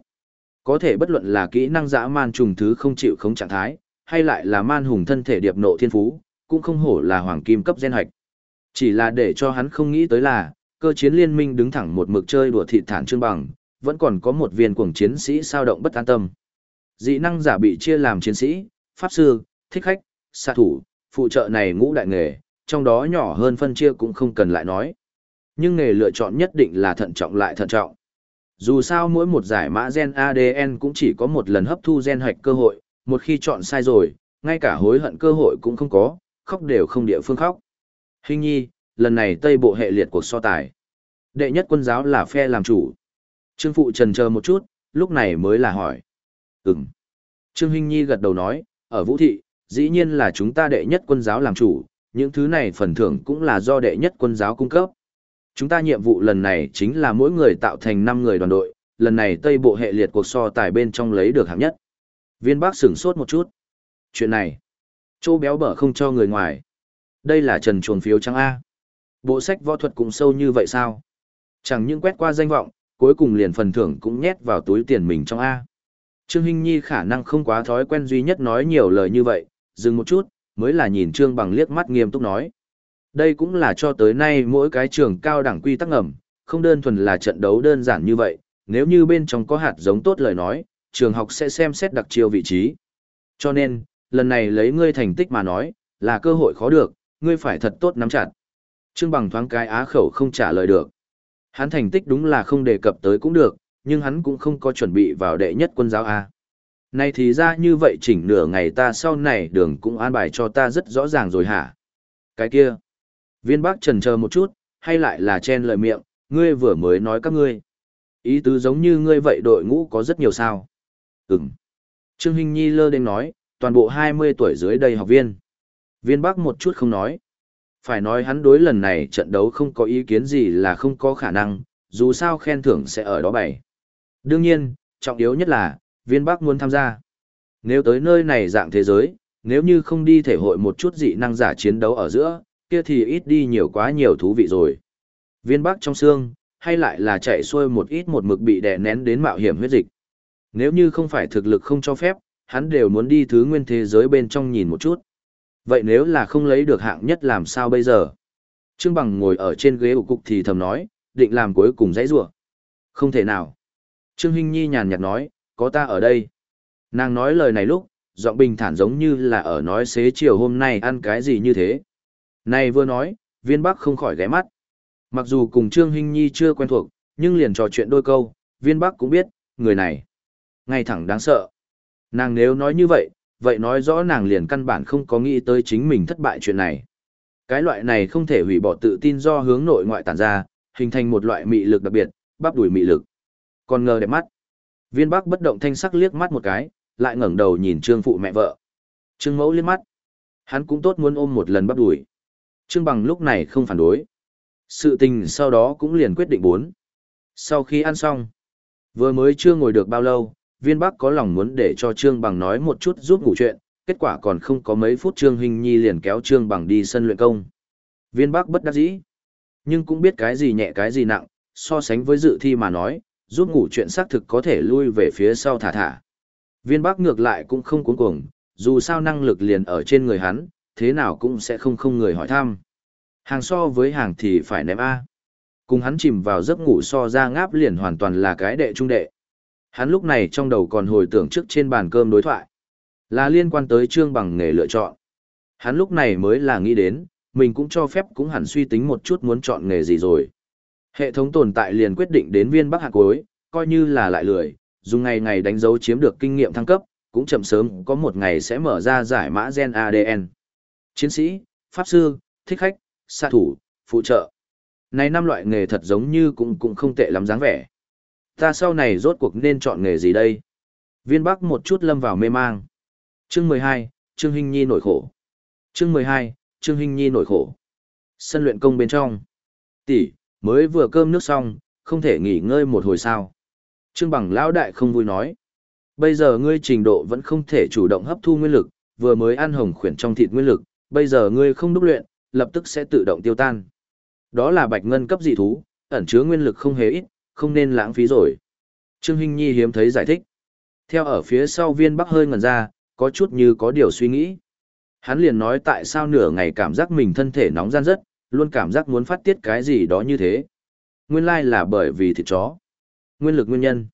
Có thể bất luận là kỹ năng dã man trùng thứ không chịu khống trạng thái, hay lại là man hùng thân thể điệp nộ thiên phú, cũng không hổ là hoàng kim cấp gen hạch. Chỉ là để cho hắn không nghĩ tới là, cơ chiến liên minh đứng thẳng một mực chơi đùa thịt thản trương bằng, vẫn còn có một viên cuồng chiến sĩ sao động bất an tâm. Dị năng giả bị chia làm chiến sĩ, pháp sư, thích khách, xạ thủ, phụ trợ này ngũ đại nghề, trong đó nhỏ hơn phân chia cũng không cần lại nói. Nhưng nghề lựa chọn nhất định là thận trọng lại thận trọng. Dù sao mỗi một giải mã gen ADN cũng chỉ có một lần hấp thu gen hạch cơ hội, một khi chọn sai rồi, ngay cả hối hận cơ hội cũng không có, khóc đều không địa phương khóc. Hình nhi, lần này Tây Bộ hệ liệt cuộc so tài. Đệ nhất quân giáo là phe làm chủ. Trương Phụ trần chờ một chút, lúc này mới là hỏi. Ừm. Trương Hinh Nhi gật đầu nói, ở Vũ Thị, dĩ nhiên là chúng ta đệ nhất quân giáo làm chủ, những thứ này phần thưởng cũng là do đệ nhất quân giáo cung cấp. Chúng ta nhiệm vụ lần này chính là mỗi người tạo thành 5 người đoàn đội, lần này Tây Bộ hệ liệt cuộc so tài bên trong lấy được hạng nhất. Viên bác sửng sốt một chút. Chuyện này, chỗ béo bở không cho người ngoài. Đây là trần chuồn phiếu trắng A. Bộ sách võ thuật cũng sâu như vậy sao? Chẳng những quét qua danh vọng, cuối cùng liền phần thưởng cũng nhét vào túi tiền mình trong A. Trương Hinh Nhi khả năng không quá thói quen duy nhất nói nhiều lời như vậy, dừng một chút, mới là nhìn Trương bằng liếc mắt nghiêm túc nói. Đây cũng là cho tới nay mỗi cái trường cao đẳng quy tắc ngầm, không đơn thuần là trận đấu đơn giản như vậy, nếu như bên trong có hạt giống tốt lời nói, trường học sẽ xem xét đặc chiêu vị trí. Cho nên, lần này lấy ngươi thành tích mà nói, là cơ hội khó được, ngươi phải thật tốt nắm chặt. Trương bằng thoáng cái á khẩu không trả lời được. Hắn thành tích đúng là không đề cập tới cũng được, nhưng hắn cũng không có chuẩn bị vào đệ nhất quân giáo A. Này thì ra như vậy chỉnh nửa ngày ta sau này đường cũng an bài cho ta rất rõ ràng rồi hả? Cái kia. Viên bác trần chờ một chút, hay lại là chen lời miệng, ngươi vừa mới nói các ngươi. Ý tứ giống như ngươi vậy đội ngũ có rất nhiều sao. Ừm. Trương Hinh Nhi lơ đến nói, toàn bộ 20 tuổi dưới đây học viên. Viên bác một chút không nói. Phải nói hắn đối lần này trận đấu không có ý kiến gì là không có khả năng, dù sao khen thưởng sẽ ở đó bày. Đương nhiên, trọng yếu nhất là, viên bắc muốn tham gia. Nếu tới nơi này dạng thế giới, nếu như không đi thể hội một chút dị năng giả chiến đấu ở giữa, kia thì ít đi nhiều quá nhiều thú vị rồi. Viên bắc trong xương, hay lại là chạy xuôi một ít một mực bị đè nén đến mạo hiểm huyết dịch. Nếu như không phải thực lực không cho phép, hắn đều muốn đi thứ nguyên thế giới bên trong nhìn một chút. Vậy nếu là không lấy được hạng nhất làm sao bây giờ? Trương Bằng ngồi ở trên ghế ủ cục thì thầm nói, định làm cuối cùng dãy rủa Không thể nào. Trương Hinh Nhi nhàn nhạt nói, có ta ở đây. Nàng nói lời này lúc, giọng bình thản giống như là ở nói xế chiều hôm nay ăn cái gì như thế. Này vừa nói, viên bắc không khỏi ghé mắt. Mặc dù cùng Trương Hinh Nhi chưa quen thuộc, nhưng liền trò chuyện đôi câu, viên bắc cũng biết, người này. Ngay thẳng đáng sợ. Nàng nếu nói như vậy, vậy nói rõ nàng liền căn bản không có nghĩ tới chính mình thất bại chuyện này. Cái loại này không thể hủy bỏ tự tin do hướng nội ngoại tản ra, hình thành một loại mị lực đặc biệt, bắp đuổi mị lực. Còn ngờ đẹp mắt. Viên Bắc bất động thanh sắc liếc mắt một cái, lại ngẩng đầu nhìn Trương phụ mẹ vợ. Trương Mẫu liếc mắt. Hắn cũng tốt muốn ôm một lần bắp đuổi. Trương Bằng lúc này không phản đối. Sự tình sau đó cũng liền quyết định bốn. Sau khi ăn xong, vừa mới chưa ngồi được bao lâu, viên bắc có lòng muốn để cho Trương Bằng nói một chút giúp ngủ chuyện, kết quả còn không có mấy phút Trương Hình Nhi liền kéo Trương Bằng đi sân luyện công. Viên bắc bất đắc dĩ, nhưng cũng biết cái gì nhẹ cái gì nặng, so sánh với dự thi mà nói, giúp ngủ chuyện xác thực có thể lui về phía sau thả thả. Viên bắc ngược lại cũng không cuống cuồng, dù sao năng lực liền ở trên người hắn, thế nào cũng sẽ không không người hỏi thăm. Hàng so với hàng thì phải ném A. Cùng hắn chìm vào giấc ngủ so ra ngáp liền hoàn toàn là cái đệ trung đệ. Hắn lúc này trong đầu còn hồi tưởng trước trên bàn cơm đối thoại. Là liên quan tới trương bằng nghề lựa chọn. Hắn lúc này mới là nghĩ đến, mình cũng cho phép cũng hẳn suy tính một chút muốn chọn nghề gì rồi. Hệ thống tồn tại liền quyết định đến viên bắc hạt cuối, coi như là lại lười, dùng ngày ngày đánh dấu chiếm được kinh nghiệm thăng cấp, cũng chậm sớm có một ngày sẽ mở ra giải mã gen ADN. Chiến sĩ, pháp sư, thích khách, xạ thủ, phụ trợ. Này năm loại nghề thật giống như cũng cũng không tệ lắm dáng vẻ. Ta sau này rốt cuộc nên chọn nghề gì đây? Viên Bắc một chút lâm vào mê mang. Chương 12, Trương Hinh Nhi nổi khổ. Chương 12, Trương Hinh Nhi nổi khổ. Sân luyện công bên trong. Tỷ, mới vừa cơm nước xong, không thể nghỉ ngơi một hồi sao. Trương Bằng lão đại không vui nói. Bây giờ ngươi trình độ vẫn không thể chủ động hấp thu nguyên lực, vừa mới ăn hồng khuyển trong thịt nguyên lực, bây giờ ngươi không đúc luyện, lập tức sẽ tự động tiêu tan. Đó là bạch ngân cấp dị thú, ẩn chứa nguyên lực không hề ít, không nên lãng phí rồi. Trương Hinh Nhi hiếm thấy giải thích. Theo ở phía sau viên bắc hơi ngẩn ra, có chút như có điều suy nghĩ. Hắn liền nói tại sao nửa ngày cảm giác mình thân thể nóng gian rất, luôn cảm giác muốn phát tiết cái gì đó như thế. Nguyên lai là bởi vì thịt chó. Nguyên lực nguyên nhân.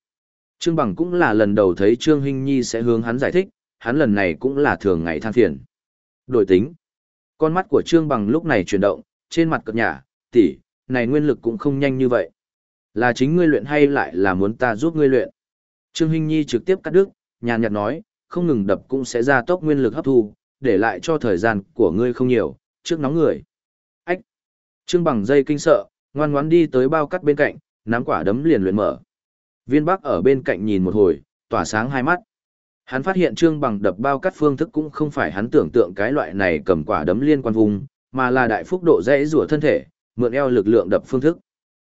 Trương Bằng cũng là lần đầu thấy Trương Hinh Nhi sẽ hướng hắn giải thích, hắn lần này cũng là thường ngày than phiền. Đổi tính. Con mắt của Trương Bằng lúc này chuyển động, trên mặt cật nhả, tỷ, này nguyên lực cũng không nhanh như vậy. Là chính ngươi luyện hay lại là muốn ta giúp ngươi luyện? Trương Hinh Nhi trực tiếp cắt đứt, nhàn nhạt nói, không ngừng đập cũng sẽ ra tốc nguyên lực hấp thu, để lại cho thời gian của ngươi không nhiều, trước nóng người. Ách! Trương Bằng dây kinh sợ, ngoan ngoãn đi tới bao cắt bên cạnh, nắm quả đấm liền luyện mở. Viên Bắc ở bên cạnh nhìn một hồi, tỏa sáng hai mắt. Hắn phát hiện Trương Bằng đập bao cắt phương thức cũng không phải hắn tưởng tượng cái loại này cầm quả đấm liên quan vùng, mà là đại phúc độ dễ rủa thân thể, mượn eo lực lượng đập phương thức.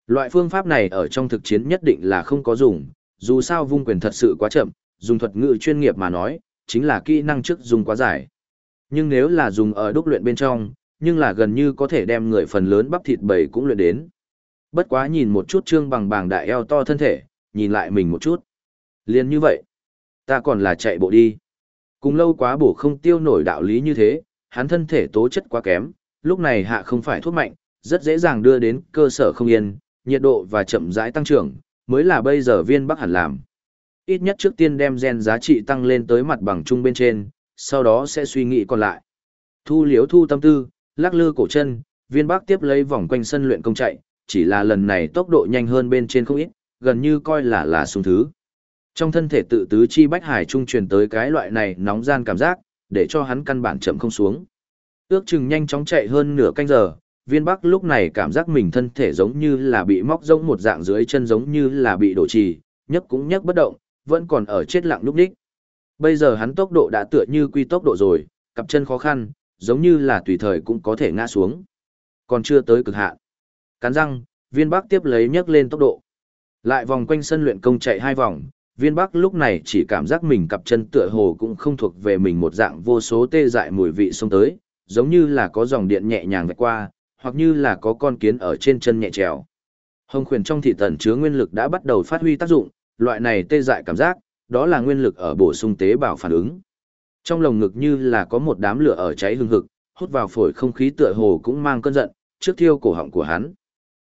Loại phương pháp này ở trong thực chiến nhất định là không có dùng, dù sao vung quyền thật sự quá chậm, dùng thuật ngữ chuyên nghiệp mà nói, chính là kỹ năng trước dùng quá dài. Nhưng nếu là dùng ở đúc luyện bên trong, nhưng là gần như có thể đem người phần lớn bắp thịt bầy cũng luyện đến. Bất quá nhìn một chút trương bằng bàng đại eo to thân thể, nhìn lại mình một chút. Liên như vậy, ta còn là chạy bộ đi. Cùng lâu quá bổ không tiêu nổi đạo lý như thế, hắn thân thể tố chất quá kém, lúc này hạ không phải thuốc mạnh, rất dễ dàng đưa đến cơ sở không yên, nhiệt độ và chậm rãi tăng trưởng, mới là bây giờ viên bắc hẳn làm. Ít nhất trước tiên đem gen giá trị tăng lên tới mặt bằng trung bên trên, sau đó sẽ suy nghĩ còn lại. Thu liếu thu tâm tư, lắc lư cổ chân, viên bắc tiếp lấy vòng quanh sân luyện công chạy, chỉ là lần này tốc độ nhanh hơn bên trên không ít, gần như coi là là sung thứ. Trong thân thể tự tứ chi bách hải trung truyền tới cái loại này nóng gian cảm giác, để cho hắn căn bản chậm không xuống. Ước chừng nhanh chóng chạy hơn nửa canh giờ, viên bắc lúc này cảm giác mình thân thể giống như là bị móc rỗng một dạng dưới chân giống như là bị đổ trì, nhấc cũng nhấc bất động, vẫn còn ở chết lặng lúc đích. Bây giờ hắn tốc độ đã tựa như quy tốc độ rồi, cặp chân khó khăn, giống như là tùy thời cũng có thể ngã xuống. Còn chưa tới cực hạn. Cắn răng, viên bắc tiếp lấy nhấc lên tốc độ. Lại vòng quanh sân luyện công chạy hai vòng, viên bắc lúc này chỉ cảm giác mình cặp chân tựa hồ cũng không thuộc về mình một dạng vô số tê dại mùi vị xông tới, giống như là có dòng điện nhẹ nhàng vạch qua, hoặc như là có con kiến ở trên chân nhẹ trèo. Hồng khuyển trong thị tần chứa nguyên lực đã bắt đầu phát huy tác dụng, loại này tê dại cảm giác, đó là nguyên lực ở bổ sung tế bào phản ứng. Trong lồng ngực như là có một đám lửa ở cháy hừng hực, hút vào phổi không khí tựa hồ cũng mang cơn giận, trước thiêu cổ họng của hắn.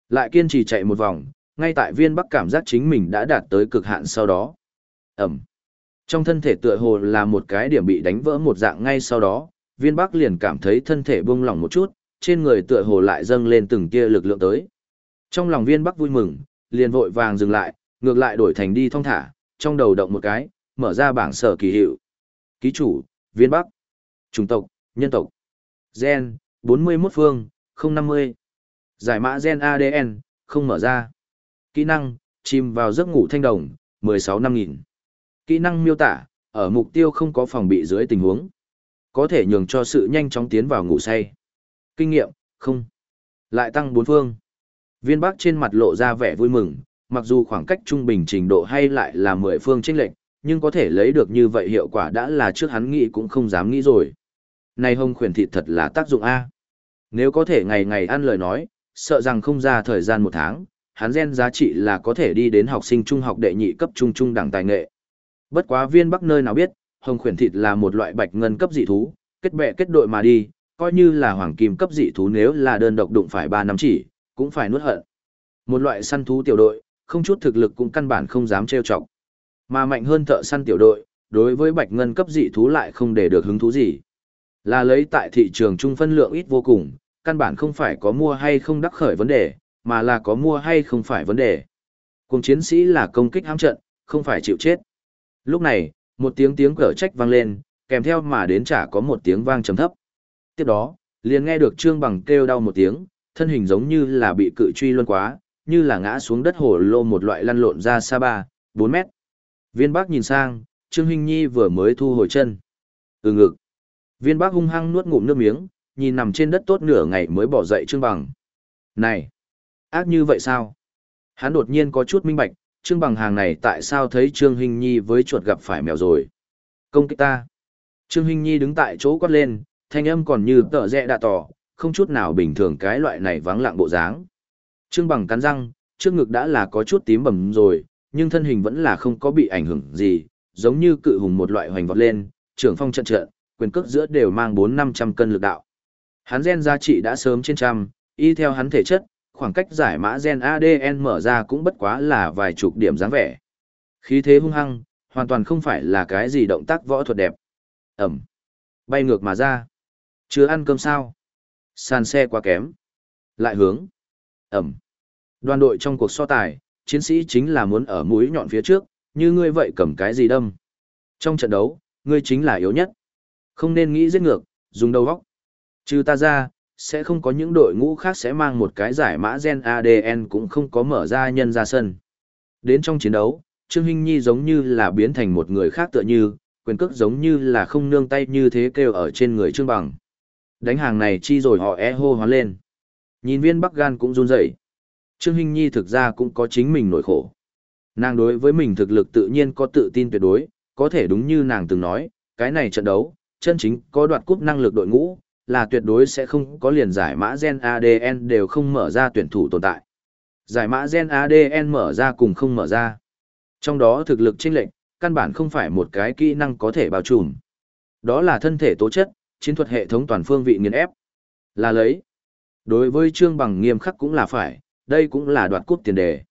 Lại kiên trì chạy một vòng, ngay tại viên bắc cảm giác chính mình đã đạt tới cực hạn sau đó. Ẩm. Trong thân thể tựa hồ là một cái điểm bị đánh vỡ một dạng ngay sau đó, viên bắc liền cảm thấy thân thể buông lỏng một chút, trên người tựa hồ lại dâng lên từng tia lực lượng tới. Trong lòng viên bắc vui mừng, liền vội vàng dừng lại, ngược lại đổi thành đi thong thả, trong đầu động một cái, mở ra bảng sở kỳ hiệu. Ký chủ, viên bắc, chủng tộc, nhân tộc, gen, 41 phương, 050. Giải mã gen ADN, không mở ra. Kỹ năng, chìm vào giấc ngủ thanh đồng, 16 năm nghìn. Kỹ năng miêu tả, ở mục tiêu không có phòng bị dưới tình huống. Có thể nhường cho sự nhanh chóng tiến vào ngủ say. Kinh nghiệm, không. Lại tăng bốn phương. Viên Bắc trên mặt lộ ra vẻ vui mừng, mặc dù khoảng cách trung bình trình độ hay lại là 10 phương chênh lệch, nhưng có thể lấy được như vậy hiệu quả đã là trước hắn nghĩ cũng không dám nghĩ rồi. Này hông khuyển thịt thật là tác dụng A. Nếu có thể ngày ngày ăn lời nói, sợ rằng không ra thời gian một tháng, hắn gen giá trị là có thể đi đến học sinh trung học đệ nhị cấp trung trung đẳng tài nghệ. Bất quá viên bắc nơi nào biết, hồng khuyển thịt là một loại bạch ngân cấp dị thú, kết bè kết đội mà đi, coi như là hoàng kim cấp dị thú nếu là đơn độc đụng phải ba năm chỉ, cũng phải nuốt hận. Một loại săn thú tiểu đội, không chút thực lực cũng căn bản không dám trêu chọc. Mà mạnh hơn thợ săn tiểu đội, đối với bạch ngân cấp dị thú lại không để được hứng thú gì. Là lấy tại thị trường trung phân lượng ít vô cùng, căn bản không phải có mua hay không đắc khởi vấn đề, mà là có mua hay không phải vấn đề. Cùng chiến sĩ là công kích hãm trận, không phải chịu chết. Lúc này, một tiếng tiếng cở trách vang lên, kèm theo mà đến chả có một tiếng vang trầm thấp. Tiếp đó, liền nghe được Trương Bằng kêu đau một tiếng, thân hình giống như là bị cự truy luân quá, như là ngã xuống đất hồ lô một loại lăn lộn ra xa ba, 4 mét. Viên Bắc nhìn sang, Trương Hinh Nhi vừa mới thu hồi chân. Ừ ngực. Viên Bắc hung hăng nuốt ngụm nước miếng, nhìn nằm trên đất tốt nửa ngày mới bỏ dậy Trương Bằng. Này! Ác như vậy sao? Hắn đột nhiên có chút minh bạch, Trương Bằng hàng này tại sao thấy Trương Hinh Nhi với chuột gặp phải mèo rồi? Công kích ta! Trương Hinh Nhi đứng tại chỗ quát lên, thanh âm còn như tợ rẽ đạ tỏ, không chút nào bình thường cái loại này vắng lặng bộ dáng. Trương Bằng cắn răng, trước ngực đã là có chút tím bầm rồi, nhưng thân hình vẫn là không có bị ảnh hưởng gì, giống như cự hùng một loại hoành vọt lên, trưởng phong trận trận, quyền cước giữa đều mang 4-500 cân lực đạo. Hắn gen giá trị đã sớm trên trăm, y theo hắn thể chất, khoảng cách giải mã gen ADN mở ra cũng bất quá là vài chục điểm dáng vẻ. Khí thế hung hăng, hoàn toàn không phải là cái gì động tác võ thuật đẹp. Ẩm. Bay ngược mà ra. Chưa ăn cơm sao? Sàn xe quá kém. Lại hướng. Ẩm. Đoàn đội trong cuộc so tài, chiến sĩ chính là muốn ở mũi nhọn phía trước, như ngươi vậy cầm cái gì đâm. Trong trận đấu, ngươi chính là yếu nhất. Không nên nghĩ giết ngược, dùng đầu óc. Trừ ta ra, sẽ không có những đội ngũ khác sẽ mang một cái giải mã gen ADN cũng không có mở ra nhân ra sân. Đến trong chiến đấu, Trương Hinh Nhi giống như là biến thành một người khác tựa như, quyền cước giống như là không nương tay như thế kêu ở trên người Trương Bằng. Đánh hàng này chi rồi họ e hô hoán lên. Nhìn viên Bắc Gan cũng run rẩy. Trương Hinh Nhi thực ra cũng có chính mình nỗi khổ. Nàng đối với mình thực lực tự nhiên có tự tin tuyệt đối, có thể đúng như nàng từng nói, cái này trận đấu, chân chính có đoạt cúp năng lực đội ngũ, là tuyệt đối sẽ không có liền giải mã gen ADN đều không mở ra tuyển thủ tồn tại. Giải mã gen ADN mở ra cùng không mở ra. Trong đó thực lực chênh lệch căn bản không phải một cái kỹ năng có thể bao trùm. Đó là thân thể tố chất, chiến thuật hệ thống toàn phương vị nghiền ép. Là lấy. Đối với Trương Bằng nghiêm khắc cũng là phải, đây cũng là đoạt cúp tiền đề.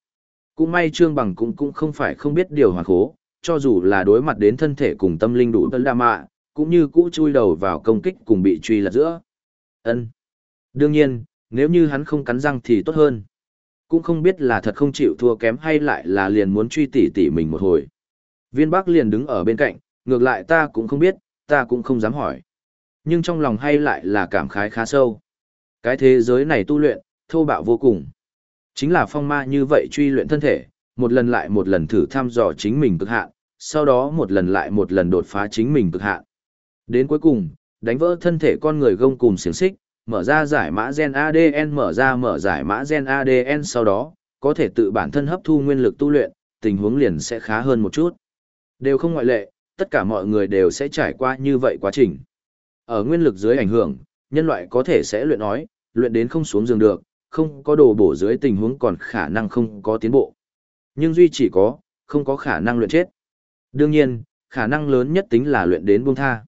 Cũng may Trương Bằng cũng cũng không phải không biết điều hoàn khố, cho dù là đối mặt đến thân thể cùng tâm linh đủ tân đa mạ, cũng như cũ chui đầu vào công kích cùng bị truy lật giữa. ân Đương nhiên, nếu như hắn không cắn răng thì tốt hơn. Cũng không biết là thật không chịu thua kém hay lại là liền muốn truy tỉ tỉ mình một hồi. Viên Bắc liền đứng ở bên cạnh, ngược lại ta cũng không biết, ta cũng không dám hỏi. Nhưng trong lòng hay lại là cảm khái khá sâu. Cái thế giới này tu luyện, thô bạo vô cùng. Chính là phong ma như vậy truy luyện thân thể, một lần lại một lần thử thăm dò chính mình cực hạn, sau đó một lần lại một lần đột phá chính mình cực hạn. Đến cuối cùng, đánh vỡ thân thể con người gông cùng xiềng xích, mở ra giải mã gen ADN mở ra mở giải mã gen ADN sau đó, có thể tự bản thân hấp thu nguyên lực tu luyện, tình huống liền sẽ khá hơn một chút. Đều không ngoại lệ, tất cả mọi người đều sẽ trải qua như vậy quá trình. Ở nguyên lực dưới ảnh hưởng, nhân loại có thể sẽ luyện nói, luyện đến không xuống giường được, không có đồ bổ dưới tình huống còn khả năng không có tiến bộ. Nhưng duy chỉ có, không có khả năng luyện chết. Đương nhiên, khả năng lớn nhất tính là luyện đến buông tha.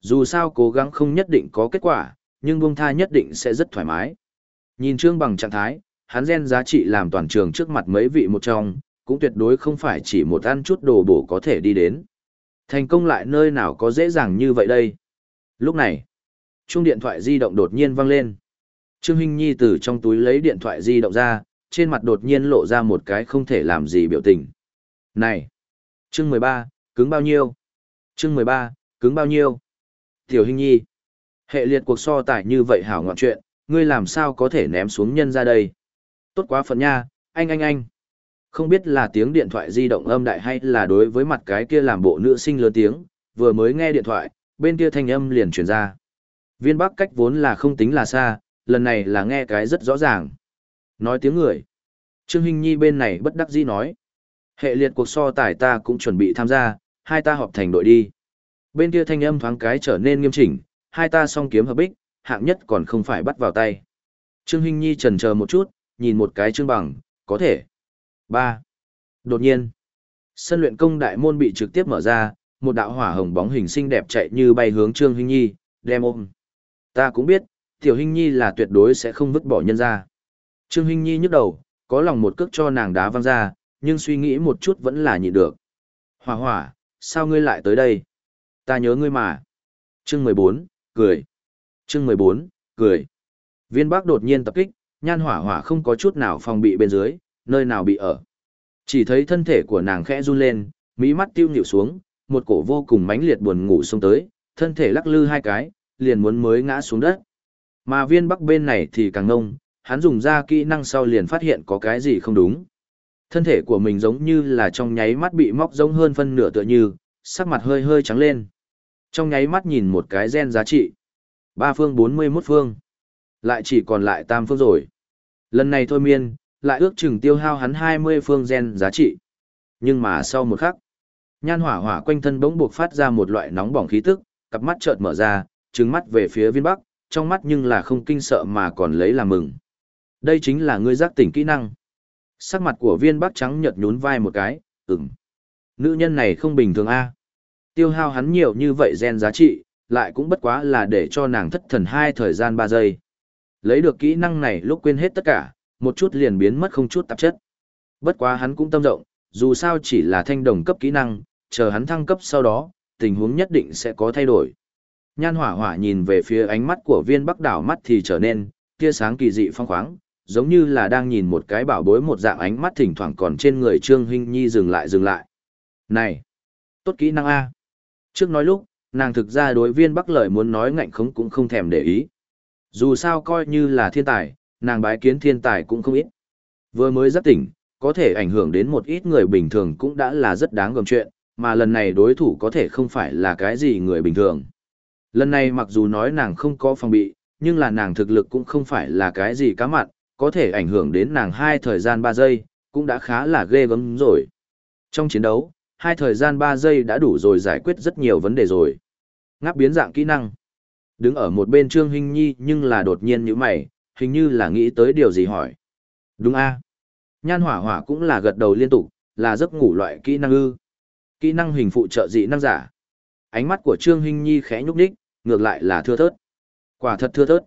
Dù sao cố gắng không nhất định có kết quả, nhưng buông tha nhất định sẽ rất thoải mái. Nhìn Trương bằng trạng thái, hắn gen giá trị làm toàn trường trước mặt mấy vị một trong, cũng tuyệt đối không phải chỉ một ăn chút đồ bổ có thể đi đến. Thành công lại nơi nào có dễ dàng như vậy đây. Lúc này, chuông điện thoại di động đột nhiên vang lên. Trương Hinh Nhi từ trong túi lấy điện thoại di động ra, trên mặt đột nhiên lộ ra một cái không thể làm gì biểu tình. Này! Chương 13, cứng bao nhiêu? Chương 13, cứng bao nhiêu? Tiểu Hinh Nhi! Hệ liệt cuộc so tài như vậy hảo ngọn chuyện, ngươi làm sao có thể ném xuống nhân ra đây? Tốt quá phần nha, anh anh anh! Không biết là tiếng điện thoại di động âm đại hay là đối với mặt cái kia làm bộ nữ sinh lớn tiếng, vừa mới nghe điện thoại, bên kia thanh âm liền truyền ra. Viên Bắc cách vốn là không tính là xa, lần này là nghe cái rất rõ ràng. Nói tiếng người. Trương Hinh Nhi bên này bất đắc dĩ nói. Hệ liệt cuộc so tài ta cũng chuẩn bị tham gia, hai ta họp thành đội đi. Bên kia thanh âm thoáng cái trở nên nghiêm chỉnh, hai ta song kiếm hợp bích, hạng nhất còn không phải bắt vào tay. Trương Hinh Nhi chần chờ một chút, nhìn một cái trương bằng, có thể. ba Đột nhiên, sân luyện công đại môn bị trực tiếp mở ra, một đạo hỏa hồng bóng hình xinh đẹp chạy như bay hướng Trương Hinh Nhi, đem ôm. Ta cũng biết, Tiểu Hinh Nhi là tuyệt đối sẽ không vứt bỏ nhân ra. Trương Hinh Nhi nhức đầu, có lòng một cước cho nàng đá văng ra, nhưng suy nghĩ một chút vẫn là nhịn được. Hỏa hỏa, sao ngươi lại tới đây? Ta nhớ ngươi mà. Chương 14, cười. Chương 14, cười. Viên Bắc đột nhiên tập kích, nhan hỏa hỏa không có chút nào phòng bị bên dưới, nơi nào bị ở. Chỉ thấy thân thể của nàng khẽ run lên, mỹ mắt tiêu nhịu xuống, một cổ vô cùng mãnh liệt buồn ngủ xông tới, thân thể lắc lư hai cái, liền muốn mới ngã xuống đất. Mà viên bắc bên này thì càng ngông, hắn dùng ra kỹ năng sau liền phát hiện có cái gì không đúng. Thân thể của mình giống như là trong nháy mắt bị móc giống hơn phân nửa tựa như, sắc mặt hơi hơi trắng lên. Trong nháy mắt nhìn một cái gen giá trị. ba phương bốn mươi 41 phương. Lại chỉ còn lại tam phương rồi. Lần này thôi miên, lại ước chừng tiêu hao hắn hai mươi phương gen giá trị. Nhưng mà sau một khắc, nhan hỏa hỏa quanh thân bỗng buộc phát ra một loại nóng bỏng khí tức, cặp mắt chợt mở ra, trừng mắt về phía viên bắc, trong mắt nhưng là không kinh sợ mà còn lấy làm mừng. Đây chính là ngươi giác tỉnh kỹ năng. Sắc mặt của viên bắc trắng nhợt nhún vai một cái, ừm. Nữ nhân này không bình thường a. Tiêu hao hắn nhiều như vậy gen giá trị, lại cũng bất quá là để cho nàng thất thần hai thời gian ba giây. Lấy được kỹ năng này lúc quên hết tất cả, một chút liền biến mất không chút tạp chất. Bất quá hắn cũng tâm rộng, dù sao chỉ là thanh đồng cấp kỹ năng, chờ hắn thăng cấp sau đó, tình huống nhất định sẽ có thay đổi. Nhan hỏa hỏa nhìn về phía ánh mắt của viên bắc đảo mắt thì trở nên, tia sáng kỳ dị phong khoáng, giống như là đang nhìn một cái bảo bối một dạng ánh mắt thỉnh thoảng còn trên người Trương Hinh Nhi dừng lại dừng lại. Này! Tốt kỹ năng A! Trước nói lúc, nàng thực ra đối viên bắc lời muốn nói ngạnh khống cũng không thèm để ý. Dù sao coi như là thiên tài, nàng bái kiến thiên tài cũng không ít. Vừa mới rất tỉnh, có thể ảnh hưởng đến một ít người bình thường cũng đã là rất đáng gầm chuyện, mà lần này đối thủ có thể không phải là cái gì người bình thường. Lần này mặc dù nói nàng không có phòng bị, nhưng là nàng thực lực cũng không phải là cái gì cá mặn, có thể ảnh hưởng đến nàng hai thời gian 3 giây, cũng đã khá là ghê gớm rồi. Trong chiến đấu, hai thời gian 3 giây đã đủ rồi giải quyết rất nhiều vấn đề rồi. Ngáp biến dạng kỹ năng. Đứng ở một bên Trương Hinh Nhi nhưng là đột nhiên như mày, hình như là nghĩ tới điều gì hỏi. Đúng a Nhan hỏa hỏa cũng là gật đầu liên tục, là giấc ngủ loại kỹ năng ư. Kỹ năng hình phụ trợ dị năng giả. Ánh mắt của Trương Hinh Nhi khẽ nhúc nhích, ngược lại là thưa thớt. Quả thật thưa thớt.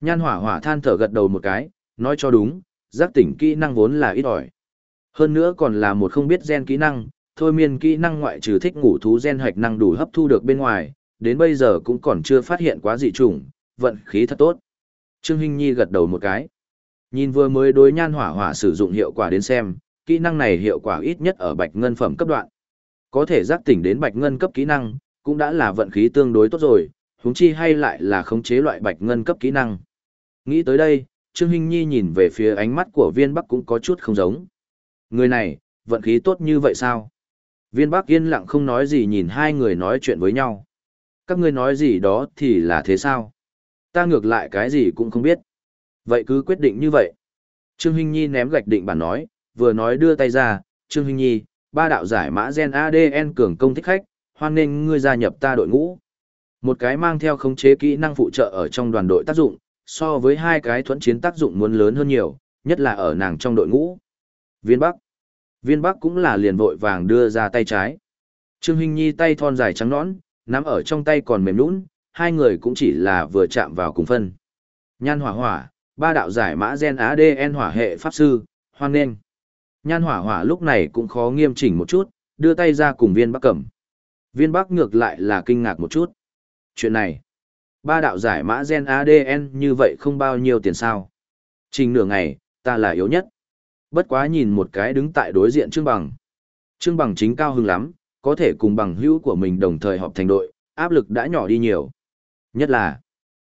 Nhan hỏa hỏa than thở gật đầu một cái, nói cho đúng, giác tỉnh kỹ năng vốn là ít ỏi. Hơn nữa còn là một không biết gen kỹ năng, thôi miên kỹ năng ngoại trừ thích ngủ thú gen hoạch năng đủ hấp thu được bên ngoài, đến bây giờ cũng còn chưa phát hiện quá dị chủng, vận khí thật tốt. Trương Hinh Nhi gật đầu một cái. Nhìn vừa mới đối nhan hỏa hỏa sử dụng hiệu quả đến xem, kỹ năng này hiệu quả ít nhất ở bạch ngân phẩm cấp đoạn. Có thể giác tỉnh đến bạch ngân cấp kỹ năng, cũng đã là vận khí tương đối tốt rồi, huống chi hay lại là khống chế loại bạch ngân cấp kỹ năng. Nghĩ tới đây, Trương Hinh Nhi nhìn về phía ánh mắt của viên bắc cũng có chút không giống. Người này, vận khí tốt như vậy sao? Viên bắc yên lặng không nói gì nhìn hai người nói chuyện với nhau. Các ngươi nói gì đó thì là thế sao? Ta ngược lại cái gì cũng không biết. Vậy cứ quyết định như vậy. Trương Hinh Nhi ném gạch định bản nói, vừa nói đưa tay ra, Trương Hinh Nhi, ba đạo giải mã gen ADN cường công thích khách, hoan nên ngươi gia nhập ta đội ngũ. Một cái mang theo khống chế kỹ năng phụ trợ ở trong đoàn đội tác dụng, so với hai cái thuẫn chiến tác dụng muốn lớn hơn nhiều, nhất là ở nàng trong đội ngũ. Viên Bắc. Viên Bắc cũng là liền vội vàng đưa ra tay trái. Trương Hinh Nhi tay thon dài trắng nõn, nắm ở trong tay còn mềm nũng, hai người cũng chỉ là vừa chạm vào cùng phân. Nhan hỏa hỏa, ba đạo giải mã gen ADN hỏa hệ pháp sư, hoan nghênh. Nhan hỏa hỏa lúc này cũng khó nghiêm chỉnh một chút, đưa tay ra cùng viên bắc cẩm. Viên bắc ngược lại là kinh ngạc một chút. Chuyện này, ba đạo giải mã gen ADN như vậy không bao nhiêu tiền sao. Trình nửa ngày, ta là yếu nhất. Bất quá nhìn một cái đứng tại đối diện Trương Bằng. Trương Bằng chính cao hứng lắm, có thể cùng bằng hữu của mình đồng thời họp thành đội, áp lực đã nhỏ đi nhiều. Nhất là,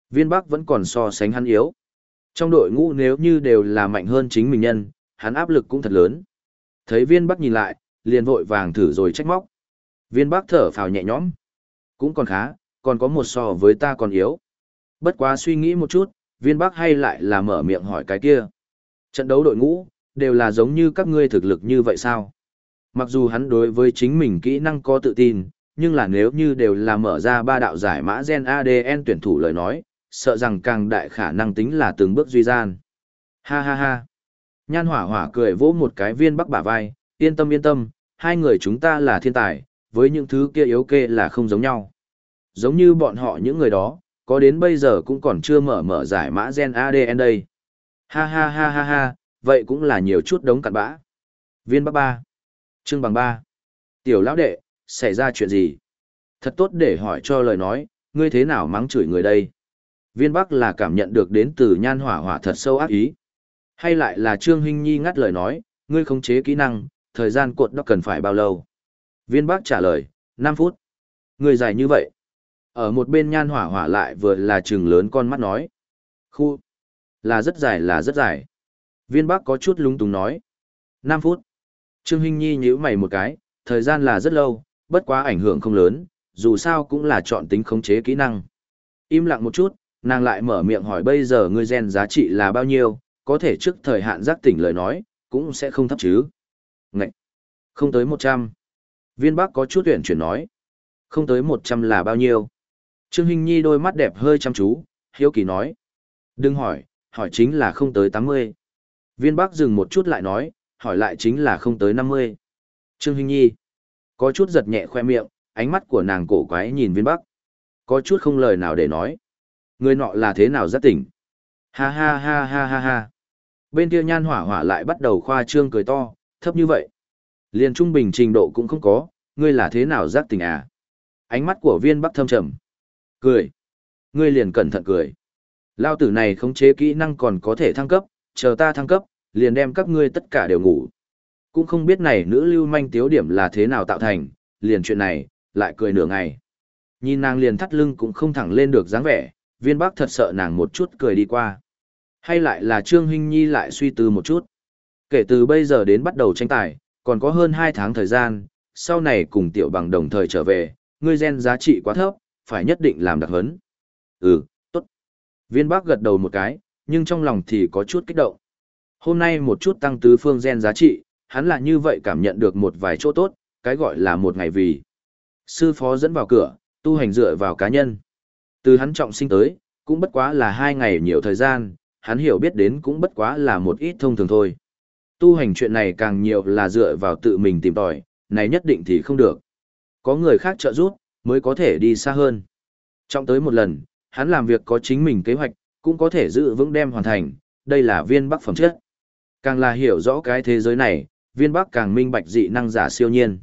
viên bắc vẫn còn so sánh hắn yếu. Trong đội ngũ nếu như đều là mạnh hơn chính mình nhân, hắn áp lực cũng thật lớn. Thấy viên bắc nhìn lại, liền vội vàng thử rồi trách móc. Viên bắc thở phào nhẹ nhõm. Cũng còn khá, còn có một so với ta còn yếu. Bất quá suy nghĩ một chút, viên bắc hay lại là mở miệng hỏi cái kia. Trận đấu đội ngũ, đều là giống như các ngươi thực lực như vậy sao? Mặc dù hắn đối với chính mình kỹ năng có tự tin, nhưng là nếu như đều là mở ra ba đạo giải mã gen ADN tuyển thủ lời nói, sợ rằng càng đại khả năng tính là từng bước duy gian. Ha ha ha. Nhan hỏa hỏa cười vỗ một cái viên bắc bả vai, yên tâm yên tâm, hai người chúng ta là thiên tài, với những thứ kia yếu kê là không giống nhau. Giống như bọn họ những người đó, có đến bây giờ cũng còn chưa mở mở giải mã gen ADN đây. Ha ha ha ha ha, vậy cũng là nhiều chút đống cặn bã. Viên bắc ba. Trương bằng ba. Tiểu lão đệ, xảy ra chuyện gì? Thật tốt để hỏi cho lời nói, ngươi thế nào mắng chửi người đây? Viên Bắc là cảm nhận được đến từ nhan hỏa hỏa thật sâu ác ý. Hay lại là Trương Hinh Nhi ngắt lời nói, ngươi khống chế kỹ năng, thời gian cuộn đó cần phải bao lâu? Viên bác trả lời, 5 phút. Ngươi dài như vậy. Ở một bên nhan hỏa hỏa lại vừa là trừng lớn con mắt nói. Khu. Là rất dài là rất dài. Viên bác có chút lúng túng nói. 5 phút. Trương Hinh Nhi nhíu mày một cái, thời gian là rất lâu, bất quá ảnh hưởng không lớn, dù sao cũng là chọn tính khống chế kỹ năng. Im lặng một chút, nàng lại mở miệng hỏi bây giờ ngươi gen giá trị là bao nhiêu, có thể trước thời hạn giác tỉnh lời nói, cũng sẽ không thấp chứ. Ngậy! Không tới 100. Viên bác có chút tuyển chuyển nói. Không tới 100 là bao nhiêu? Trương Hinh Nhi đôi mắt đẹp hơi chăm chú, hiếu kỳ nói. Đừng hỏi, hỏi chính là không tới 80. Viên bác dừng một chút lại nói, hỏi lại chính là không tới 50. Trương Hinh Nhi. Có chút giật nhẹ khoe miệng, ánh mắt của nàng cổ quái nhìn viên Bắc. Có chút không lời nào để nói. Người nọ là thế nào rất tỉnh? Ha ha ha ha ha ha. Bên kia nhan hỏa hỏa lại bắt đầu khoa trương cười to, thấp như vậy. Liền trung bình trình độ cũng không có, ngươi là thế nào giác tình à? Ánh mắt của viên bắc thâm trầm. Cười. Ngươi liền cẩn thận cười. Lao tử này khống chế kỹ năng còn có thể thăng cấp, chờ ta thăng cấp, liền đem các ngươi tất cả đều ngủ. Cũng không biết này nữ lưu manh tiếu điểm là thế nào tạo thành, liền chuyện này, lại cười nửa ngày. Nhìn nàng liền thắt lưng cũng không thẳng lên được dáng vẻ, viên bắc thật sợ nàng một chút cười đi qua. Hay lại là Trương Hinh Nhi lại suy tư một chút. Kể từ bây giờ đến bắt đầu tranh tài, còn có hơn 2 tháng thời gian, sau này cùng tiểu bằng đồng thời trở về, ngươi gen giá trị quá thấp, phải nhất định làm đặc hấn. Ừ, tốt. Viên bác gật đầu một cái, nhưng trong lòng thì có chút kích động. Hôm nay một chút tăng tứ phương gen giá trị, hắn là như vậy cảm nhận được một vài chỗ tốt, cái gọi là một ngày vì. Sư phó dẫn vào cửa, tu hành dựa vào cá nhân. Từ hắn trọng sinh tới, cũng bất quá là hai ngày nhiều thời gian, hắn hiểu biết đến cũng bất quá là một ít thông thường thôi. Tu hành chuyện này càng nhiều là dựa vào tự mình tìm tòi, này nhất định thì không được. Có người khác trợ giúp, mới có thể đi xa hơn. Trong tới một lần, hắn làm việc có chính mình kế hoạch, cũng có thể giữ vững đem hoàn thành, đây là viên bắc phẩm chất. Càng là hiểu rõ cái thế giới này, viên bắc càng minh bạch dị năng giả siêu nhiên.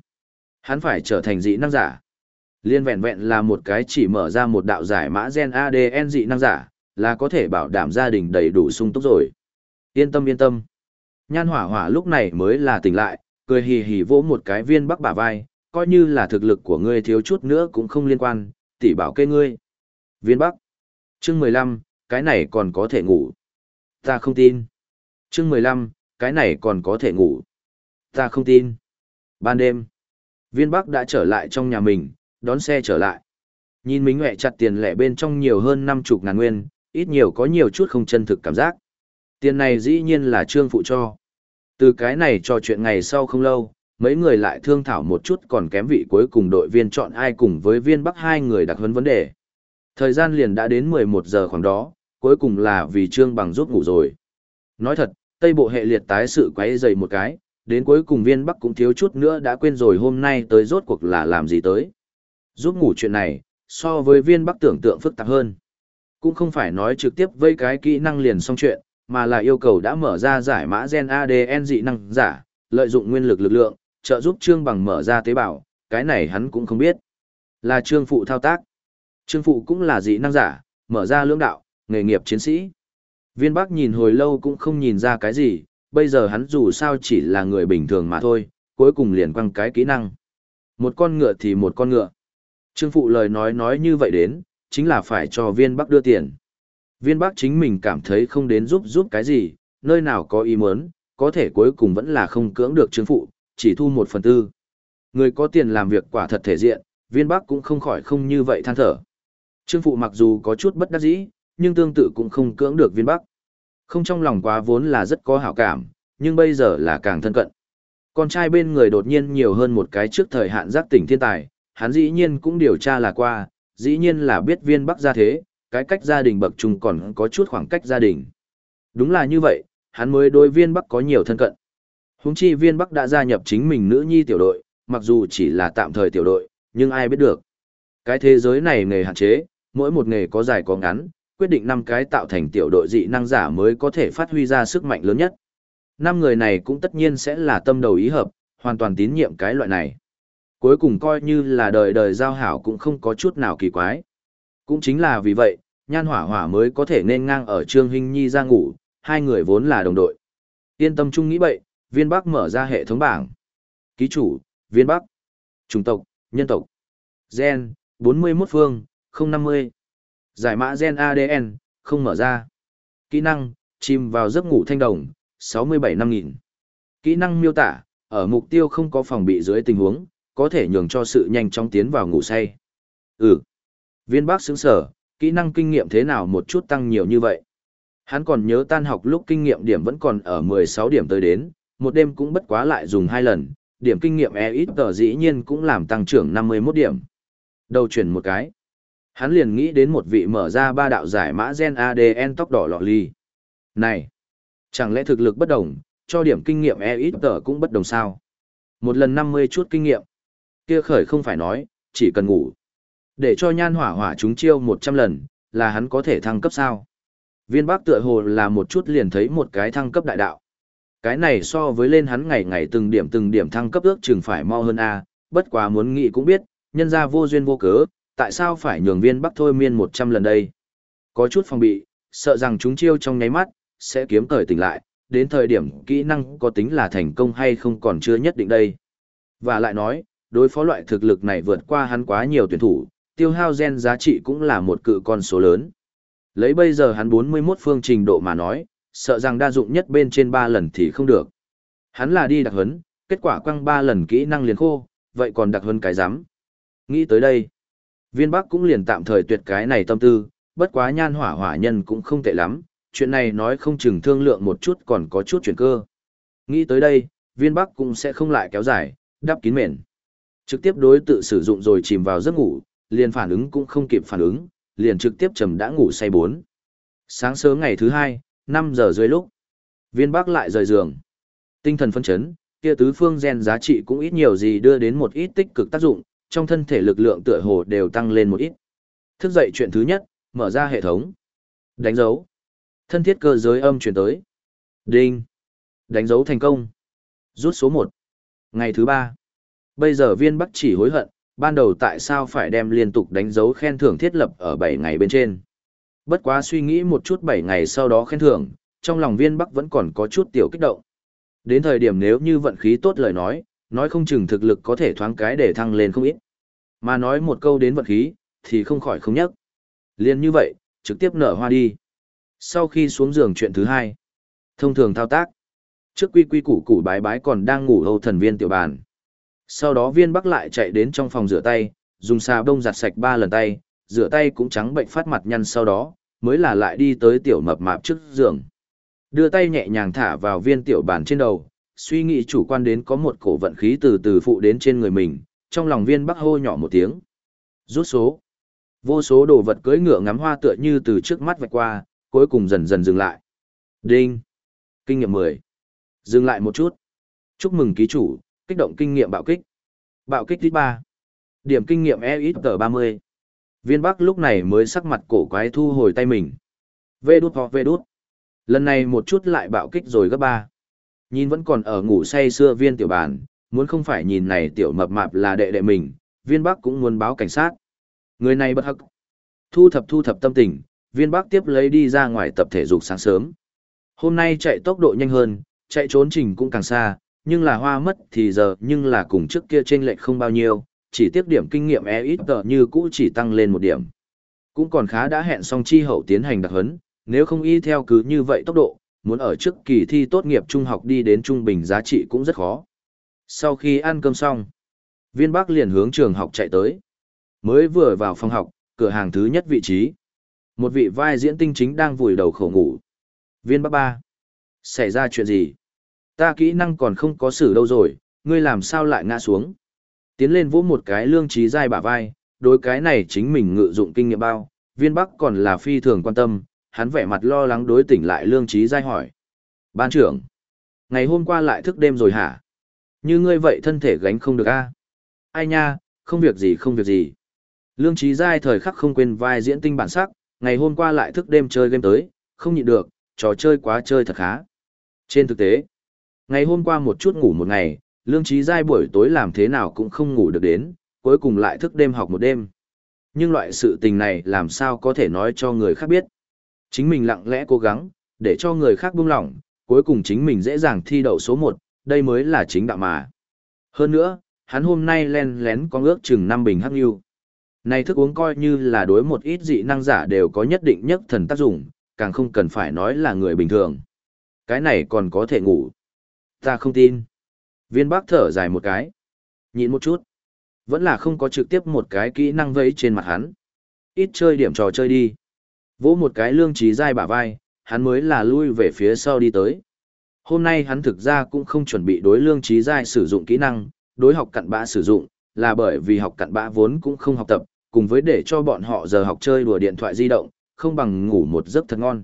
Hắn phải trở thành dị năng giả. Liên vẹn vẹn là một cái chỉ mở ra một đạo giải mã gen ADN dị năng giả, là có thể bảo đảm gia đình đầy đủ sung túc rồi. Yên tâm yên tâm. Nhan hỏa hỏa lúc này mới là tỉnh lại, cười hì hì vỗ một cái viên bắc bả vai, coi như là thực lực của ngươi thiếu chút nữa cũng không liên quan, tỷ bảo kê ngươi. Viên bắc. Chương 15, cái này còn có thể ngủ. Ta không tin. Chương 15, cái này còn có thể ngủ. Ta không tin. Ban đêm, viên bắc đã trở lại trong nhà mình, đón xe trở lại. Nhìn mình ngoẹ chặt tiền lẻ bên trong nhiều hơn năm chục ngàn nguyên, ít nhiều có nhiều chút không chân thực cảm giác. Tiền này dĩ nhiên là trương phụ cho. Từ cái này trò chuyện ngày sau không lâu, mấy người lại thương thảo một chút còn kém vị cuối cùng đội viên chọn ai cùng với viên bắc hai người đặc huấn vấn đề. Thời gian liền đã đến 11 giờ khoảng đó, cuối cùng là vì trương bằng giúp ngủ rồi. Nói thật, Tây Bộ hệ liệt tái sự quấy dày một cái, đến cuối cùng viên bắc cũng thiếu chút nữa đã quên rồi hôm nay tới rốt cuộc là làm gì tới. Giúp ngủ chuyện này, so với viên bắc tưởng tượng phức tạp hơn. Cũng không phải nói trực tiếp với cái kỹ năng liền xong chuyện, mà là yêu cầu đã mở ra giải mã gen ADN dị năng giả, lợi dụng nguyên lực lực lượng, trợ giúp Trương Bằng mở ra tế bào, cái này hắn cũng không biết. Là Trương Phụ thao tác. Trương Phụ cũng là dị năng giả, mở ra lưỡng đạo, nghề nghiệp chiến sĩ. Viên Bắc nhìn hồi lâu cũng không nhìn ra cái gì, bây giờ hắn dù sao chỉ là người bình thường mà thôi, cuối cùng liền quăng cái kỹ năng. Một con ngựa thì một con ngựa. Trương Phụ lời nói nói như vậy đến, chính là phải cho viên Bắc đưa tiền. Viên Bắc chính mình cảm thấy không đến giúp giúp cái gì, nơi nào có ý muốn, có thể cuối cùng vẫn là không cưỡng được Trương Phụ, chỉ thu một phần tư. Người có tiền làm việc quả thật thể diện, viên Bắc cũng không khỏi không như vậy than thở. Trương Phụ mặc dù có chút bất đắc dĩ, nhưng tương tự cũng không cưỡng được viên Bắc. Không trong lòng quá vốn là rất có hảo cảm, nhưng bây giờ là càng thân cận. Con trai bên người đột nhiên nhiều hơn một cái trước thời hạn giác tỉnh thiên tài, hắn dĩ nhiên cũng điều tra là qua, dĩ nhiên là biết viên Bắc gia thế, cái cách gia đình bậc trung còn có chút khoảng cách gia đình. Đúng là như vậy, hắn mới đối viên Bắc có nhiều thân cận. Húng chi viên Bắc đã gia nhập chính mình nữ nhi tiểu đội, mặc dù chỉ là tạm thời tiểu đội, nhưng ai biết được. Cái thế giới này nghề hạn chế, mỗi một nghề có dài có ngắn, quyết định năm cái tạo thành tiểu đội dị năng giả mới có thể phát huy ra sức mạnh lớn nhất. Năm người này cũng tất nhiên sẽ là tâm đầu ý hợp, hoàn toàn tín nhiệm cái loại này. Cuối cùng coi như là đời đời giao hảo cũng không có chút nào kỳ quái. Cũng chính là vì vậy, nhan hỏa hỏa mới có thể nên ngang ở Trương Hinh Nhi ra ngủ, hai người vốn là đồng đội. Yên tâm chung nghĩ bậy, viên bắc mở ra hệ thống bảng. Ký chủ, viên bắc. Trung tộc, nhân tộc. Gen, 41 phương, 050. Giải mã gen ADN, không mở ra. Kỹ năng, Chìm vào giấc ngủ thanh đồng, 67 năm nghìn. Kỹ năng miêu tả, ở mục tiêu không có phòng bị dưới tình huống, có thể nhường cho sự nhanh chóng tiến vào ngủ say. Ừ. Viên bác sững sở, kỹ năng kinh nghiệm thế nào một chút tăng nhiều như vậy. Hắn còn nhớ tan học lúc kinh nghiệm điểm vẫn còn ở 16 điểm tới đến, một đêm cũng bất quá lại dùng hai lần, điểm kinh nghiệm e ít tờ dĩ nhiên cũng làm tăng trưởng 51 điểm. Đầu chuyển một cái. Hắn liền nghĩ đến một vị mở ra ba đạo giải mã gen ADN tóc đỏ lọ ly. Này! Chẳng lẽ thực lực bất đồng, cho điểm kinh nghiệm e ít tờ cũng bất đồng sao? Một lần 50 chút kinh nghiệm. Kia khởi không phải nói, chỉ cần ngủ. Để cho nhan hỏa hỏa chúng chiêu 100 lần, là hắn có thể thăng cấp sao? Viên bác tựa hồ là một chút liền thấy một cái thăng cấp đại đạo. Cái này so với lên hắn ngày ngày từng điểm từng điểm thăng cấp ước chừng phải mau hơn A, bất quá muốn nghĩ cũng biết, nhân ra vô duyên vô cớ, tại sao phải nhường viên bắc thôi miên 100 lần đây? Có chút phòng bị, sợ rằng chúng chiêu trong nháy mắt, sẽ kiếm thời tỉnh lại, đến thời điểm kỹ năng có tính là thành công hay không còn chưa nhất định đây. Và lại nói, đối phó loại thực lực này vượt qua hắn quá nhiều tuyển thủ, tiêu hao gen giá trị cũng là một cự con số lớn. Lấy bây giờ hắn 41 phương trình độ mà nói, sợ rằng đa dụng nhất bên trên 3 lần thì không được. Hắn là đi đặc huấn, kết quả quăng 3 lần kỹ năng liền khô, vậy còn đặc huấn cái rắm Nghĩ tới đây, viên bắc cũng liền tạm thời tuyệt cái này tâm tư, bất quá nhan hỏa hỏa nhân cũng không tệ lắm, chuyện này nói không chừng thương lượng một chút còn có chút chuyển cơ. Nghĩ tới đây, viên bắc cũng sẽ không lại kéo dài, đắp kín mền. Trực tiếp đối tự sử dụng rồi chìm vào giấc ngủ, liền phản ứng cũng không kịp phản ứng, liền trực tiếp trầm đã ngủ say bốn. Sáng sớm ngày thứ hai, 5 giờ dưới lúc, viên bắc lại rời giường. Tinh thần phân chấn, kia tứ phương gen giá trị cũng ít nhiều gì đưa đến một ít tích cực tác dụng, trong thân thể lực lượng tựa hồ đều tăng lên một ít. Thức dậy chuyện thứ nhất, mở ra hệ thống. Đánh dấu. Thân thiết cơ giới âm chuyển tới. Đinh. Đánh dấu thành công. Rút số 1. Ngày thứ 3. Bây giờ viên bắc chỉ hối hận, ban đầu tại sao phải đem liên tục đánh dấu khen thưởng thiết lập ở 7 ngày bên trên. Bất quá suy nghĩ một chút 7 ngày sau đó khen thưởng, trong lòng viên bắc vẫn còn có chút tiểu kích động. Đến thời điểm nếu như vận khí tốt lời nói, nói không chừng thực lực có thể thoáng cái để thăng lên không ít. Mà nói một câu đến vận khí, thì không khỏi không nhắc. Liên như vậy, trực tiếp nở hoa đi. Sau khi xuống giường chuyện thứ hai, thông thường thao tác. Trước quy quy củ củ bái bái còn đang ngủ hầu thần viên tiểu bàn. Sau đó viên bắc lại chạy đến trong phòng rửa tay, dùng xà bông giặt sạch ba lần tay, rửa tay cũng trắng bệnh phát mặt nhăn sau đó, mới là lại đi tới tiểu mập mạp trước giường. Đưa tay nhẹ nhàng thả vào viên tiểu bàn trên đầu, suy nghĩ chủ quan đến có một cổ vận khí từ từ phụ đến trên người mình, trong lòng viên bắc hô nhỏ một tiếng. Rút số. Vô số đồ vật cưỡi ngựa ngắm hoa tựa như từ trước mắt vạch qua, cuối cùng dần dần dừng lại. Đinh. Kinh nghiệm 10. Dừng lại một chút. Chúc mừng ký chủ, kích động kinh nghiệm bạo kích. Bạo kích thứ 3. Điểm kinh nghiệm EXT 30. Viên Bắc lúc này mới sắc mặt cổ quái thu hồi tay mình. Vê đút hoặc vê đút. Lần này một chút lại bạo kích rồi gấp ba. Nhìn vẫn còn ở ngủ say xưa viên tiểu bản, muốn không phải nhìn này tiểu mập mạp là đệ đệ mình, viên Bắc cũng muốn báo cảnh sát. Người này bất hắc. Thu thập thu thập tâm tình, viên Bắc tiếp lấy đi ra ngoài tập thể dục sáng sớm. Hôm nay chạy tốc độ nhanh hơn, chạy trốn trình cũng càng xa, nhưng là hoa mất thì giờ nhưng là cùng trước kia trên lệch không bao nhiêu, chỉ tiếp điểm kinh nghiệm e ít tờ như cũ chỉ tăng lên một điểm. Cũng còn khá đã hẹn xong chi hậu tiến hành đặc huấn, nếu không y theo cứ như vậy tốc độ, muốn ở trước kỳ thi tốt nghiệp trung học đi đến trung bình giá trị cũng rất khó. Sau khi ăn cơm xong, viên bác liền hướng trường học chạy tới. Mới vừa vào phòng học, cửa hàng thứ nhất vị trí. Một vị vai diễn tinh chính đang vùi đầu khổ ngủ. Viên bác ba. Xảy ra chuyện gì? Ta kỹ năng còn không có xử đâu rồi, ngươi làm sao lại ngã xuống? Tiến lên vỗ một cái lương trí dai bả vai, đối cái này chính mình ngự dụng kinh nghiệm bao, viên bắc còn là phi thường quan tâm, hắn vẻ mặt lo lắng đối tỉnh lại lương trí dai hỏi. Ban trưởng, ngày hôm qua lại thức đêm rồi hả? Như ngươi vậy thân thể gánh không được a Ai nha, không việc gì không việc gì. Lương trí dai thời khắc không quên vai diễn tinh bản sắc, ngày hôm qua lại thức đêm chơi game tới, không nhịn được, trò chơi quá chơi thật khá. Trên thực tế, ngày hôm qua một chút ngủ một ngày, lương trí giai buổi tối làm thế nào cũng không ngủ được đến, cuối cùng lại thức đêm học một đêm. Nhưng loại sự tình này làm sao có thể nói cho người khác biết. Chính mình lặng lẽ cố gắng, để cho người khác buông lỏng, cuối cùng chính mình dễ dàng thi đậu số 1, đây mới là chính đạo mà. Hơn nữa, hắn hôm nay len lén có ước chừng 5 bình hắc yêu, Này thức uống coi như là đối một ít dị năng giả đều có nhất định nhất thần tác dụng, càng không cần phải nói là người bình thường. Cái này còn có thể ngủ. Ta không tin. Viên bác thở dài một cái. Nhịn một chút. Vẫn là không có trực tiếp một cái kỹ năng vẫy trên mặt hắn. Ít chơi điểm trò chơi đi. Vỗ một cái lương trí dai bả vai, hắn mới là lui về phía sau đi tới. Hôm nay hắn thực ra cũng không chuẩn bị đối lương trí dai sử dụng kỹ năng, đối học cặn bã sử dụng, là bởi vì học cặn bã vốn cũng không học tập, cùng với để cho bọn họ giờ học chơi đùa điện thoại di động, không bằng ngủ một giấc thật ngon.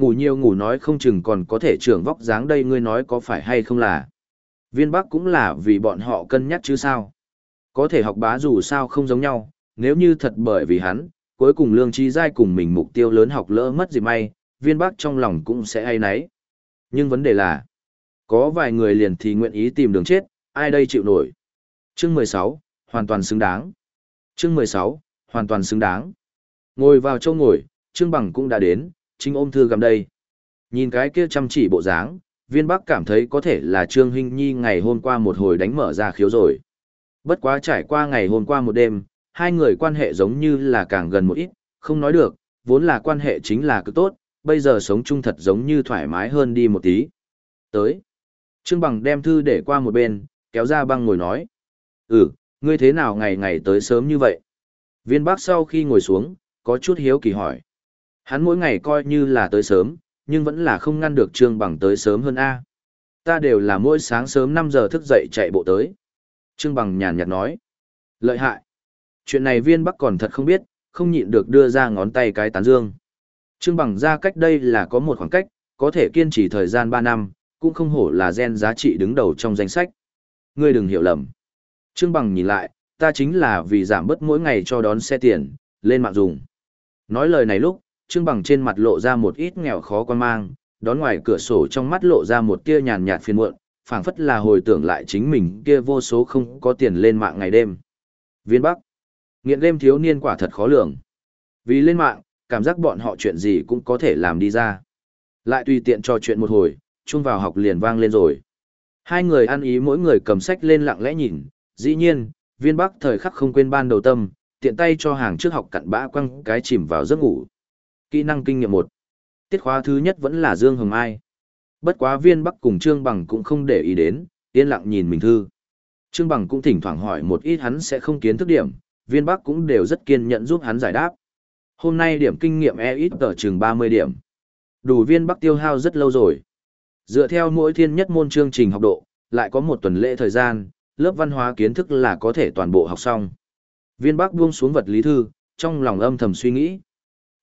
Ngủ nhiều ngủ nói không chừng còn có thể trưởng vóc dáng đây ngươi nói có phải hay không là. Viên Bắc cũng là vì bọn họ cân nhắc chứ sao. Có thể học bá dù sao không giống nhau, nếu như thật bởi vì hắn, cuối cùng lương trí giai cùng mình mục tiêu lớn học lỡ mất gì may, viên Bắc trong lòng cũng sẽ hay nấy. Nhưng vấn đề là, có vài người liền thì nguyện ý tìm đường chết, ai đây chịu nổi. Chương 16, hoàn toàn xứng đáng. Chương 16, hoàn toàn xứng đáng. Ngồi vào châu ngồi, Trương Bằng cũng đã đến, chính ôm thư gầm đây. Nhìn cái kia chăm chỉ bộ dáng, viên bắc cảm thấy có thể là Trương Hinh Nhi ngày hôm qua một hồi đánh mở ra khiếu rồi. Bất quá trải qua ngày hôm qua một đêm, hai người quan hệ giống như là càng gần một ít, không nói được, vốn là quan hệ chính là cực tốt, bây giờ sống chung thật giống như thoải mái hơn đi một tí. Tới. Trương Bằng đem thư để qua một bên, kéo ra băng ngồi nói. Ừ, ngươi thế nào ngày ngày tới sớm như vậy? Viên bác sau khi ngồi xuống, có chút hiếu kỳ hỏi. Hắn mỗi ngày coi như là tới sớm, nhưng vẫn là không ngăn được Trương Bằng tới sớm hơn A. Ta đều là mỗi sáng sớm 5 giờ thức dậy chạy bộ tới. Trương Bằng nhàn nhạt nói. Lợi hại. Chuyện này viên bắc còn thật không biết, không nhịn được đưa ra ngón tay cái tán dương. Trương Bằng ra cách đây là có một khoảng cách, có thể kiên trì thời gian 3 năm, cũng không hổ là gen giá trị đứng đầu trong danh sách. Ngươi đừng hiểu lầm. Trương Bằng nhìn lại, ta chính là vì giảm bớt mỗi ngày cho đón xe tiền, lên mạng dùng. Nói lời này lúc, Trương Bằng trên mặt lộ ra một ít nghèo khó quan mang, đón ngoài cửa sổ trong mắt lộ ra một tia nhàn nhạt phiền muộn, phảng phất là hồi tưởng lại chính mình kia vô số không có tiền lên mạng ngày đêm. Viên Bắc. Nghiện game thiếu niên quả thật khó lường. Vì lên mạng, cảm giác bọn họ chuyện gì cũng có thể làm đi ra. Lại tùy tiện trò chuyện một hồi, chung vào học liền vang lên rồi. Hai người ăn ý mỗi người cầm sách lên lặng lẽ nhìn, dĩ nhiên, viên bắc thời khắc không quên ban đầu tâm, tiện tay cho hàng trước học cặn bã quăng cái chìm vào giấc ngủ. Kỹ năng kinh nghiệm một Tiết khóa thứ nhất vẫn là Dương Hồng Ai. Bất quá viên bắc cùng Trương Bằng cũng không để ý đến, yên lặng nhìn mình thư. Trương Bằng cũng thỉnh thoảng hỏi một ít hắn sẽ không kiến thức điểm, viên bắc cũng đều rất kiên nhẫn giúp hắn giải đáp. Hôm nay điểm kinh nghiệm e ít tờ chừng 30 điểm. Đủ viên bắc tiêu hao rất lâu rồi. Dựa theo mỗi thiên nhất môn chương trình học độ, lại có một tuần lễ thời gian, lớp văn hóa kiến thức là có thể toàn bộ học xong. Viên Bắc buông xuống vật lý thư, trong lòng âm thầm suy nghĩ.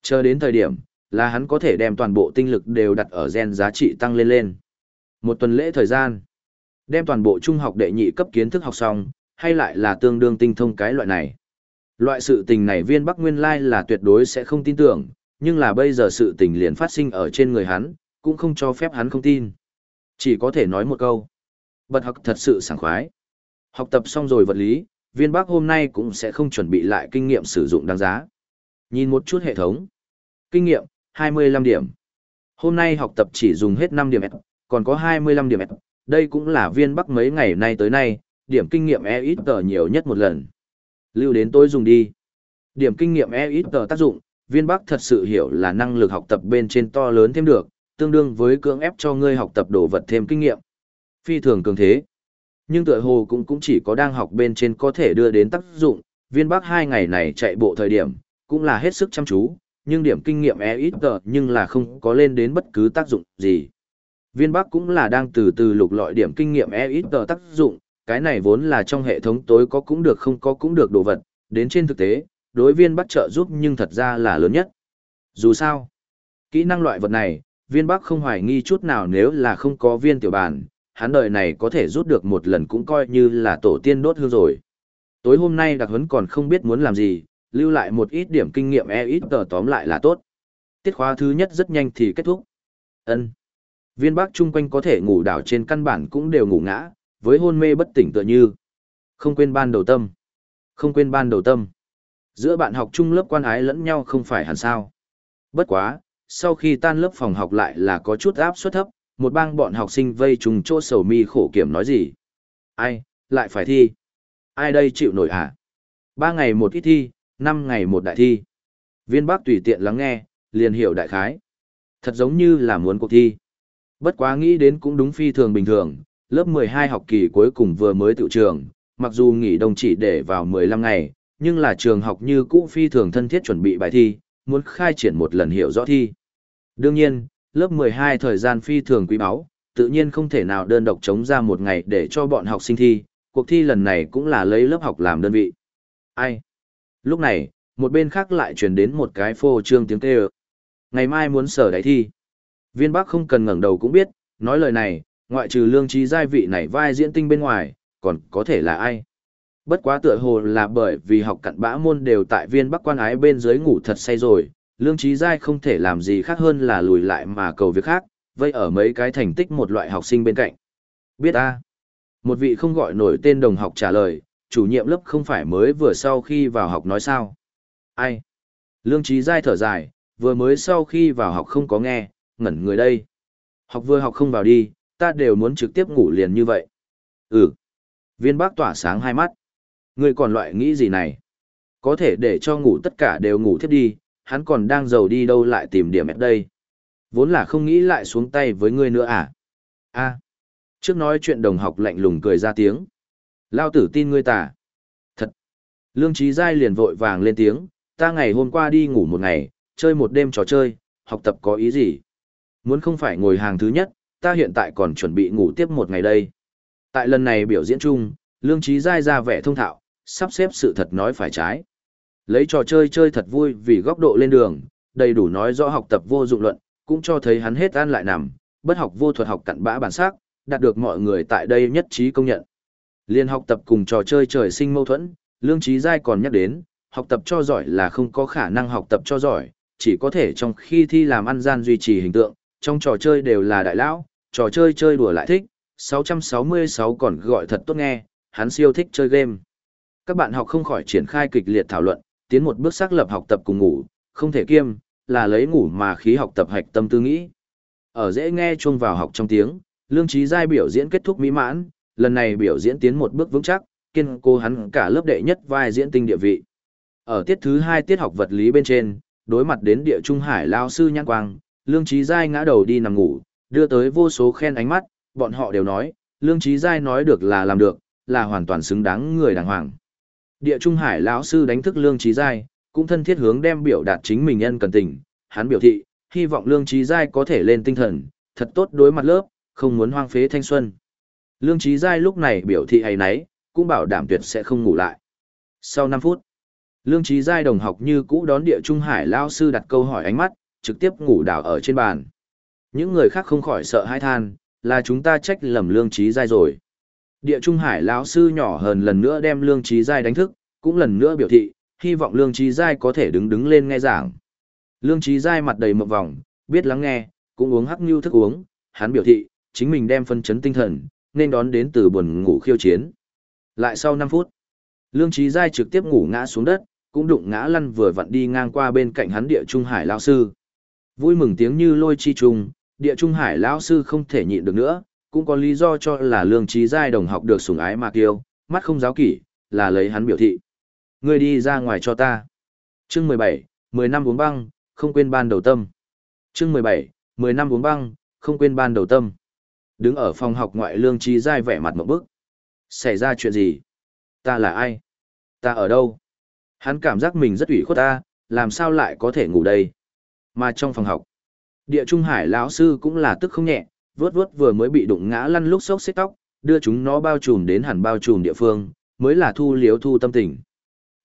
Chờ đến thời điểm, là hắn có thể đem toàn bộ tinh lực đều đặt ở gen giá trị tăng lên lên. Một tuần lễ thời gian, đem toàn bộ trung học đệ nhị cấp kiến thức học xong, hay lại là tương đương tinh thông cái loại này. Loại sự tình này viên Bắc Nguyên Lai là tuyệt đối sẽ không tin tưởng, nhưng là bây giờ sự tình liền phát sinh ở trên người hắn, cũng không cho phép hắn không tin. Chỉ có thể nói một câu. Bật học thật sự sảng khoái. Học tập xong rồi vật lý, viên bác hôm nay cũng sẽ không chuẩn bị lại kinh nghiệm sử dụng đáng giá. Nhìn một chút hệ thống. Kinh nghiệm, 25 điểm. Hôm nay học tập chỉ dùng hết 5 điểm còn có 25 điểm Đây cũng là viên bắc mấy ngày nay tới nay, điểm kinh nghiệm e ít tờ nhiều nhất một lần. Lưu đến tôi dùng đi. Điểm kinh nghiệm e ít tờ tác dụng, viên bắc thật sự hiểu là năng lực học tập bên trên to lớn thêm được, tương đương với cưỡng ép cho ngươi học tập đồ vật thêm kinh nghiệm. Phi thường cường thế. Nhưng tựa hồ cũng cũng chỉ có đang học bên trên có thể đưa đến tác dụng, viên bắc hai ngày này chạy bộ thời điểm, cũng là hết sức chăm chú, nhưng điểm kinh nghiệm e ít tờ nhưng là không có lên đến bất cứ tác dụng gì. Viên bắc cũng là đang từ từ lục lọi điểm kinh nghiệm e ít tờ tác dụng, cái này vốn là trong hệ thống tối có cũng được không có cũng được đồ vật, đến trên thực tế, đối viên bắt trợ giúp nhưng thật ra là lớn nhất. Dù sao, kỹ năng loại vật này, viên bắc không hoài nghi chút nào nếu là không có viên tiểu bản, hắn đời này có thể rút được một lần cũng coi như là tổ tiên đốt hương rồi. Tối hôm nay đặc huấn còn không biết muốn làm gì, lưu lại một ít điểm kinh nghiệm e ít tờ tóm lại là tốt. Tiết khóa thứ nhất rất nhanh thì kết thúc. ân Viên bác chung quanh có thể ngủ đảo trên căn bản cũng đều ngủ ngã, với hôn mê bất tỉnh tựa như. Không quên ban đầu tâm. Không quên ban đầu tâm. Giữa bạn học chung lớp quan ái lẫn nhau không phải hẳn sao. Bất quá, sau khi tan lớp phòng học lại là có chút áp suất thấp, một bang bọn học sinh vây trùng chỗ sầu mi khổ kiểm nói gì. Ai, lại phải thi. Ai đây chịu nổi hả? Ba ngày một ít thi, năm ngày một đại thi. Viên bác tùy tiện lắng nghe, liền hiểu đại khái. Thật giống như là muốn cuộc thi. Bất quá nghĩ đến cũng đúng phi thường bình thường, lớp 12 học kỳ cuối cùng vừa mới tự trường, mặc dù nghỉ đông chỉ để vào 15 ngày, nhưng là trường học như cũ phi thường thân thiết chuẩn bị bài thi, muốn khai triển một lần hiểu rõ thi. Đương nhiên, lớp 12 thời gian phi thường quý báu, tự nhiên không thể nào đơn độc chống ra một ngày để cho bọn học sinh thi, cuộc thi lần này cũng là lấy lớp học làm đơn vị. Ai? Lúc này, một bên khác lại truyền đến một cái phô trương tiếng kêu. Ngày mai muốn sở đại thi. Viên Bắc không cần ngẩng đầu cũng biết, nói lời này, ngoại trừ lương trí giai vị này vai diễn tinh bên ngoài, còn có thể là ai. Bất quá tựa hồ là bởi vì học cặn bã môn đều tại viên Bắc quan ái bên dưới ngủ thật say rồi, lương trí giai không thể làm gì khác hơn là lùi lại mà cầu việc khác, vây ở mấy cái thành tích một loại học sinh bên cạnh. Biết a Một vị không gọi nổi tên đồng học trả lời, chủ nhiệm lớp không phải mới vừa sau khi vào học nói sao. Ai? Lương trí giai thở dài, vừa mới sau khi vào học không có nghe, ngẩn người đây. Học vừa học không vào đi, ta đều muốn trực tiếp ngủ liền như vậy. Ừ. Viên bác tỏa sáng hai mắt. Người còn loại nghĩ gì này? Có thể để cho ngủ tất cả đều ngủ thiếp đi, hắn còn đang giàu đi đâu lại tìm điểm ép đây. Vốn là không nghĩ lại xuống tay với ngươi nữa à? a Trước nói chuyện đồng học lạnh lùng cười ra tiếng. Lao tử tin ngươi tả. Thật. Lương Trí Giai liền vội vàng lên tiếng, ta ngày hôm qua đi ngủ một ngày, chơi một đêm trò chơi, học tập có ý gì? Muốn không phải ngồi hàng thứ nhất, ta hiện tại còn chuẩn bị ngủ tiếp một ngày đây. Tại lần này biểu diễn chung, Lương Trí Giai ra vẻ thông thạo, sắp xếp sự thật nói phải trái. Lấy trò chơi chơi thật vui vì góc độ lên đường, đầy đủ nói rõ học tập vô dụng luận, cũng cho thấy hắn hết ăn lại nằm, bất học vô thuật học cặn bã bản sắc, đạt được mọi người tại đây nhất trí công nhận. Liên học tập cùng trò chơi trời sinh mâu thuẫn, Lương Trí Giai còn nhắc đến, học tập cho giỏi là không có khả năng học tập cho giỏi, chỉ có thể trong khi thi làm ăn gian duy trì hình tượng, trong trò chơi đều là đại lão, trò chơi chơi đùa lại thích, 666 còn gọi thật tốt nghe, hắn siêu thích chơi game. Các bạn học không khỏi triển khai kịch liệt thảo luận, tiến một bước xác lập học tập cùng ngủ, không thể kiêm, là lấy ngủ mà khí học tập hạch tâm tư nghĩ. Ở dễ nghe chuông vào học trong tiếng, Lương Trí Giai biểu diễn kết thúc mỹ mãn, lần này biểu diễn tiến một bước vững chắc, kiên cố hắn cả lớp đệ nhất vai diễn tinh địa vị. Ở tiết thứ hai tiết học vật lý bên trên, đối mặt đến địa trung hải lao sư nhãn quang, Lương Trí Giai ngã đầu đi nằm ngủ, đưa tới vô số khen ánh mắt, bọn họ đều nói, Lương Trí Giai nói được là làm được, là hoàn toàn xứng đáng người đàng hoàng. Địa Trung Hải lão sư đánh thức Lương Trí Giai, cũng thân thiết hướng đem biểu đạt chính mình nhân cần tình, hắn biểu thị, hy vọng Lương Trí Giai có thể lên tinh thần, thật tốt đối mặt lớp, không muốn hoang phế thanh xuân. Lương Trí Giai lúc này biểu thị hay nấy, cũng bảo đảm tuyệt sẽ không ngủ lại. Sau 5 phút, Lương Trí Giai đồng học như cũ đón Địa Trung Hải lão sư đặt câu hỏi ánh mắt, trực tiếp ngủ đảo ở trên bàn. Những người khác không khỏi sợ hãi than, là chúng ta trách lầm Lương Trí Giai rồi. Địa Trung Hải lão sư nhỏ hơn lần nữa đem Lương Trí Giai đánh thức, cũng lần nữa biểu thị, hy vọng Lương Trí Giai có thể đứng đứng lên nghe giảng. Lương Trí Giai mặt đầy mộng vòng, biết lắng nghe, cũng uống hắc như thức uống, hắn biểu thị, chính mình đem phân chấn tinh thần, nên đón đến từ buồn ngủ khiêu chiến. Lại sau 5 phút, Lương Trí Giai trực tiếp ngủ ngã xuống đất, cũng đụng ngã lăn vừa vặn đi ngang qua bên cạnh hắn địa trung hải lão sư. Vui mừng tiếng như lôi chi trùng, địa trung hải lão sư không thể nhịn được nữa, cũng có lý do cho là lương trí giai đồng học được sủng ái mà kiêu, mắt không giáo kỷ, là lấy hắn biểu thị. Ngươi đi ra ngoài cho ta. Chương 17, 10 năm uống băng, không quên ban đầu tâm. Chương 17, 10 năm uống băng, không quên ban đầu tâm. Đứng ở phòng học ngoại lương trí giai vẻ mặt một bức. Xảy ra chuyện gì? Ta là ai? Ta ở đâu? Hắn cảm giác mình rất ủy khuất ta, làm sao lại có thể ngủ đây? Mà trong phòng học, địa trung hải lão sư cũng là tức không nhẹ, vớt vớt vừa mới bị đụng ngã lăn lúc sốc xích tóc, đưa chúng nó bao trùm đến hẳn bao trùm địa phương, mới là thu liếu thu tâm tình.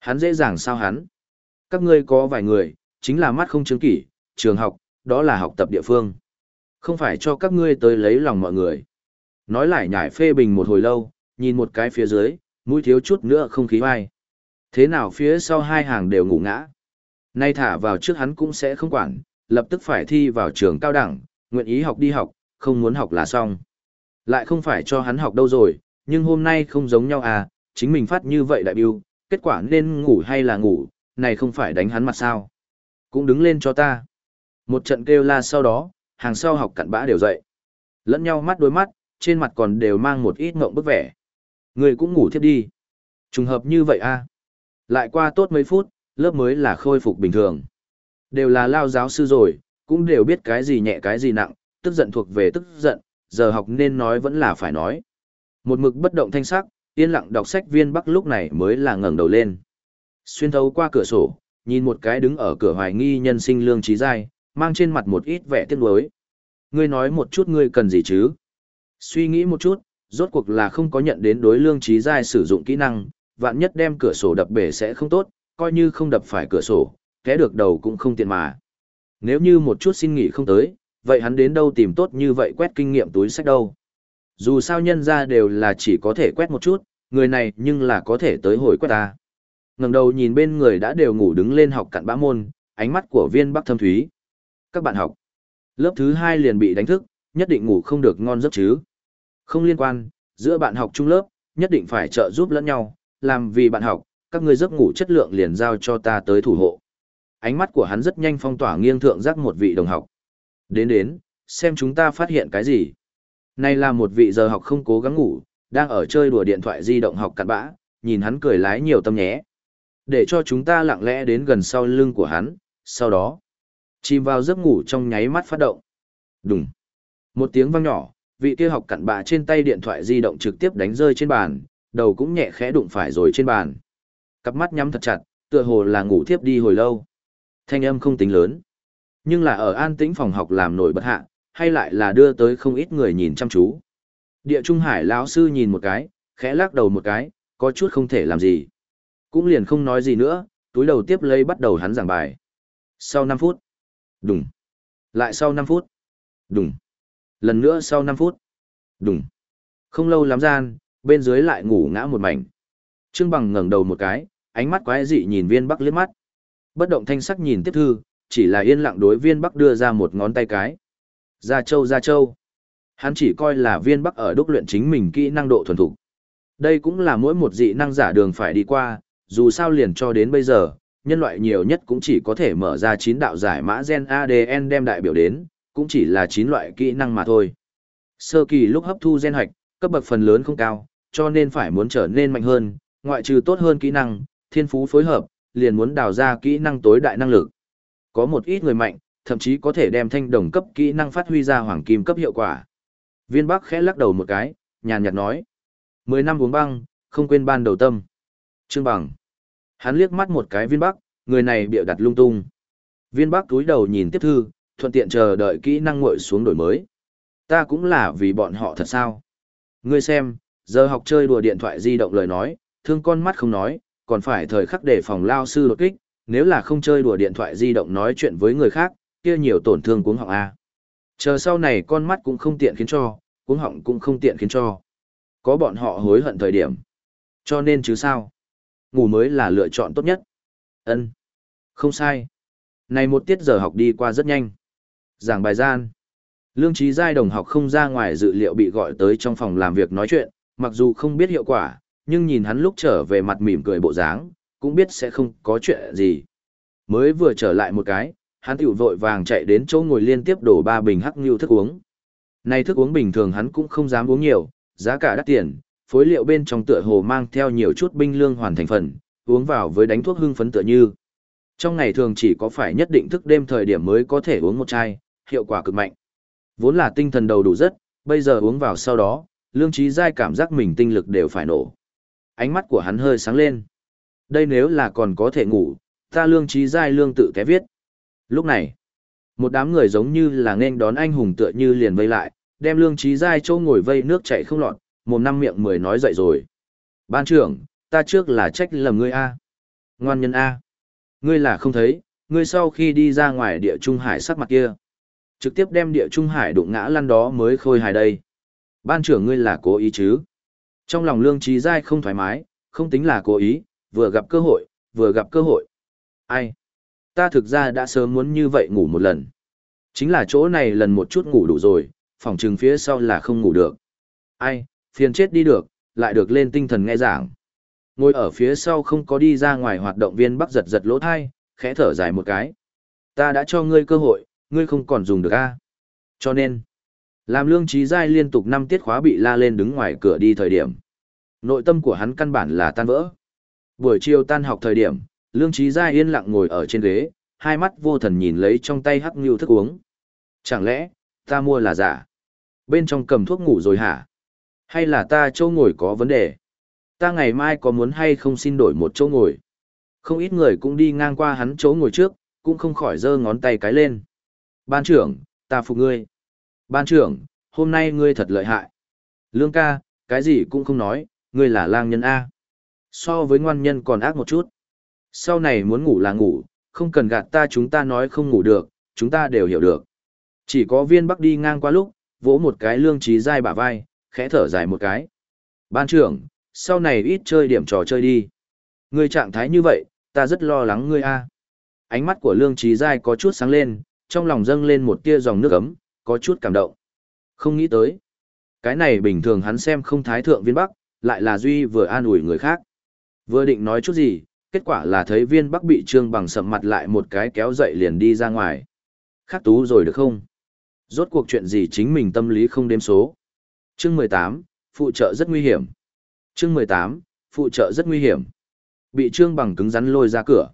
Hắn dễ dàng sao hắn? Các ngươi có vài người, chính là mắt không chứng kỷ, trường học, đó là học tập địa phương. Không phải cho các ngươi tới lấy lòng mọi người. Nói lại nhải phê bình một hồi lâu, nhìn một cái phía dưới, mũi thiếu chút nữa không khí vai. Thế nào phía sau hai hàng đều ngủ ngã. Nay thả vào trước hắn cũng sẽ không quản, lập tức phải thi vào trường cao đẳng, nguyện ý học đi học, không muốn học là xong. Lại không phải cho hắn học đâu rồi, nhưng hôm nay không giống nhau à, chính mình phát như vậy đại biêu, kết quả nên ngủ hay là ngủ, này không phải đánh hắn mặt sao. Cũng đứng lên cho ta. Một trận kêu la sau đó, hàng sau học cặn bã đều dậy. Lẫn nhau mắt đối mắt, trên mặt còn đều mang một ít ngộng bức vẻ. Người cũng ngủ thiếp đi. Trùng hợp như vậy à. Lại qua tốt mấy phút, lớp mới là khôi phục bình thường. Đều là lao giáo sư rồi, cũng đều biết cái gì nhẹ cái gì nặng, tức giận thuộc về tức giận, giờ học nên nói vẫn là phải nói. Một mực bất động thanh sắc, yên lặng đọc sách viên bắc lúc này mới là ngẩng đầu lên. Xuyên thấu qua cửa sổ, nhìn một cái đứng ở cửa hoài nghi nhân sinh lương trí giai, mang trên mặt một ít vẻ tiếc nuối. Ngươi nói một chút ngươi cần gì chứ? Suy nghĩ một chút, rốt cuộc là không có nhận đến đối lương trí giai sử dụng kỹ năng, vạn nhất đem cửa sổ đập bể sẽ không tốt, coi như không đập phải cửa sổ, té được đầu cũng không tiện mà. Nếu như một chút xin nghỉ không tới, vậy hắn đến đâu tìm tốt như vậy quét kinh nghiệm túi sách đâu. Dù sao nhân ra đều là chỉ có thể quét một chút, người này nhưng là có thể tới hồi quét ta. ngẩng đầu nhìn bên người đã đều ngủ đứng lên học cặn bã môn, ánh mắt của viên bắc thâm thúy. Các bạn học, lớp thứ hai liền bị đánh thức, nhất định ngủ không được ngon giấc chứ. Không liên quan, giữa bạn học chung lớp, nhất định phải trợ giúp lẫn nhau, làm vì bạn học, các ngươi giấc ngủ chất lượng liền giao cho ta tới thủ hộ. Ánh mắt của hắn rất nhanh phong tỏa nghiêng thượng giác một vị đồng học. Đến đến, xem chúng ta phát hiện cái gì. Này là một vị giờ học không cố gắng ngủ, đang ở chơi đùa điện thoại di động học cặn bã, nhìn hắn cười lái nhiều tâm nhé. Để cho chúng ta lặng lẽ đến gần sau lưng của hắn, sau đó, chìm vào giấc ngủ trong nháy mắt phát động. Đùng. Một tiếng vang nhỏ, vị kia học cặn bã trên tay điện thoại di động trực tiếp đánh rơi trên bàn, đầu cũng nhẹ khẽ đụng phải rồi trên bàn. Cặp mắt nhắm thật chặt, tựa hồ là ngủ thiếp đi hồi lâu. Thanh âm không tính lớn. Nhưng là ở an tĩnh phòng học làm nổi bất hạ, hay lại là đưa tới không ít người nhìn chăm chú. Địa Trung Hải lão sư nhìn một cái, khẽ lắc đầu một cái, có chút không thể làm gì. Cũng liền không nói gì nữa, túi đầu tiếp lấy bắt đầu hắn giảng bài. Sau năm phút. Đùng. Lại sau 5 phút. Đùng. Lần nữa sau 5 phút. Đùng. Không lâu lắm gian, bên dưới lại ngủ ngã một mảnh. Trương Bằng ngẩng đầu một cái, ánh mắt quái dị nhìn viên bắc liếc mắt. Bất động thanh sắc nhìn tiếp thư, chỉ là yên lặng đối viên bắc đưa ra một ngón tay cái. Gia Châu Gia Châu. Hắn chỉ coi là viên bắc ở đúc luyện chính mình kỹ năng độ thuần thục. Đây cũng là mỗi một dị năng giả đường phải đi qua, dù sao liền cho đến bây giờ, nhân loại nhiều nhất cũng chỉ có thể mở ra 9 đạo giải mã gen ADN đem đại biểu đến, cũng chỉ là 9 loại kỹ năng mà thôi. Sơ kỳ lúc hấp thu gen hoạch, cấp bậc phần lớn không cao, cho nên phải muốn trở nên mạnh hơn, ngoại trừ tốt hơn kỹ năng, thiên phú phối hợp, liền muốn đào ra kỹ năng tối đại năng lực. Có một ít người mạnh, thậm chí có thể đem thanh đồng cấp kỹ năng phát huy ra hoàng kim cấp hiệu quả. Viên Bắc khẽ lắc đầu một cái, nhàn nhạt nói. Mười năm uống băng, không quên ban đầu tâm. Trương Bằng. Hắn liếc mắt một cái viên Bắc, người này bịa đặt lung tung. Viên Bắc túi đầu nhìn tiếp thư, thuận tiện chờ đợi kỹ năng nguội xuống đổi mới. Ta cũng là vì bọn họ thật sao. Ngươi xem, giờ học chơi đùa điện thoại di động lời nói, thương con mắt không nói, còn phải thời khắc để phòng lao sư đột kích, nếu là không chơi đùa điện thoại di động nói chuyện với người khác, kia nhiều tổn thương cuống họng A. Chờ sau này con mắt cũng không tiện khiến cho, cuống họng cũng không tiện khiến cho. Có bọn họ hối hận thời điểm. Cho nên chứ sao? Ngủ mới là lựa chọn tốt nhất. ân Không sai. Này một tiết giờ học đi qua rất nhanh. Giảng bài gian. Lương trí giai đồng học không ra ngoài dự liệu bị gọi tới trong phòng làm việc nói chuyện, mặc dù không biết hiệu quả, nhưng nhìn hắn lúc trở về mặt mỉm cười bộ dáng, cũng biết sẽ không có chuyện gì. Mới vừa trở lại một cái, hắn tiểu vội vàng chạy đến chỗ ngồi liên tiếp đổ ba bình hắc như thức uống. Này thức uống bình thường hắn cũng không dám uống nhiều, giá cả đắt tiền, phối liệu bên trong tựa hồ mang theo nhiều chút binh lương hoàn thành phần, uống vào với đánh thuốc hưng phấn tựa như. Trong ngày thường chỉ có phải nhất định thức đêm thời điểm mới có thể uống một chai, hiệu quả cực mạnh. Vốn là tinh thần đầu đủ rất, bây giờ uống vào sau đó, lương trí giai cảm giác mình tinh lực đều phải nổ. Ánh mắt của hắn hơi sáng lên. Đây nếu là còn có thể ngủ, ta lương trí giai lương tự té viết. Lúc này, một đám người giống như là nên đón anh hùng tựa như liền vây lại, đem lương trí giai châu ngồi vây nước chảy không lọt, một năm miệng mười nói dậy rồi. Ban trưởng, ta trước là trách lầm ngươi A. Ngoan nhân A. Ngươi là không thấy, ngươi sau khi đi ra ngoài địa trung hải sắc mặt kia. Trực tiếp đem địa trung hải đụng ngã lăn đó mới khôi hài đây. Ban trưởng ngươi là cố ý chứ. Trong lòng lương trí giai không thoải mái, không tính là cố ý, vừa gặp cơ hội, vừa gặp cơ hội. Ai? Ta thực ra đã sớm muốn như vậy ngủ một lần. Chính là chỗ này lần một chút ngủ đủ rồi, phòng trừng phía sau là không ngủ được. Ai, phiền chết đi được, lại được lên tinh thần nghe giảng. Ngồi ở phía sau không có đi ra ngoài hoạt động viên bắc giật giật lỗ thai, khẽ thở dài một cái. Ta đã cho ngươi cơ hội, ngươi không còn dùng được a. Cho nên, làm lương trí giai liên tục năm tiết khóa bị la lên đứng ngoài cửa đi thời điểm. Nội tâm của hắn căn bản là tan vỡ. Buổi chiều tan học thời điểm, lương trí giai yên lặng ngồi ở trên ghế, hai mắt vô thần nhìn lấy trong tay hắc ngưu thức uống. Chẳng lẽ, ta mua là giả? Bên trong cầm thuốc ngủ rồi hả? Hay là ta chỗ ngồi có vấn đề? Ta ngày mai có muốn hay không xin đổi một chỗ ngồi? Không ít người cũng đi ngang qua hắn chỗ ngồi trước, cũng không khỏi giơ ngón tay cái lên. Ban trưởng, ta phục ngươi. Ban trưởng, hôm nay ngươi thật lợi hại. Lương ca, cái gì cũng không nói, ngươi là lang nhân A. So với ngoan nhân còn ác một chút. Sau này muốn ngủ là ngủ, không cần gạt ta chúng ta nói không ngủ được, chúng ta đều hiểu được. Chỉ có viên bắc đi ngang qua lúc, vỗ một cái lương trí dai bả vai, khẽ thở dài một cái. Ban trưởng, sau này ít chơi điểm trò chơi đi. Ngươi trạng thái như vậy, ta rất lo lắng ngươi a. Ánh mắt của lương trí Giai có chút sáng lên, trong lòng dâng lên một tia dòng nước ấm, có chút cảm động. Không nghĩ tới. Cái này bình thường hắn xem không thái thượng viên bắc, lại là duy vừa an ủi người khác. Vừa định nói chút gì, kết quả là thấy viên bắc bị trương bằng sầm mặt lại một cái kéo dậy liền đi ra ngoài. Khắc tú rồi được không? Rốt cuộc chuyện gì chính mình tâm lý không đếm số. Chương mười tám phụ trợ rất nguy hiểm. Chương mười tám phụ trợ rất nguy hiểm. Bị trương bằng cứng rắn lôi ra cửa.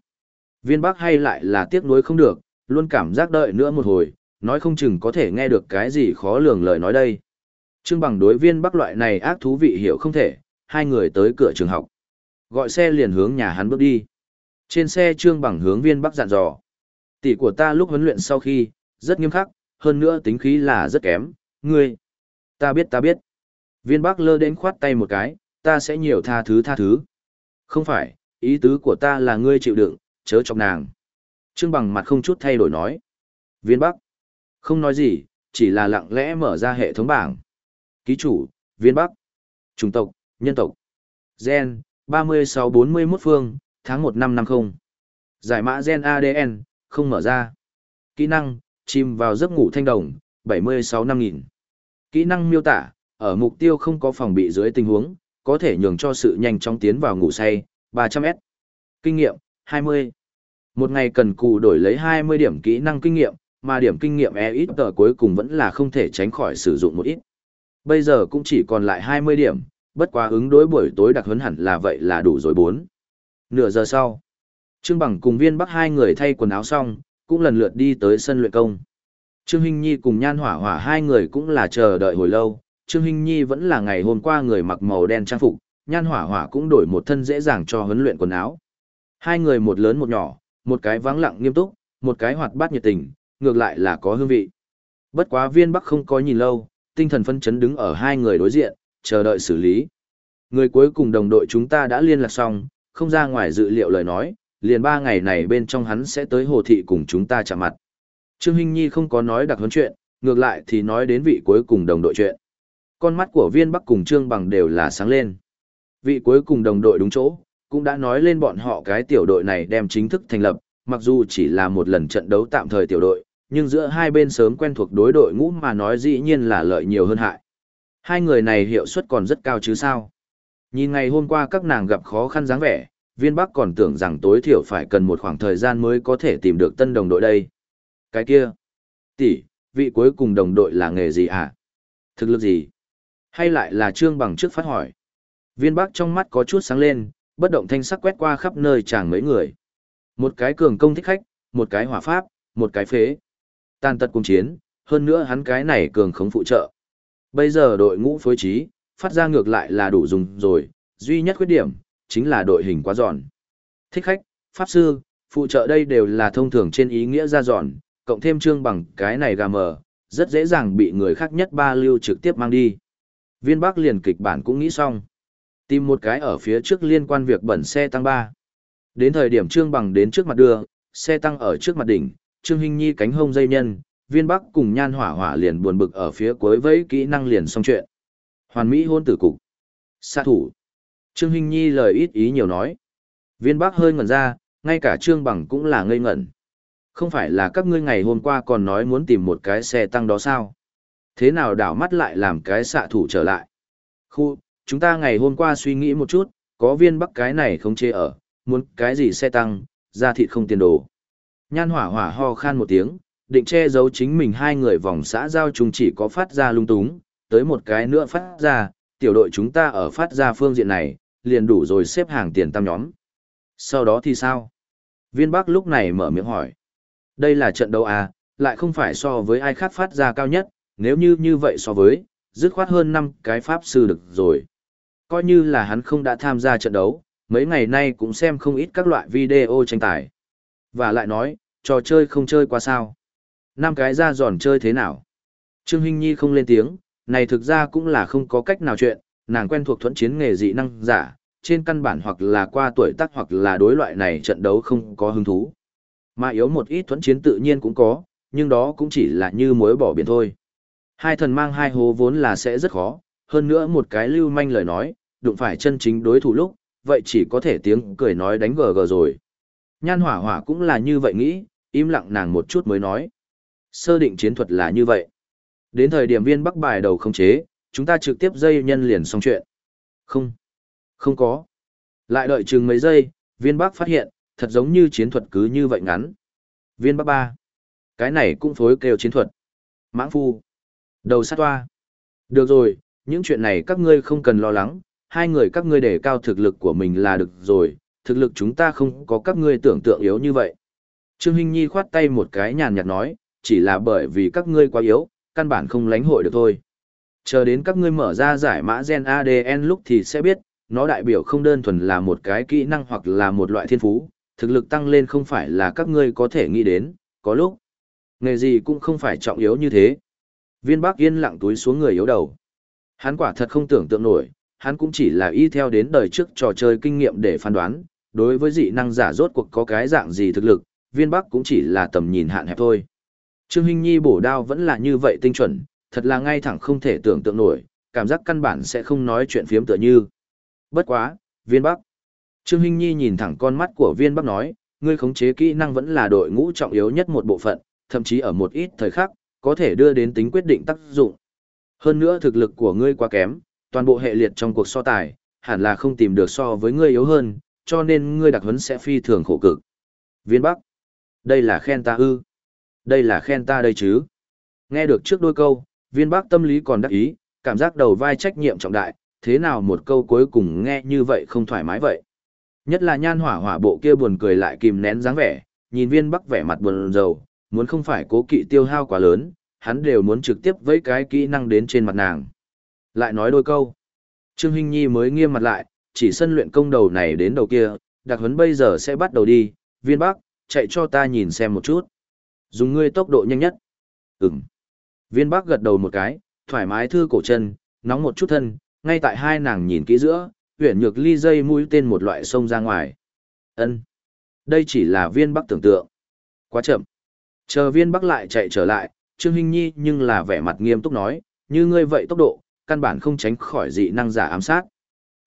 Viên bắc hay lại là tiếc nuối không được, luôn cảm giác đợi nữa một hồi, nói không chừng có thể nghe được cái gì khó lường lời nói đây. Trương bằng đối viên bắc loại này ác thú vị hiểu không thể, hai người tới cửa trường học. Gọi xe liền hướng nhà hắn bước đi. Trên xe trương bằng hướng viên bắc dặn dò. Tỷ của ta lúc huấn luyện sau khi, rất nghiêm khắc, hơn nữa tính khí là rất kém, ngươi. Ta biết ta biết. Viên bắc lơ đến khoát tay một cái, ta sẽ nhiều tha thứ tha thứ. Không phải, ý tứ của ta là ngươi chịu đựng, chớ chọc nàng. Trương bằng mặt không chút thay đổi nói. Viên bắc. Không nói gì, chỉ là lặng lẽ mở ra hệ thống bảng. Ký chủ, viên bắc. Chủng tộc, nhân tộc. Gen, 3641 phương, tháng 1 năm 50. Giải mã gen ADN, không mở ra. Kỹ năng, chìm vào giấc ngủ thanh đồng, 76 năm nghìn. Kỹ năng miêu tả, ở mục tiêu không có phòng bị dưới tình huống, có thể nhường cho sự nhanh chóng tiến vào ngủ say, 300S. Kinh nghiệm, 20. Một ngày cần cù đổi lấy 20 điểm kỹ năng kinh nghiệm, mà điểm kinh nghiệm e ít tờ cuối cùng vẫn là không thể tránh khỏi sử dụng một ít. Bây giờ cũng chỉ còn lại 20 điểm, bất quá ứng đối buổi tối đặc huấn hẳn là vậy là đủ rồi bốn. Nửa giờ sau, Trương Bằng cùng viên bắc hai người thay quần áo xong, cũng lần lượt đi tới sân luyện công. Trương Hinh Nhi cùng Nhan Hỏa Hỏa hai người cũng là chờ đợi hồi lâu, Trương Hinh Nhi vẫn là ngày hôm qua người mặc màu đen trang phục, Nhan Hỏa Hỏa cũng đổi một thân dễ dàng cho huấn luyện quần áo. Hai người một lớn một nhỏ, một cái vắng lặng nghiêm túc, một cái hoạt bát nhiệt tình, ngược lại là có hương vị. Bất quá viên bắc không có nhìn lâu, tinh thần phân chấn đứng ở hai người đối diện, chờ đợi xử lý. Người cuối cùng đồng đội chúng ta đã liên lạc xong, không ra ngoài dự liệu lời nói, liền ba ngày này bên trong hắn sẽ tới hồ thị cùng chúng ta chạm mặt. Trương Hinh Nhi không có nói đặc huấn chuyện, ngược lại thì nói đến vị cuối cùng đồng đội chuyện. Con mắt của viên bắc cùng Trương Bằng đều là sáng lên. Vị cuối cùng đồng đội đúng chỗ, cũng đã nói lên bọn họ cái tiểu đội này đem chính thức thành lập, mặc dù chỉ là một lần trận đấu tạm thời tiểu đội, nhưng giữa hai bên sớm quen thuộc đối đội ngũ mà nói dĩ nhiên là lợi nhiều hơn hại. Hai người này hiệu suất còn rất cao chứ sao. Nhìn ngày hôm qua các nàng gặp khó khăn dáng vẻ, viên bắc còn tưởng rằng tối thiểu phải cần một khoảng thời gian mới có thể tìm được tân đồng đội đây. Cái kia, tỷ, vị cuối cùng đồng đội là nghề gì hả? Thực lực gì? Hay lại là trương bằng trước phát hỏi? Viên bắc trong mắt có chút sáng lên, bất động thanh sắc quét qua khắp nơi chàng mấy người. Một cái cường công thích khách, một cái hỏa pháp, một cái phế. Tàn tật cùng chiến, hơn nữa hắn cái này cường khống phụ trợ. Bây giờ đội ngũ phối trí, phát ra ngược lại là đủ dùng rồi, duy nhất khuyết điểm, chính là đội hình quá giòn. Thích khách, pháp sư, phụ trợ đây đều là thông thường trên ý nghĩa ra giòn, cộng thêm trương bằng cái này gà mờ, rất dễ dàng bị người khác nhất ba lưu trực tiếp mang đi. Viên Bắc liền kịch bản cũng nghĩ xong. Tìm một cái ở phía trước liên quan việc bẩn xe tăng 3. Đến thời điểm trương bằng đến trước mặt đưa, xe tăng ở trước mặt đỉnh, trương hình nhi cánh hông dây nhân, viên bắc cùng nhan hỏa hỏa liền buồn bực ở phía cuối với kỹ năng liền xong chuyện. Hoàn Mỹ hôn tử cục. Sát thủ. Trương Hinh Nhi lời ít ý nhiều nói. Viên Bắc hơi ngẩn ra, ngay cả Trương Bằng cũng là ngây ngẩn. Không phải là các ngươi ngày hôm qua còn nói muốn tìm một cái xe tăng đó sao? Thế nào đảo mắt lại làm cái xạ thủ trở lại? Khu, chúng ta ngày hôm qua suy nghĩ một chút, có viên Bắc cái này không chê ở, muốn cái gì xe tăng, ra thịt không tiền đồ. Nhan hỏa hỏa ho khan một tiếng, định che giấu chính mình hai người vòng xã giao chúng chỉ có phát ra lung túng, tới một cái nữa phát ra, tiểu đội chúng ta ở phát ra phương diện này, liền đủ rồi xếp hàng tiền tam nhóm. Sau đó thì sao? Viên Bắc lúc này mở miệng hỏi. Đây là trận đấu à, lại không phải so với ai khác phát ra cao nhất, nếu như như vậy so với, dứt khoát hơn 5 cái pháp sư được rồi. Coi như là hắn không đã tham gia trận đấu, mấy ngày nay cũng xem không ít các loại video tranh tài. Và lại nói, trò chơi không chơi qua sao. năm cái ra giòn chơi thế nào? Trương Hinh Nhi không lên tiếng, này thực ra cũng là không có cách nào chuyện, nàng quen thuộc thuẫn chiến nghề dị năng giả, trên căn bản hoặc là qua tuổi tác hoặc là đối loại này trận đấu không có hứng thú. Mà yếu một ít thuẫn chiến tự nhiên cũng có, nhưng đó cũng chỉ là như mối bỏ biển thôi. Hai thần mang hai hố vốn là sẽ rất khó, hơn nữa một cái lưu manh lời nói, đụng phải chân chính đối thủ lúc, vậy chỉ có thể tiếng cười nói đánh gờ gờ rồi. Nhan hỏa hỏa cũng là như vậy nghĩ, im lặng nàng một chút mới nói. Sơ định chiến thuật là như vậy. Đến thời điểm viên bắc bài đầu không chế, chúng ta trực tiếp dây nhân liền xong chuyện. Không. Không có. Lại đợi chừng mấy giây, viên bắc phát hiện, thật giống như chiến thuật cứ như vậy ngắn. Viên bắc ba. Cái này cũng phối kêu chiến thuật. Mãng phu. Đầu sát toa. Được rồi, những chuyện này các ngươi không cần lo lắng, hai người các ngươi để cao thực lực của mình là được rồi, thực lực chúng ta không có các ngươi tưởng tượng yếu như vậy. Trương Hinh Nhi khoát tay một cái nhàn nhạt nói, chỉ là bởi vì các ngươi quá yếu, căn bản không lánh hội được thôi. Chờ đến các ngươi mở ra giải mã gen ADN lúc thì sẽ biết, nó đại biểu không đơn thuần là một cái kỹ năng hoặc là một loại thiên phú, thực lực tăng lên không phải là các ngươi có thể nghĩ đến, có lúc. Nghề gì cũng không phải trọng yếu như thế. Viên Bắc yên lặng túi xuống người yếu đầu. Hắn quả thật không tưởng tượng nổi, hắn cũng chỉ là y theo đến đời trước trò chơi kinh nghiệm để phán đoán, đối với dị năng giả rốt cuộc có cái dạng gì thực lực, viên bắc cũng chỉ là tầm nhìn hạn hẹp thôi. Trương Hinh Nhi bổ đao vẫn là như vậy tinh chuẩn, thật là ngay thẳng không thể tưởng tượng nổi, cảm giác căn bản sẽ không nói chuyện phiếm tựa như. Bất quá, viên bắc. Trương Hinh Nhi nhìn thẳng con mắt của viên bắc nói, ngươi khống chế kỹ năng vẫn là đội ngũ trọng yếu nhất một bộ phận, thậm chí ở một ít thời khắc, có thể đưa đến tính quyết định tác dụng. Hơn nữa thực lực của ngươi quá kém, toàn bộ hệ liệt trong cuộc so tài, hẳn là không tìm được so với ngươi yếu hơn, cho nên ngươi đặc huấn sẽ phi thường khổ cực. Viên Bắc, đây là khen ta ư? Đây là khen ta đây chứ? Nghe được trước đôi câu, viên Bắc tâm lý còn đắc ý, cảm giác đầu vai trách nhiệm trọng đại, thế nào một câu cuối cùng nghe như vậy không thoải mái vậy. Nhất là nhan hỏa hỏa bộ kia buồn cười lại kìm nén dáng vẻ, nhìn viên Bắc vẻ mặt buồn rầu, muốn không phải cố kỵ tiêu hao quá lớn, hắn đều muốn trực tiếp với cái kỹ năng đến trên mặt nàng. Lại nói đôi câu. Trương Hinh Nhi mới nghiêm mặt lại, chỉ sân luyện công đầu này đến đầu kia, đặc huấn bây giờ sẽ bắt đầu đi, viên bắc, chạy cho ta nhìn xem một chút. Dùng ngươi tốc độ nhanh nhất. Ừm. Viên bắc gật đầu một cái, thoải mái thư cổ chân, nóng một chút thân, ngay tại hai nàng nhìn kỹ giữa, huyện nhược ly dây mũi tên một loại sông ra ngoài. Ân. Đây chỉ là viên bắc tưởng tượng. Quá chậm. Chờ viên bắc lại chạy trở lại, Trương Hinh Nhi nhưng là vẻ mặt nghiêm túc nói, như ngươi vậy tốc độ, căn bản không tránh khỏi dị năng giả ám sát.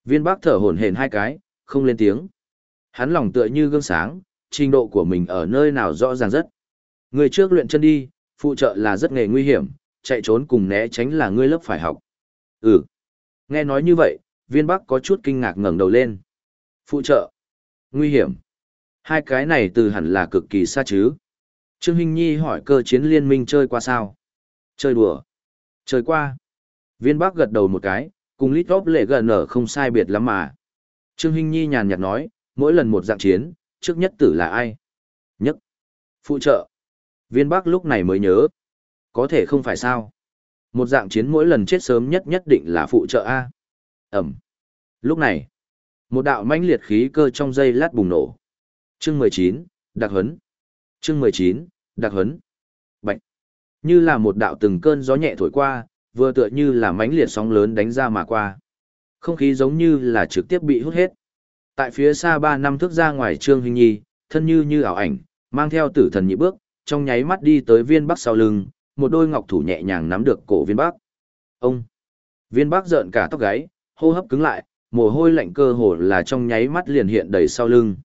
Viên Bắc thở hổn hển hai cái, không lên tiếng. Hắn lòng tựa như gương sáng, trình độ của mình ở nơi nào rõ ràng rất. Người trước luyện chân đi, phụ trợ là rất nghề nguy hiểm, chạy trốn cùng né tránh là ngươi lớp phải học. Ừ. Nghe nói như vậy, viên Bắc có chút kinh ngạc ngẩng đầu lên. Phụ trợ. Nguy hiểm. Hai cái này từ hẳn là cực kỳ xa chứ. Trương Hinh Nhi hỏi cơ chiến liên minh chơi qua sao? Chơi đùa. Chơi qua. Viên Bắc gật đầu một cái, cùng lít góp lệ gần ở không sai biệt lắm mà. Trương Hinh Nhi nhàn nhạt nói, mỗi lần một dạng chiến, trước nhất tử là ai? Nhất. Phụ trợ. Viên Bắc lúc này mới nhớ. Có thể không phải sao. Một dạng chiến mỗi lần chết sớm nhất nhất định là phụ trợ A. Ẩm. Lúc này, một đạo mãnh liệt khí cơ trong dây lát bùng nổ. Chương 19, đặc huấn. Chương 19, đặc huấn. Bạch. Như là một đạo từng cơn gió nhẹ thổi qua, vừa tựa như là mãnh liệt sóng lớn đánh ra mà qua. Không khí giống như là trực tiếp bị hút hết. Tại phía xa ba năm thước ra ngoài Trương Hình Nhi, thân như như ảo ảnh, mang theo tử thần nhị bước, trong nháy mắt đi tới viên bắc sau lưng, một đôi ngọc thủ nhẹ nhàng nắm được cổ viên bắc. Ông! Viên bắc giận cả tóc gáy, hô hấp cứng lại, mồ hôi lạnh cơ hồ là trong nháy mắt liền hiện đầy sau lưng.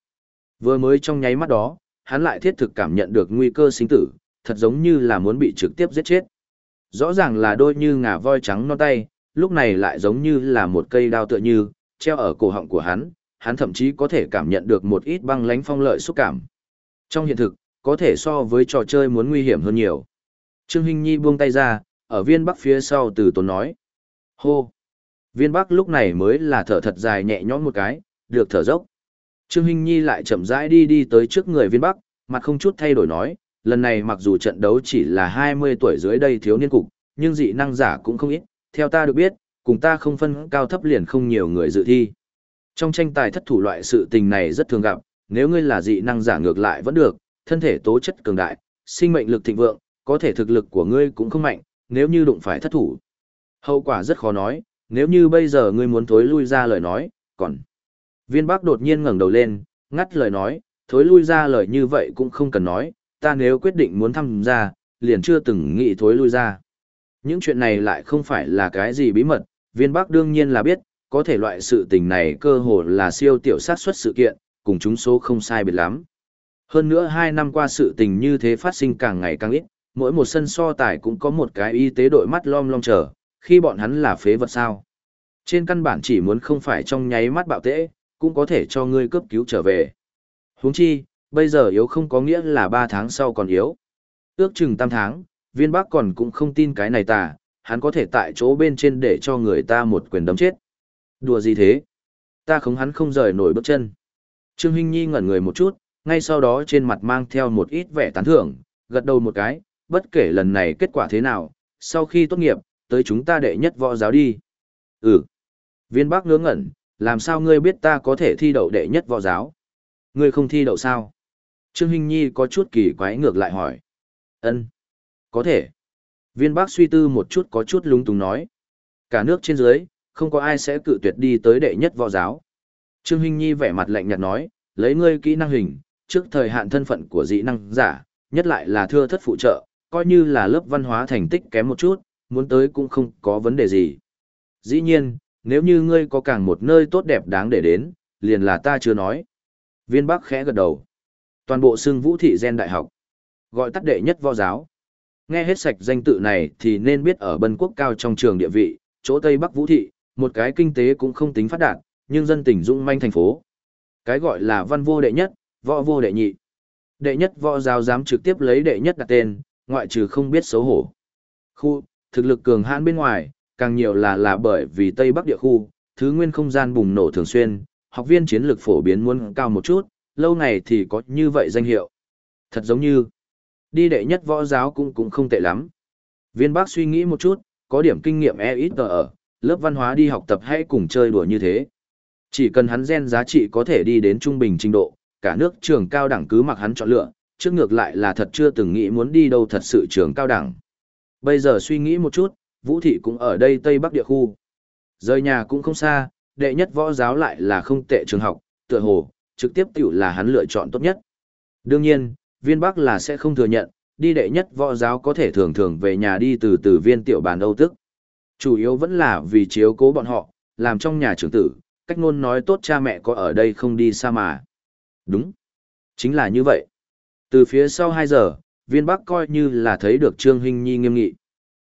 Vừa mới trong nháy mắt đó, hắn lại thiết thực cảm nhận được nguy cơ sinh tử, thật giống như là muốn bị trực tiếp giết chết. Rõ ràng là đôi như ngà voi trắng non tay, lúc này lại giống như là một cây đao tựa như, treo ở cổ họng của hắn, hắn thậm chí có thể cảm nhận được một ít băng lánh phong lợi xúc cảm. Trong hiện thực, có thể so với trò chơi muốn nguy hiểm hơn nhiều. Trương Hinh Nhi buông tay ra, ở viên bắc phía sau từ tốn nói. Hô! Viên bắc lúc này mới là thở thật dài nhẹ nhõm một cái, được thở dốc. Trương Hinh Nhi lại chậm rãi đi đi tới trước người viên bắc, mặt không chút thay đổi nói, lần này mặc dù trận đấu chỉ là 20 tuổi dưới đây thiếu niên cục, nhưng dị năng giả cũng không ít, theo ta được biết, cùng ta không phân cao thấp liền không nhiều người dự thi. Trong tranh tài thất thủ loại sự tình này rất thường gặp, nếu ngươi là dị năng giả ngược lại vẫn được, thân thể tố chất cường đại, sinh mệnh lực thịnh vượng, có thể thực lực của ngươi cũng không mạnh, nếu như đụng phải thất thủ. Hậu quả rất khó nói, nếu như bây giờ ngươi muốn thối lui ra lời nói, còn... Viên Bắc đột nhiên ngẩng đầu lên, ngắt lời nói, thối lui ra lời như vậy cũng không cần nói, ta nếu quyết định muốn tham gia, liền chưa từng nghĩ thối lui ra. Những chuyện này lại không phải là cái gì bí mật, viên Bắc đương nhiên là biết, có thể loại sự tình này cơ hồ là siêu tiểu sát xuất sự kiện, cùng chúng số không sai biệt lắm. Hơn nữa hai năm qua sự tình như thế phát sinh càng ngày càng ít, mỗi một sân so tài cũng có một cái y tế đội mắt lom lom chờ, khi bọn hắn là phế vật sao. Trên căn bản chỉ muốn không phải trong nháy mắt bạo tễ, cũng có thể cho ngươi cấp cứu trở về. Huống chi, bây giờ yếu không có nghĩa là 3 tháng sau còn yếu. Ước chừng 8 tháng, viên bác còn cũng không tin cái này tà, hắn có thể tại chỗ bên trên để cho người ta một quyền đấm chết. Đùa gì thế? Ta không hắn không rời nổi bước chân. Trương Hinh Nhi ngẩn người một chút, ngay sau đó trên mặt mang theo một ít vẻ tán thưởng, gật đầu một cái, bất kể lần này kết quả thế nào, sau khi tốt nghiệp, tới chúng ta đệ nhất võ giáo đi. Ừ. Viên bác ngớ ngẩn, làm sao ngươi biết ta có thể thi đậu đệ nhất võ giáo? Ngươi không thi đậu sao? Trương Hinh Nhi có chút kỳ quái ngược lại hỏi. Ân, Có thể. Viên bác suy tư một chút có chút lúng túng nói. Cả nước trên dưới, không có ai sẽ cự tuyệt đi tới đệ nhất võ giáo. Trương Hinh Nhi vẻ mặt lạnh nhạt nói, lấy ngươi kỹ năng hình, trước thời hạn thân phận của dị năng giả, nhất lại là thưa thất phụ trợ, coi như là lớp văn hóa thành tích kém một chút, muốn tới cũng không có vấn đề gì. Dĩ nhiên, nếu như ngươi có càng một nơi tốt đẹp đáng để đến, liền là ta chưa nói. Viên Bắc khẽ gật đầu. Toàn bộ xưng vũ thị gen đại học. Gọi tắt đệ nhất võ giáo. Nghe hết sạch danh tự này thì nên biết ở bân quốc cao trong trường địa vị, chỗ Tây Bắc vũ thị, một cái kinh tế cũng không tính phát đạt, nhưng dân tỉnh dũng manh thành phố. Cái gọi là văn vô đệ nhất, võ vô đệ nhị. Đệ nhất võ giáo dám trực tiếp lấy đệ nhất đặt tên, ngoại trừ không biết xấu hổ. Khu, thực lực cường hãn bên ngoài, càng nhiều là là bởi vì Tây Bắc địa khu, thứ nguyên không gian bùng nổ thường xuyên, học viên chiến lược phổ biến muốn cao một chút, lâu ngày thì có như vậy danh hiệu. Thật giống như, đi đệ nhất võ giáo cũng cũng không tệ lắm. Viên bác suy nghĩ một chút, có điểm kinh nghiệm e ít ở, lớp văn hóa đi học tập hay cùng chơi đùa như thế. Chỉ cần hắn gen giá trị có thể đi đến trung bình trình độ, cả nước trường cao đẳng cứ mặc hắn chọn lựa, trước ngược lại là thật chưa từng nghĩ muốn đi đâu thật sự trường cao đẳng. Bây giờ suy nghĩ một chút, Vũ Thị cũng ở đây Tây Bắc địa khu. Rời nhà cũng không xa, đệ nhất võ giáo lại là không tệ trường học, tựa hồ, trực tiếp tiểu là hắn lựa chọn tốt nhất. Đương nhiên, viên Bắc là sẽ không thừa nhận, đi đệ nhất võ giáo có thể thường thường về nhà đi từ từ viên tiểu bàn âu tức. Chủ yếu vẫn là vì chiếu cố bọn họ, làm trong nhà trưởng tử, cách ngôn nói tốt cha mẹ có ở đây không đi xa mà. Đúng. Chính là như vậy. Từ phía sau 2 giờ, viên bắc coi như là thấy được Trương Hinh Nhi nghiêm nghị.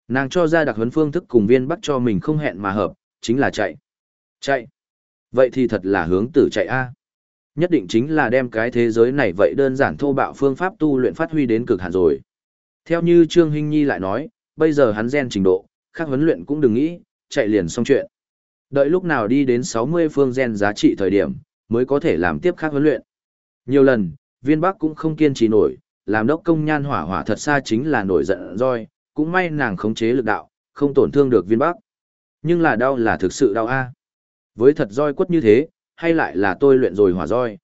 Nàng cho ra đặc huấn phương thức cùng viên bắc cho mình không hẹn mà hợp, chính là chạy. Chạy. Vậy thì thật là hướng tử chạy A. Nhất định chính là đem cái thế giới này vậy đơn giản thô bạo phương pháp tu luyện phát huy đến cực hạn rồi. Theo như Trương Hinh Nhi lại nói, bây giờ hắn gen trình độ, khác huấn luyện cũng đừng nghĩ, chạy liền xong chuyện. Đợi lúc nào đi đến 60 phương gen giá trị thời điểm, mới có thể làm tiếp khác huấn luyện. Nhiều lần, viên bắc cũng không kiên trì nổi, làm đốc công nhan hỏa hỏa thật xa chính là nổi giận roi, cũng may nàng khống chế lực đạo, không tổn thương được viên bắc. Nhưng là đau là thực sự đau a. Với thật roi quất như thế, hay lại là tôi luyện rồi hỏa roi.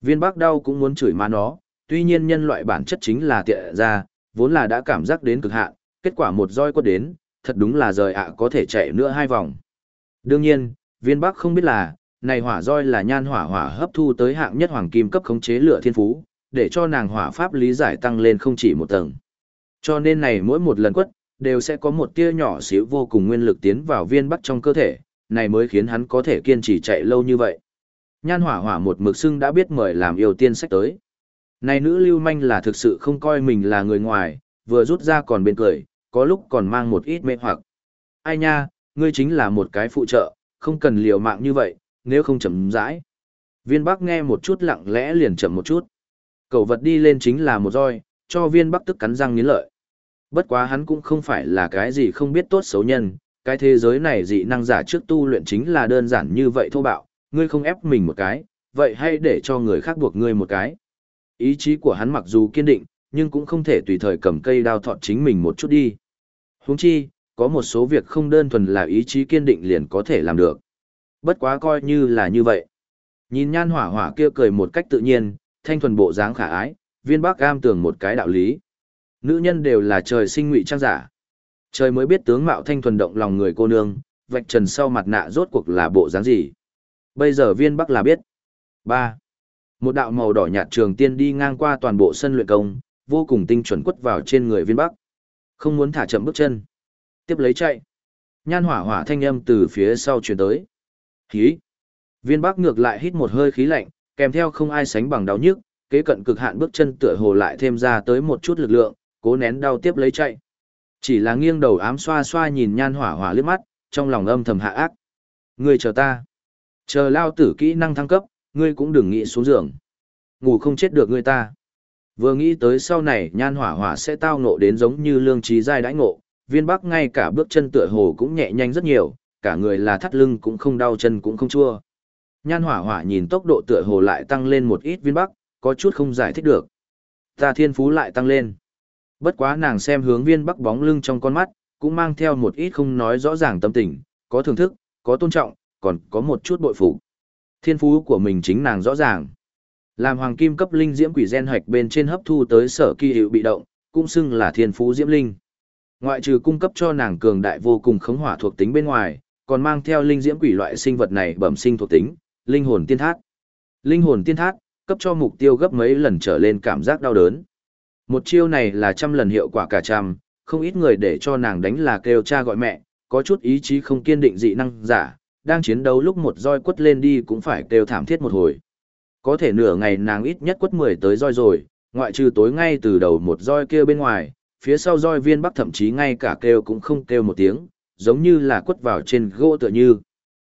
Viên bắc đau cũng muốn chửi má nó, tuy nhiên nhân loại bản chất chính là tiện ra, vốn là đã cảm giác đến cực hạn, kết quả một roi quất đến, thật đúng là rời ạ có thể chạy nữa hai vòng. Đương nhiên, viên bắc không biết là, này hỏa roi là nhan hỏa hỏa hấp thu tới hạng nhất hoàng kim cấp khống chế lửa thiên phú, để cho nàng hỏa pháp lý giải tăng lên không chỉ một tầng. Cho nên này mỗi một lần quất, đều sẽ có một tia nhỏ xíu vô cùng nguyên lực tiến vào viên bắc trong cơ thể, này mới khiến hắn có thể kiên trì chạy lâu như vậy. Nhan hỏa hỏa một mực xưng đã biết mời làm yêu tiên sách tới. Này nữ lưu manh là thực sự không coi mình là người ngoài, vừa rút ra còn bên cười, có lúc còn mang một ít mê hoặc. Ai nha, ngươi chính là một cái phụ trợ, không cần liều mạng như vậy, nếu không chậm rãi. Viên Bắc nghe một chút lặng lẽ liền chậm một chút. Cậu vật đi lên chính là một roi, cho viên Bắc tức cắn răng nghiến lợi. Bất quá hắn cũng không phải là cái gì không biết tốt xấu nhân, cái thế giới này dị năng giả trước tu luyện chính là đơn giản như vậy thô bạo, ngươi không ép mình một cái, vậy hay để cho người khác buộc ngươi một cái. Ý chí của hắn mặc dù kiên định, nhưng cũng không thể tùy thời cầm cây đao thọt chính mình một chút đi. Huống chi, có một số việc không đơn thuần là ý chí kiên định liền có thể làm được. Bất quá coi như là như vậy. Nhìn nhan hỏa hỏa kia cười một cách tự nhiên, thanh thuần bộ dáng khả ái, viên bác cam tưởng một cái đạo lý. Nữ nhân đều là trời sinh ngụy trang giả. Trời mới biết tướng mạo thanh thuần động lòng người cô nương, vạch trần sau mặt nạ rốt cuộc là bộ dáng gì. Bây giờ viên bắc là biết. 3. Một đạo màu đỏ nhạt trường tiên đi ngang qua toàn bộ sân luyện công, vô cùng tinh chuẩn quất vào trên người viên bắc. Không muốn thả chậm bước chân. Tiếp lấy chạy. Nhan hỏa hỏa thanh âm từ phía sau truyền tới. Khí. Viên bắc ngược lại hít một hơi khí lạnh, kèm theo không ai sánh bằng đau nhức, kế cận cực hạn bước chân tựa hồ lại thêm ra tới một chút lực lượng, cố nén đau tiếp lấy chạy. Chỉ là nghiêng đầu ám xoa xoa nhìn nhan hỏa hỏa liếc mắt, trong lòng âm thầm hạ ác. Ngươi chờ ta. Chờ lao tử kỹ năng thăng cấp, ngươi cũng đừng nghĩ xuống giường. Ngủ không chết được ngươi ta. Vừa nghĩ tới sau này nhan hỏa hỏa sẽ tao ngộ đến giống như lương trí giai đãi ngộ, viên bắc ngay cả bước chân tựa hồ cũng nhẹ nhanh rất nhiều, cả người là thắt lưng cũng không đau chân cũng không chua. Nhan hỏa hỏa nhìn tốc độ tựa hồ lại tăng lên một ít viên bắc, có chút không giải thích được. Ta thiên phú lại tăng lên. Bất quá nàng xem hướng viên bắc bóng lưng trong con mắt, cũng mang theo một ít không nói rõ ràng tâm tình, có thưởng thức, có tôn trọng, còn có một chút bội phục. Thiên phú của mình chính nàng rõ ràng. Làm hoàng kim cấp linh diễm quỷ gen hoạch bên trên hấp thu tới sở kỳ hiệu bị động, cũng xưng là thiên phú diễm linh. Ngoại trừ cung cấp cho nàng cường đại vô cùng khống hỏa thuộc tính bên ngoài, còn mang theo linh diễm quỷ loại sinh vật này bẩm sinh thuộc tính, linh hồn tiên thác. Linh hồn tiên thác, cấp cho mục tiêu gấp mấy lần trở lên cảm giác đau đớn. Một chiêu này là trăm lần hiệu quả cả trăm, không ít người để cho nàng đánh là kêu cha gọi mẹ, có chút ý chí không kiên định dị năng giả, đang chiến đấu lúc một roi quất lên đi cũng phải kêu thảm thiết một hồi. Có thể nửa ngày nàng ít nhất quất 10 tới roi rồi, ngoại trừ tối ngay từ đầu một roi kêu bên ngoài, phía sau roi viên bắc thậm chí ngay cả kêu cũng không kêu một tiếng, giống như là quất vào trên gỗ tựa như.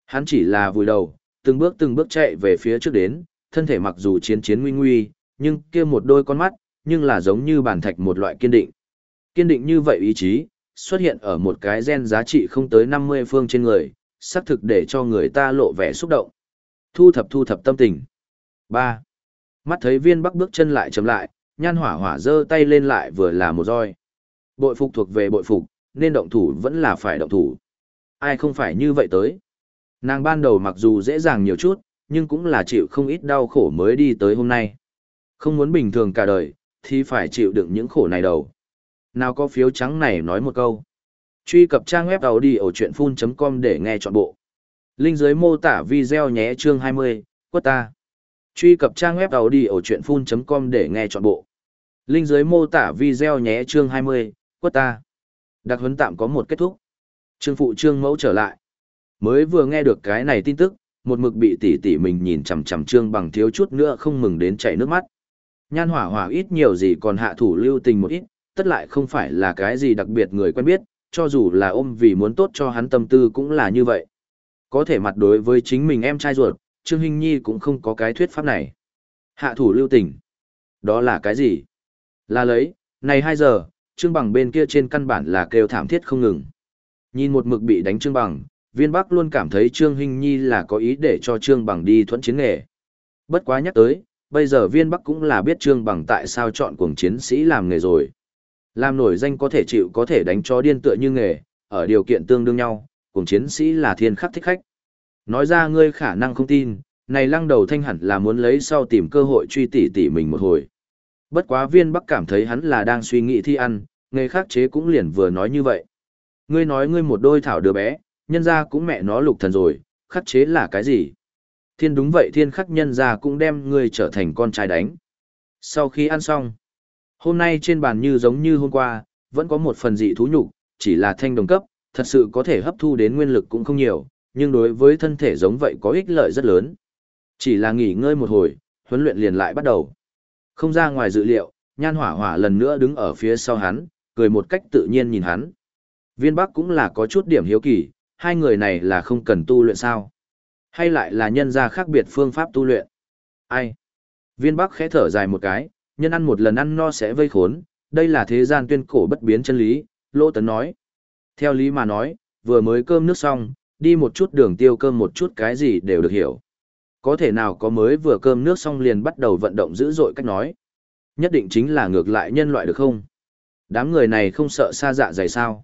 Hắn chỉ là vùi đầu, từng bước từng bước chạy về phía trước đến, thân thể mặc dù chiến chiến nguy nguy, nhưng kia một đôi con mắt, nhưng là giống như bản thạch một loại kiên định. Kiên định như vậy ý chí, xuất hiện ở một cái gen giá trị không tới 50 phương trên người, xác thực để cho người ta lộ vẻ xúc động. Thu thập thu thập tâm tình. 3. Mắt thấy viên bắc bước chân lại chấm lại, nhan hỏa hỏa giơ tay lên lại vừa là một roi. Bội phục thuộc về bội phục, nên động thủ vẫn là phải động thủ. Ai không phải như vậy tới. Nàng ban đầu mặc dù dễ dàng nhiều chút, nhưng cũng là chịu không ít đau khổ mới đi tới hôm nay. Không muốn bình thường cả đời, thì phải chịu đựng những khổ này đầu. Nào có phiếu trắng này nói một câu. Truy cập trang web đầu đi ở chuyện full.com để nghe trọn bộ. Linh dưới mô tả video nhé chương 20, quất ta. Truy cập trang web đầu đi ở chuyện full.com để nghe trọn bộ. Linh dưới mô tả video nhé chương 20, quất ta. Đặc huấn tạm có một kết thúc. Trương phụ trương mẫu trở lại. Mới vừa nghe được cái này tin tức, một mực bị tỷ tỷ mình nhìn chằm chằm trương bằng thiếu chút nữa không mừng đến chảy nước mắt. Nhan hỏa hỏa ít nhiều gì còn hạ thủ lưu tình một ít, tất lại không phải là cái gì đặc biệt người quen biết, cho dù là ôm vì muốn tốt cho hắn tâm tư cũng là như vậy. Có thể mặt đối với chính mình em trai ruột, Trương Hinh Nhi cũng không có cái thuyết pháp này. Hạ thủ lưu tình. Đó là cái gì? Là lấy, này 2 giờ, Trương Bằng bên kia trên căn bản là kêu thảm thiết không ngừng. Nhìn một mực bị đánh Trương Bằng, viên bắc luôn cảm thấy Trương Hinh Nhi là có ý để cho Trương Bằng đi thuẫn chiến nghề. Bất quá nhắc tới, bây giờ viên bắc cũng là biết Trương Bằng tại sao chọn cuồng chiến sĩ làm nghề rồi. Làm nổi danh có thể chịu có thể đánh chó điên tựa như nghề, ở điều kiện tương đương nhau, cùng chiến sĩ là thiên khắc thích khách. Nói ra ngươi khả năng không tin, này lăng đầu thanh hẳn là muốn lấy sau tìm cơ hội truy tỉ tỉ mình một hồi. Bất quá viên bắc cảm thấy hắn là đang suy nghĩ thi ăn, nghề khắc chế cũng liền vừa nói như vậy. Ngươi nói ngươi một đôi thảo đứa bé, nhân ra cũng mẹ nó lục thần rồi, khắc chế là cái gì? Thiên đúng vậy thiên khắc nhân ra cũng đem ngươi trở thành con trai đánh. Sau khi ăn xong, Hôm nay trên bàn như giống như hôm qua, vẫn có một phần dị thú nhục, chỉ là thanh đồng cấp, thật sự có thể hấp thu đến nguyên lực cũng không nhiều, nhưng đối với thân thể giống vậy có ích lợi rất lớn. Chỉ là nghỉ ngơi một hồi, huấn luyện liền lại bắt đầu. Không ra ngoài dự liệu, nhan hỏa hỏa lần nữa đứng ở phía sau hắn, cười một cách tự nhiên nhìn hắn. Viên Bắc cũng là có chút điểm hiếu kỳ, hai người này là không cần tu luyện sao? Hay lại là nhân ra khác biệt phương pháp tu luyện? Ai? Viên Bắc khẽ thở dài một cái, nhân ăn một lần ăn no sẽ vây khốn, đây là thế gian tuyên cổ bất biến chân lý, Lô Tấn nói. Theo lý mà nói, vừa mới cơm nước xong, đi một chút đường tiêu cơm một chút cái gì đều được hiểu. Có thể nào có mới vừa cơm nước xong liền bắt đầu vận động dữ dội cách nói. Nhất định chính là ngược lại nhân loại được không? Đám người này không sợ xa dạ dày sao?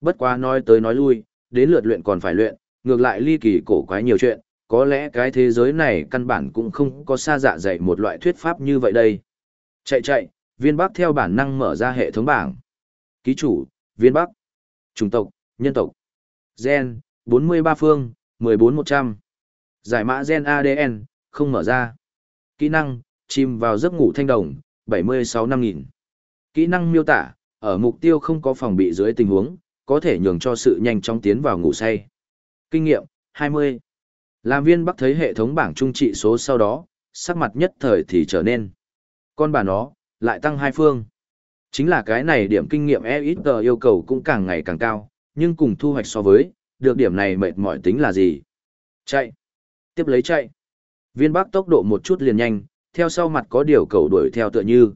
Bất quá nói tới nói lui, đến lượt luyện còn phải luyện, ngược lại ly kỳ cổ quái nhiều chuyện, có lẽ cái thế giới này căn bản cũng không có xa dạ dạy một loại thuyết pháp như vậy đây. Chạy chạy, viên bắc theo bản năng mở ra hệ thống bảng. Ký chủ, viên bắc. Chủng tộc, nhân tộc. Gen, 43 phương, 14100. Giải mã gen ADN, không mở ra. Kỹ năng, chìm vào giấc ngủ thanh đồng, 76 năm nghìn. Kỹ năng miêu tả, ở mục tiêu không có phòng bị dưới tình huống, có thể nhường cho sự nhanh chóng tiến vào ngủ say. Kinh nghiệm, 20. Làm viên bắc thấy hệ thống bảng trung trị số sau đó, sắc mặt nhất thời thì trở nên. Con bà nó, lại tăng hai phương. Chính là cái này điểm kinh nghiệm e ít yêu cầu cũng càng ngày càng cao, nhưng cùng thu hoạch so với, được điểm này mệt mỏi tính là gì? Chạy. Tiếp lấy chạy. Viên bắc tốc độ một chút liền nhanh, theo sau mặt có điều cầu đuổi theo tựa như.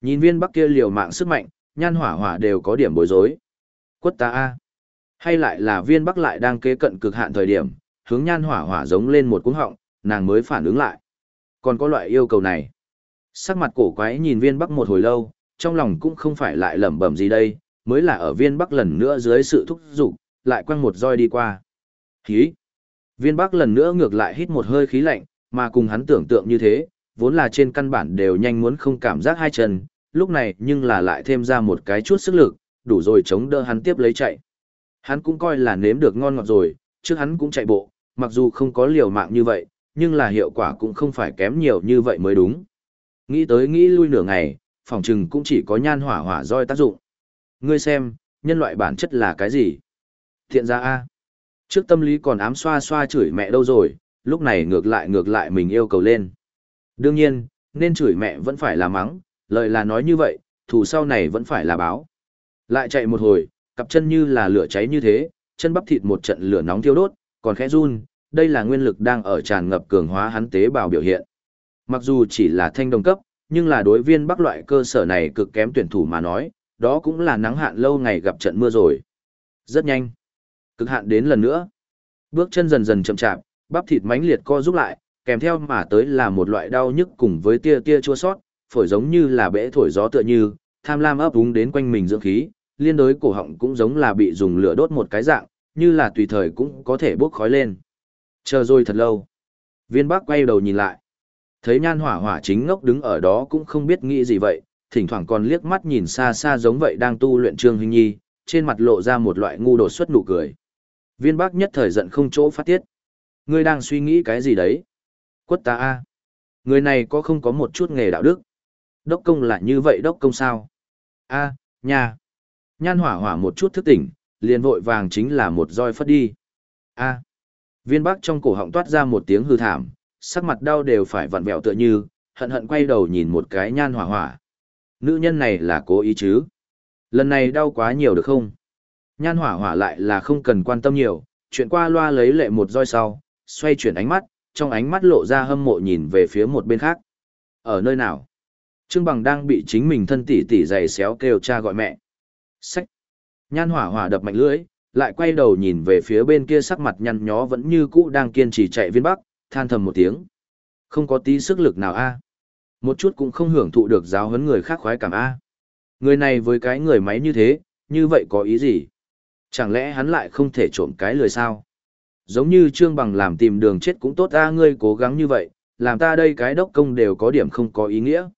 Nhìn viên bắc kia liều mạng sức mạnh, nhan hỏa hỏa đều có điểm bối rối. Quất ta a Hay lại là viên bắc lại đang kế cận cực hạn thời điểm, hướng nhan hỏa hỏa giống lên một cuống họng, nàng mới phản ứng lại. Còn có loại yêu cầu này. Sắc mặt cổ quái nhìn viên bắc một hồi lâu, trong lòng cũng không phải lại lẩm bẩm gì đây, mới là ở viên bắc lần nữa dưới sự thúc giục, lại quăng một roi đi qua. Khí! Viên bắc lần nữa ngược lại hít một hơi khí lạnh, mà cùng hắn tưởng tượng như thế, vốn là trên căn bản đều nhanh muốn không cảm giác hai chân, lúc này nhưng là lại thêm ra một cái chút sức lực, đủ rồi chống đỡ hắn tiếp lấy chạy. Hắn cũng coi là nếm được ngon ngọt rồi, trước hắn cũng chạy bộ, mặc dù không có liều mạng như vậy, nhưng là hiệu quả cũng không phải kém nhiều như vậy mới đúng. Nghĩ tới nghĩ lui nửa ngày, phòng trừng cũng chỉ có nhan hỏa hỏa roi tác dụng. Ngươi xem, nhân loại bản chất là cái gì? Thiện ra A. Trước tâm lý còn ám xoa xoa chửi mẹ đâu rồi, lúc này ngược lại ngược lại mình yêu cầu lên. Đương nhiên, nên chửi mẹ vẫn phải là mắng, lời là nói như vậy, thù sau này vẫn phải là báo. Lại chạy một hồi, cặp chân như là lửa cháy như thế, chân bắp thịt một trận lửa nóng thiêu đốt, còn khẽ run, đây là nguyên lực đang ở tràn ngập cường hóa hắn tế bào biểu hiện. Mặc dù chỉ là thanh đồng cấp, nhưng là đối viên bắc loại cơ sở này cực kém tuyển thủ mà nói, đó cũng là nắng hạn lâu ngày gặp trận mưa rồi. Rất nhanh. Cực hạn đến lần nữa. Bước chân dần dần chậm chạp, bắp thịt mãnh liệt co rút lại, kèm theo mà tới là một loại đau nhức cùng với tia tia chua sót, phổi giống như là bể thổi gió tựa như, tham lam ấp úng đến quanh mình dưỡng khí, liên đối cổ họng cũng giống là bị dùng lửa đốt một cái dạng, như là tùy thời cũng có thể bốc khói lên. Chờ rồi thật lâu. Viên bác quay đầu nhìn lại. Thấy nhan hỏa hỏa chính ngốc đứng ở đó cũng không biết nghĩ gì vậy, thỉnh thoảng còn liếc mắt nhìn xa xa giống vậy đang tu luyện Trương Hình Nhi, trên mặt lộ ra một loại ngu đột xuất nụ cười. Viên bác nhất thời giận không chỗ phát tiết. Ngươi đang suy nghĩ cái gì đấy? Quất ta a Người này có không có một chút nghề đạo đức? Đốc công là như vậy đốc công sao? a à, nhà. Nhan hỏa hỏa một chút thức tỉnh, liền vội vàng chính là một roi phất đi. a Viên Bắc trong cổ họng toát ra một tiếng hư thảm, sắc mặt đau đều phải vặn vẹo tựa như, hận hận quay đầu nhìn một cái nhan hỏa hỏa. Nữ nhân này là cố ý chứ? Lần này đau quá nhiều được không? Nhan hỏa hỏa lại là không cần quan tâm nhiều, chuyện qua loa lấy lệ một roi sau, xoay chuyển ánh mắt, trong ánh mắt lộ ra hâm mộ nhìn về phía một bên khác. Ở nơi nào? Trương Bằng đang bị chính mình thân tỷ tỷ giày xéo kêu cha gọi mẹ. Sách. Nhan hỏa hỏa đập mạnh lưỡi, lại quay đầu nhìn về phía bên kia sắc mặt nhăn nhó vẫn như cũ đang kiên trì chạy viên bắc, than thầm một tiếng. Không có tí sức lực nào a Một chút cũng không hưởng thụ được giáo huấn người khác khoái cảm a Người này với cái người máy như thế, như vậy có ý gì? Chẳng lẽ hắn lại không thể trộm cái lười sao? Giống như Trương Bằng làm tìm đường chết cũng tốt a ngươi cố gắng như vậy, làm ta đây cái đốc công đều có điểm không có ý nghĩa.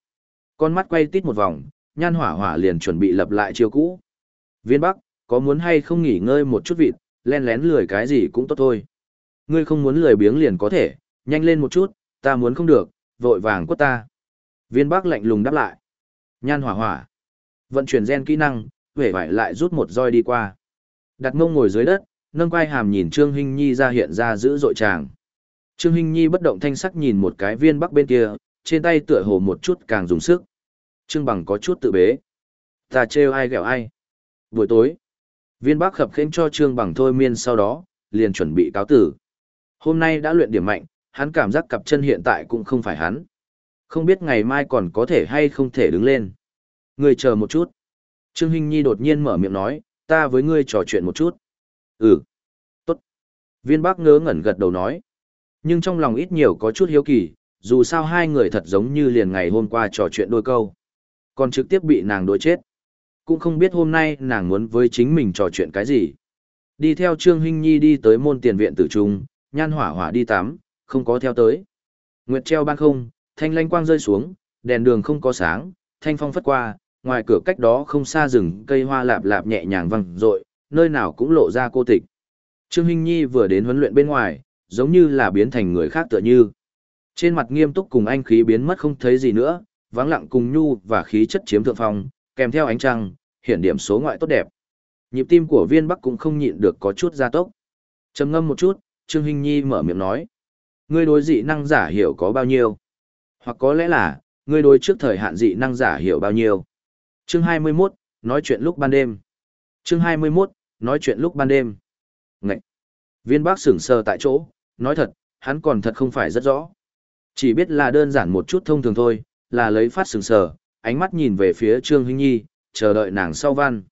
Con mắt quay tít một vòng, nhan hỏa hỏa liền chuẩn bị lập lại chiêu cũ. Viên Bắc, có muốn hay không nghỉ ngơi một chút vịt, len lén lười cái gì cũng tốt thôi. Ngươi không muốn lười biếng liền có thể, nhanh lên một chút, ta muốn không được, vội vàng quất ta. Viên Bắc lạnh lùng đáp lại. Nhan hỏa hỏa. Vận chuyển gen kỹ năng, vẻ vải lại rút một roi đi qua. Đặt mông ngồi dưới đất, nâng quai hàm nhìn Trương Hinh Nhi ra hiện ra giữ dội tràng. Trương Hinh Nhi bất động thanh sắc nhìn một cái viên bắc bên kia, trên tay tựa hồ một chút càng dùng sức. Trương Bằng có chút tự bế. Ta trêu ai ghẹo ai. Buổi tối, viên bắc khập khênh cho Trương Bằng thôi miên sau đó, liền chuẩn bị cáo tử. Hôm nay đã luyện điểm mạnh, hắn cảm giác cặp chân hiện tại cũng không phải hắn. Không biết ngày mai còn có thể hay không thể đứng lên. Người chờ một chút. Trương Hinh Nhi đột nhiên mở miệng nói, ta với ngươi trò chuyện một chút. Ừ. Tốt. Viên bác ngớ ngẩn gật đầu nói. Nhưng trong lòng ít nhiều có chút hiếu kỳ, dù sao hai người thật giống như liền ngày hôm qua trò chuyện đôi câu. Còn trực tiếp bị nàng đối chết. Cũng không biết hôm nay nàng muốn với chính mình trò chuyện cái gì. Đi theo Trương Hinh Nhi đi tới môn tiền viện tử trung, nhan hỏa hỏa đi tắm, không có theo tới. Nguyệt treo ban không, thanh lanh quang rơi xuống, đèn đường không có sáng, thanh phong phất qua, ngoài cửa cách đó không xa rừng cây hoa lạp lạp nhẹ nhàng văng rội, nơi nào cũng lộ ra cô tịch. Trương Hinh Nhi vừa đến huấn luyện bên ngoài, giống như là biến thành người khác tựa như. Trên mặt nghiêm túc cùng anh khí biến mất không thấy gì nữa, vắng lặng cùng nhu và khí chất chiếm thượng phong, kèm theo ánh trăng, hiển điểm số ngoại tốt đẹp. Nhịp tim của viên bắc cũng không nhịn được có chút gia tốc. trầm ngâm một chút, Trương Hinh Nhi mở miệng nói. Ngươi đối dị năng giả hiểu có bao nhiêu? Hoặc có lẽ là, ngươi đối trước thời hạn dị năng giả hiểu bao nhiêu? Chương 21, nói chuyện lúc ban đêm. Chương 21, nói chuyện lúc ban đêm. Ngậy! Viên Bắc sững sờ tại chỗ, nói thật, hắn còn thật không phải rất rõ. Chỉ biết là đơn giản một chút thông thường thôi, là lấy phát sừng sờ, ánh mắt nhìn về phía Trương Hinh Nhi, chờ đợi nàng sau văn.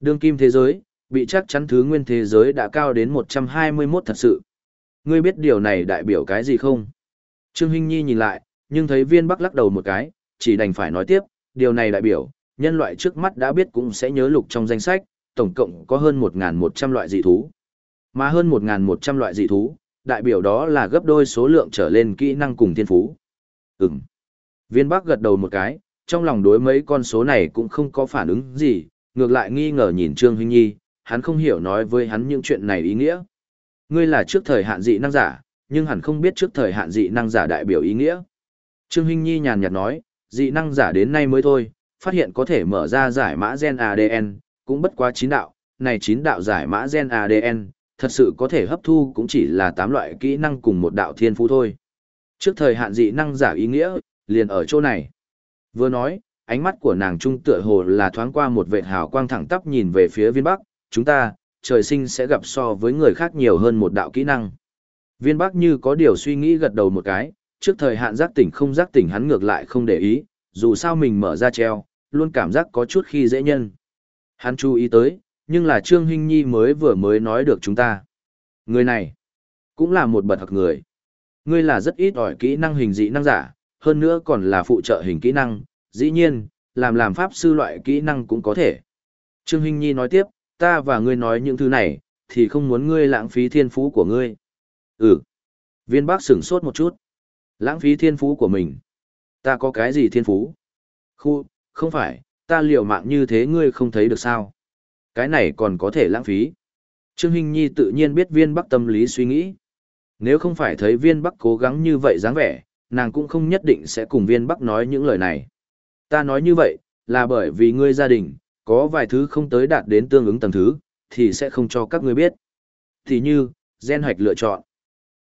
Đương kim thế giới, bị chắc chắn thứ nguyên thế giới đã cao đến 121 thật sự. Ngươi biết điều này đại biểu cái gì không? Trương Hinh Nhi nhìn lại, nhưng thấy viên bắc lắc đầu một cái, chỉ đành phải nói tiếp, điều này đại biểu, nhân loại trước mắt đã biết cũng sẽ nhớ lục trong danh sách, tổng cộng có hơn 1.100 loại dị thú. Mà hơn 1.100 loại dị thú, đại biểu đó là gấp đôi số lượng trở lên kỹ năng cùng thiên phú. Ừm. Viên Bắc gật đầu một cái, trong lòng đối mấy con số này cũng không có phản ứng gì, ngược lại nghi ngờ nhìn Trương huynh Nhi, hắn không hiểu nói với hắn những chuyện này ý nghĩa. Ngươi là trước thời hạn dị năng giả, nhưng hẳn không biết trước thời hạn dị năng giả đại biểu ý nghĩa. Trương huynh Nhi nhàn nhạt nói, dị năng giả đến nay mới thôi, phát hiện có thể mở ra giải mã gen ADN, cũng bất quá chín đạo, này chín đạo giải mã gen ADN, thật sự có thể hấp thu cũng chỉ là tám loại kỹ năng cùng một đạo thiên phú thôi. Trước thời hạn dị năng giả ý nghĩa, liền ở chỗ này. Vừa nói, ánh mắt của nàng trung tựa hồ là thoáng qua một vệt hào quang thẳng tắp nhìn về phía viên bắc, chúng ta, trời sinh sẽ gặp so với người khác nhiều hơn một đạo kỹ năng. Viên bắc như có điều suy nghĩ gật đầu một cái, trước thời hạn giác tỉnh không giác tỉnh hắn ngược lại không để ý, dù sao mình mở ra treo, luôn cảm giác có chút khi dễ nhân. Hắn chú ý tới, nhưng là Trương Hinh Nhi mới vừa mới nói được chúng ta. Người này, cũng là một bậc học người. Ngươi là rất ít ỏi kỹ năng hình dị năng giả, hơn nữa còn là phụ trợ hình kỹ năng, dĩ nhiên, làm làm pháp sư loại kỹ năng cũng có thể. Trương Hinh Nhi nói tiếp, ta và ngươi nói những thứ này, thì không muốn ngươi lãng phí thiên phú của ngươi. Ừ. Viên bác sửng sốt một chút. Lãng phí thiên phú của mình. Ta có cái gì thiên phú? Khu, không phải, ta liều mạng như thế ngươi không thấy được sao? Cái này còn có thể lãng phí. Trương Hinh Nhi tự nhiên biết viên bắc tâm lý suy nghĩ. Nếu không phải thấy viên bắc cố gắng như vậy dáng vẻ, nàng cũng không nhất định sẽ cùng viên bắc nói những lời này. Ta nói như vậy, là bởi vì ngươi gia đình, có vài thứ không tới đạt đến tương ứng tầng thứ, thì sẽ không cho các ngươi biết. Thì như, gen hoạch lựa chọn.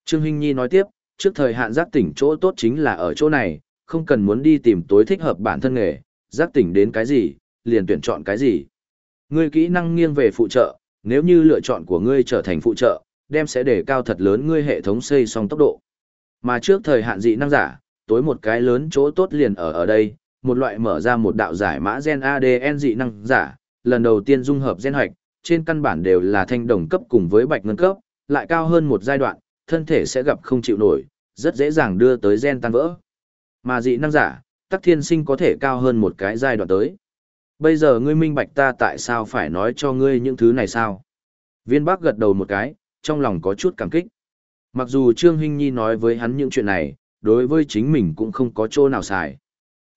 Trương Hinh Nhi nói tiếp, trước thời hạn giác tỉnh chỗ tốt chính là ở chỗ này, không cần muốn đi tìm tối thích hợp bản thân nghề, giác tỉnh đến cái gì, liền tuyển chọn cái gì. Ngươi kỹ năng nghiêng về phụ trợ, nếu như lựa chọn của ngươi trở thành phụ trợ, đem sẽ để cao thật lớn ngươi hệ thống xây xong tốc độ. Mà trước thời hạn dị năng giả, tối một cái lớn chỗ tốt liền ở ở đây, một loại mở ra một đạo giải mã gen ADN dị năng giả, lần đầu tiên dung hợp gen hoạch, trên căn bản đều là thanh đồng cấp cùng với bạch ngân cấp, lại cao hơn một giai đoạn, thân thể sẽ gặp không chịu nổi, rất dễ dàng đưa tới gen tan vỡ. Mà dị năng giả, tắc thiên sinh có thể cao hơn một cái giai đoạn tới. Bây giờ ngươi minh bạch ta tại sao phải nói cho ngươi những thứ này sao? Viên bác gật đầu một cái, trong lòng có chút cảm kích. Mặc dù Trương Hinh Nhi nói với hắn những chuyện này, đối với chính mình cũng không có chỗ nào xài.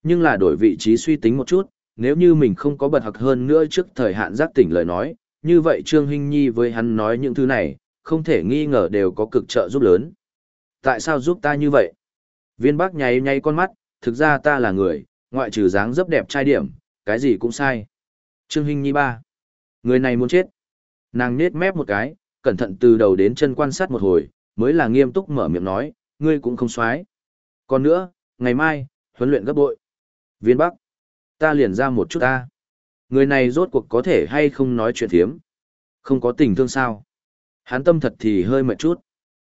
Nhưng là đổi vị trí suy tính một chút, nếu như mình không có bật học hơn nữa trước thời hạn giác tỉnh lời nói, như vậy Trương Hinh Nhi với hắn nói những thứ này, không thể nghi ngờ đều có cực trợ giúp lớn. Tại sao giúp ta như vậy? Viên bác nháy nháy con mắt, thực ra ta là người, ngoại trừ dáng dấp đẹp trai điểm, cái gì cũng sai. Trương Hinh Nhi ba. Người này muốn chết. Nàng nết mép một cái, cẩn thận từ đầu đến chân quan sát một hồi, mới là nghiêm túc mở miệng nói, ngươi cũng không xoái. Còn nữa, ngày mai, huấn luyện gấp bội. Viên Bắc. Ta liền ra một chút ta. Người này rốt cuộc có thể hay không nói chuyện thiếm. Không có tình thương sao. Hắn tâm thật thì hơi mệt chút.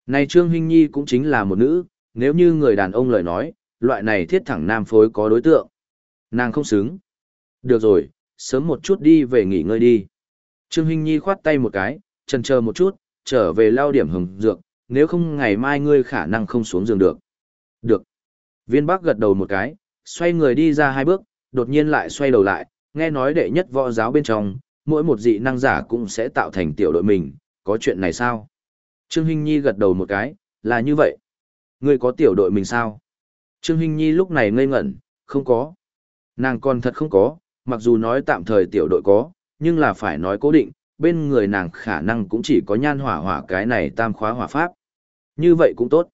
Này Trương Hinh Nhi cũng chính là một nữ, nếu như người đàn ông lời nói, loại này thiết thẳng nam phối có đối tượng. Nàng không xứng. Được rồi, sớm một chút đi về nghỉ ngơi đi. Trương Hinh Nhi khoát tay một cái, chần chờ một chút, trở về lao điểm hồng dược, nếu không ngày mai ngươi khả năng không xuống giường được. Được. Viên Bắc gật đầu một cái, xoay người đi ra hai bước, Đột nhiên lại xoay đầu lại, nghe nói đệ nhất võ giáo bên trong, mỗi một dị năng giả cũng sẽ tạo thành tiểu đội mình, có chuyện này sao? Trương Hinh Nhi gật đầu một cái, là như vậy. Ngươi có tiểu đội mình sao? Trương Hinh Nhi lúc này ngây ngẩn, không có. Nàng còn thật không có, mặc dù nói tạm thời tiểu đội có, nhưng là phải nói cố định, bên người nàng khả năng cũng chỉ có nhan hỏa hỏa cái này tam khóa hỏa pháp. Như vậy cũng tốt.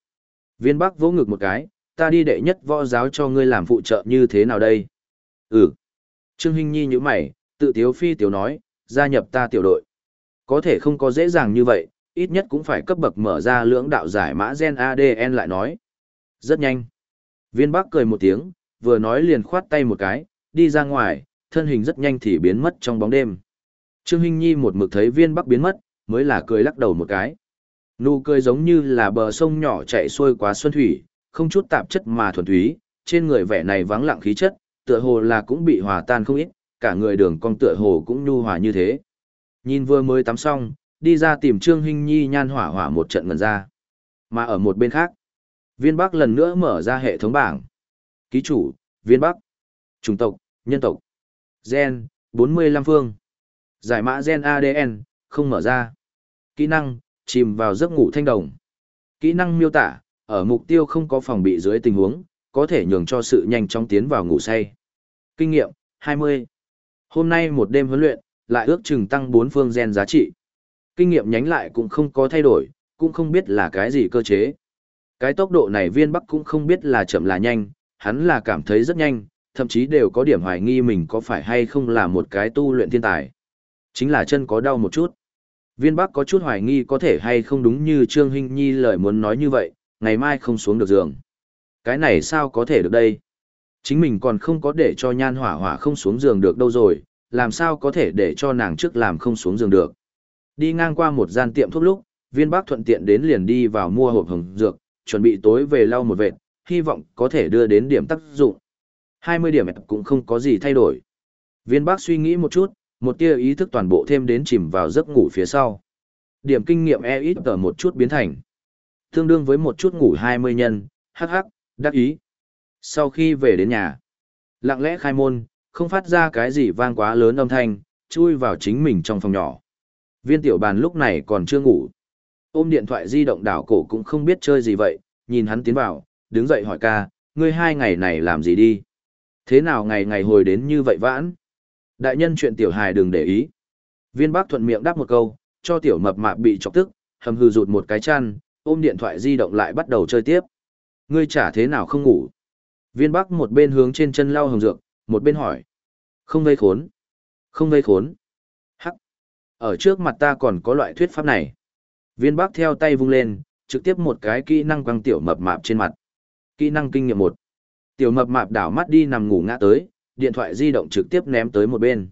Viên Bắc vỗ ngực một cái, ta đi đệ nhất võ giáo cho ngươi làm phụ trợ như thế nào đây? Ừ. Trương Hinh Nhi như mày, tự tiếu phi tiểu nói, gia nhập ta tiểu đội. Có thể không có dễ dàng như vậy, ít nhất cũng phải cấp bậc mở ra lưỡng đạo giải mã gen ADN lại nói. Rất nhanh. Viên Bắc cười một tiếng, vừa nói liền khoát tay một cái, đi ra ngoài, thân hình rất nhanh thì biến mất trong bóng đêm. Trương Hinh Nhi một mực thấy viên Bắc biến mất, mới là cười lắc đầu một cái. Nụ cười giống như là bờ sông nhỏ chạy xuôi qua xuân thủy, không chút tạp chất mà thuần túy, trên người vẻ này vắng lặng khí chất, tựa hồ là cũng bị hòa tan không ít, cả người đường cong tựa hồ cũng nhu hòa như thế. Nhìn vừa mới tắm xong, đi ra tìm Trương Hinh Nhi nhan hỏa hỏa một trận ngần ra. Mà ở một bên khác, Viên Bắc lần nữa mở ra hệ thống bảng. Ký chủ, Viên Bắc. Chủng tộc, nhân tộc. Gen, 45 phương. Giải mã gen ADN, không mở ra. Kỹ năng, chìm vào giấc ngủ thanh đồng. Kỹ năng miêu tả, ở mục tiêu không có phòng bị dưới tình huống, có thể nhường cho sự nhanh chóng tiến vào ngủ say. Kinh nghiệm, 20. Hôm nay một đêm huấn luyện, lại ước chừng tăng 4 phương gen giá trị. Kinh nghiệm nhánh lại cũng không có thay đổi, cũng không biết là cái gì cơ chế. Cái tốc độ này viên bắc cũng không biết là chậm là nhanh, hắn là cảm thấy rất nhanh, thậm chí đều có điểm hoài nghi mình có phải hay không là một cái tu luyện thiên tài. Chính là chân có đau một chút. Viên bắc có chút hoài nghi có thể hay không đúng như Trương Hinh Nhi lời muốn nói như vậy, ngày mai không xuống được giường. Cái này sao có thể được đây? Chính mình còn không có để cho nhan hỏa hỏa không xuống giường được đâu rồi, làm sao có thể để cho nàng trước làm không xuống giường được. Đi ngang qua một gian tiệm thuốc lúc, viên bác thuận tiện đến liền đi vào mua hộp hồng dược, chuẩn bị tối về lau một vệt, hy vọng có thể đưa đến điểm tác dụng. 20 điểm cũng không có gì thay đổi. Viên bác suy nghĩ một chút, một tia ý thức toàn bộ thêm đến chìm vào giấc ngủ phía sau. Điểm kinh nghiệm e ít ở một chút biến thành. Tương đương với một chút ngủ 20 nhân, hắc hắc, đắc ý. Sau khi về đến nhà, lặng lẽ khai môn, không phát ra cái gì vang quá lớn âm thanh, chui vào chính mình trong phòng nhỏ. Viên tiểu bàn lúc này còn chưa ngủ. Ôm điện thoại di động đảo cổ cũng không biết chơi gì vậy, nhìn hắn tiến vào, đứng dậy hỏi ca, ngươi hai ngày này làm gì đi? Thế nào ngày ngày hồi đến như vậy vãn? Đại nhân chuyện tiểu hài đừng để ý. Viên bác thuận miệng đáp một câu, cho tiểu mập mạp bị chọc tức, hầm hừ rụt một cái chăn, ôm điện thoại di động lại bắt đầu chơi tiếp. Ngươi chả thế nào không ngủ. Viên bác một bên hướng trên chân lau hồng dược, một bên hỏi. Không gây khốn. Không gây khốn. Hắc. Ở trước mặt ta còn có loại thuyết pháp này. Viên bác theo tay vung lên, trực tiếp một cái kỹ năng quăng tiểu mập mạp trên mặt. Kỹ năng kinh nghiệm một. Tiểu mập mạp đảo mắt đi nằm ngủ ngã tới, điện thoại di động trực tiếp ném tới một bên.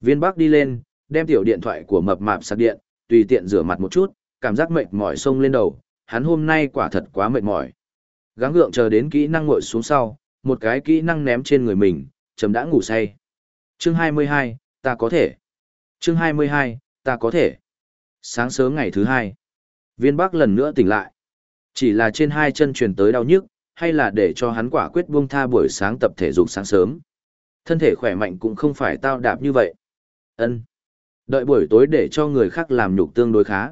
Viên Bắc đi lên, đem tiểu điện thoại của mập mạp sạc điện, tùy tiện rửa mặt một chút, cảm giác mệt mỏi sông lên đầu, hắn hôm nay quả thật quá mệt mỏi. Gắng gượng chờ đến kỹ năng ngồi xuống sau, một cái kỹ năng ném trên người mình, chấm đã ngủ say. Chương 22, ta có thể. Chương 22, ta có thể. Sáng sớm ngày thứ hai, viên bắc lần nữa tỉnh lại. Chỉ là trên hai chân truyền tới đau nhức, hay là để cho hắn quả quyết buông tha buổi sáng tập thể dục sáng sớm. Thân thể khỏe mạnh cũng không phải tao đạp như vậy. Ân, Đợi buổi tối để cho người khác làm nhục tương đối khá.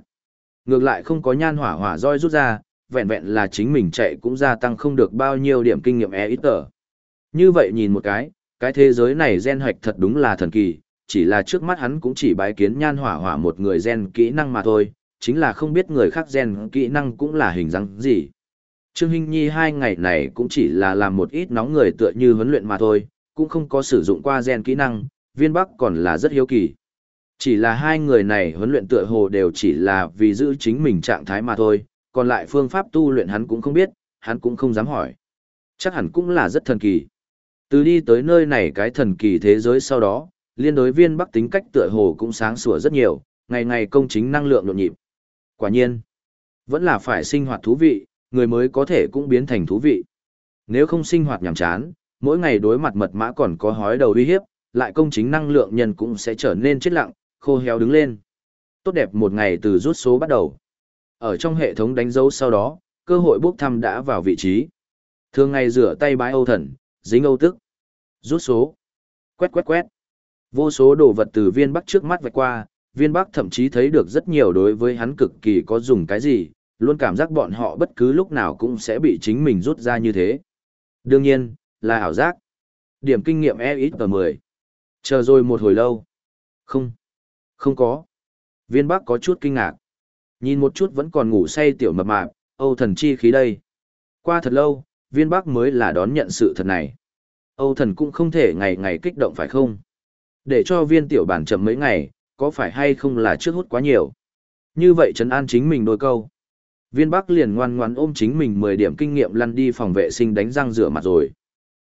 Ngược lại không có nhan hỏa hỏa roi rút ra, vẹn vẹn là chính mình chạy cũng gia tăng không được bao nhiêu điểm kinh nghiệm e ít tờ. Như vậy nhìn một cái, cái thế giới này gen hoạch thật đúng là thần kỳ, chỉ là trước mắt hắn cũng chỉ bái kiến nhan hỏa hỏa một người gen kỹ năng mà thôi, chính là không biết người khác gen kỹ năng cũng là hình dáng gì. Trương Hinh Nhi hai ngày này cũng chỉ là làm một ít nóng người tựa như huấn luyện mà thôi, cũng không có sử dụng qua gen kỹ năng, viên bắc còn là rất hiếu kỳ. Chỉ là hai người này huấn luyện tựa hồ đều chỉ là vì giữ chính mình trạng thái mà thôi, còn lại phương pháp tu luyện hắn cũng không biết, hắn cũng không dám hỏi. Chắc hẳn cũng là rất thần kỳ. Từ đi tới nơi này cái thần kỳ thế giới sau đó, liên đối viên bắc tính cách tựa hồ cũng sáng sủa rất nhiều, ngày ngày công chính năng lượng nhộn nhịp. Quả nhiên, vẫn là phải sinh hoạt thú vị, người mới có thể cũng biến thành thú vị. Nếu không sinh hoạt nhàm chán, mỗi ngày đối mặt mật mã còn có hói đầu uy hiếp, lại công chính năng lượng nhân cũng sẽ trở nên chết lặng, khô héo đứng lên. Tốt đẹp một ngày từ rút số bắt đầu. Ở trong hệ thống đánh dấu sau đó, cơ hội bốc thăm đã vào vị trí. Thường ngày rửa tay bái Âu thần, dính Âu tức. Rút số, Quét quét quét. Vô số đồ vật từ viên bắc trước mắt vạch qua, viên bắc thậm chí thấy được rất nhiều đối với hắn cực kỳ có dùng cái gì, luôn cảm giác bọn họ bất cứ lúc nào cũng sẽ bị chính mình rút ra như thế. Đương nhiên, là ảo giác. Điểm kinh nghiệm e ít và 10. Chờ rồi một hồi lâu. Không. Không có. Viên bắc có chút kinh ngạc. Nhìn một chút vẫn còn ngủ say tiểu mập mạp, Âu thần chi khí đây. Qua thật lâu, viên bắc mới là đón nhận sự thật này. Âu thần cũng không thể ngày ngày kích động phải không? Để cho viên tiểu bản chậm mấy ngày, có phải hay không là trước hút quá nhiều? Như vậy trấn an chính mình đôi câu. Viên Bắc liền ngoan ngoãn ôm chính mình 10 điểm kinh nghiệm lăn đi phòng vệ sinh đánh răng rửa mặt rồi.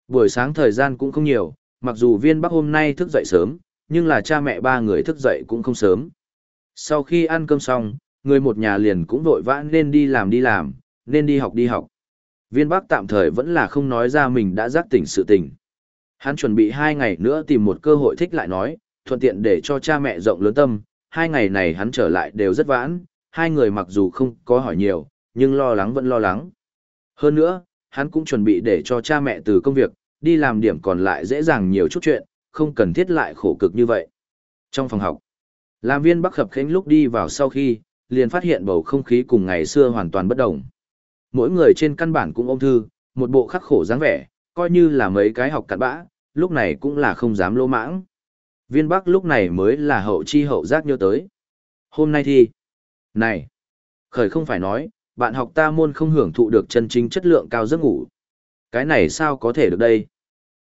Buổi sáng thời gian cũng không nhiều, mặc dù viên Bắc hôm nay thức dậy sớm, nhưng là cha mẹ ba người thức dậy cũng không sớm. Sau khi ăn cơm xong, người một nhà liền cũng vội vã nên đi làm đi làm, nên đi học đi học. Viên Bắc tạm thời vẫn là không nói ra mình đã giác tỉnh sự tình. Hắn chuẩn bị hai ngày nữa tìm một cơ hội thích lại nói, thuận tiện để cho cha mẹ rộng lớn tâm, hai ngày này hắn trở lại đều rất vãn, hai người mặc dù không có hỏi nhiều, nhưng lo lắng vẫn lo lắng. Hơn nữa, hắn cũng chuẩn bị để cho cha mẹ từ công việc, đi làm điểm còn lại dễ dàng nhiều chút chuyện, không cần thiết lại khổ cực như vậy. Trong phòng học, làm viên Bắc Khập Khánh lúc đi vào sau khi, liền phát hiện bầu không khí cùng ngày xưa hoàn toàn bất động Mỗi người trên căn bản cũng ôm thư, một bộ khắc khổ dáng vẻ, coi như là mấy cái học cặn bã, lúc này cũng là không dám lỗ mãng. Viên Bắc lúc này mới là hậu chi hậu giác nhớ tới. Hôm nay thì, này, khởi không phải nói, bạn học ta môn không hưởng thụ được chân chính chất lượng cao giấc ngủ. Cái này sao có thể được đây?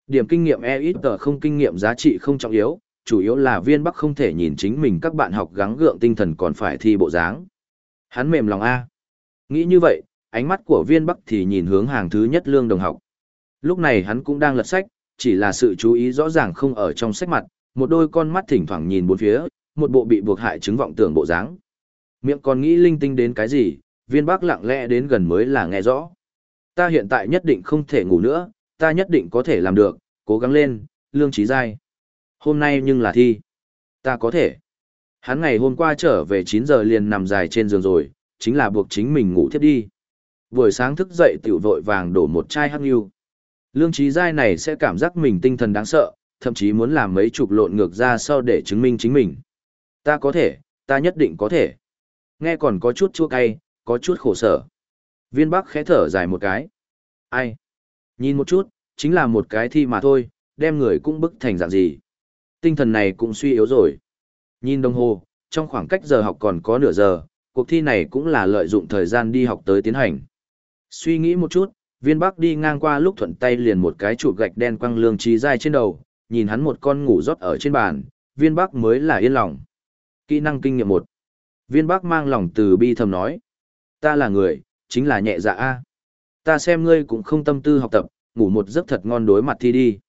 Điểm kinh nghiệm e ít tờ không kinh nghiệm giá trị không trọng yếu, chủ yếu là viên bắc không thể nhìn chính mình các bạn học gắng gượng tinh thần còn phải thi bộ dáng. Hắn mềm lòng A. Nghĩ như vậy, ánh mắt của viên bắc thì nhìn hướng hàng thứ nhất lương đồng học. Lúc này hắn cũng đang lật sách, chỉ là sự chú ý rõ ràng không ở trong sách mặt, một đôi con mắt thỉnh thoảng nhìn bốn phía, một bộ bị buộc hại chứng vọng tưởng bộ dáng. Miệng còn nghĩ linh tinh đến cái gì, viên bác lặng lẽ đến gần mới là nghe rõ. Ta hiện tại nhất định không thể ngủ nữa, ta nhất định có thể làm được, cố gắng lên, lương trí dai. Hôm nay nhưng là thi. Ta có thể. Hắn ngày hôm qua trở về 9 giờ liền nằm dài trên giường rồi, chính là buộc chính mình ngủ thiếp đi. Buổi sáng thức dậy tiểu vội vàng đổ một chai hắc yêu. Lương trí dai này sẽ cảm giác mình tinh thần đáng sợ, thậm chí muốn làm mấy chục lộn ngược ra sau để chứng minh chính mình. Ta có thể, ta nhất định có thể. Nghe còn có chút chua cay, có chút khổ sở. Viên Bắc khẽ thở dài một cái. Ai? Nhìn một chút, chính là một cái thi mà thôi, đem người cũng bức thành dạng gì. Tinh thần này cũng suy yếu rồi. Nhìn đồng hồ, trong khoảng cách giờ học còn có nửa giờ, cuộc thi này cũng là lợi dụng thời gian đi học tới tiến hành. Suy nghĩ một chút, viên bắc đi ngang qua lúc thuận tay liền một cái trụ gạch đen quăng lương trí dai trên đầu, nhìn hắn một con ngủ rót ở trên bàn, viên bắc mới là yên lòng. Kỹ năng kinh nghiệm một Viên bắc mang lòng từ bi thầm nói. Ta là người, chính là nhẹ dạ A. Ta xem ngươi cũng không tâm tư học tập, ngủ một giấc thật ngon đối mặt thi đi.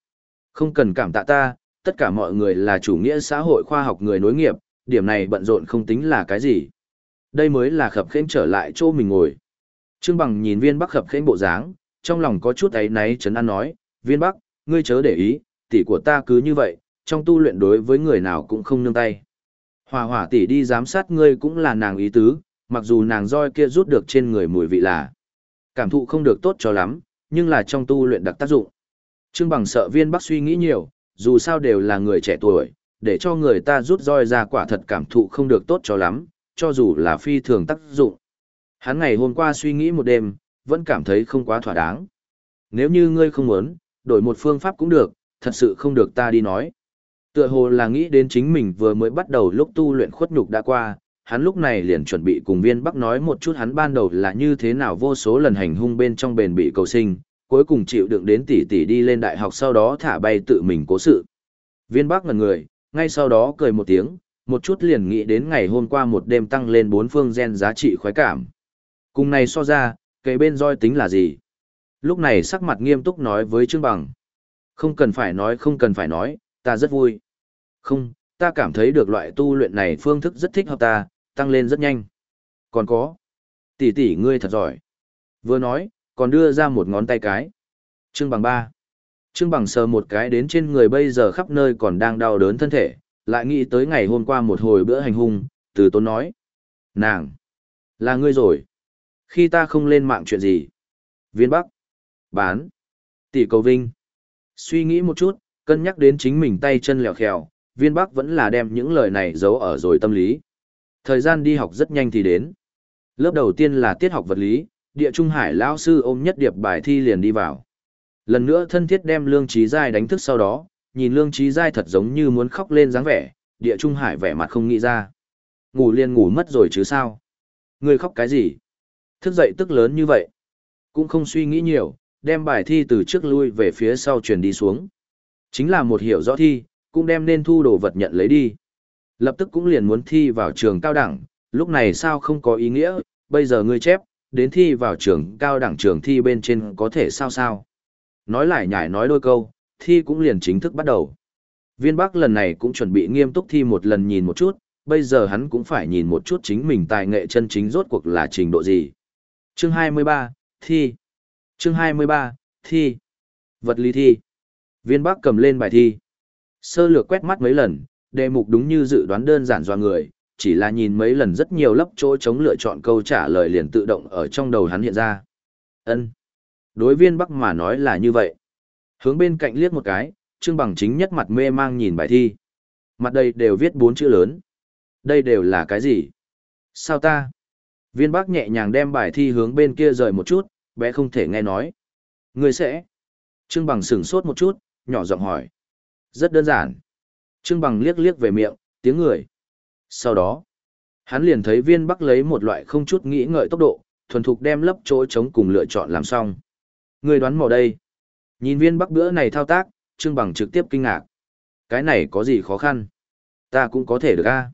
Không cần cảm tạ ta, tất cả mọi người là chủ nghĩa xã hội khoa học người nối nghiệp, điểm này bận rộn không tính là cái gì. Đây mới là khập khênh trở lại chỗ mình ngồi. Trương Bằng nhìn viên bắc khập khênh bộ dáng, trong lòng có chút ấy náy chấn an nói, viên bắc, ngươi chớ để ý, tỷ của ta cứ như vậy, trong tu luyện đối với người nào cũng không nương tay. Hòa hỏa tỷ đi giám sát ngươi cũng là nàng ý tứ, mặc dù nàng roi kia rút được trên người mùi vị là cảm thụ không được tốt cho lắm, nhưng là trong tu luyện đặc tác dụng. Trương Bằng sợ viên bắc suy nghĩ nhiều, dù sao đều là người trẻ tuổi, để cho người ta rút roi ra quả thật cảm thụ không được tốt cho lắm, cho dù là phi thường tác dụng. Hắn ngày hôm qua suy nghĩ một đêm, vẫn cảm thấy không quá thỏa đáng. Nếu như ngươi không muốn, đổi một phương pháp cũng được, thật sự không được ta đi nói. Tựa hồ là nghĩ đến chính mình vừa mới bắt đầu lúc tu luyện khuất nhục đã qua, hắn lúc này liền chuẩn bị cùng viên bắc nói một chút hắn ban đầu là như thế nào vô số lần hành hung bên trong bền bị cầu sinh, cuối cùng chịu đựng đến tỷ tỷ đi lên đại học sau đó thả bay tự mình cố sự. Viên bắc ngần người, ngay sau đó cười một tiếng, một chút liền nghĩ đến ngày hôm qua một đêm tăng lên bốn phương gen giá trị khoái cảm. Cùng này so ra, cái bên roi tính là gì? Lúc này sắc mặt nghiêm túc nói với Trương Bằng. Không cần phải nói không cần phải nói, ta rất vui. Không, ta cảm thấy được loại tu luyện này phương thức rất thích hợp ta, tăng lên rất nhanh. Còn có, tỷ tỷ ngươi thật giỏi. Vừa nói, còn đưa ra một ngón tay cái. Trương bằng ba. Trương bằng sờ một cái đến trên người bây giờ khắp nơi còn đang đau đớn thân thể, lại nghĩ tới ngày hôm qua một hồi bữa hành hung, từ tôn nói. Nàng, là ngươi rồi. Khi ta không lên mạng chuyện gì? Viên Bắc, bán, tỷ cầu vinh. Suy nghĩ một chút, cân nhắc đến chính mình tay chân lèo khèo, viên bắc vẫn là đem những lời này giấu ở rồi tâm lý. Thời gian đi học rất nhanh thì đến. Lớp đầu tiên là tiết học vật lý, địa trung hải lão sư ôm nhất điệp bài thi liền đi vào. Lần nữa thân thiết đem lương trí giai đánh thức sau đó, nhìn lương trí giai thật giống như muốn khóc lên dáng vẻ, địa trung hải vẻ mặt không nghĩ ra. Ngủ liền ngủ mất rồi chứ sao? Người khóc cái gì? Thức dậy tức lớn như vậy. Cũng không suy nghĩ nhiều, đem bài thi từ trước lui về phía sau truyền đi xuống. Chính là một hiểu rõ thi, cũng đem nên thu đồ vật nhận lấy đi. Lập tức cũng liền muốn thi vào trường cao đẳng, lúc này sao không có ý nghĩa, bây giờ ngươi chép, đến thi vào trường cao đẳng trường thi bên trên có thể sao sao. Nói lại nhải nói đôi câu, thi cũng liền chính thức bắt đầu. Viên Bắc lần này cũng chuẩn bị nghiêm túc thi một lần nhìn một chút, bây giờ hắn cũng phải nhìn một chút chính mình tài nghệ chân chính rốt cuộc là trình độ gì. Chương 23, thi. Chương 23, thi. Vật lý thi. Viên Bắc cầm lên bài thi. Sơ lược quét mắt mấy lần, đề mục đúng như dự đoán đơn giản do người, chỉ là nhìn mấy lần rất nhiều lấp chỗ chống lựa chọn câu trả lời liền tự động ở trong đầu hắn hiện ra. Ân. Đối viên Bắc mà nói là như vậy. Hướng bên cạnh liếc một cái, Trương Bằng chính nhất mặt mê mang nhìn bài thi. Mặt đây đều viết bốn chữ lớn. Đây đều là cái gì? Sao ta? Viên Bắc nhẹ nhàng đem bài thi hướng bên kia rời một chút, bé không thể nghe nói. Người sẽ. Trương Bằng sửng sốt một chút, nhỏ giọng hỏi. Rất đơn giản. Trương Bằng liếc liếc về miệng, tiếng người. Sau đó, hắn liền thấy viên bắc lấy một loại không chút nghĩ ngợi tốc độ, thuần thục đem lấp chỗ trống cùng lựa chọn làm xong. Người đoán mò đây. Nhìn viên bắc bữa này thao tác, Trương Bằng trực tiếp kinh ngạc. Cái này có gì khó khăn? Ta cũng có thể được a.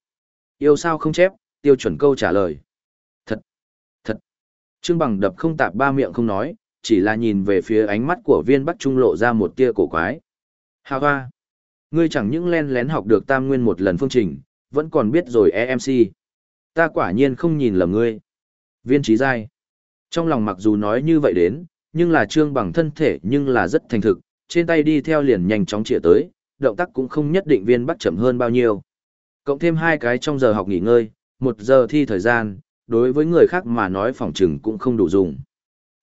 Yêu sao không chép, tiêu chuẩn câu trả lời. Thật, thật. Trương Bằng đập không tạp ba miệng không nói, chỉ là nhìn về phía ánh mắt của viên bắc trung lộ ra một tia cổ quái. Hà hoa. Ngươi chẳng những len lén học được tam nguyên một lần phương trình, vẫn còn biết rồi EMC. Ta quả nhiên không nhìn lầm ngươi. Viên trí giai. Trong lòng mặc dù nói như vậy đến, nhưng là trương bằng thân thể nhưng là rất thành thực, trên tay đi theo liền nhanh chóng chĩa tới, động tác cũng không nhất định viên bắt chậm hơn bao nhiêu. Cộng thêm hai cái trong giờ học nghỉ ngơi, một giờ thi thời gian, đối với người khác mà nói phòng trừng cũng không đủ dùng.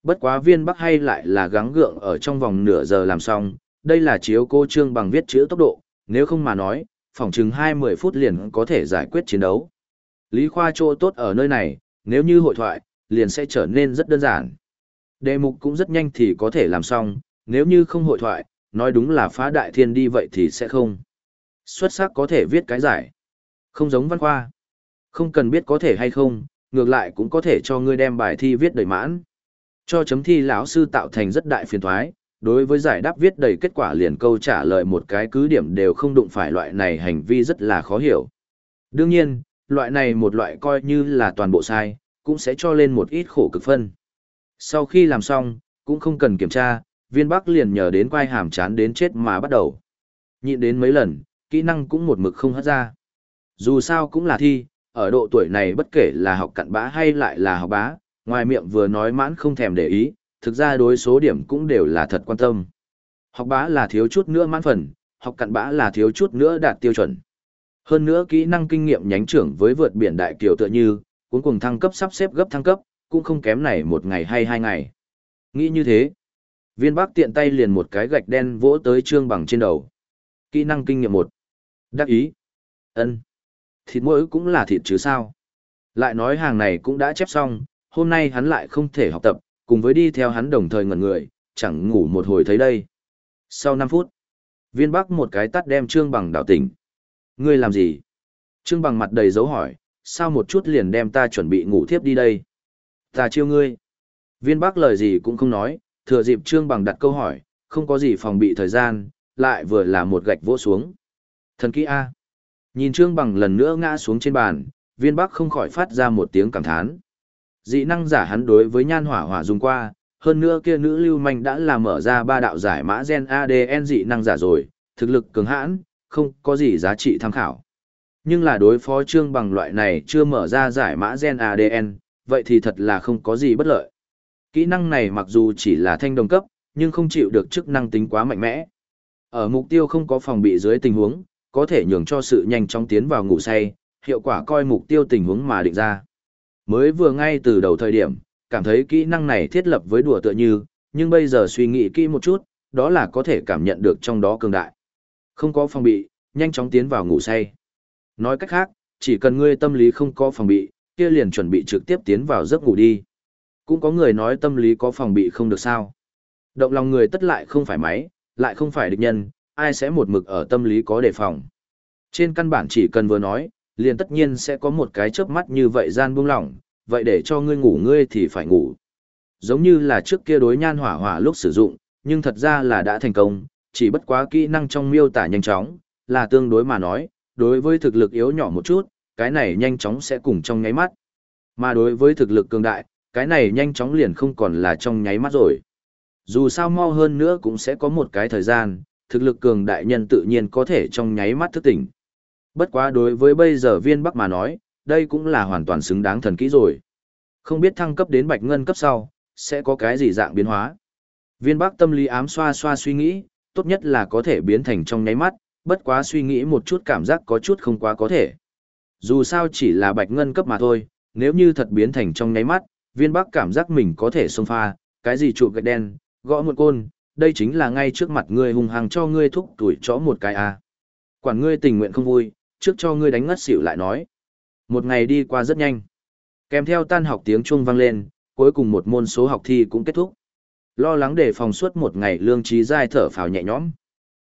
Bất quá viên bắc hay lại là gắng gượng ở trong vòng nửa giờ làm xong, đây là chiếu cô trương bằng viết chữ tốc độ, nếu không mà nói, phòng chừng 20 phút liền có thể giải quyết chiến đấu. Lý Khoa chỗ tốt ở nơi này, nếu như hội thoại, liền sẽ trở nên rất đơn giản. Đề mục cũng rất nhanh thì có thể làm xong, nếu như không hội thoại, nói đúng là phá đại thiên đi vậy thì sẽ không. Xuất sắc có thể viết cái giải. Không giống văn khoa. Không cần biết có thể hay không, ngược lại cũng có thể cho ngươi đem bài thi viết đầy mãn. Cho chấm thi lão sư tạo thành rất đại phiền thoái, đối với giải đáp viết đầy kết quả liền câu trả lời một cái cứ điểm đều không đụng phải loại này hành vi rất là khó hiểu. Đương nhiên, loại này một loại coi như là toàn bộ sai, cũng sẽ cho lên một ít khổ cực phân. Sau khi làm xong, cũng không cần kiểm tra, viên bắc liền nhờ đến quay hàm chán đến chết mà bắt đầu. Nhịn đến mấy lần, kỹ năng cũng một mực không hất ra. Dù sao cũng là thi, ở độ tuổi này bất kể là học cặn bã hay lại là học bá, ngoài miệng vừa nói mãn không thèm để ý, thực ra đối số điểm cũng đều là thật quan tâm. Học bá là thiếu chút nữa mãn phần, học cặn bã là thiếu chút nữa đạt tiêu chuẩn. Hơn nữa kỹ năng kinh nghiệm nhánh trưởng với vượt biển đại kiều tựa như, cuốn cùng thăng cấp sắp xếp gấp thăng cấp, cũng không kém này một ngày hay hai ngày. Nghĩ như thế, viên bác tiện tay liền một cái gạch đen vỗ tới trương bằng trên đầu. Kỹ năng kinh nghiệm một Đắc ý. ân Thịt mỗi cũng là thịt chứ sao. Lại nói hàng này cũng đã chép xong, hôm nay hắn lại không thể học tập, cùng với đi theo hắn đồng thời ngẩn người, chẳng ngủ một hồi thấy đây. Sau 5 phút, viên bắc một cái tắt đem Trương Bằng đảo tỉnh. Ngươi làm gì? Trương Bằng mặt đầy dấu hỏi, sao một chút liền đem ta chuẩn bị ngủ thiếp đi đây? Ta chiêu ngươi. Viên bắc lời gì cũng không nói, thừa dịp Trương Bằng đặt câu hỏi, không có gì phòng bị thời gian, lại vừa là một gạch vỗ xuống. Thần kỹ A. Nhìn Trương Bằng lần nữa ngã xuống trên bàn, viên bắc không khỏi phát ra một tiếng cảm thán. Dị năng giả hắn đối với nhan hỏa hỏa dùng qua, hơn nữa kia nữ lưu manh đã làm mở ra ba đạo giải mã gen ADN dị năng giả rồi, thực lực cường hãn, không có gì giá trị tham khảo. Nhưng là đối phó trương bằng loại này chưa mở ra giải mã gen ADN, vậy thì thật là không có gì bất lợi. Kỹ năng này mặc dù chỉ là thanh đồng cấp, nhưng không chịu được chức năng tính quá mạnh mẽ. Ở mục tiêu không có phòng bị dưới tình huống, có thể nhường cho sự nhanh chóng tiến vào ngủ say, hiệu quả coi mục tiêu tình huống mà định ra. Mới vừa ngay từ đầu thời điểm, cảm thấy kỹ năng này thiết lập với đùa tựa như, nhưng bây giờ suy nghĩ kỹ một chút, đó là có thể cảm nhận được trong đó cường đại. Không có phòng bị, nhanh chóng tiến vào ngủ say. Nói cách khác, chỉ cần ngươi tâm lý không có phòng bị, kia liền chuẩn bị trực tiếp tiến vào giấc ngủ đi. Cũng có người nói tâm lý có phòng bị không được sao. Động lòng người tất lại không phải máy, lại không phải địch nhân, ai sẽ một mực ở tâm lý có đề phòng. Trên căn bản chỉ cần vừa nói, liền tất nhiên sẽ có một cái chớp mắt như vậy gian buông lỏng, vậy để cho ngươi ngủ ngươi thì phải ngủ. Giống như là trước kia đối nhan hỏa hỏa lúc sử dụng, nhưng thật ra là đã thành công, chỉ bất quá kỹ năng trong miêu tả nhanh chóng, là tương đối mà nói, đối với thực lực yếu nhỏ một chút, cái này nhanh chóng sẽ cùng trong nháy mắt. Mà đối với thực lực cường đại, cái này nhanh chóng liền không còn là trong nháy mắt rồi. Dù sao mau hơn nữa cũng sẽ có một cái thời gian, thực lực cường đại nhân tự nhiên có thể trong nháy mắt thức tỉnh. Bất quá đối với bây giờ viên bắc mà nói, đây cũng là hoàn toàn xứng đáng thần kỹ rồi. Không biết thăng cấp đến bạch ngân cấp sau, sẽ có cái gì dạng biến hóa. Viên bắc tâm lý ám xoa xoa suy nghĩ, tốt nhất là có thể biến thành trong nháy mắt, bất quá suy nghĩ một chút cảm giác có chút không quá có thể. Dù sao chỉ là bạch ngân cấp mà thôi, nếu như thật biến thành trong nháy mắt, viên bắc cảm giác mình có thể xông pha, cái gì trụ gạch đen, gõ một côn, đây chính là ngay trước mặt ngươi hung hăng cho ngươi thúc tuổi chó một cái. À. Quản ngươi tình nguyện không vui, trước cho ngươi đánh ngất xỉu lại nói. Một ngày đi qua rất nhanh. Kèm theo tan học tiếng chuông vang lên, cuối cùng một môn số học thi cũng kết thúc. Lo lắng để phòng suốt một ngày lương trí dai thở phào nhẹ nhõm.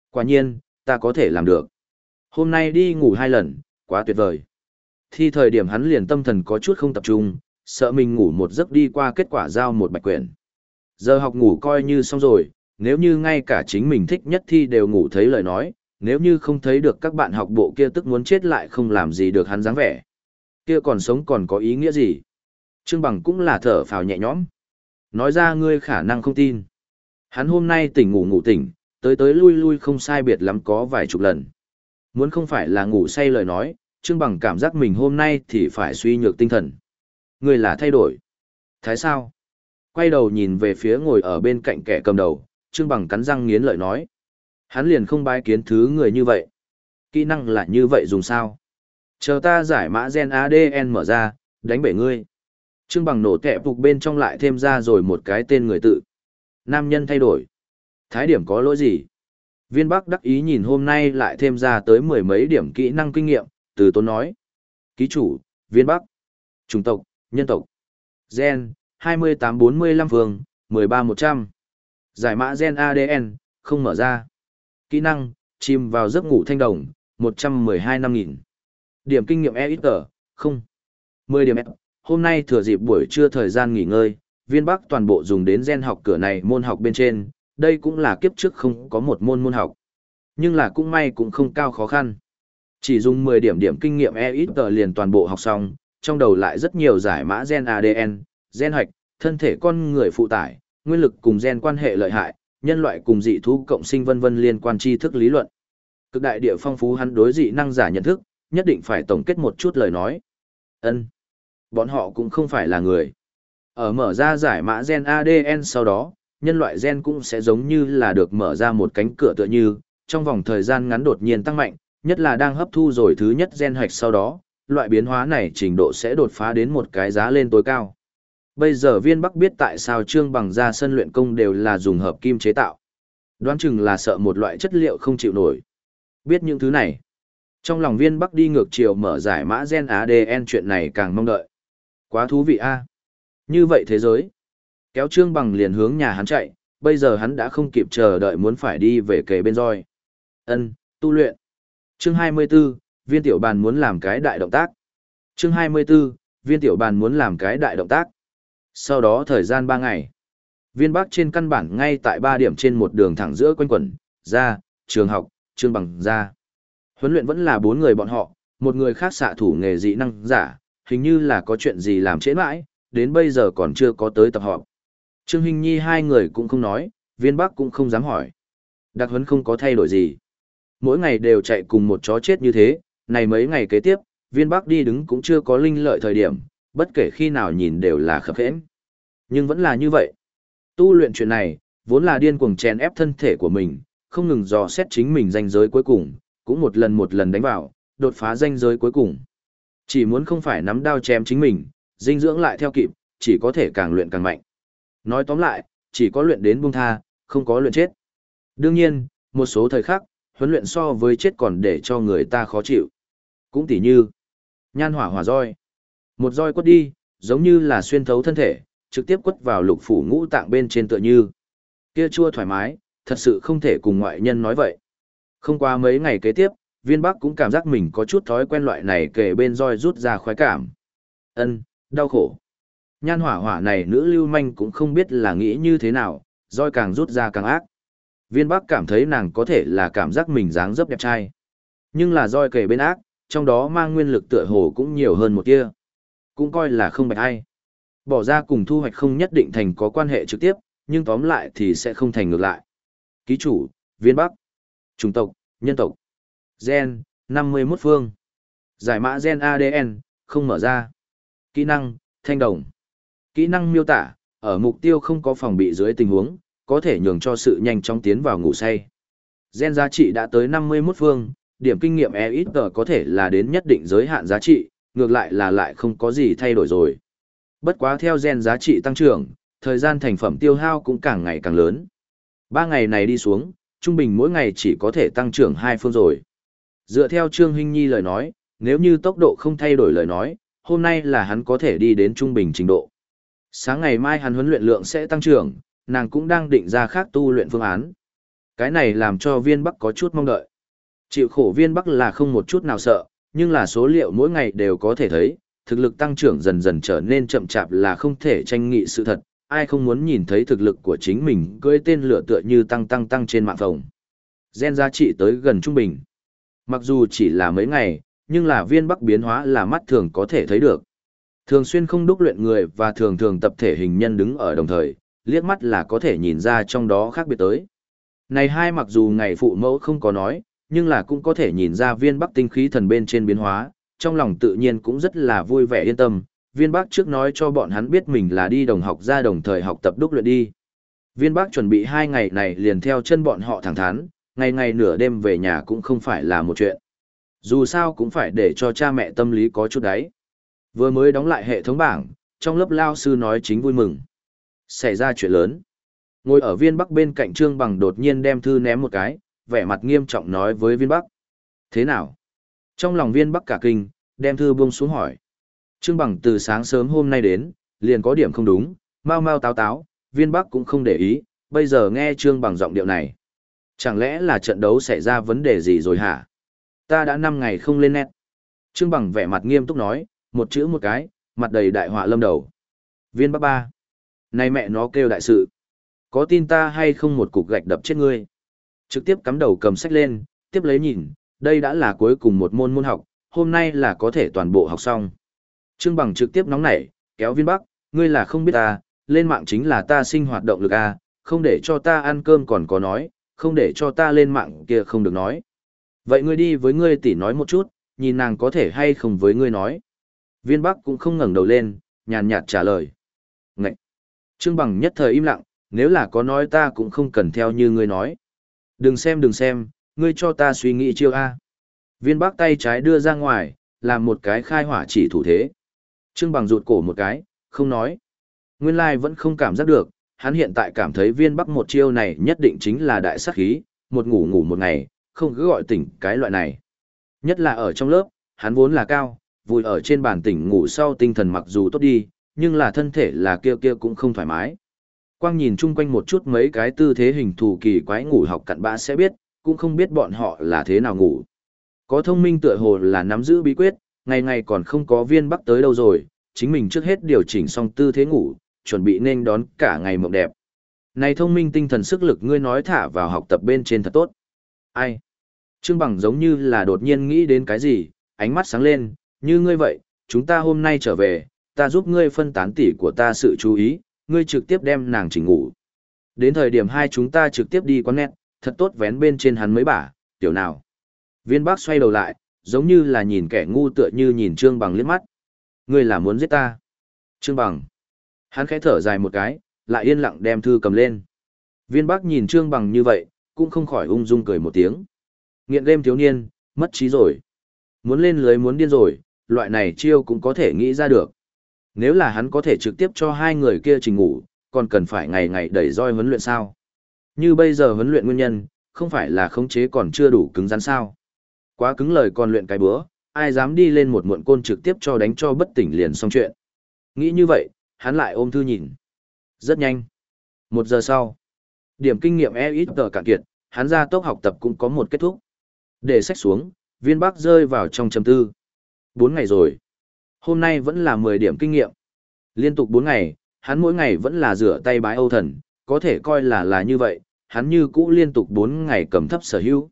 Quả nhiên, ta có thể làm được. Hôm nay đi ngủ hai lần, quá tuyệt vời. Thi thời điểm hắn liền tâm thần có chút không tập trung, sợ mình ngủ một giấc đi qua kết quả giao một bạch quyển. Giờ học ngủ coi như xong rồi, nếu như ngay cả chính mình thích nhất thi đều ngủ thấy lời nói, nếu như không thấy được các bạn học bộ kia tức muốn chết lại không làm gì được hắn dáng vẻ. Kia còn sống còn có ý nghĩa gì? Trương Bằng cũng là thở phào nhẹ nhõm. Nói ra ngươi khả năng không tin. Hắn hôm nay tỉnh ngủ ngủ tỉnh, tới tới lui lui không sai biệt lắm có vài chục lần. Muốn không phải là ngủ say lời nói, Trương Bằng cảm giác mình hôm nay thì phải suy nhược tinh thần. Ngươi là thay đổi. Thái sao? Quay đầu nhìn về phía ngồi ở bên cạnh kẻ cầm đầu, Trương Bằng cắn răng nghiến lợi nói. Hắn liền không bái kiến thứ người như vậy. Kỹ năng là như vậy dùng sao? Chờ ta giải mã gen ADN mở ra, đánh bể ngươi. Trương Bằng nổ kẹp phục bên trong lại thêm ra rồi một cái tên người tự. Nam nhân thay đổi. Thái điểm có lỗi gì? Viên Bắc đắc ý nhìn hôm nay lại thêm ra tới mười mấy điểm kỹ năng kinh nghiệm, từ tôn nói. Ký chủ, Viên Bắc. Chủng tộc, nhân tộc. Gen, 2845 phương, 13100. Giải mã gen ADN, không mở ra. Kỹ năng, chìm vào giấc ngủ thanh đồng, 112 năm nghìn. Điểm kinh nghiệm EXG, không. 10 điểm F. Hôm nay thừa dịp buổi trưa thời gian nghỉ ngơi, viên bắc toàn bộ dùng đến gen học cửa này môn học bên trên, đây cũng là kiếp trước không có một môn môn học. Nhưng là cũng may cũng không cao khó khăn. Chỉ dùng 10 điểm điểm kinh nghiệm EXG liền toàn bộ học xong, trong đầu lại rất nhiều giải mã gen ADN, gen hạch, thân thể con người phụ tải, nguyên lực cùng gen quan hệ lợi hại, nhân loại cùng dị thú cộng sinh vân vân liên quan tri thức lý luận. Cực đại địa phong phú hắn đối dị năng giả nhận thức, nhất định phải tổng kết một chút lời nói. Ân, Bọn họ cũng không phải là người. Ở mở ra giải mã gen ADN sau đó, nhân loại gen cũng sẽ giống như là được mở ra một cánh cửa tựa như, trong vòng thời gian ngắn đột nhiên tăng mạnh, nhất là đang hấp thu rồi thứ nhất gen hoạch sau đó, loại biến hóa này trình độ sẽ đột phá đến một cái giá lên tối cao. Bây giờ viên bắc biết tại sao trương bằng ra sân luyện công đều là dùng hợp kim chế tạo. Đoán chừng là sợ một loại chất liệu không chịu nổi. Biết những thứ này. Trong lòng viên bắc đi ngược chiều mở giải mã gen ADN chuyện này càng mong đợi. Quá thú vị a à. Như vậy thế giới. Kéo trương bằng liền hướng nhà hắn chạy, bây giờ hắn đã không kịp chờ đợi muốn phải đi về kề bên roi. Ân, tu luyện. Chương 24, viên tiểu bàn muốn làm cái đại động tác. Chương 24, viên tiểu bàn muốn làm cái đại động tác. Sau đó thời gian 3 ngày, viên bắc trên căn bản ngay tại 3 điểm trên một đường thẳng giữa quanh quẩn, ra, trường học, trương bằng ra. Huấn luyện vẫn là 4 người bọn họ, một người khác xạ thủ nghề dị năng giả, hình như là có chuyện gì làm trễ mãi, đến bây giờ còn chưa có tới tập họp. Trương Hình Nhi hai người cũng không nói, viên bắc cũng không dám hỏi. Đặc huấn không có thay đổi gì. Mỗi ngày đều chạy cùng một chó chết như thế, này mấy ngày kế tiếp, viên bắc đi đứng cũng chưa có linh lợi thời điểm, bất kể khi nào nhìn đều là khập khẽn. Nhưng vẫn là như vậy. Tu luyện chuyện này, vốn là điên cuồng chèn ép thân thể của mình, không ngừng dò xét chính mình danh giới cuối cùng, cũng một lần một lần đánh vào, đột phá danh giới cuối cùng. Chỉ muốn không phải nắm đao chém chính mình, dinh dưỡng lại theo kịp, chỉ có thể càng luyện càng mạnh. Nói tóm lại, chỉ có luyện đến buông tha, không có luyện chết. Đương nhiên, một số thời khắc, huấn luyện so với chết còn để cho người ta khó chịu. Cũng tỉ như, nhan hỏa hỏa roi. Một roi quất đi, giống như là xuyên thấu thân thể, trực tiếp quất vào lục phủ ngũ tạng bên trên tựa như. Kia chua thoải mái, thật sự không thể cùng ngoại nhân nói vậy. Không qua mấy ngày kế tiếp, viên bắc cũng cảm giác mình có chút thói quen loại này kể bên roi rút ra khoái cảm. ân đau khổ. Nhan hỏa hỏa này nữ lưu manh cũng không biết là nghĩ như thế nào, roi càng rút ra càng ác. Viên bắc cảm thấy nàng có thể là cảm giác mình dáng dấp đẹp trai. Nhưng là roi kể bên ác, trong đó mang nguyên lực tựa hồ cũng nhiều hơn một tia. Cũng coi là không bạch ai. Bỏ ra cùng thu hoạch không nhất định thành có quan hệ trực tiếp, nhưng tóm lại thì sẽ không thành ngược lại. Ký chủ, viên bắc, chủng tộc, nhân tộc, gen, 51 phương. Giải mã gen ADN, không mở ra. Kỹ năng, thanh đồng. Kỹ năng miêu tả, ở mục tiêu không có phòng bị dưới tình huống, có thể nhường cho sự nhanh chóng tiến vào ngủ say. Gen giá trị đã tới 51 phương, điểm kinh nghiệm EXG có thể là đến nhất định giới hạn giá trị, ngược lại là lại không có gì thay đổi rồi. Bất quá theo gen giá trị tăng trưởng, thời gian thành phẩm tiêu hao cũng càng ngày càng lớn. Ba ngày này đi xuống, trung bình mỗi ngày chỉ có thể tăng trưởng hai phương rồi. Dựa theo Trương Hinh Nhi lời nói, nếu như tốc độ không thay đổi lời nói, hôm nay là hắn có thể đi đến trung bình trình độ. Sáng ngày mai hắn huấn luyện lượng sẽ tăng trưởng, nàng cũng đang định ra khác tu luyện phương án. Cái này làm cho viên Bắc có chút mong đợi. Chịu khổ viên Bắc là không một chút nào sợ, nhưng là số liệu mỗi ngày đều có thể thấy, thực lực tăng trưởng dần dần trở nên chậm chạp là không thể tranh nghị sự thật, ai không muốn nhìn thấy thực lực của chính mình cưỡi tên lửa tựa như tăng tăng tăng trên mạng phòng. Gen giá trị tới gần trung bình. Mặc dù chỉ là mấy ngày, nhưng là viên bắc biến hóa là mắt thường có thể thấy được. Thường xuyên không đúc luyện người và thường thường tập thể hình nhân đứng ở đồng thời, liếc mắt là có thể nhìn ra trong đó khác biệt tới. Này hai mặc dù ngày phụ mẫu không có nói, nhưng là cũng có thể nhìn ra viên bắc tinh khí thần bên trên biến hóa, trong lòng tự nhiên cũng rất là vui vẻ yên tâm. Viên bắc trước nói cho bọn hắn biết mình là đi đồng học ra đồng thời học tập đúc luyện đi. Viên bắc chuẩn bị hai ngày này liền theo chân bọn họ thẳng thắn, ngày ngày nửa đêm về nhà cũng không phải là một chuyện. Dù sao cũng phải để cho cha mẹ tâm lý có chút đấy. Vừa mới đóng lại hệ thống bảng, trong lớp lao sư nói chính vui mừng. Xảy ra chuyện lớn. Ngồi ở viên bắc bên cạnh Trương Bằng đột nhiên đem thư ném một cái, vẻ mặt nghiêm trọng nói với viên bắc. Thế nào? Trong lòng viên bắc cả kinh, đem thư buông xuống hỏi. Trương Bằng từ sáng sớm hôm nay đến, liền có điểm không đúng, mau mau táo táo, viên bắc cũng không để ý, bây giờ nghe Trương Bằng giọng điệu này. Chẳng lẽ là trận đấu xảy ra vấn đề gì rồi hả? Ta đã 5 ngày không lên nét. Trương Bằng vẻ mặt nghiêm túc nói, một chữ một cái, mặt đầy đại họa lâm đầu. Viên bắc ba. Này mẹ nó kêu đại sự. Có tin ta hay không một cục gạch đập chết ngươi? Trực tiếp cắm đầu cầm sách lên, tiếp lấy nhìn, đây đã là cuối cùng một môn môn học, hôm nay là có thể toàn bộ học xong. Trương Bằng trực tiếp nóng nảy, kéo viên bắc, ngươi là không biết ta, lên mạng chính là ta sinh hoạt động lực a, không để cho ta ăn cơm còn có nói, không để cho ta lên mạng kia không được nói. Vậy ngươi đi với ngươi tỷ nói một chút, nhìn nàng có thể hay không với ngươi nói. Viên Bắc cũng không ngẩng đầu lên, nhàn nhạt trả lời. Ngậy! Trương Bằng nhất thời im lặng, nếu là có nói ta cũng không cần theo như ngươi nói. Đừng xem đừng xem, ngươi cho ta suy nghĩ chiêu A. Viên Bắc tay trái đưa ra ngoài, làm một cái khai hỏa chỉ thủ thế. Trương Bằng rụt cổ một cái, không nói. Nguyên lai vẫn không cảm giác được, hắn hiện tại cảm thấy viên bắc một chiêu này nhất định chính là đại sát khí, một ngủ ngủ một ngày, không cứ gọi tỉnh cái loại này. Nhất là ở trong lớp, hắn vốn là cao, vùi ở trên bàn tỉnh ngủ sau tinh thần mặc dù tốt đi, nhưng là thân thể là kia kia cũng không thoải mái. Quang nhìn chung quanh một chút mấy cái tư thế hình thù kỳ quái ngủ học cặn bã sẽ biết, cũng không biết bọn họ là thế nào ngủ. Có thông minh tựa hồ là nắm giữ bí quyết, ngày ngày còn không có viên bắc tới đâu rồi, chính mình trước hết điều chỉnh xong tư thế ngủ, chuẩn bị nên đón cả ngày mộng đẹp. Này thông minh tinh thần sức lực ngươi nói thả vào học tập bên trên thật tốt. Ai? Trương Bằng giống như là đột nhiên nghĩ đến cái gì, ánh mắt sáng lên, như ngươi vậy, chúng ta hôm nay trở về, ta giúp ngươi phân tán tỉ của ta sự chú ý, ngươi trực tiếp đem nàng chỉnh ngủ. Đến thời điểm hai chúng ta trực tiếp đi quán nét, thật tốt vén bên trên hắn mấy bả, tiểu nào. Viên bác xoay đầu lại, giống như là nhìn kẻ ngu tựa như nhìn Trương Bằng liếc mắt. Ngươi là muốn giết ta. Trương Bằng. Hắn khẽ thở dài một cái, lại yên lặng đem thư cầm lên. Viên Bắc nhìn Trương Bằng như vậy, cũng không khỏi ung dung cười một tiếng. Nghiện game thiếu niên, mất trí rồi. Muốn lên lưới muốn điên rồi, loại này chiêu cũng có thể nghĩ ra được. Nếu là hắn có thể trực tiếp cho hai người kia trình ngủ, còn cần phải ngày ngày đẩy roi huấn luyện sao? Như bây giờ huấn luyện nguyên nhân, không phải là khống chế còn chưa đủ cứng rắn sao. Quá cứng lời còn luyện cái bữa, ai dám đi lên một muộn côn trực tiếp cho đánh cho bất tỉnh liền xong chuyện. Nghĩ như vậy, hắn lại ôm thư nhìn. Rất nhanh. Một giờ sau, điểm kinh nghiệm e ít tờ cạn kiệt, hắn ra tốc học tập cũng có một kết thúc. Để sách xuống, viên bắc rơi vào trong trầm tư. Bốn ngày rồi. Hôm nay vẫn là 10 điểm kinh nghiệm. Liên tục 4 ngày, hắn mỗi ngày vẫn là rửa tay bái Âu thần, có thể coi là là như vậy, hắn như cũ liên tục 4 ngày cầm thấp sở hữu.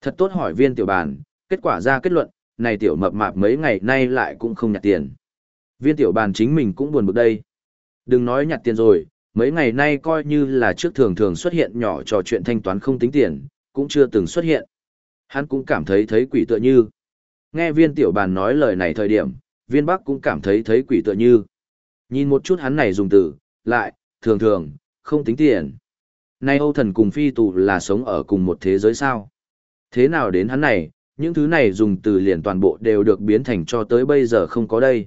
Thật tốt hỏi viên tiểu bàn, kết quả ra kết luận, này tiểu mập mạp mấy ngày nay lại cũng không nhặt tiền. Viên tiểu bàn chính mình cũng buồn bực đây. Đừng nói nhặt tiền rồi, mấy ngày nay coi như là trước thường thường xuất hiện nhỏ trò chuyện thanh toán không tính tiền, cũng chưa từng xuất hiện. Hắn cũng cảm thấy thấy quỷ tựa như. Nghe viên tiểu bàn nói lời này thời điểm, viên bắc cũng cảm thấy thấy quỷ tựa như. Nhìn một chút hắn này dùng từ, lại, thường thường, không tính tiền. Nay Âu thần cùng phi tù là sống ở cùng một thế giới sao? Thế nào đến hắn này, những thứ này dùng từ liền toàn bộ đều được biến thành cho tới bây giờ không có đây.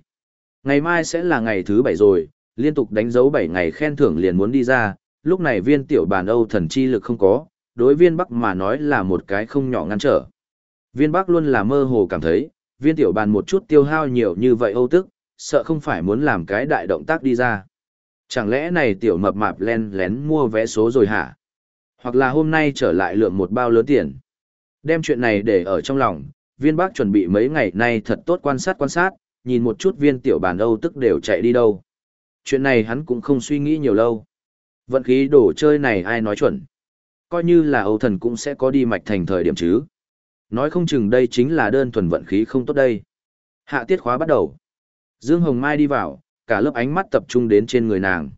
Ngày mai sẽ là ngày thứ bảy rồi, liên tục đánh dấu bảy ngày khen thưởng liền muốn đi ra, lúc này viên tiểu bàn Âu thần chi lực không có, đối viên Bắc mà nói là một cái không nhỏ ngăn trở. Viên Bắc luôn là mơ hồ cảm thấy, viên tiểu bàn một chút tiêu hao nhiều như vậy Âu tức, sợ không phải muốn làm cái đại động tác đi ra. Chẳng lẽ này tiểu mập mạp len lén mua vé số rồi hả? Hoặc là hôm nay trở lại lượng một bao lớn tiền. Đem chuyện này để ở trong lòng, viên bác chuẩn bị mấy ngày nay thật tốt quan sát quan sát, nhìn một chút viên tiểu bàn Âu tức đều chạy đi đâu. Chuyện này hắn cũng không suy nghĩ nhiều lâu. Vận khí đổ chơi này ai nói chuẩn. Coi như là Âu thần cũng sẽ có đi mạch thành thời điểm chứ. Nói không chừng đây chính là đơn thuần vận khí không tốt đây. Hạ tiết khóa bắt đầu. Dương Hồng Mai đi vào, cả lớp ánh mắt tập trung đến trên người nàng.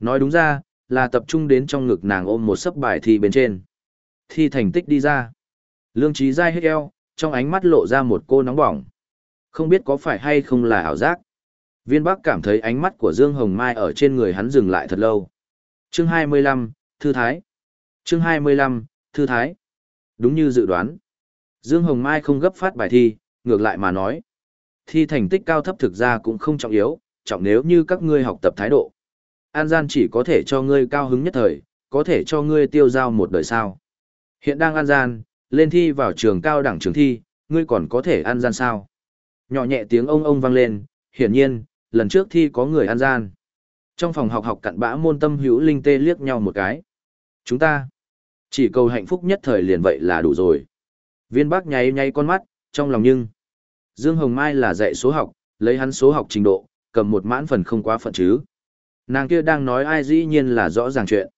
Nói đúng ra, là tập trung đến trong ngực nàng ôm một sấp bài thi bên trên. Thi thành tích đi ra. Lương trí dai hết eo, trong ánh mắt lộ ra một cô nóng bỏng. Không biết có phải hay không là ảo giác. Viên Bắc cảm thấy ánh mắt của Dương Hồng Mai ở trên người hắn dừng lại thật lâu. Chương 25, Thư Thái. Chương 25, Thư Thái. Đúng như dự đoán. Dương Hồng Mai không gấp phát bài thi, ngược lại mà nói. Thi thành tích cao thấp thực ra cũng không trọng yếu, trọng nếu như các ngươi học tập thái độ. An gian chỉ có thể cho ngươi cao hứng nhất thời, có thể cho ngươi tiêu giao một đời sao. Hiện đang an gian, lên thi vào trường cao đẳng trường thi, ngươi còn có thể an gian sao. Nhỏ nhẹ tiếng ông ông vang lên, hiển nhiên, lần trước thi có người an gian. Trong phòng học học cặn bã môn tâm hữu linh tê liếc nhau một cái. Chúng ta, chỉ cầu hạnh phúc nhất thời liền vậy là đủ rồi. Viên bác nháy nháy con mắt, trong lòng nhưng. Dương Hồng Mai là dạy số học, lấy hắn số học trình độ, cầm một mãn phần không quá phận chứ. Nàng kia đang nói ai dĩ nhiên là rõ ràng chuyện.